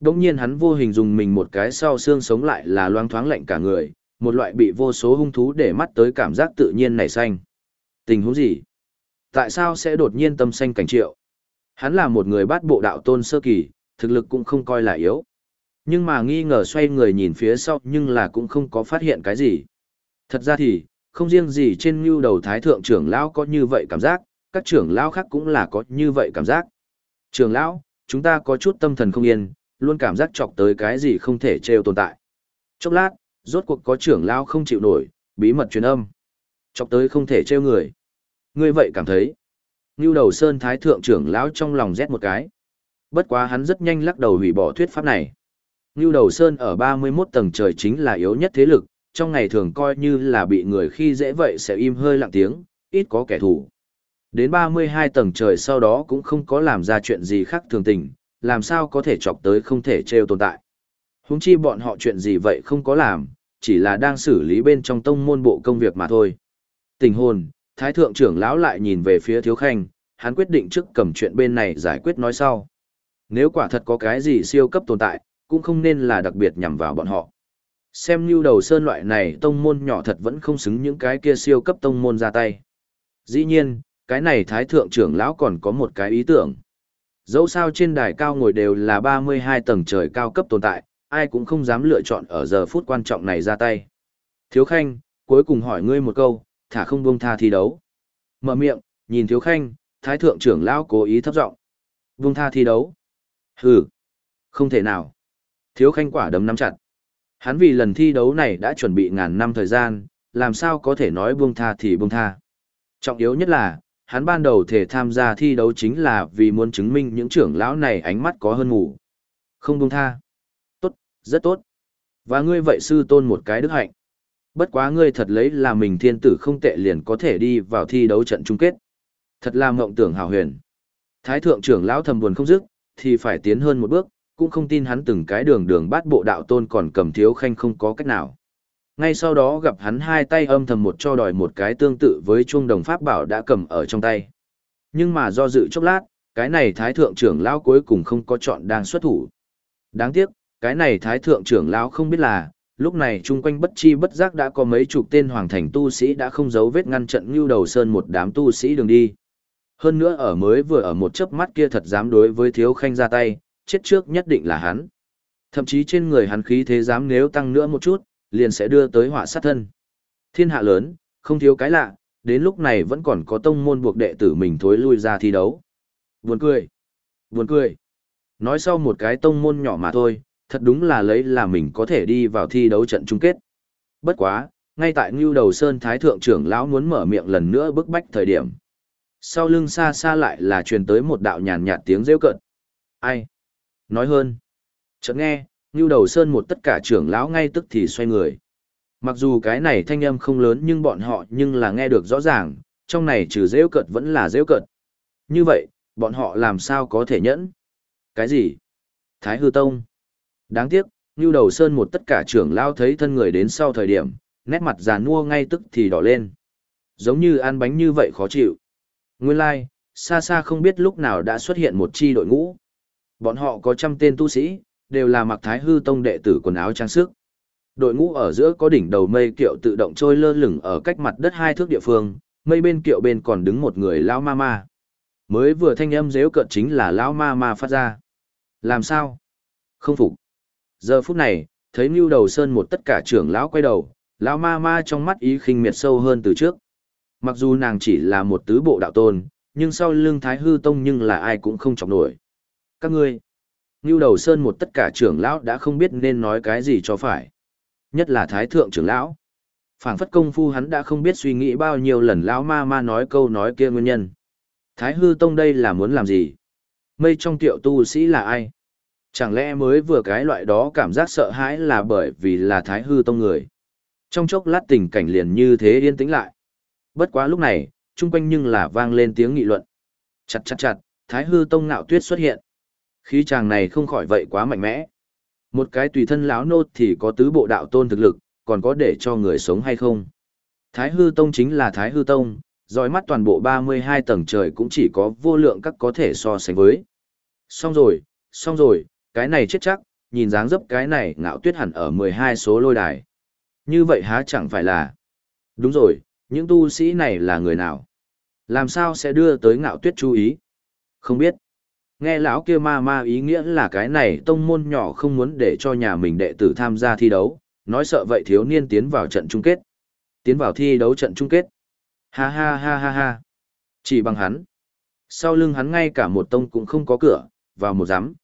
đống nhiên hắn vô hình dùng mình một cái sau xương sống lại là loang thoáng lạnh cả người, một loại bị vô số hung thú để mắt tới cảm giác tự nhiên nảy xanh. Tình huống gì? Tại sao sẽ đột nhiên tâm xanh cảnh triệu? Hắn là một người bát bộ đạo tôn sơ kỳ, thực lực cũng không coi là yếu. Nhưng mà nghi ngờ xoay người nhìn phía sau nhưng là cũng không có phát hiện cái gì. Thật ra thì, không riêng gì trên ngưu đầu thái thượng trưởng lão có như vậy cảm giác, các trưởng lão khác cũng là có như vậy cảm giác. Trưởng lão, chúng ta có chút tâm thần không yên, luôn cảm giác chọc tới cái gì không thể trêu tồn tại. Chốc lát, rốt cuộc có trưởng lão không chịu nổi, bí mật truyền âm. Chọc tới không thể trêu người. Ngươi vậy cảm thấy. Ngưu đầu sơn thái thượng trưởng lão trong lòng rét một cái. Bất quá hắn rất nhanh lắc đầu hủy bỏ thuyết pháp này. Ngưu đầu sơn ở 31 tầng trời chính là yếu nhất thế lực, trong ngày thường coi như là bị người khi dễ vậy sẽ im hơi lặng tiếng, ít có kẻ thù. Đến 32 tầng trời sau đó cũng không có làm ra chuyện gì khác thường tình, làm sao có thể chọc tới không thể trêu tồn tại. Húng chi bọn họ chuyện gì vậy không có làm, chỉ là đang xử lý bên trong tông môn bộ công việc mà thôi. Tình hồn, thái thượng trưởng lão lại nhìn về phía thiếu khanh, hắn quyết định trước cầm chuyện bên này giải quyết nói sau. Nếu quả thật có cái gì siêu cấp tồn tại, cũng không nên là đặc biệt nhằm vào bọn họ. Xem như đầu sơn loại này tông môn nhỏ thật vẫn không xứng những cái kia siêu cấp tông môn ra tay. Dĩ nhiên, cái này thái thượng trưởng lão còn có một cái ý tưởng. Dẫu sao trên đài cao ngồi đều là 32 tầng trời cao cấp tồn tại, ai cũng không dám lựa chọn ở giờ phút quan trọng này ra tay. Thiếu Khanh, cuối cùng hỏi ngươi một câu, thả không buông tha thi đấu. Mở miệng, nhìn Thiếu Khanh, Thái Thượng trưởng lão cố ý thấp giọng Buông tha thi đấu. Hừ, không thể nào. Thiếu Khanh quả đấm nắm chặt. Hắn vì lần thi đấu này đã chuẩn bị ngàn năm thời gian, làm sao có thể nói buông tha thì buông tha. Trọng yếu nhất là, hắn ban đầu thể tham gia thi đấu chính là vì muốn chứng minh những trưởng lão này ánh mắt có hơn ngủ. Không buông tha Tốt, rất tốt. Và ngươi vậy sư tôn một cái đức hạnh. Bất quá ngươi thật lấy là mình thiên tử không tệ liền có thể đi vào thi đấu trận chung kết. Thật là mộng tưởng hào huyền. Thái thượng trưởng lão thầm buồn không dứt, thì phải tiến hơn một bước, cũng không tin hắn từng cái đường đường bát bộ đạo tôn còn cầm thiếu khanh không có cách nào. Ngay sau đó gặp hắn hai tay âm thầm một cho đòi một cái tương tự với chuông đồng pháp bảo đã cầm ở trong tay. Nhưng mà do dự chốc lát, cái này thái thượng trưởng lão cuối cùng không có chọn đang xuất thủ. Đáng tiếc, cái này thái thượng trưởng lão không biết là, lúc này chung quanh bất chi bất giác đã có mấy chục tên hoàng thành tu sĩ đã không giấu vết ngăn trận như đầu sơn một đám tu sĩ đường đi. Hơn nữa ở mới vừa ở một chớp mắt kia thật dám đối với thiếu khanh ra tay, chết trước nhất định là hắn. Thậm chí trên người hắn khí thế dám nếu tăng nữa một chút, liền sẽ đưa tới họa sát thân. Thiên hạ lớn, không thiếu cái lạ, đến lúc này vẫn còn có tông môn buộc đệ tử mình thối lui ra thi đấu. Buồn cười. Buồn cười. Nói sau một cái tông môn nhỏ mà thôi, thật đúng là lấy là mình có thể đi vào thi đấu trận chung kết. Bất quá, ngay tại Ngưu Đầu Sơn Thái Thượng trưởng lão muốn mở miệng lần nữa bức bách thời điểm. Sau lưng xa xa lại là truyền tới một đạo nhàn nhạt tiếng rêu cợt. Ai? Nói hơn. Chợt nghe, Ngưu đầu sơn một tất cả trưởng lão ngay tức thì xoay người. Mặc dù cái này thanh âm không lớn nhưng bọn họ nhưng là nghe được rõ ràng, trong này trừ rêu cợt vẫn là rêu cợt. Như vậy, bọn họ làm sao có thể nhẫn? Cái gì? Thái hư tông. Đáng tiếc, Ngưu đầu sơn một tất cả trưởng lão thấy thân người đến sau thời điểm, nét mặt già nua ngay tức thì đỏ lên. Giống như ăn bánh như vậy khó chịu. Nguyên lai, like, xa xa không biết lúc nào đã xuất hiện một chi đội ngũ. Bọn họ có trăm tên tu sĩ, đều là mặc thái hư tông đệ tử quần áo trang sức. Đội ngũ ở giữa có đỉnh đầu mây kiệu tự động trôi lơ lửng ở cách mặt đất hai thước địa phương, mây bên kiệu bên còn đứng một người lão ma ma. Mới vừa thanh âm dễu cợt chính là lão ma ma phát ra. Làm sao? Không phục. Giờ phút này, thấy Nưu Đầu Sơn một tất cả trưởng lão quay đầu, lão ma ma trong mắt ý khinh miệt sâu hơn từ trước. Mặc dù nàng chỉ là một tứ bộ đạo tôn, nhưng sau lưng Thái Hư Tông nhưng là ai cũng không chọc nổi. Các ngươi, Ngưu Đầu Sơn một tất cả trưởng lão đã không biết nên nói cái gì cho phải. Nhất là Thái Thượng trưởng lão. phảng phất công phu hắn đã không biết suy nghĩ bao nhiêu lần lão ma ma nói câu nói kia nguyên nhân. Thái Hư Tông đây là muốn làm gì? Mây trong tiệu tu sĩ là ai? Chẳng lẽ mới vừa cái loại đó cảm giác sợ hãi là bởi vì là Thái Hư Tông người? Trong chốc lát tình cảnh liền như thế yên tĩnh lại. Bất quá lúc này, chung quanh nhưng là vang lên tiếng nghị luận. Chặt chặt chặt, Thái Hư Tông ngạo tuyết xuất hiện. Khí chàng này không khỏi vậy quá mạnh mẽ. Một cái tùy thân lão nô thì có tứ bộ đạo tôn thực lực, còn có để cho người sống hay không? Thái Hư Tông chính là Thái Hư Tông, dõi mắt toàn bộ 32 tầng trời cũng chỉ có vô lượng các có thể so sánh với. Xong rồi, xong rồi, cái này chết chắc, nhìn dáng dấp cái này ngạo tuyết hẳn ở 12 số lôi đài. Như vậy há chẳng phải là... Đúng rồi, những tu sĩ này là người nào? Làm sao sẽ đưa tới ngạo tuyết chú ý? Không biết. Nghe lão kia ma ma ý nghĩa là cái này tông môn nhỏ không muốn để cho nhà mình đệ tử tham gia thi đấu, nói sợ vậy thiếu niên tiến vào trận chung kết. Tiến vào thi đấu trận chung kết. Ha ha ha ha ha. Chỉ bằng hắn. Sau lưng hắn ngay cả một tông cũng không có cửa, vào một rắm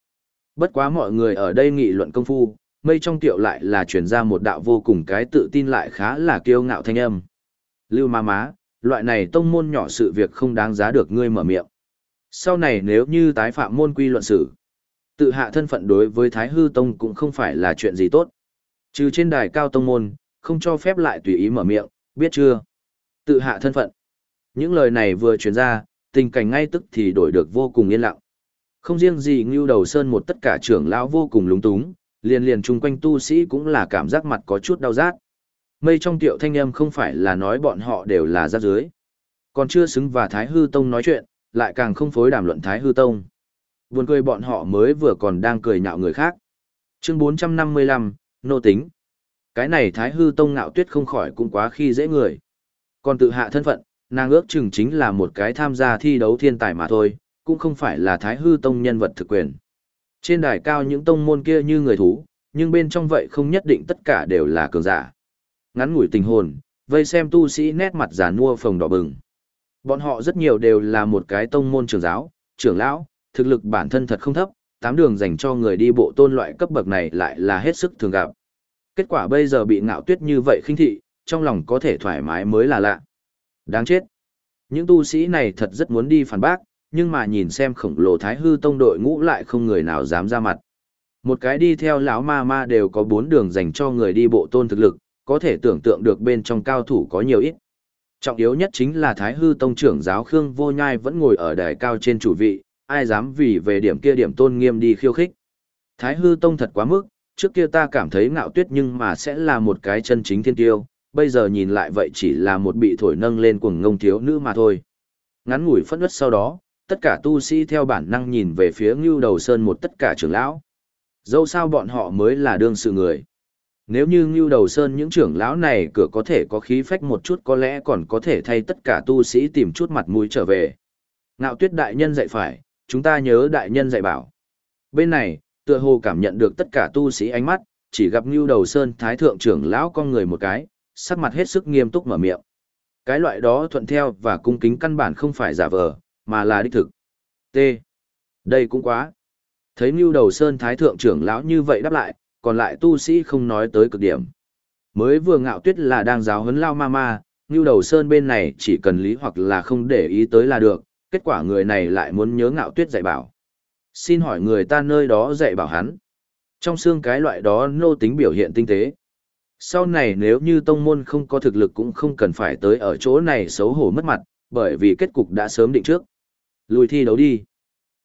Bất quá mọi người ở đây nghị luận công phu, mây trong tiệu lại là truyền ra một đạo vô cùng cái tự tin lại khá là kiêu ngạo thanh âm. Lưu ma má, loại này tông môn nhỏ sự việc không đáng giá được ngươi mở miệng. Sau này nếu như tái phạm môn quy luận xử, tự hạ thân phận đối với Thái Hư Tông cũng không phải là chuyện gì tốt. Trừ trên đài cao tông môn, không cho phép lại tùy ý mở miệng, biết chưa? Tự hạ thân phận. Những lời này vừa truyền ra, tình cảnh ngay tức thì đổi được vô cùng yên lặng. Không riêng gì Ngưu Đầu Sơn một tất cả trưởng lão vô cùng lúng túng, liền liền chung quanh tu sĩ cũng là cảm giác mặt có chút đau rát. Mây trong tiệu thanh âm không phải là nói bọn họ đều là giáp dưới. Còn chưa xứng và Thái Hư Tông nói chuyện, lại càng không phối đàm luận Thái Hư Tông. Buồn cười bọn họ mới vừa còn đang cười nhạo người khác. Chương 455, Nô Tính. Cái này Thái Hư Tông ngạo tuyết không khỏi cũng quá khi dễ người. Còn tự hạ thân phận, nàng ước chừng chính là một cái tham gia thi đấu thiên tài mà thôi, cũng không phải là Thái Hư Tông nhân vật thực quyền. Trên đài cao những tông môn kia như người thú, nhưng bên trong vậy không nhất định tất cả đều là cường giả. Ngắn ngủi tình hồn, vây xem tu sĩ nét mặt già nua phồng đỏ bừng. Bọn họ rất nhiều đều là một cái tông môn trưởng giáo, trưởng lão, thực lực bản thân thật không thấp, tám đường dành cho người đi bộ tôn loại cấp bậc này lại là hết sức thường gặp. Kết quả bây giờ bị ngạo tuyết như vậy khinh thị, trong lòng có thể thoải mái mới là lạ. Đáng chết. Những tu sĩ này thật rất muốn đi phản bác, nhưng mà nhìn xem khổng lồ thái hư tông đội ngũ lại không người nào dám ra mặt. Một cái đi theo lão ma ma đều có bốn đường dành cho người đi bộ tôn thực lực, có thể tưởng tượng được bên trong cao thủ có nhiều ít. Trọng yếu nhất chính là Thái Hư Tông trưởng giáo Khương Vô Nhai vẫn ngồi ở đài cao trên chủ vị, ai dám vì về điểm kia điểm tôn nghiêm đi khiêu khích. Thái Hư Tông thật quá mức, trước kia ta cảm thấy ngạo tuyết nhưng mà sẽ là một cái chân chính thiên tiêu, bây giờ nhìn lại vậy chỉ là một bị thổi nâng lên cuồng ngông thiếu nữ mà thôi. Ngắn ngủi phẫn nứt sau đó, tất cả tu sĩ theo bản năng nhìn về phía Ngưu Đầu Sơn một tất cả trưởng lão. Dẫu sao bọn họ mới là đương sự người. Nếu như Ngưu Đầu Sơn những trưởng lão này cửa có thể có khí phách một chút có lẽ còn có thể thay tất cả tu sĩ tìm chút mặt mũi trở về. Ngạo tuyết đại nhân dạy phải, chúng ta nhớ đại nhân dạy bảo. Bên này, tựa hồ cảm nhận được tất cả tu sĩ ánh mắt, chỉ gặp Ngưu Đầu Sơn thái thượng trưởng lão con người một cái, sắc mặt hết sức nghiêm túc mở miệng. Cái loại đó thuận theo và cung kính căn bản không phải giả vờ, mà là đích thực. T. Đây cũng quá. Thấy Ngưu Đầu Sơn thái thượng trưởng lão như vậy đáp lại, còn lại tu sĩ không nói tới cực điểm. Mới vừa ngạo tuyết là đang giáo huấn lao ma ma, như Đầu Sơn bên này chỉ cần lý hoặc là không để ý tới là được, kết quả người này lại muốn nhớ ngạo tuyết dạy bảo. Xin hỏi người ta nơi đó dạy bảo hắn. Trong xương cái loại đó nô tính biểu hiện tinh tế. Sau này nếu như tông môn không có thực lực cũng không cần phải tới ở chỗ này xấu hổ mất mặt, bởi vì kết cục đã sớm định trước. Lùi thi đấu đi.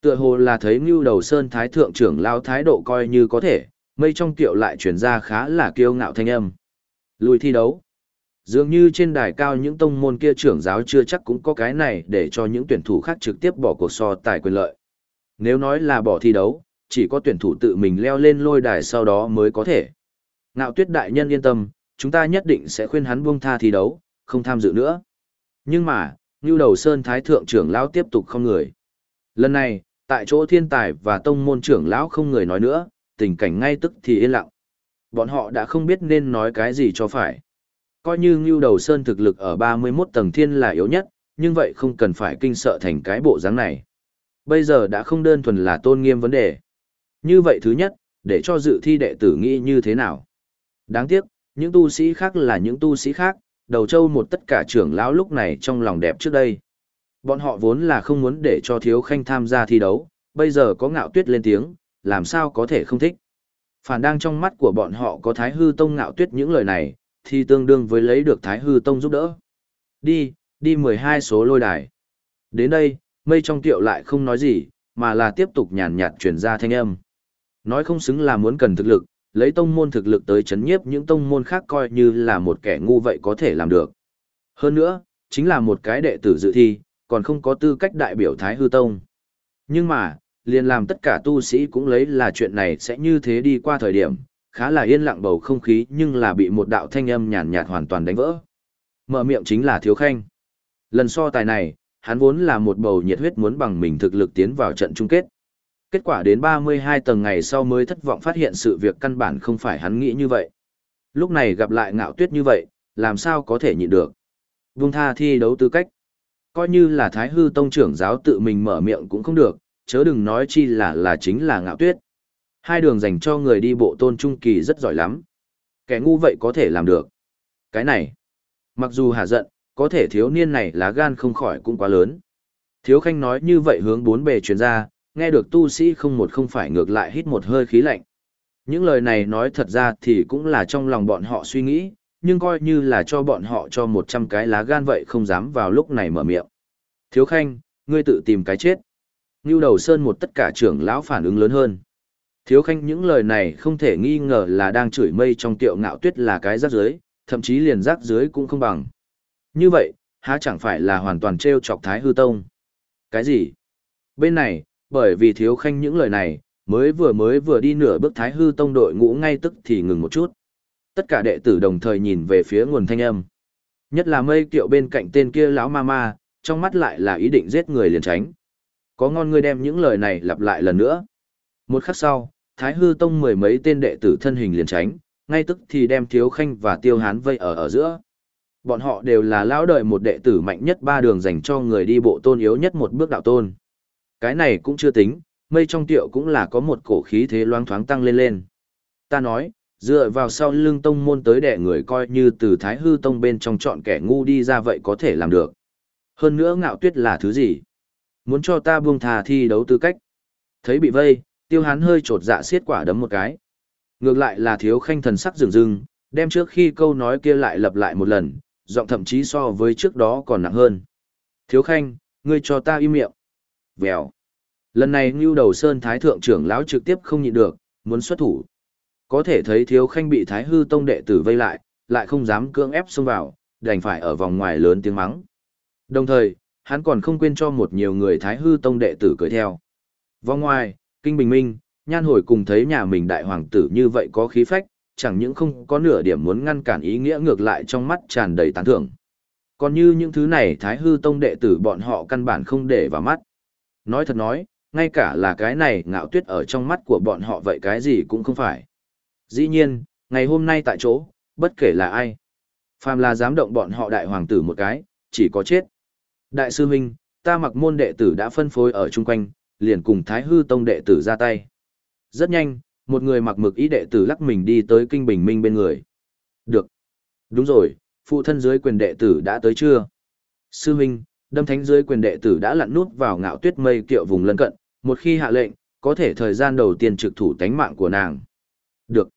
Tựa hồ là thấy Ngưu Đầu Sơn Thái Thượng trưởng lao thái độ coi như có thể, mây trong tiệu lại chuyển ra khá là kiêu ngạo thanh âm. Lùi thi đấu. Dường như trên đài cao những tông môn kia trưởng giáo chưa chắc cũng có cái này để cho những tuyển thủ khác trực tiếp bỏ cuộc so tài quyền lợi. Nếu nói là bỏ thi đấu, chỉ có tuyển thủ tự mình leo lên lôi đài sau đó mới có thể. Ngạo tuyết đại nhân yên tâm, chúng ta nhất định sẽ khuyên hắn buông tha thi đấu, không tham dự nữa. Nhưng mà, như đầu sơn thái thượng trưởng lão tiếp tục không người. Lần này, tại chỗ thiên tài và tông môn trưởng lão không người nói nữa, tình cảnh ngay tức thì yên lặng. Bọn họ đã không biết nên nói cái gì cho phải. Coi như Ngưu Đầu Sơn thực lực ở 31 tầng thiên là yếu nhất, nhưng vậy không cần phải kinh sợ thành cái bộ dáng này. Bây giờ đã không đơn thuần là tôn nghiêm vấn đề. Như vậy thứ nhất, để cho dự thi đệ tử nghĩ như thế nào. Đáng tiếc, những tu sĩ khác là những tu sĩ khác, đầu châu một tất cả trưởng lão lúc này trong lòng đẹp trước đây. Bọn họ vốn là không muốn để cho thiếu khanh tham gia thi đấu, bây giờ có ngạo tuyết lên tiếng, làm sao có thể không thích. Phản đang trong mắt của bọn họ có thái hư tông ngạo tuyết những lời này, thì tương đương với lấy được thái hư tông giúp đỡ. Đi, đi 12 số lôi đài. Đến đây, mây trong tiệu lại không nói gì, mà là tiếp tục nhàn nhạt truyền ra thanh âm. Nói không xứng là muốn cần thực lực, lấy tông môn thực lực tới chấn nhiếp những tông môn khác coi như là một kẻ ngu vậy có thể làm được. Hơn nữa, chính là một cái đệ tử dự thi, còn không có tư cách đại biểu Thái Hư Tông. Nhưng mà, liền làm tất cả tu sĩ cũng lấy là chuyện này sẽ như thế đi qua thời điểm, khá là yên lặng bầu không khí nhưng là bị một đạo thanh âm nhàn nhạt hoàn toàn đánh vỡ. Mở miệng chính là Thiếu Khanh. Lần so tài này, hắn vốn là một bầu nhiệt huyết muốn bằng mình thực lực tiến vào trận chung kết. Kết quả đến 32 tầng ngày sau mới thất vọng phát hiện sự việc căn bản không phải hắn nghĩ như vậy. Lúc này gặp lại ngạo tuyết như vậy, làm sao có thể nhịn được. Vung tha thi đấu tư cách. Coi như là Thái Hư Tông trưởng giáo tự mình mở miệng cũng không được, chớ đừng nói chi là là chính là ngạo tuyết. Hai đường dành cho người đi bộ tôn trung kỳ rất giỏi lắm. Kẻ ngu vậy có thể làm được. Cái này, mặc dù hà giận, có thể thiếu niên này lá gan không khỏi cũng quá lớn. Thiếu khanh nói như vậy hướng bốn bề truyền ra, nghe được tu sĩ không một không phải ngược lại hít một hơi khí lạnh. Những lời này nói thật ra thì cũng là trong lòng bọn họ suy nghĩ, nhưng coi như là cho bọn họ cho một trăm cái lá gan vậy không dám vào lúc này mở miệng. Thiếu khanh, ngươi tự tìm cái chết. Ngưu đầu sơn một tất cả trưởng lão phản ứng lớn hơn. Thiếu khanh những lời này không thể nghi ngờ là đang chửi mây trong tiệu ngạo tuyết là cái rác dưới, thậm chí liền rác dưới cũng không bằng. Như vậy, há chẳng phải là hoàn toàn treo chọc thái hư tông. Cái gì? Bên này, bởi vì thiếu khanh những lời này, mới vừa mới vừa đi nửa bước thái hư tông đội ngũ ngay tức thì ngừng một chút. Tất cả đệ tử đồng thời nhìn về phía nguồn thanh âm. Nhất là mây Tiệu bên cạnh tên kia lão ma ma, trong mắt lại là ý định giết người liền tránh. Có ngon ngươi đem những lời này lặp lại lần nữa. Một khắc sau, Thái Hư Tông mười mấy tên đệ tử thân hình liền tránh, ngay tức thì đem Thiếu Khanh và Tiêu Hán vây ở ở giữa. Bọn họ đều là lão đời một đệ tử mạnh nhất ba đường dành cho người đi bộ tôn yếu nhất một bước đạo tôn. Cái này cũng chưa tính, mây trong tiệu cũng là có một cổ khí thế loáng thoáng tăng lên lên. Ta nói, dựa vào sau lưng tông môn tới đệ người coi như từ Thái Hư Tông bên trong chọn kẻ ngu đi ra vậy có thể làm được. Hơn nữa ngạo tuyết là thứ gì? Muốn cho ta buông thà thi đấu tư cách. Thấy bị vây, tiêu hán hơi trột dạ xiết quả đấm một cái. Ngược lại là thiếu khanh thần sắc rừng rừng, đem trước khi câu nói kia lại lặp lại một lần, giọng thậm chí so với trước đó còn nặng hơn. Thiếu khanh, ngươi cho ta im miệng. Vèo. Lần này Ngưu Đầu Sơn Thái Thượng trưởng lão trực tiếp không nhịn được, muốn xuất thủ. Có thể thấy thiếu khanh bị Thái Hư Tông đệ tử vây lại, lại không dám cưỡng ép xông vào, đành phải ở vòng ngoài lớn tiếng mắng. Đồng thời, hắn còn không quên cho một nhiều người Thái Hư Tông đệ tử cưới theo. Vòng ngoài, Kinh Bình Minh, nhan hồi cùng thấy nhà mình đại hoàng tử như vậy có khí phách, chẳng những không có nửa điểm muốn ngăn cản ý nghĩa ngược lại trong mắt tràn đầy tán thưởng. Còn như những thứ này Thái Hư Tông đệ tử bọn họ căn bản không để vào mắt. Nói thật nói, ngay cả là cái này ngạo tuyết ở trong mắt của bọn họ vậy cái gì cũng không phải. Dĩ nhiên, ngày hôm nay tại chỗ, bất kể là ai, phàm là dám động bọn họ đại hoàng tử một cái, chỉ có chết. Đại sư huynh, ta mặc môn đệ tử đã phân phối ở chung quanh, liền cùng Thái Hư Tông đệ tử ra tay. Rất nhanh, một người mặc mực ý đệ tử lắc mình đi tới Kinh Bình Minh bên người. Được. Đúng rồi, phụ thân dưới quyền đệ tử đã tới chưa? Sư huynh, đâm thánh dưới quyền đệ tử đã lặn nút vào ngạo tuyết mây kiệu vùng lân cận, một khi hạ lệnh, có thể thời gian đầu tiên trực thủ tánh mạng của nàng. Được.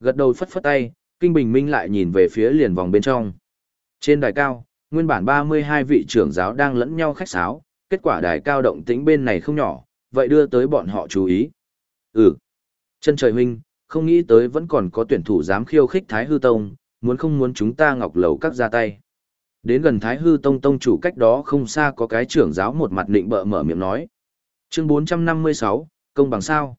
Gật đầu phất phất tay, Kinh Bình Minh lại nhìn về phía liền vòng bên trong. Trên đài cao, nguyên bản 32 vị trưởng giáo đang lẫn nhau khách sáo, kết quả đài cao động tĩnh bên này không nhỏ, vậy đưa tới bọn họ chú ý. Ừ. Chân trời huynh, không nghĩ tới vẫn còn có tuyển thủ dám khiêu khích Thái Hư Tông, muốn không muốn chúng ta ngọc lầu các ra tay. Đến gần Thái Hư Tông Tông chủ cách đó không xa có cái trưởng giáo một mặt định bợ mở miệng nói. Chương 456, công bằng sao?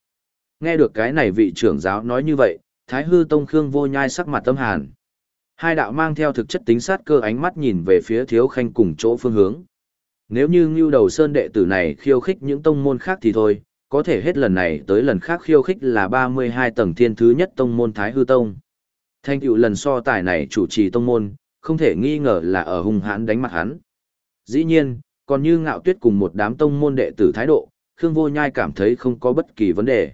Nghe được cái này vị trưởng giáo nói như vậy, Thái Hư Tông Khương vô nhai sắc mặt tâm hàn. Hai đạo mang theo thực chất tính sát cơ ánh mắt nhìn về phía thiếu khanh cùng chỗ phương hướng. Nếu như ngưu đầu sơn đệ tử này khiêu khích những tông môn khác thì thôi, có thể hết lần này tới lần khác khiêu khích là 32 tầng thiên thứ nhất tông môn Thái Hư Tông. Thanh tựu lần so tài này chủ trì tông môn, không thể nghi ngờ là ở hung hãn đánh mặt hắn. Dĩ nhiên, còn như ngạo tuyết cùng một đám tông môn đệ tử thái độ, Khương Vô Nhai cảm thấy không có bất kỳ vấn đề.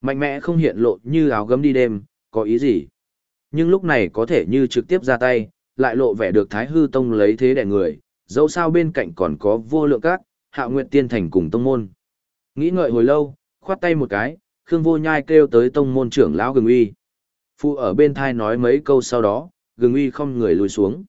Mạnh mẽ không hiện lộ như áo gấm đi đêm, có ý gì? Nhưng lúc này có thể như trực tiếp ra tay, lại lộ vẻ được Thái Hư Tông lấy thế đè người, dẫu sao bên cạnh còn có vô lượng các, hạ nguyện tiên thành cùng tông môn. Nghĩ ngợi hồi lâu, khoát tay một cái, Khương Vô Nhai kêu tới tông môn trưởng lão Gừng Uy. Phu ở bên thai nói mấy câu sau đó, Gừng Uy không người lùi xuống.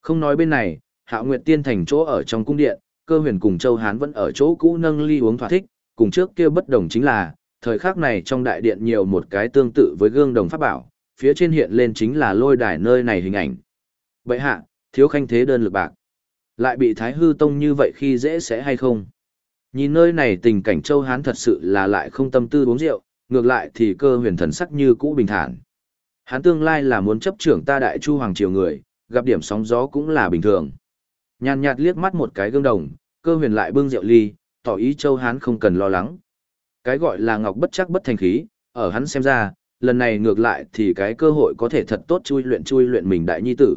Không nói bên này, hạ nguyện tiên thành chỗ ở trong cung điện, cơ huyền cùng Châu Hán vẫn ở chỗ cũ nâng ly uống thỏa thích, cùng trước kia bất đồng chính là, thời khắc này trong đại điện nhiều một cái tương tự với gương đồng pháp bảo, phía trên hiện lên chính là lôi đài nơi này hình ảnh. Vậy hạ, thiếu khanh thế đơn lực bạc. Lại bị Thái Hư Tông như vậy khi dễ sẽ hay không? Nhìn nơi này tình cảnh Châu Hán thật sự là lại không tâm tư uống rượu, ngược lại thì cơ huyền thần sắc như cũ bình thản. Hán tương lai là muốn chấp trưởng ta đại chu hoàng triều người, gặp điểm sóng gió cũng là bình thường. Nhàn nhạt liếc mắt một cái gương đồng, cơ huyền lại bưng rượu ly, tỏ ý Châu Hán không cần lo lắng. Cái gọi là ngọc bất chắc bất thành khí, ở hắn xem ra, lần này ngược lại thì cái cơ hội có thể thật tốt chui luyện chui luyện mình đại nhi tử.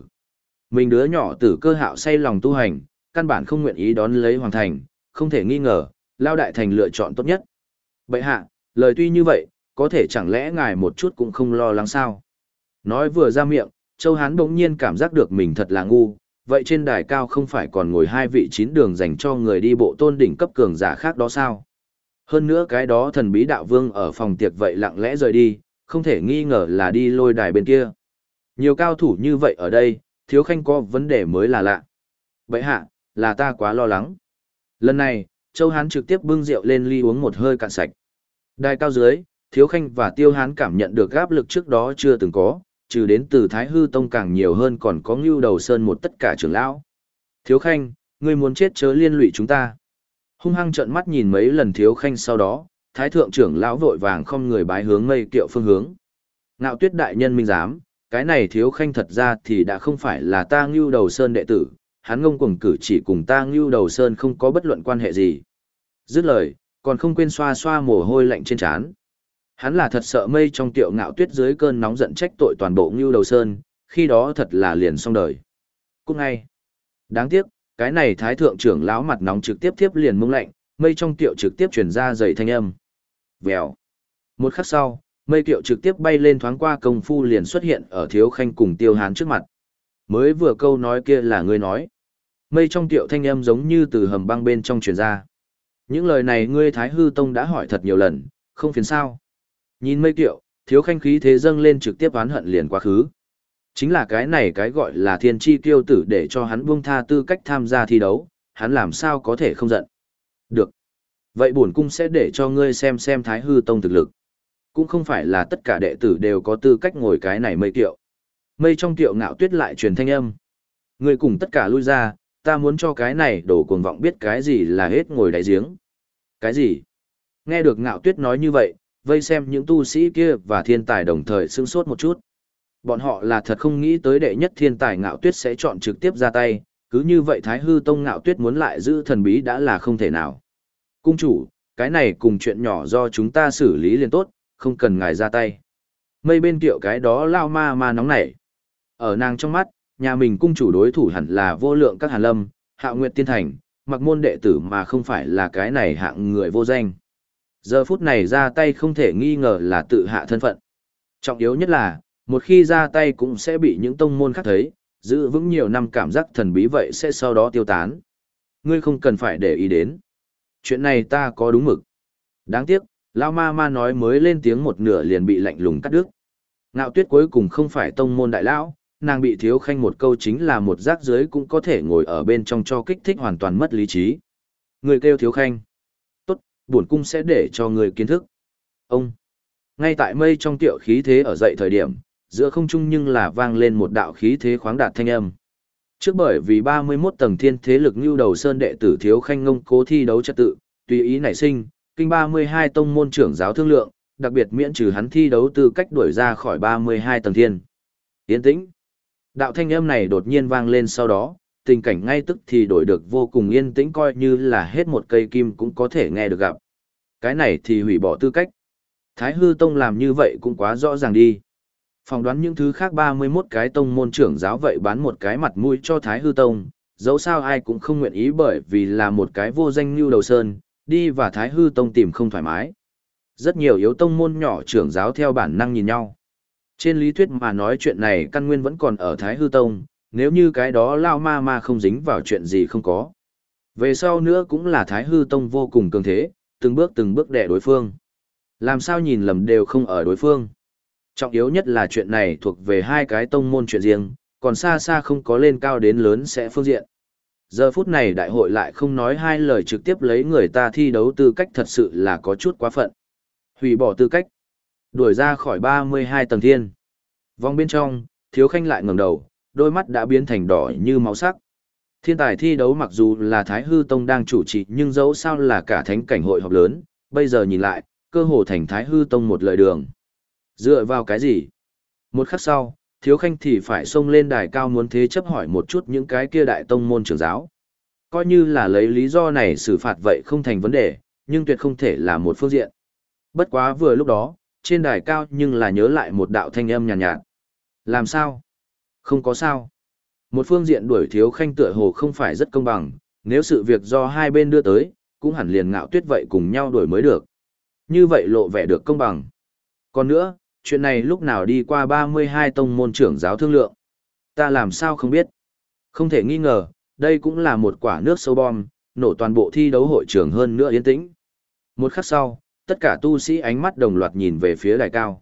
Mình đứa nhỏ tử cơ hạo say lòng tu hành, căn bản không nguyện ý đón lấy hoàng thành, không thể nghi ngờ, lao đại thành lựa chọn tốt nhất. Bậy hạ, lời tuy như vậy, có thể chẳng lẽ ngài một chút cũng không lo lắng sao? Nói vừa ra miệng, Châu Hán bỗng nhiên cảm giác được mình thật là ngu, vậy trên đài cao không phải còn ngồi hai vị chín đường dành cho người đi bộ tôn đỉnh cấp cường giả khác đó sao? Hơn nữa cái đó thần bí đạo vương ở phòng tiệc vậy lặng lẽ rời đi, không thể nghi ngờ là đi lôi đài bên kia. Nhiều cao thủ như vậy ở đây, thiếu khanh có vấn đề mới là lạ. Vậy hạ, là ta quá lo lắng. Lần này, Châu Hán trực tiếp bưng rượu lên ly uống một hơi cạn sạch. Đài cao dưới, thiếu khanh và tiêu hán cảm nhận được áp lực trước đó chưa từng có, trừ đến từ Thái Hư Tông càng nhiều hơn còn có ngưu đầu sơn một tất cả trưởng lão. Thiếu khanh, ngươi muốn chết chớ liên lụy chúng ta. Hung hăng trợn mắt nhìn mấy lần thiếu khanh sau đó, thái thượng trưởng lão vội vàng không người bái hướng mây kiệu phương hướng. Ngạo tuyết đại nhân minh giám, cái này thiếu khanh thật ra thì đã không phải là ta ngưu đầu sơn đệ tử, hắn ngông cuồng cử chỉ cùng ta ngưu đầu sơn không có bất luận quan hệ gì. Dứt lời, còn không quên xoa xoa mồ hôi lạnh trên trán. Hắn là thật sợ mây trong tiệu ngạo tuyết dưới cơn nóng giận trách tội toàn bộ ngưu đầu sơn, khi đó thật là liền xong đời. Cũng ngay. Đáng tiếc, cái này thái thượng trưởng lão mặt nóng trực tiếp tiếp liền mông lạnh, mây trong tiệu trực tiếp truyền ra dày thanh âm. Vèo. Một khắc sau, mây tiệu trực tiếp bay lên thoáng qua công phu liền xuất hiện ở thiếu khanh cùng tiêu hán trước mặt. Mới vừa câu nói kia là ngươi nói. Mây trong tiệu thanh âm giống như từ hầm băng bên trong truyền ra. Những lời này ngươi Thái Hư Tông đã hỏi thật nhiều lần, không phiền sao. Nhìn mây tiệu, thiếu khanh khí thế dâng lên trực tiếp oán hận liền quá khứ. Chính là cái này cái gọi là thiên chi tiêu tử để cho hắn buông tha tư cách tham gia thi đấu, hắn làm sao có thể không giận. Được. Vậy bổn cung sẽ để cho ngươi xem xem Thái Hư Tông thực lực. Cũng không phải là tất cả đệ tử đều có tư cách ngồi cái này mây tiệu. Mây trong tiệu ngạo tuyết lại truyền thanh âm. Ngươi cùng tất cả lui ra, ta muốn cho cái này đổ cuồng vọng biết cái gì là hết ngồi đáy giếng. Cái gì? Nghe được ngạo tuyết nói như vậy, vây xem những tu sĩ kia và thiên tài đồng thời sững sốt một chút. Bọn họ là thật không nghĩ tới đệ nhất thiên tài ngạo tuyết sẽ chọn trực tiếp ra tay, cứ như vậy Thái Hư Tông ngạo tuyết muốn lại giữ thần bí đã là không thể nào. Cung chủ, cái này cùng chuyện nhỏ do chúng ta xử lý liền tốt, không cần ngài ra tay. Mây bên kiệu cái đó lao ma ma nóng nảy. Ở nàng trong mắt, nhà mình cung chủ đối thủ hẳn là vô lượng các hàn lâm, hạ nguyệt tiên thành, mặc môn đệ tử mà không phải là cái này hạng người vô danh. Giờ phút này ra tay không thể nghi ngờ là tự hạ thân phận. Trọng yếu nhất là, một khi ra tay cũng sẽ bị những tông môn khác thấy, giữ vững nhiều năm cảm giác thần bí vậy sẽ sau đó tiêu tán. Ngươi không cần phải để ý đến. Chuyện này ta có đúng mực. Đáng tiếc, Lao Ma Ma nói mới lên tiếng một nửa liền bị lạnh lùng cắt đứt. Ngạo tuyết cuối cùng không phải tông môn đại lão, nàng bị thiếu khanh một câu chính là một rác dưới cũng có thể ngồi ở bên trong cho kích thích hoàn toàn mất lý trí. Người kêu thiếu khanh. Tốt, bổn cung sẽ để cho người kiến thức. Ông. Ngay tại mây trong tiệu khí thế ở dậy thời điểm, giữa không trung nhưng là vang lên một đạo khí thế khoáng đạt thanh âm. Trước bởi vì 31 tầng thiên thế lực như đầu sơn đệ tử thiếu khanh ngông cố thi đấu trật tự, tùy ý nảy sinh, kinh 32 tông môn trưởng giáo thương lượng, đặc biệt miễn trừ hắn thi đấu tư cách đuổi ra khỏi 32 tầng thiên. Yên tĩnh. Đạo thanh âm này đột nhiên vang lên sau đó, tình cảnh ngay tức thì đổi được vô cùng yên tĩnh coi như là hết một cây kim cũng có thể nghe được gặp. Cái này thì hủy bỏ tư cách. Thái hư tông làm như vậy cũng quá rõ ràng đi. Phòng đoán những thứ khác 31 cái tông môn trưởng giáo vậy bán một cái mặt mũi cho Thái hư tông, dẫu sao ai cũng không nguyện ý bởi vì là một cái vô danh như đầu sơn, đi và Thái hư tông tìm không thoải mái. Rất nhiều yếu tông môn nhỏ trưởng giáo theo bản năng nhìn nhau. Trên lý thuyết mà nói chuyện này căn nguyên vẫn còn ở Thái hư tông, nếu như cái đó lao ma ma không dính vào chuyện gì không có. Về sau nữa cũng là Thái hư tông vô cùng cường thế, từng bước từng bước đè đối phương. Làm sao nhìn lầm đều không ở đối phương. Trọng yếu nhất là chuyện này thuộc về hai cái tông môn chuyện riêng, còn xa xa không có lên cao đến lớn sẽ phương diện. Giờ phút này đại hội lại không nói hai lời trực tiếp lấy người ta thi đấu tư cách thật sự là có chút quá phận. Hủy bỏ tư cách. Đuổi ra khỏi 32 tầng thiên. Vòng bên trong, thiếu khanh lại ngẩng đầu, đôi mắt đã biến thành đỏ như máu sắc. Thiên tài thi đấu mặc dù là Thái Hư Tông đang chủ trì nhưng dẫu sao là cả thánh cảnh hội họp lớn, bây giờ nhìn lại, cơ hồ thành Thái Hư Tông một lời đường. Dựa vào cái gì? Một khắc sau, Thiếu Khanh thì phải xông lên đài cao muốn thế chấp hỏi một chút những cái kia đại tông môn trưởng giáo. Coi như là lấy lý do này xử phạt vậy không thành vấn đề, nhưng tuyệt không thể là một phương diện. Bất quá vừa lúc đó, trên đài cao nhưng là nhớ lại một đạo thanh âm nhàn nhạt, nhạt. Làm sao? Không có sao. Một phương diện đuổi thiếu khanh tựa hồ không phải rất công bằng, nếu sự việc do hai bên đưa tới, cũng hẳn liền ngạo tuyết vậy cùng nhau đuổi mới được. Như vậy lộ vẻ được công bằng. Còn nữa, chuyện này lúc nào đi qua 32 tông môn trưởng giáo thương lượng. Ta làm sao không biết. Không thể nghi ngờ, đây cũng là một quả nước sâu bom, nổ toàn bộ thi đấu hội trường hơn nữa yên tĩnh. Một khắc sau, tất cả tu sĩ ánh mắt đồng loạt nhìn về phía đài cao.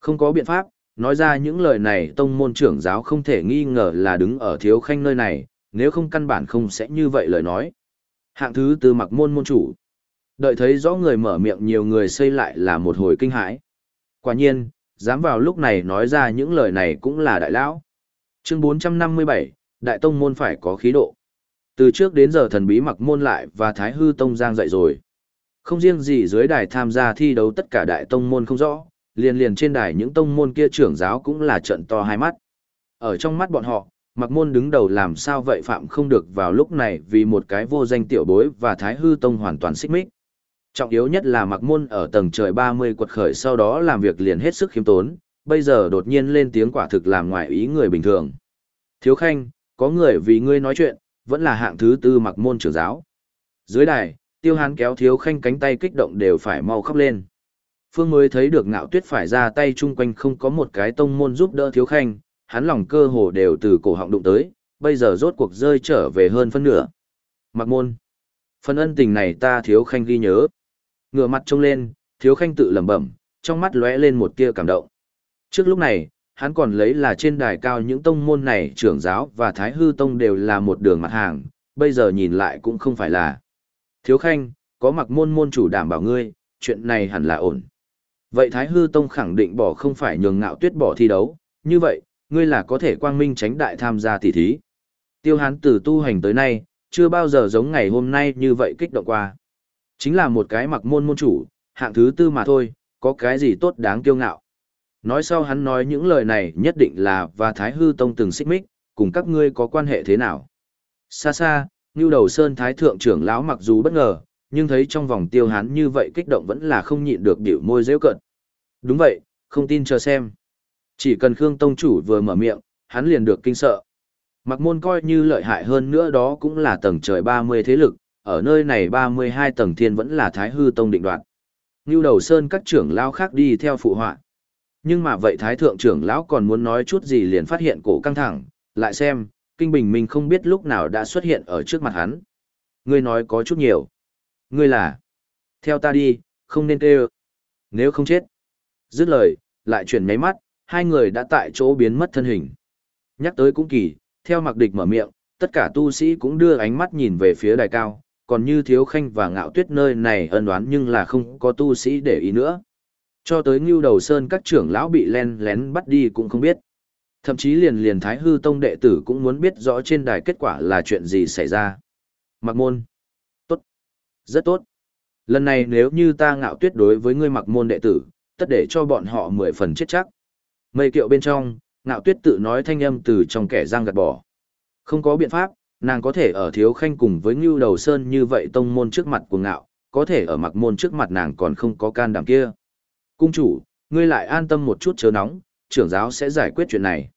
Không có biện pháp, nói ra những lời này tông môn trưởng giáo không thể nghi ngờ là đứng ở thiếu khanh nơi này, nếu không căn bản không sẽ như vậy lời nói. Hạng thứ từ mặc môn môn chủ. Đợi thấy rõ người mở miệng nhiều người xây lại là một hồi kinh hãi. Quả nhiên, dám vào lúc này nói ra những lời này cũng là đại lão. Chương 457, Đại Tông Môn phải có khí độ. Từ trước đến giờ thần bí mặc môn lại và Thái Hư Tông giang dậy rồi. Không riêng gì dưới đài tham gia thi đấu tất cả đại tông môn không rõ, liền liền trên đài những tông môn kia trưởng giáo cũng là trận to hai mắt. Ở trong mắt bọn họ, mặc môn đứng đầu làm sao vậy phạm không được vào lúc này vì một cái vô danh tiểu bối và Thái Hư Tông hoàn toàn xích mích. Trọng yếu nhất là mặc môn ở tầng trời 30 quật khởi sau đó làm việc liền hết sức khiêm tốn, bây giờ đột nhiên lên tiếng quả thực làm ngoài ý người bình thường. Thiếu khanh, có người vì ngươi nói chuyện, vẫn là hạng thứ tư mặc môn trưởng giáo. Dưới đài, tiêu hán kéo thiếu khanh cánh tay kích động đều phải mau khóc lên. Phương mới thấy được ngạo tuyết phải ra tay chung quanh không có một cái tông môn giúp đỡ thiếu khanh, hắn lòng cơ hồ đều từ cổ họng đụng tới, bây giờ rốt cuộc rơi trở về hơn phân nửa. Mặc môn. Phần ân tình này ta thiếu khanh ghi nhớ. Ngửa mặt trông lên, thiếu khanh tự lẩm bẩm, trong mắt lóe lên một tia cảm động. Trước lúc này, hắn còn lấy là trên đài cao những tông môn này trưởng giáo và thái hư tông đều là một đường mặt hàng, bây giờ nhìn lại cũng không phải là. Thiếu khanh, có mặc môn môn chủ đảm bảo ngươi, chuyện này hẳn là ổn. Vậy Thái Hư Tông khẳng định bỏ không phải nhường ngạo tuyết bỏ thi đấu, như vậy, ngươi là có thể quang minh tránh đại tham gia tỷ thí. Tiêu hán từ tu hành tới nay, chưa bao giờ giống ngày hôm nay như vậy kích động qua. Chính là một cái mặc môn môn chủ, hạng thứ tư mà thôi, có cái gì tốt đáng kiêu ngạo. Nói sau hắn nói những lời này nhất định là và Thái Hư Tông từng xích mích, cùng các ngươi có quan hệ thế nào. Xa xa, Ngưu Đầu Sơn Thái Thượng trưởng lão mặc dù bất ngờ, nhưng thấy trong vòng tiêu hán như vậy kích động vẫn là không nhịn được điệu môi rêu cận. Đúng vậy, không tin chờ xem. Chỉ cần Khương Tông Chủ vừa mở miệng, hắn liền được kinh sợ. Mặc môn coi như lợi hại hơn nữa đó cũng là tầng trời 30 thế lực, ở nơi này 32 tầng thiên vẫn là Thái Hư Tông định đoạt. Ngưu đầu sơn các trưởng lão khác đi theo phụ họa. Nhưng mà vậy Thái Thượng trưởng lão còn muốn nói chút gì liền phát hiện cổ căng thẳng, lại xem, Kinh Bình Minh không biết lúc nào đã xuất hiện ở trước mặt hắn. Ngươi nói có chút nhiều. Ngươi là, theo ta đi, không nên kêu. Nếu không chết. Dứt lời, lại chuyển nháy mắt, hai người đã tại chỗ biến mất thân hình. Nhắc tới cũng kỳ, theo mặc địch mở miệng, tất cả tu sĩ cũng đưa ánh mắt nhìn về phía đài cao, còn như thiếu khanh và ngạo tuyết nơi này ân đoán nhưng là không có tu sĩ để ý nữa. Cho tới ngưu đầu sơn các trưởng lão bị len lén bắt đi cũng không biết. Thậm chí liền liền thái hư tông đệ tử cũng muốn biết rõ trên đài kết quả là chuyện gì xảy ra. Mặc môn. Tốt. Rất tốt. Lần này nếu như ta ngạo tuyết đối với ngươi mặc môn đệ tử, tất để cho bọn họ mười phần chết chắc. Mây kiệu bên trong, ngạo tuyết tự nói thanh âm từ trong kẻ răng gạt bỏ. Không có biện pháp, nàng có thể ở thiếu khanh cùng với ngưu đầu sơn như vậy tông môn trước mặt của ngạo, có thể ở mặc môn trước mặt nàng còn không có can đảm kia. Cung chủ, ngươi lại an tâm một chút chớ nóng, trưởng giáo sẽ giải quyết chuyện này.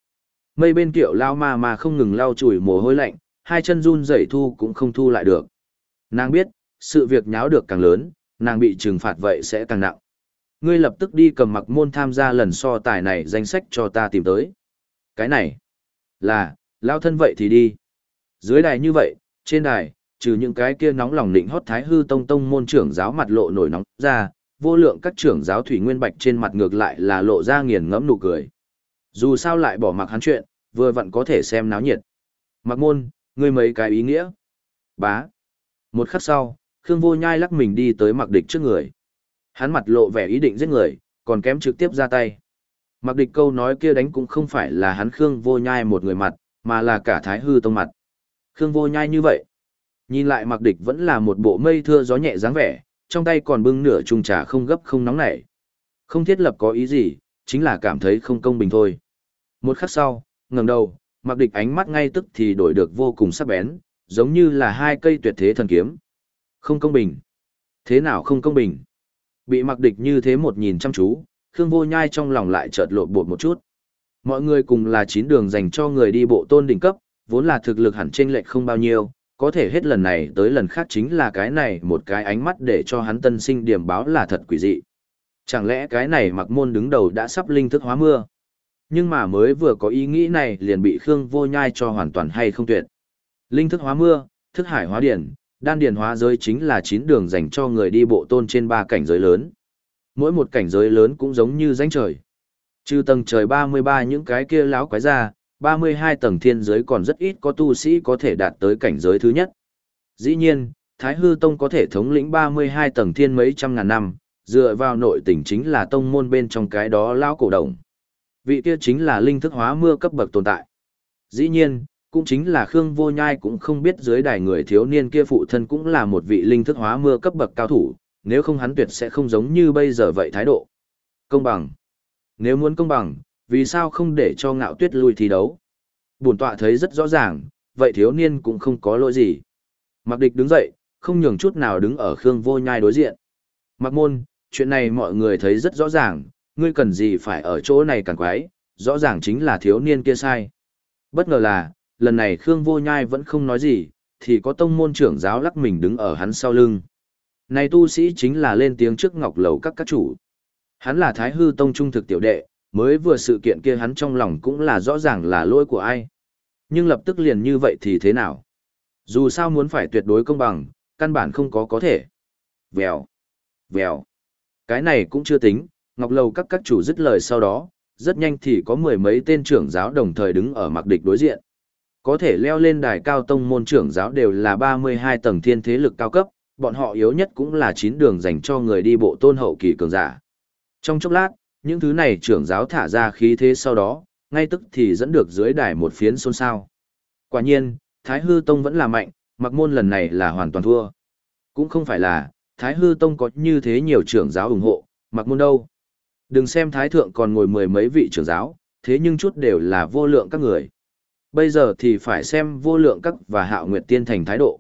Mây bên kiệu lao ma mà không ngừng lau chùi mồ hôi lạnh, hai chân run rẩy thu cũng không thu lại được. Nàng biết, sự việc nháo được càng lớn, nàng bị trừng phạt vậy sẽ càng nặng. Ngươi lập tức đi cầm mặc môn tham gia lần so tài này danh sách cho ta tìm tới. Cái này, là, lao thân vậy thì đi. Dưới đài như vậy, trên đài, trừ những cái kia nóng lòng định hót thái hư tông tông môn trưởng giáo mặt lộ nổi nóng ra, vô lượng các trưởng giáo thủy nguyên bạch trên mặt ngược lại là lộ ra nghiền ngẫm nụ cười. Dù sao lại bỏ mặc hắn chuyện, vừa vặn có thể xem náo nhiệt. Mặc môn, ngươi mấy cái ý nghĩa. Bá. Một khắc sau, Khương Vô Nhai lắc mình đi tới mặc địch trước người. Hắn mặt lộ vẻ ý định giết người, còn kém trực tiếp ra tay. Mặc địch câu nói kia đánh cũng không phải là hắn Khương Vô Nhai một người mặt, mà là cả Thái Hư Tông mặt. Khương Vô Nhai như vậy. Nhìn lại mặc địch vẫn là một bộ mây thưa gió nhẹ dáng vẻ, trong tay còn bưng nửa chung trà không gấp không nóng nảy. Không thiết lập có ý gì, chính là cảm thấy không công bình thôi. Một khắc sau, ngẩng đầu, mặc địch ánh mắt ngay tức thì đổi được vô cùng sắc bén, giống như là hai cây tuyệt thế thần kiếm. Không công bình. Thế nào không công bình? Bị mặc địch như thế một nhìn chăm chú, Khương Vô Nhai trong lòng lại chợt lộn bột một chút. Mọi người cùng là chín đường dành cho người đi bộ tôn đỉnh cấp, vốn là thực lực hẳn chênh lệch không bao nhiêu, có thể hết lần này tới lần khác chính là cái này một cái ánh mắt để cho hắn tân sinh điểm báo là thật quỷ dị. Chẳng lẽ cái này mặc môn đứng đầu đã sắp linh thức hóa mưa? Nhưng mà mới vừa có ý nghĩ này liền bị Khương Vô Nhai cho hoàn toàn hay không tuyệt. Linh thức hóa mưa, thức hải hóa điển, đan điển hóa giới chính là chín đường dành cho người đi bộ tôn trên ba cảnh giới lớn. Mỗi một cảnh giới lớn cũng giống như danh trời. Trừ tầng trời 33 những cái kia láo quái ra, 32 tầng thiên giới còn rất ít có tu sĩ có thể đạt tới cảnh giới thứ nhất. Dĩ nhiên, Thái Hư Tông có thể thống lĩnh 32 tầng thiên mấy trăm ngàn năm, dựa vào nội tình chính là tông môn bên trong cái đó lão cổ đồng. Vị kia chính là linh thức hóa mưa cấp bậc tồn tại. Dĩ nhiên, cũng chính là Khương Vô Nhai cũng không biết dưới đài người thiếu niên kia phụ thân cũng là một vị linh thức hóa mưa cấp bậc cao thủ, nếu không hắn tuyệt sẽ không giống như bây giờ vậy thái độ. Công bằng. Nếu muốn công bằng, vì sao không để cho ngạo tuyết lui thi đấu? Bổn tọa thấy rất rõ ràng, vậy thiếu niên cũng không có lỗi gì. Mặc địch đứng dậy, không nhường chút nào đứng ở Khương Vô Nhai đối diện. Mặc môn, chuyện này mọi người thấy rất rõ ràng, ngươi cần gì phải ở chỗ này càng quái, rõ ràng chính là thiếu niên kia sai. Bất ngờ là, lần này Khương Vô Nhai vẫn không nói gì, thì có tông môn trưởng giáo lắc mình đứng ở hắn sau lưng. Này tu sĩ chính là lên tiếng trước ngọc lầu các các chủ. Hắn là Thái Hư Tông trung thực tiểu đệ, mới vừa sự kiện kia hắn trong lòng cũng là rõ ràng là lỗi của ai. Nhưng lập tức liền như vậy thì thế nào? Dù sao muốn phải tuyệt đối công bằng, căn bản không có có thể. Vèo, vèo. Cái này cũng chưa tính, Ngọc Lầu các các chủ dứt lời sau đó, rất nhanh thì có mười mấy tên trưởng giáo đồng thời đứng ở mặc địch đối diện. Có thể leo lên đài cao tông môn trưởng giáo đều là 32 tầng thiên thế lực cao cấp, bọn họ yếu nhất cũng là 9 đường dành cho người đi bộ tôn hậu kỳ cường giả. Trong chốc lát, những thứ này trưởng giáo thả ra khí thế sau đó, ngay tức thì dẫn được dưới đài một phiến xôn xao. Quả nhiên, Thái Hư Tông vẫn là mạnh, mặc môn lần này là hoàn toàn thua. Cũng không phải là, Thái Hư Tông có như thế nhiều trưởng giáo ủng hộ, mặc môn đâu. Đừng xem Thái Thượng còn ngồi mười mấy vị trưởng giáo, thế nhưng chút đều là vô lượng các người. Bây giờ thì phải xem vô lượng các và hạo nguyệt tiên thành thái độ.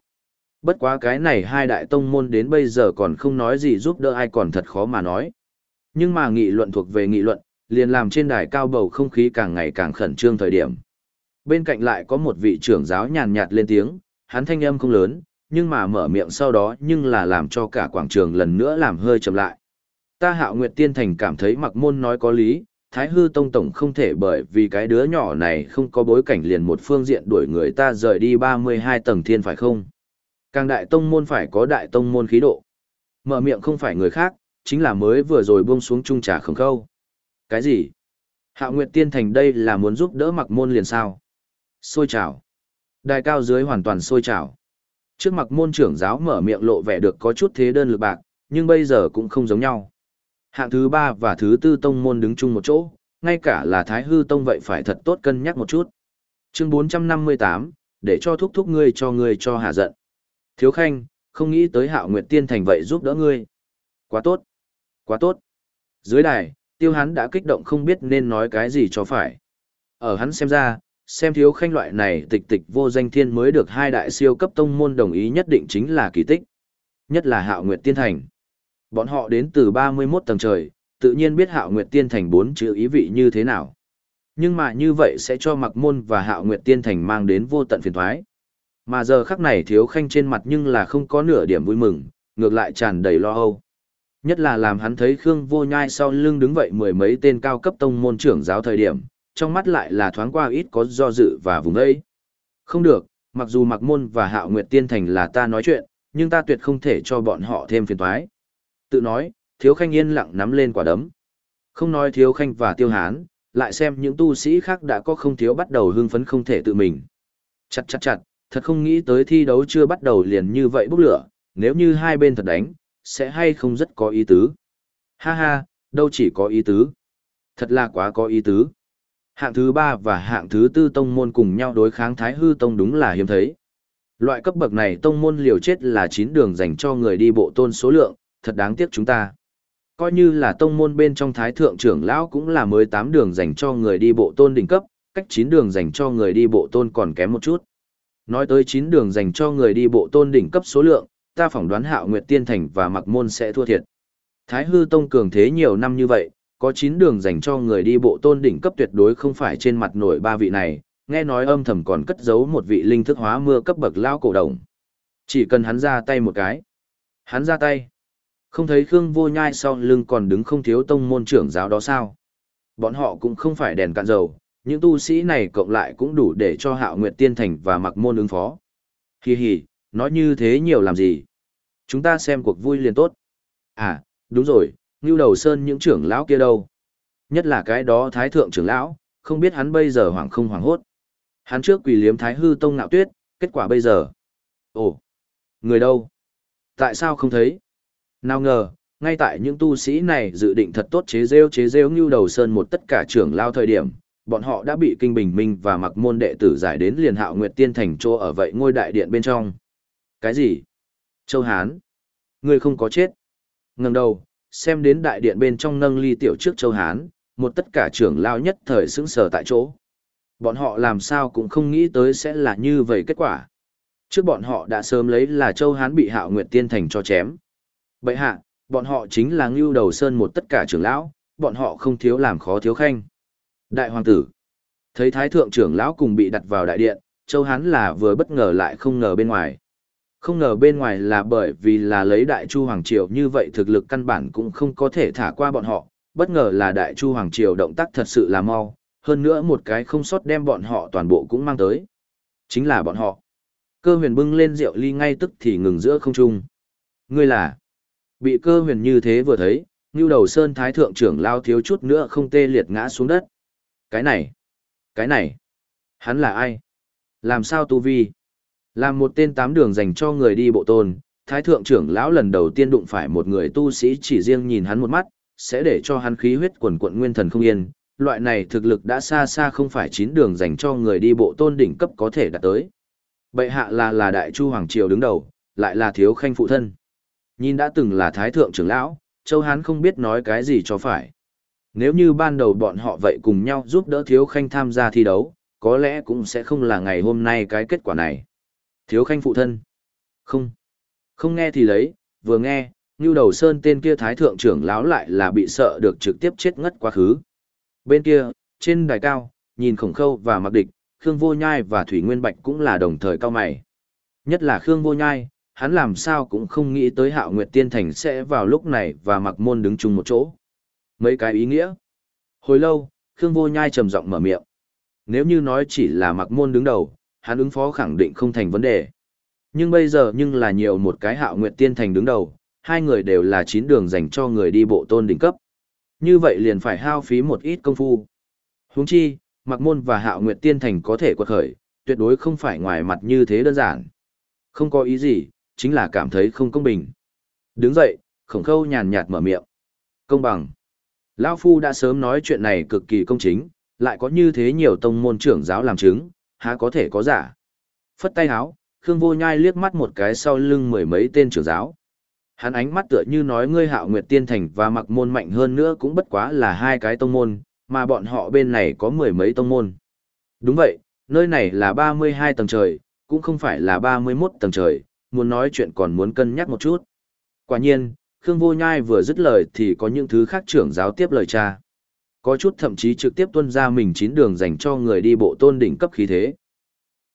Bất quá cái này hai đại tông môn đến bây giờ còn không nói gì giúp đỡ ai còn thật khó mà nói. Nhưng mà nghị luận thuộc về nghị luận, liền làm trên đài cao bầu không khí càng ngày càng khẩn trương thời điểm. Bên cạnh lại có một vị trưởng giáo nhàn nhạt lên tiếng, hắn thanh âm không lớn, nhưng mà mở miệng sau đó nhưng là làm cho cả quảng trường lần nữa làm hơi chậm lại. Ta hạo nguyệt tiên thành cảm thấy mặc môn nói có lý, Thái hư tông tổng không thể bởi vì cái đứa nhỏ này không có bối cảnh liền một phương diện đuổi người ta rời đi 32 tầng thiên phải không? Càng đại tông môn phải có đại tông môn khí độ. Mở miệng không phải người khác, chính là mới vừa rồi buông xuống trung trà khổng khâu. Cái gì? hạ Nguyệt Tiên Thành đây là muốn giúp đỡ mặc môn liền sao. Xôi trào. Đài cao dưới hoàn toàn sôi trào. Trước mặt môn trưởng giáo mở miệng lộ vẻ được có chút thế đơn lực bạc, nhưng bây giờ cũng không giống nhau. Hạng thứ ba và thứ tư tông môn đứng chung một chỗ, ngay cả là Thái Hư Tông vậy phải thật tốt cân nhắc một chút. Chương 458, để cho thúc thúc ngươi cho ngươi cho hạ giận. Thiếu Khanh, không nghĩ tới Hạo Nguyệt Tiên Thành vậy giúp đỡ ngươi. Quá tốt, quá tốt. Dưới đài, Tiêu hắn đã kích động không biết nên nói cái gì cho phải. Ở hắn xem ra, xem thiếu khanh loại này tịch tịch vô danh thiên mới được hai đại siêu cấp tông môn đồng ý nhất định chính là kỳ tích. Nhất là Hạo Nguyệt Tiên Thành. Bọn họ đến từ 31 tầng trời, tự nhiên biết Hạo Nguyệt Tiên Thành bốn chữ ý vị như thế nào. Nhưng mà như vậy sẽ cho Mặc Môn và Hạo Nguyệt Tiên Thành mang đến vô tận phiền toái. Mà giờ khắc này thiếu khanh trên mặt nhưng là không có nửa điểm vui mừng, ngược lại tràn đầy lo âu. Nhất là làm hắn thấy Khương Vô Nhai sau lưng đứng vậy mười mấy tên cao cấp tông môn trưởng giáo thời điểm, trong mắt lại là thoáng qua ít có do dự và vùng ấy. Không được, mặc dù Mặc Môn và Hạo Nguyệt Tiên Thành là ta nói chuyện, nhưng ta tuyệt không thể cho bọn họ thêm phiền toái. Tự nói, Thiếu Khanh yên lặng nắm lên quả đấm. Không nói Thiếu Khanh và Tiêu Hán, lại xem những tu sĩ khác đã có không thiếu bắt đầu hưng phấn không thể tự mình. Chặt chặt chặt, thật không nghĩ tới thi đấu chưa bắt đầu liền như vậy bốc lửa, nếu như hai bên thật đánh, sẽ hay không rất có ý tứ. Ha ha, đâu chỉ có ý tứ. Thật là quá có ý tứ. Hạng thứ ba và hạng thứ tư tông môn cùng nhau đối kháng Thái Hư Tông đúng là hiếm thấy. Loại cấp bậc này tông môn liều chết là chín đường dành cho người đi bộ tôn số lượng, thật đáng tiếc chúng ta. Coi như là tông môn bên trong Thái Thượng trưởng lão cũng là mới tám đường dành cho người đi bộ tôn đỉnh cấp, cách 9 đường dành cho người đi bộ tôn còn kém một chút. Nói tới 9 đường dành cho người đi bộ tôn đỉnh cấp số lượng, ta phỏng đoán Hạo Nguyệt Tiên Thành và Mặc Môn sẽ thua thiệt. Thái Hư Tông cường thế nhiều năm như vậy, có 9 đường dành cho người đi bộ tôn đỉnh cấp tuyệt đối không phải trên mặt nổi ba vị này, nghe nói âm thầm còn cất giấu một vị linh thức hóa mưa cấp bậc lao cổ đồng. Chỉ cần hắn ra tay một cái. Hắn ra tay. Không thấy Khương Vô Nhai sau lưng còn đứng không thiếu tông môn trưởng giáo đó sao? Bọn họ cũng không phải đèn cạn dầu, những tu sĩ này cộng lại cũng đủ để cho Hạo Nguyệt Tiên Thành và Mặc Môn ứng phó. Hi hi, nói như thế nhiều làm gì? Chúng ta xem cuộc vui liền tốt. À, đúng rồi, Ngưu Đầu Sơn những trưởng lão kia đâu? Nhất là cái đó Thái Thượng trưởng lão, không biết hắn bây giờ hoảng không hoảng hốt. Hắn trước quỳ liếm Thái Hư Tông Ngạo Tuyết, kết quả bây giờ. Ồ, người đâu? Tại sao không thấy? Nào ngờ, ngay tại những tu sĩ này dự định thật tốt chế rêu chế rêu Ngưu Đầu Sơn một tất cả trưởng lao thời điểm, bọn họ đã bị Kinh Bình Minh và mặc môn đệ tử giải đến liền hạo Nguyệt Tiên Thành chỗ ở vậy ngôi đại điện bên trong. Cái gì? Châu Hán? Ngươi không có chết. Ngừng đầu, xem đến đại điện bên trong nâng ly tiểu trước Châu Hán, một tất cả trưởng lao nhất thời sững sờ tại chỗ. Bọn họ làm sao cũng không nghĩ tới sẽ là như vậy kết quả. Trước bọn họ đã sớm lấy là Châu Hán bị Hạo Nguyệt Tiên Thành cho chém. Bậy hạ, bọn họ chính là Ngưu Đầu Sơn một tất cả trưởng lão, bọn họ không thiếu làm khó thiếu khanh. Đại hoàng tử, thấy thái thượng trưởng lão cùng bị đặt vào đại điện, Châu Hán là vừa bất ngờ lại không ngờ bên ngoài. Không ngờ bên ngoài là bởi vì là lấy đại chu hoàng triều như vậy thực lực căn bản cũng không có thể thả qua bọn họ, bất ngờ là đại chu hoàng triều động tác thật sự là mau, hơn nữa một cái không sót đem bọn họ toàn bộ cũng mang tới. Chính là bọn họ. Cơ huyền bưng lên rượu ly ngay tức thì ngừng giữa không trung. Ngươi là, bị cơ huyền như thế vừa thấy, ngưu đầu sơn thái thượng trưởng lao thiếu chút nữa không tê liệt ngã xuống đất. Cái này, cái này, hắn là ai? Làm sao tu vi? Làm một tên tám đường dành cho người đi bộ tôn, thái thượng trưởng lão lần đầu tiên đụng phải một người tu sĩ chỉ riêng nhìn hắn một mắt, sẽ để cho hắn khí huyết quần quận nguyên thần không yên. Loại này thực lực đã xa xa không phải chín đường dành cho người đi bộ tôn đỉnh cấp có thể đạt tới. Bệ hạ là là đại chu hoàng triều đứng đầu, lại là thiếu khanh phụ thân. Nhìn đã từng là thái thượng trưởng lão, châu hán không biết nói cái gì cho phải. Nếu như ban đầu bọn họ vậy cùng nhau giúp đỡ thiếu khanh tham gia thi đấu, có lẽ cũng sẽ không là ngày hôm nay cái kết quả này. Thiếu khanh phụ thân. Không. Không nghe thì lấy, vừa nghe, như đầu sơn tên kia thái thượng trưởng láo lại là bị sợ được trực tiếp chết ngất quá khứ. Bên kia, trên đài cao, nhìn khổng khâu và mặc địch, Khương Vô Nhai và Thủy Nguyên Bạch cũng là đồng thời cao mày. Nhất là Khương Vô Nhai, hắn làm sao cũng không nghĩ tới Hạo Nguyệt Tiên Thành sẽ vào lúc này và mặc môn đứng chung một chỗ. Mấy cái ý nghĩa. Hồi lâu, Khương Vô Nhai trầm giọng mở miệng. Nếu như nói chỉ là mặc môn đứng đầu, hắn ứng phó khẳng định không thành vấn đề. Nhưng bây giờ nhưng là nhiều một cái Hạo Nguyệt Tiên Thành đứng đầu, hai người đều là chín đường dành cho người đi bộ tôn đỉnh cấp. Như vậy liền phải hao phí một ít công phu. Huống chi, Mặc Môn và Hạo Nguyệt Tiên Thành có thể quật khởi, tuyệt đối không phải ngoài mặt như thế đơn giản. Không có ý gì, chính là cảm thấy không công bình. Đứng dậy, khổng khâu nhàn nhạt mở miệng. Công bằng. Lão Phu đã sớm nói chuyện này cực kỳ công chính, lại có như thế nhiều tông môn trưởng giáo làm chứng, há có thể có giả. Phất tay háo, Khương Vô Nhai liếc mắt một cái sau lưng mười mấy tên trưởng giáo. Hắn ánh mắt tựa như nói ngươi hạo nguyệt tiên thành và mặc môn mạnh hơn nữa cũng bất quá là hai cái tông môn, mà bọn họ bên này có mười mấy tông môn. Đúng vậy, nơi này là 32 tầng trời, cũng không phải là 31 tầng trời, muốn nói chuyện còn muốn cân nhắc một chút. Quả nhiên, Khương Vô Nhai vừa dứt lời thì có những thứ khác trưởng giáo tiếp lời cha. Có chút thậm chí trực tiếp tuân ra mình chín đường dành cho người đi bộ tôn đỉnh cấp khí thế.